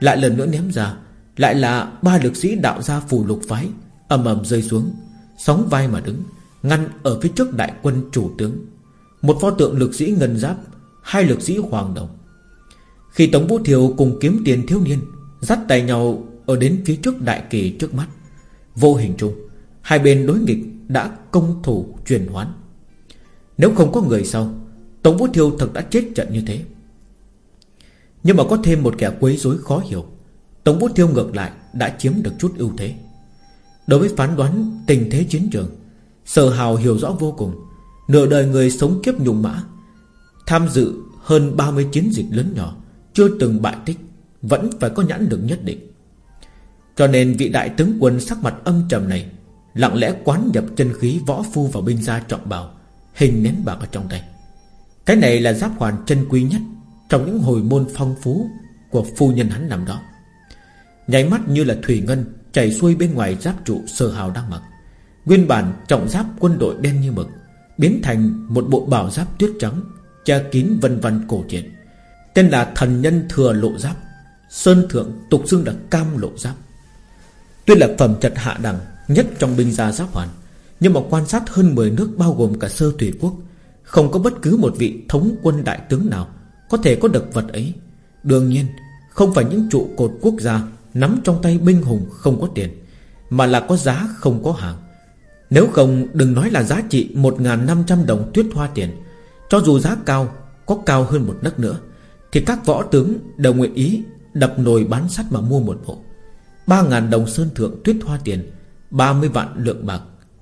Lại lần nữa ném ra, Lại là ba lực sĩ đạo ra phù lục phái ầm ầm rơi xuống, Sóng vai mà đứng. Ngăn ở phía trước đại quân chủ tướng. Một pho tượng lực sĩ ngân giáp, Hai lực sĩ hoàng đồng. Khi Tống Vũ Thiều cùng kiếm tiền thiếu niên Dắt tay nhau ở đến phía trước đại kỳ trước mắt, Vô hình chung, Hai bên đối nghịch đã công thủ truyền hoán. Nếu không có người sau, Tống Vũ Thiêu thật đã chết trận như thế. Nhưng mà có thêm một kẻ quấy rối khó hiểu, Tống Vũ Thiêu ngược lại Đã chiếm được chút ưu thế. Đối với phán đoán tình thế chiến trường Sở hào hiểu rõ vô cùng. Nửa đời người sống kiếp nhung mã, Tham dự hơn 30 chiến dịch lớn nhỏ, Chưa từng bại tích, Vẫn phải có nhãn lực nhất định. Cho nên vị đại tướng quân sắc mặt âm trầm này, Lặng lẽ quán nhập chân khí võ phu vào binh gia trọng bào, Hình nén bạc ở trong tay. Cái này là giáp hoàn chân quý nhất Trong những hồi môn phong phú Của phu nhân hắn nằm đó. Nháy mắt như là thủy ngân Chảy xuôi bên ngoài giáp trụ sơ hào đang mặc. Nguyên bản trọng giáp quân đội đen như mực, Biến thành một bộ bảo giáp tuyết trắng, Che kín vân vân cổ triển Tên là thần nhân thừa lộ giáp, Sơn thượng tục xưng là cam lộ giáp. Tuy là phẩm chất hạ đẳng Nhất trong binh gia giáp hoàn, Nhưng mà quan sát hơn 10 nước bao gồm cả sơ thủy quốc, Không có bất cứ một vị thống quân đại tướng nào Có thể có được vật ấy. Đương nhiên, Không phải những trụ cột quốc gia Nắm trong tay binh hùng không có tiền, Mà là có giá không có hàng. Nếu không, đừng nói là giá trị 1.500 đồng tuyết hoa tiền. Cho dù giá cao, Có cao hơn một nấc nữa, Thì các võ tướng đều nguyện ý Đập nồi bán sắt mà mua một bộ. 3.000 đồng sơn thượng tuyết hoa tiền 30 vạn lượng bạc,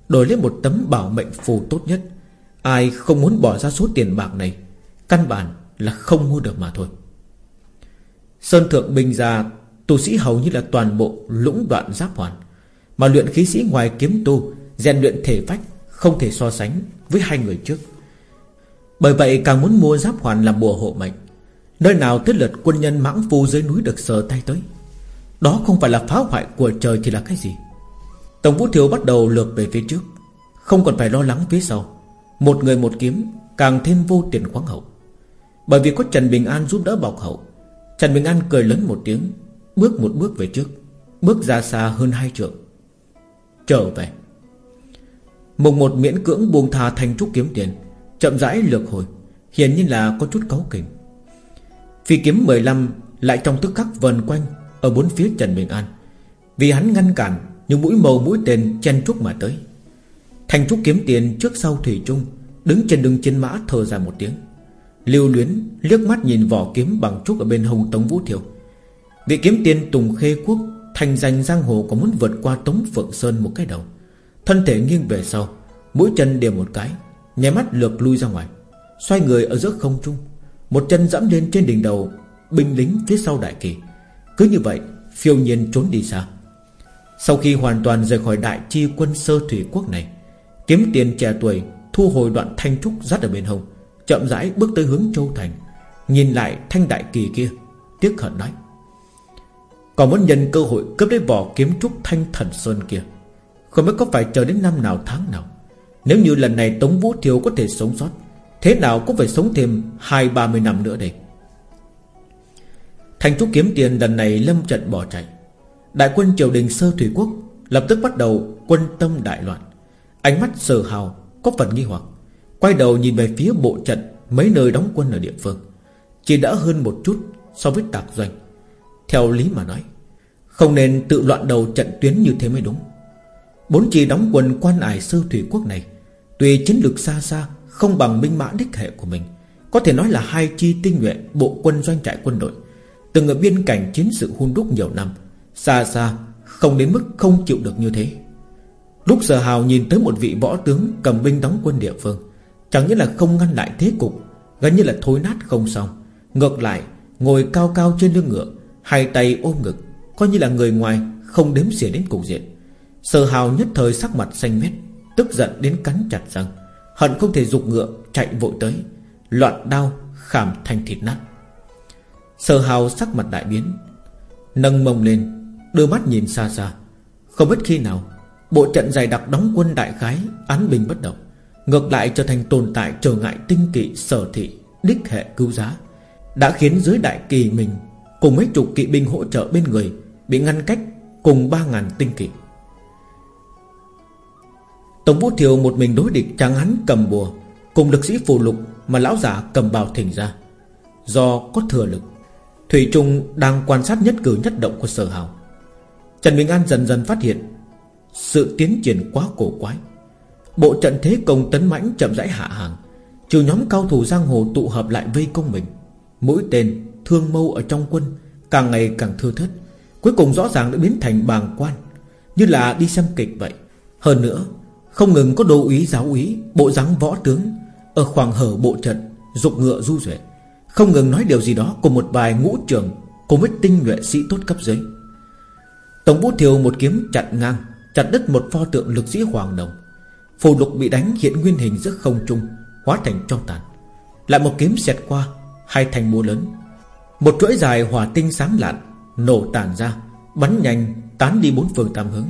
Đổi lấy một tấm bảo mệnh phù tốt nhất. Ai không muốn bỏ ra số tiền bạc này, Căn bản là không mua được mà thôi. Sơn thượng bình gia, Tu sĩ hầu như là toàn bộ lũng đoạn giáp hoàn, Mà luyện khí sĩ ngoài kiếm tu rèn luyện thể phách, Không thể so sánh với hai người trước. Bởi vậy càng muốn mua giáp hoàn làm bùa hộ mệnh, Nơi nào tới lượt quân nhân mãng phu dưới núi được sờ tay tới. Đó không phải là phá hoại của trời thì là cái gì? Tổng vũ thiếu bắt đầu lược về phía trước, Không còn phải lo lắng phía sau. Một người một kiếm, Càng thêm vô tiền khoáng hậu. Bởi vì có Trần Bình An giúp đỡ bọc hậu, Trần Bình An cười lớn một tiếng, Bước một bước về trước, Bước ra xa hơn hai trượng, Trở về. Mùng một miễn cưỡng buông thà thành trúc kiếm tiền, Chậm rãi lược hồi. Hiển nhiên là có chút cấu kỉnh. Phi kiếm 15 lại trong tức khắc vần quanh Ở bốn phía Trần Bình An. Vì hắn ngăn cản, Những mũi màu mũi tên chen trúc mà tới. Thành trúc kiếm tiền trước sau Thủy Trung Đứng trên đường trên mã thở dài một tiếng. Lưu luyến liếc mắt nhìn vỏ kiếm bằng trúc Ở bên hông Tống Vũ Thiều. Vị kiếm tiên Tùng Khê Quốc Thành danh giang hồ có muốn vượt qua Tống Phượng Sơn một cái đầu. Thân thể nghiêng về sau, Mũi chân đều một cái Nhé mắt lược lui ra ngoài, Xoay người ở giữa không trung, Một chân dẫm lên trên đỉnh đầu, Binh lính phía sau đại kỳ. Cứ như vậy, phiêu nhiên trốn đi xa. Sau khi hoàn toàn rời khỏi đại chi quân sơ thủy quốc này, Kiếm tiền trẻ tuổi Thu hồi đoạn thanh trúc dắt ở bên hông, Chậm rãi bước tới hướng Châu Thành, Nhìn lại thanh đại kỳ kia, Tiếc hận nói, Còn muốn nhân cơ hội cướp lấy vỏ kiếm trúc thanh thần sơn kia không biết có phải chờ đến năm nào tháng nào. Nếu như lần này Tống Vũ Thiều có thể sống sót, Thế nào cũng phải sống thêm hai, ba mươi năm nữa đây. Thành trúc kiếm tiền lần này lâm trận bỏ chạy. Đại quân triều đình sơ thủy quốc Lập tức bắt đầu quân tâm đại loạn. Ánh mắt sờ hào, Có phần nghi hoặc. Quay đầu nhìn về phía bộ trận, Mấy nơi đóng quân ở địa phương. Chỉ đã hơn một chút so với tạc doanh. Theo lý mà nói, Không nên tự loạn đầu trận tuyến như thế mới đúng. Bốn chi đóng quân quan ải sơ thủy quốc này, Tuy chiến lược xa xa, Không bằng binh mã đích hệ của mình, Có thể nói là hai chi tinh nhuệ Bộ quân doanh trại quân đội, Từng ở biên cảnh chiến sự hun đúc nhiều năm, Xa xa Không đến mức không chịu được như thế. Lúc giờ hào nhìn tới một vị võ tướng Cầm binh đóng quân địa phương, Chẳng như là không ngăn lại thế cục, Gần như là thối nát không xong, Ngược lại, ngồi cao cao trên lưng ngựa, Hai tay ôm ngực, Coi như là người ngoài không đếm xỉa đến cục diện. Sở hào nhất thời sắc mặt xanh mét, Tức giận đến cắn chặt răng. Hận không thể dục ngựa, chạy vội tới, Loạn đao, khảm thành thịt nát. Sở hào sắc mặt đại biến, Nâng mông lên, Đưa mắt nhìn xa xa. Không biết khi nào, Bộ trận dày đặc đóng quân đại khái, Án bình bất động. Ngược lại trở thành tồn tại trở ngại tinh kỵ, sở thị, Đích hệ cứu giá. Đã khiến dưới đại kỳ mình Cùng mấy chục kỵ binh hỗ trợ bên người, Bị ngăn cách cùng ba ngàn tinh kỵ. Tổng vũ thiều một mình đối địch chẳng hắn cầm bùa, Cùng lực sĩ phù lục Mà lão giả cầm bào thỉnh ra. Do có thừa lực, Thủy Trung đang quan sát nhất cử nhất động của sở hào. Trần Bình An dần dần phát hiện Sự tiến triển quá cổ quái. Bộ trận thế công tấn mãnh chậm rãi hạ hàng, Trừ nhóm cao thủ giang hồ tụ hợp lại vây công mình. Mỗi tên, Thương mâu ở trong quân Càng ngày càng thưa thớt, Cuối cùng rõ ràng đã biến thành bàng quan, Như là đi xem kịch vậy. Hơn nữa không ngừng có đô úy giáo úy, Bộ dáng võ tướng, Ở khoảng hở bộ trận Dục ngựa du duệ. Không ngừng nói điều gì đó Cùng một vài ngũ trường Cùng với tinh nhuệ sĩ tốt cấp dưới. Tổng vũ thiều một kiếm chặn ngang, Chặt đứt một pho tượng lực sĩ hoàng đồng. Phù lục bị đánh hiện nguyên hình giữa không trung, Hóa thành cho tàn. Lại một kiếm xẹt qua, Hai thành múa lớn. Một chuỗi dài hỏa tinh sáng lạn, Nổ tàn ra, Bắn nhanh, tán đi bốn phương tam hướng.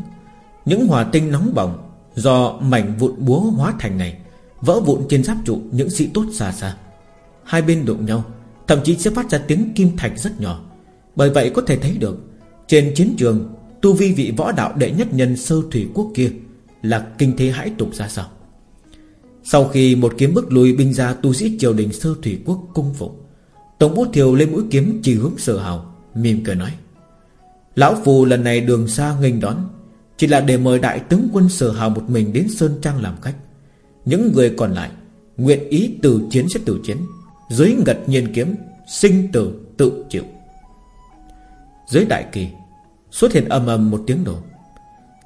Những hỏa tinh nóng bỏng Do mảnh vụn búa hóa thành này, Vỡ vụn trên giáp trụ những sĩ tốt xa xa. Hai bên đụng nhau, Thậm chí sẽ phát ra tiếng kim thạch rất nhỏ. Bởi vậy có thể thấy được, Trên chiến trường, Tu vi vị võ đạo đệ nhất nhân sơ thủy quốc kia Là kinh thế hãi tục ra sao? Sau khi một kiếm bức lùi binh ra tu sĩ triều đình sơ thủy quốc cung phục Tổng bút thiều lên mũi kiếm chỉ hướng sở hào Mỉm cười nói, Lão Phù lần này đường xa nghênh đón chỉ là để mời đại tướng quân sở hào một mình đến Sơn Trang làm khách. Những người còn lại Nguyện ý từ chiến sẽ từ chiến, Dưới ngật nhiên kiếm, Sinh tử tự chịu. Dưới đại kỳ, Xuất hiện ầm ầm một tiếng nổ.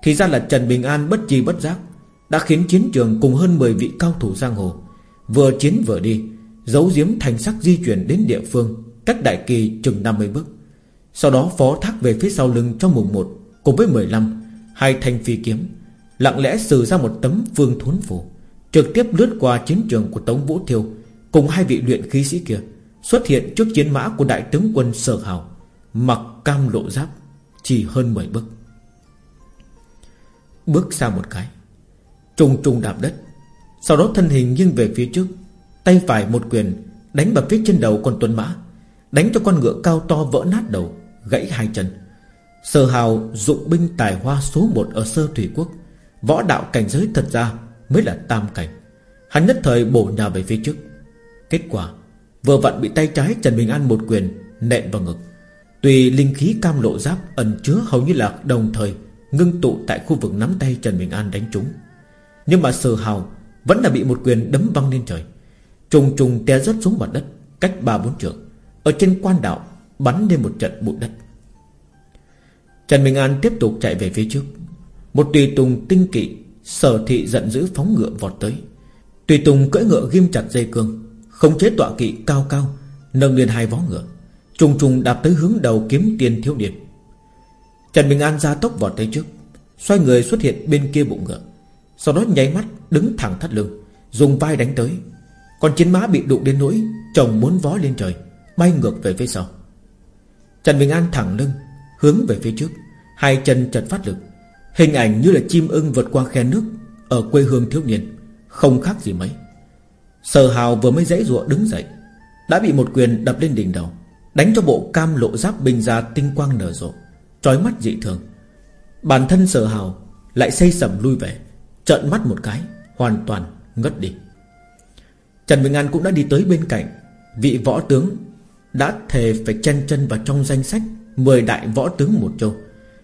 Thì ra là Trần Bình An bất chi bất giác Đã khiến chiến trường cùng hơn 10 vị cao thủ giang hồ Vừa chiến vừa đi, Giấu giếm thành sắc di chuyển đến địa phương Cách đại kỳ chừng 50 bước. Sau đó phó thác về phía sau lưng cho mùng 1 Cùng với 15 Hai thanh phi kiếm Lặng lẽ sử ra một tấm phương thốn phù, Trực tiếp lướt qua chiến trường của Tống Vũ Thiêu, Cùng hai vị luyện khí sĩ kia Xuất hiện trước chiến mã của đại tướng quân Sở Hào, Mặc cam lộ giáp, chỉ hơn 10 bước. Bước xa một cái, Trùng trùng đạp đất, Sau đó thân hình nghiêng về phía trước, Tay phải một quyền Đánh vào phía trên đầu con tuấn mã, Đánh cho con ngựa cao to vỡ nát đầu, Gãy hai chân. Sở hào dụng binh tài hoa số 1 Ở sơ thủy quốc. Võ đạo cảnh giới thật ra mới là tam cảnh. Hắn nhất thời bổ nhà về phía trước. Kết quả, Vừa vặn bị tay trái Trần Bình An một quyền Nện vào ngực. Tuy linh khí cam lộ giáp ẩn chứa hầu như là đồng thời Ngưng tụ tại khu vực nắm tay Trần Bình An đánh trúng. Nhưng mà sở hào Vẫn là bị một quyền đấm văng lên trời. Trùng trùng té rớt xuống mặt đất Cách ba bốn trượng. Ở trên quan đạo bắn lên một trận bụi đất. Trần Minh An tiếp tục chạy về phía trước. Một tùy tùng tinh kỵ, Sở thị giận dữ phóng ngựa vọt tới. Tùy tùng cưỡi ngựa ghim chặt dây cương, Không chế tọa kỵ cao cao, Nâng lên hai vó ngựa, Trùng trùng đạp tới hướng đầu kiếm tiền thiếu điện. Trần Bình An ra tốc vọt tới trước, Xoay người xuất hiện bên kia bụng ngựa, Sau đó nháy mắt đứng thẳng thắt lưng, Dùng vai đánh tới. Còn chiến mã bị đụng đến nỗi Chồng muốn vó lên trời, Bay ngược về phía sau. Trần Bình An thẳng lưng Hướng về phía trước, Hai chân chật phát lực. Hình ảnh như là chim ưng vượt qua khe nước Ở quê hương thiếu niên, Không khác gì mấy. Sở hào vừa mới dãy ruộng đứng dậy, Đã bị một quyền đập lên đỉnh đầu, Đánh cho bộ cam lộ giáp binh ra tinh quang nở rộ, Trói mắt dị thường. Bản thân sở hào Lại xây sầm lui về, Trợn mắt một cái, Hoàn toàn ngất đi. Trần Bình An cũng đã đi tới bên cạnh, Vị võ tướng Đã thề phải chân chân vào trong danh sách Mười đại võ tướng một châu.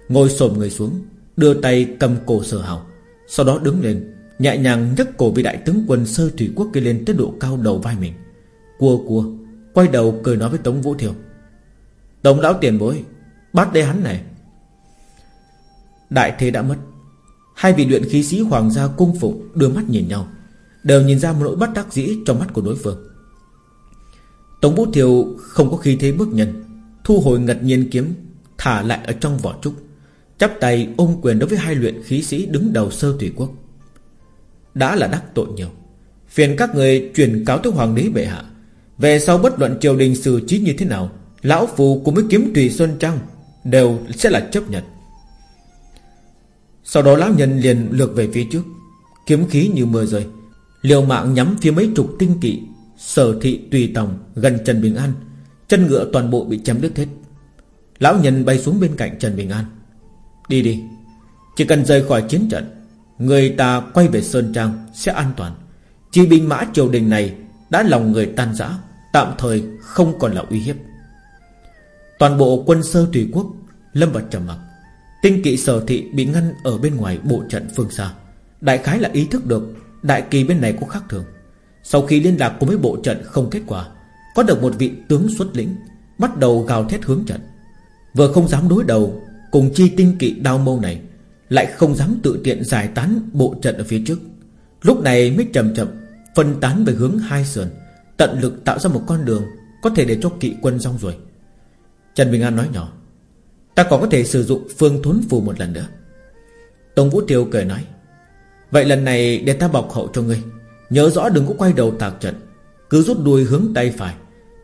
Ngồi xổm người xuống, Đưa tay cầm cổ sở hào, Sau đó đứng lên, Nhẹ nhàng nhấc cổ vị đại tướng quân sơ thủy quốc kia lên tới độ cao đầu vai mình. Cua cua, Quay đầu cười nói với Tống Vũ Thiều. Tống lão tiền bối, Bắt đây hắn này. Đại thế đã mất. Hai vị luyện khí sĩ hoàng gia cung phụng Đưa mắt nhìn nhau, Đều nhìn ra một nỗi bất đắc dĩ trong mắt của đối phương. Tống Vũ Thiều không có khí thế bước nhân Thu hồi ngật nhiên kiếm, Thả lại ở trong vỏ trúc. Chắp tay ôm quyền đối với hai luyện khí sĩ Đứng đầu sơ thủy quốc. Đã là đắc tội nhiều. Phiền các người truyền cáo tới hoàng đế bệ hạ. Về sau bất luận triều đình xử trí như thế nào, Lão Phù cùng với kiếm tùy Xuân Trăng Đều sẽ là chấp nhận. Sau đó lão nhân liền lược về phía trước. Kiếm khí như mưa rơi, Liều mạng nhắm phía mấy chục tinh kỵ, Sở thị tùy tòng, gần Trần Bình An. Chân ngựa toàn bộ bị chém đứt hết. Lão nhân bay xuống bên cạnh Trần Bình An. Đi đi, Chỉ cần rời khỏi chiến trận, Người ta quay về Sơn Trang sẽ an toàn. Chi binh mã triều đình này Đã lòng người tan rã, Tạm thời không còn là uy hiếp. Toàn bộ quân sơ thủy quốc, Lâm vào trầm mặc. Tinh kỵ sở thị bị ngăn ở bên ngoài bộ trận phương xa. Đại khái là ý thức được Đại kỳ bên này có khác thường. Sau khi liên lạc cùng với bộ trận không kết quả có được một vị tướng xuất lĩnh, Bắt đầu gào thét hướng trận. Vừa không dám đối đầu, Cùng chi tinh kỵ đao mâu này Lại không dám tự tiện giải tán bộ trận ở phía trước. Lúc này mới chậm chậm Phân tán về hướng hai sườn, Tận lực tạo ra một con đường Có thể để cho kỵ quân rong rồi Trần Bình An nói nhỏ, Ta còn có thể sử dụng phương thốn phù một lần nữa. Tông Vũ Tiêu cười nói, Vậy lần này để ta bọc hậu cho ngươi. Nhớ rõ đừng có quay đầu tạc trận, Cứ rút đuôi hướng tay phải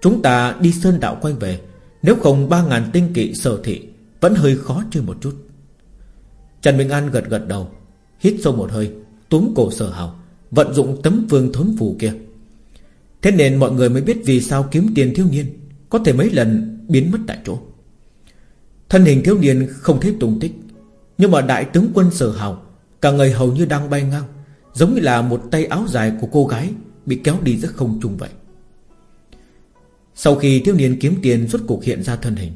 Chúng ta đi sơn đạo quay về. Nếu không, ba ngàn tinh kỵ sở thị Vẫn hơi khó chơi một chút. Trần Bình An gật gật đầu, Hít sâu một hơi, Túm cổ sở hào, Vận dụng tấm vương thốn phù kia. Thế nên mọi người mới biết vì sao kiếm tiền thiếu niên Có thể mấy lần biến mất tại chỗ. Thân hình thiếu niên không thấy tung tích, Nhưng mà đại tướng quân sở hào, Cả người hầu như đang bay ngang, Giống như là một tay áo dài của cô gái Bị kéo đi rất không trung vậy. Sau khi thiếu niên kiếm tiền Rốt cuộc hiện ra thân hình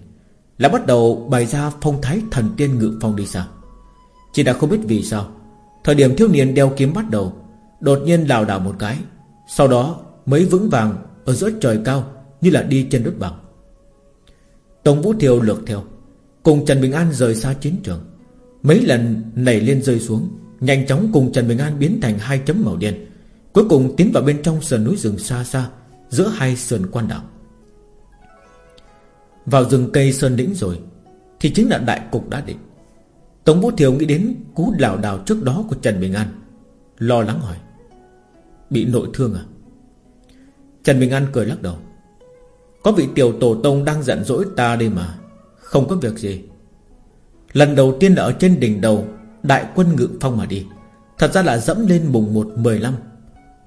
Là bắt đầu bày ra phong thái thần tiên ngự phong đi xa. Chỉ đã không biết vì sao, Thời điểm thiếu niên đeo kiếm bắt đầu, Đột nhiên lảo đảo một cái, Sau đó mới vững vàng Ở giữa trời cao như là đi trên đất bằng. Tống Vũ Thiều lược theo, Cùng Trần Bình An rời xa chiến trường. Mấy lần nảy lên rơi xuống, Nhanh chóng cùng Trần Bình An biến thành hai chấm màu đen, Cuối cùng tiến vào bên trong sườn núi rừng xa xa Giữa hai sườn quan đảo. Vào rừng cây sơn đỉnh rồi, Thì chính là đại cục đã định. Tống Vũ Thiều nghĩ đến cú lảo đảo trước đó của Trần Bình An, Lo lắng hỏi, Bị nội thương à? Trần Bình An cười lắc đầu, Có vị tiểu tổ tông đang giận dỗi ta đây mà, Không có việc gì. Lần đầu tiên là ở trên đỉnh đầu, Đại quân ngự phong mà đi, Thật ra là dẫm lên mùng 1 15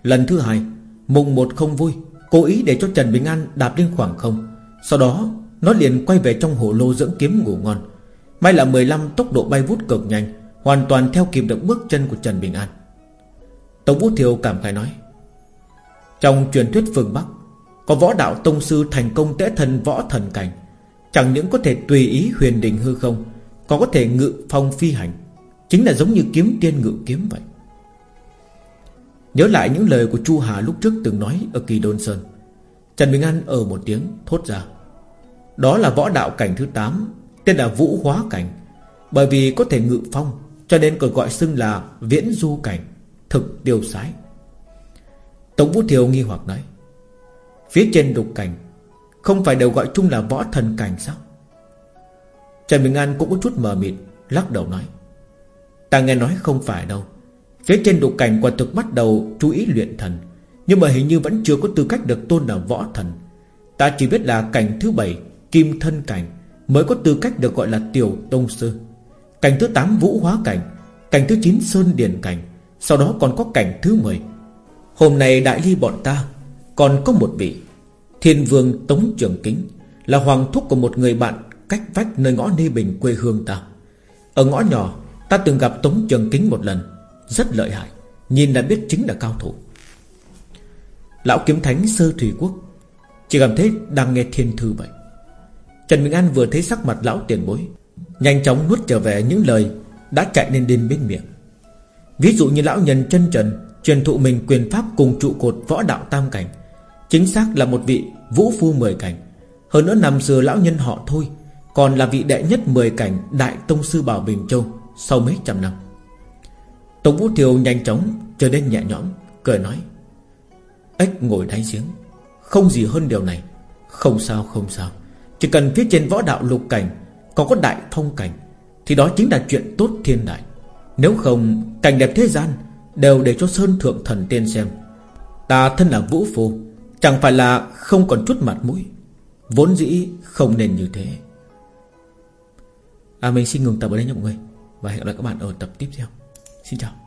Lần thứ hai, Mùng 1 không vui, Cố ý để cho Trần Bình An đạp lên khoảng không, Sau đó nó liền quay về trong hồ lô dưỡng kiếm ngủ ngon. May là 15 tốc độ bay vút cực nhanh, Hoàn toàn theo kịp được bước chân của Trần Bình An. Tống Vũ Thiều cảm khái nói, Trong truyền thuyết phương Bắc, Có võ đạo tông sư thành công tế thần võ thần cảnh. Chẳng những có thể tùy ý huyền đình hư không Còn có thể ngự phong phi hành. Chính là giống như kiếm tiên ngự kiếm vậy. Nhớ lại những lời của Chu Hà lúc trước từng nói Ở kỳ Đôn Sơn, Trần Bình An ở một tiếng thốt ra đó là võ đạo cảnh thứ 8 Tên là Vũ Hóa Cảnh. Bởi vì có thể ngự phong, Cho nên còn gọi xưng là Viễn Du Cảnh, Thực tiêu sái. Tổng Vũ Thiều nghi hoặc nói, Phía trên đục cảnh, Không phải đều gọi chung là võ thần cảnh sao? Trần Bình An cũng có chút mờ mịt, Lắc đầu nói, Ta nghe nói không phải đâu. Phía trên đục cảnh quả thực bắt đầu chú ý luyện thần, Nhưng mà hình như vẫn chưa có tư cách được tôn là võ thần. Ta chỉ biết là cảnh thứ bảy Kim thân cảnh Mới có tư cách được gọi là tiểu tông sư. Cảnh thứ 8 vũ hóa cảnh Cảnh thứ 9 sơn điển cảnh, Sau đó còn có cảnh thứ 10 Hôm nay đại ly bọn ta, Còn có một vị, Thiên vương Tống Trường Kính, Là hoàng thúc của một người bạn Cách vách nơi ngõ Ni Bình quê hương ta. Ở ngõ nhỏ, Ta từng gặp Tống Trường Kính một lần, Rất lợi hại, Nhìn đã biết chính là cao thủ. Lão kiếm thánh sơ thủy quốc, Chỉ cảm thấy đang nghe thiên thư vậy. Trần Minh An vừa thấy sắc mặt lão tiền bối, Nhanh chóng nuốt trở về những lời Đã chạy lên đến bên miệng. Ví dụ như lão nhân chân trần Truyền thụ mình quyền pháp cùng trụ cột võ đạo tam cảnh, Chính xác là một vị vũ phu mười cảnh. Hơn nữa năm xưa lão nhân họ thôi Còn là vị đệ nhất mười cảnh Đại Tông Sư Bảo Bình Châu Sau mấy trăm năm. Tống Vũ Thiều nhanh chóng trở nên nhẹ nhõm, Cười nói, Ếch ngồi đáy giếng, Không gì hơn điều này, Không sao không sao. Chỉ cần phía trên võ đạo lục cảnh, Còn có đại thông cảnh, Thì đó chính là chuyện tốt thiên đại. Nếu không, cảnh đẹp thế gian Đều để cho Sơn Thượng Thần Tiên xem. Ta thân là vũ phu, Chẳng phải là không còn chút mặt mũi, Vốn dĩ không nên như thế. À mình xin ngừng tập ở đây nha mọi người, Và hẹn gặp lại các bạn ở tập tiếp theo. Xin chào.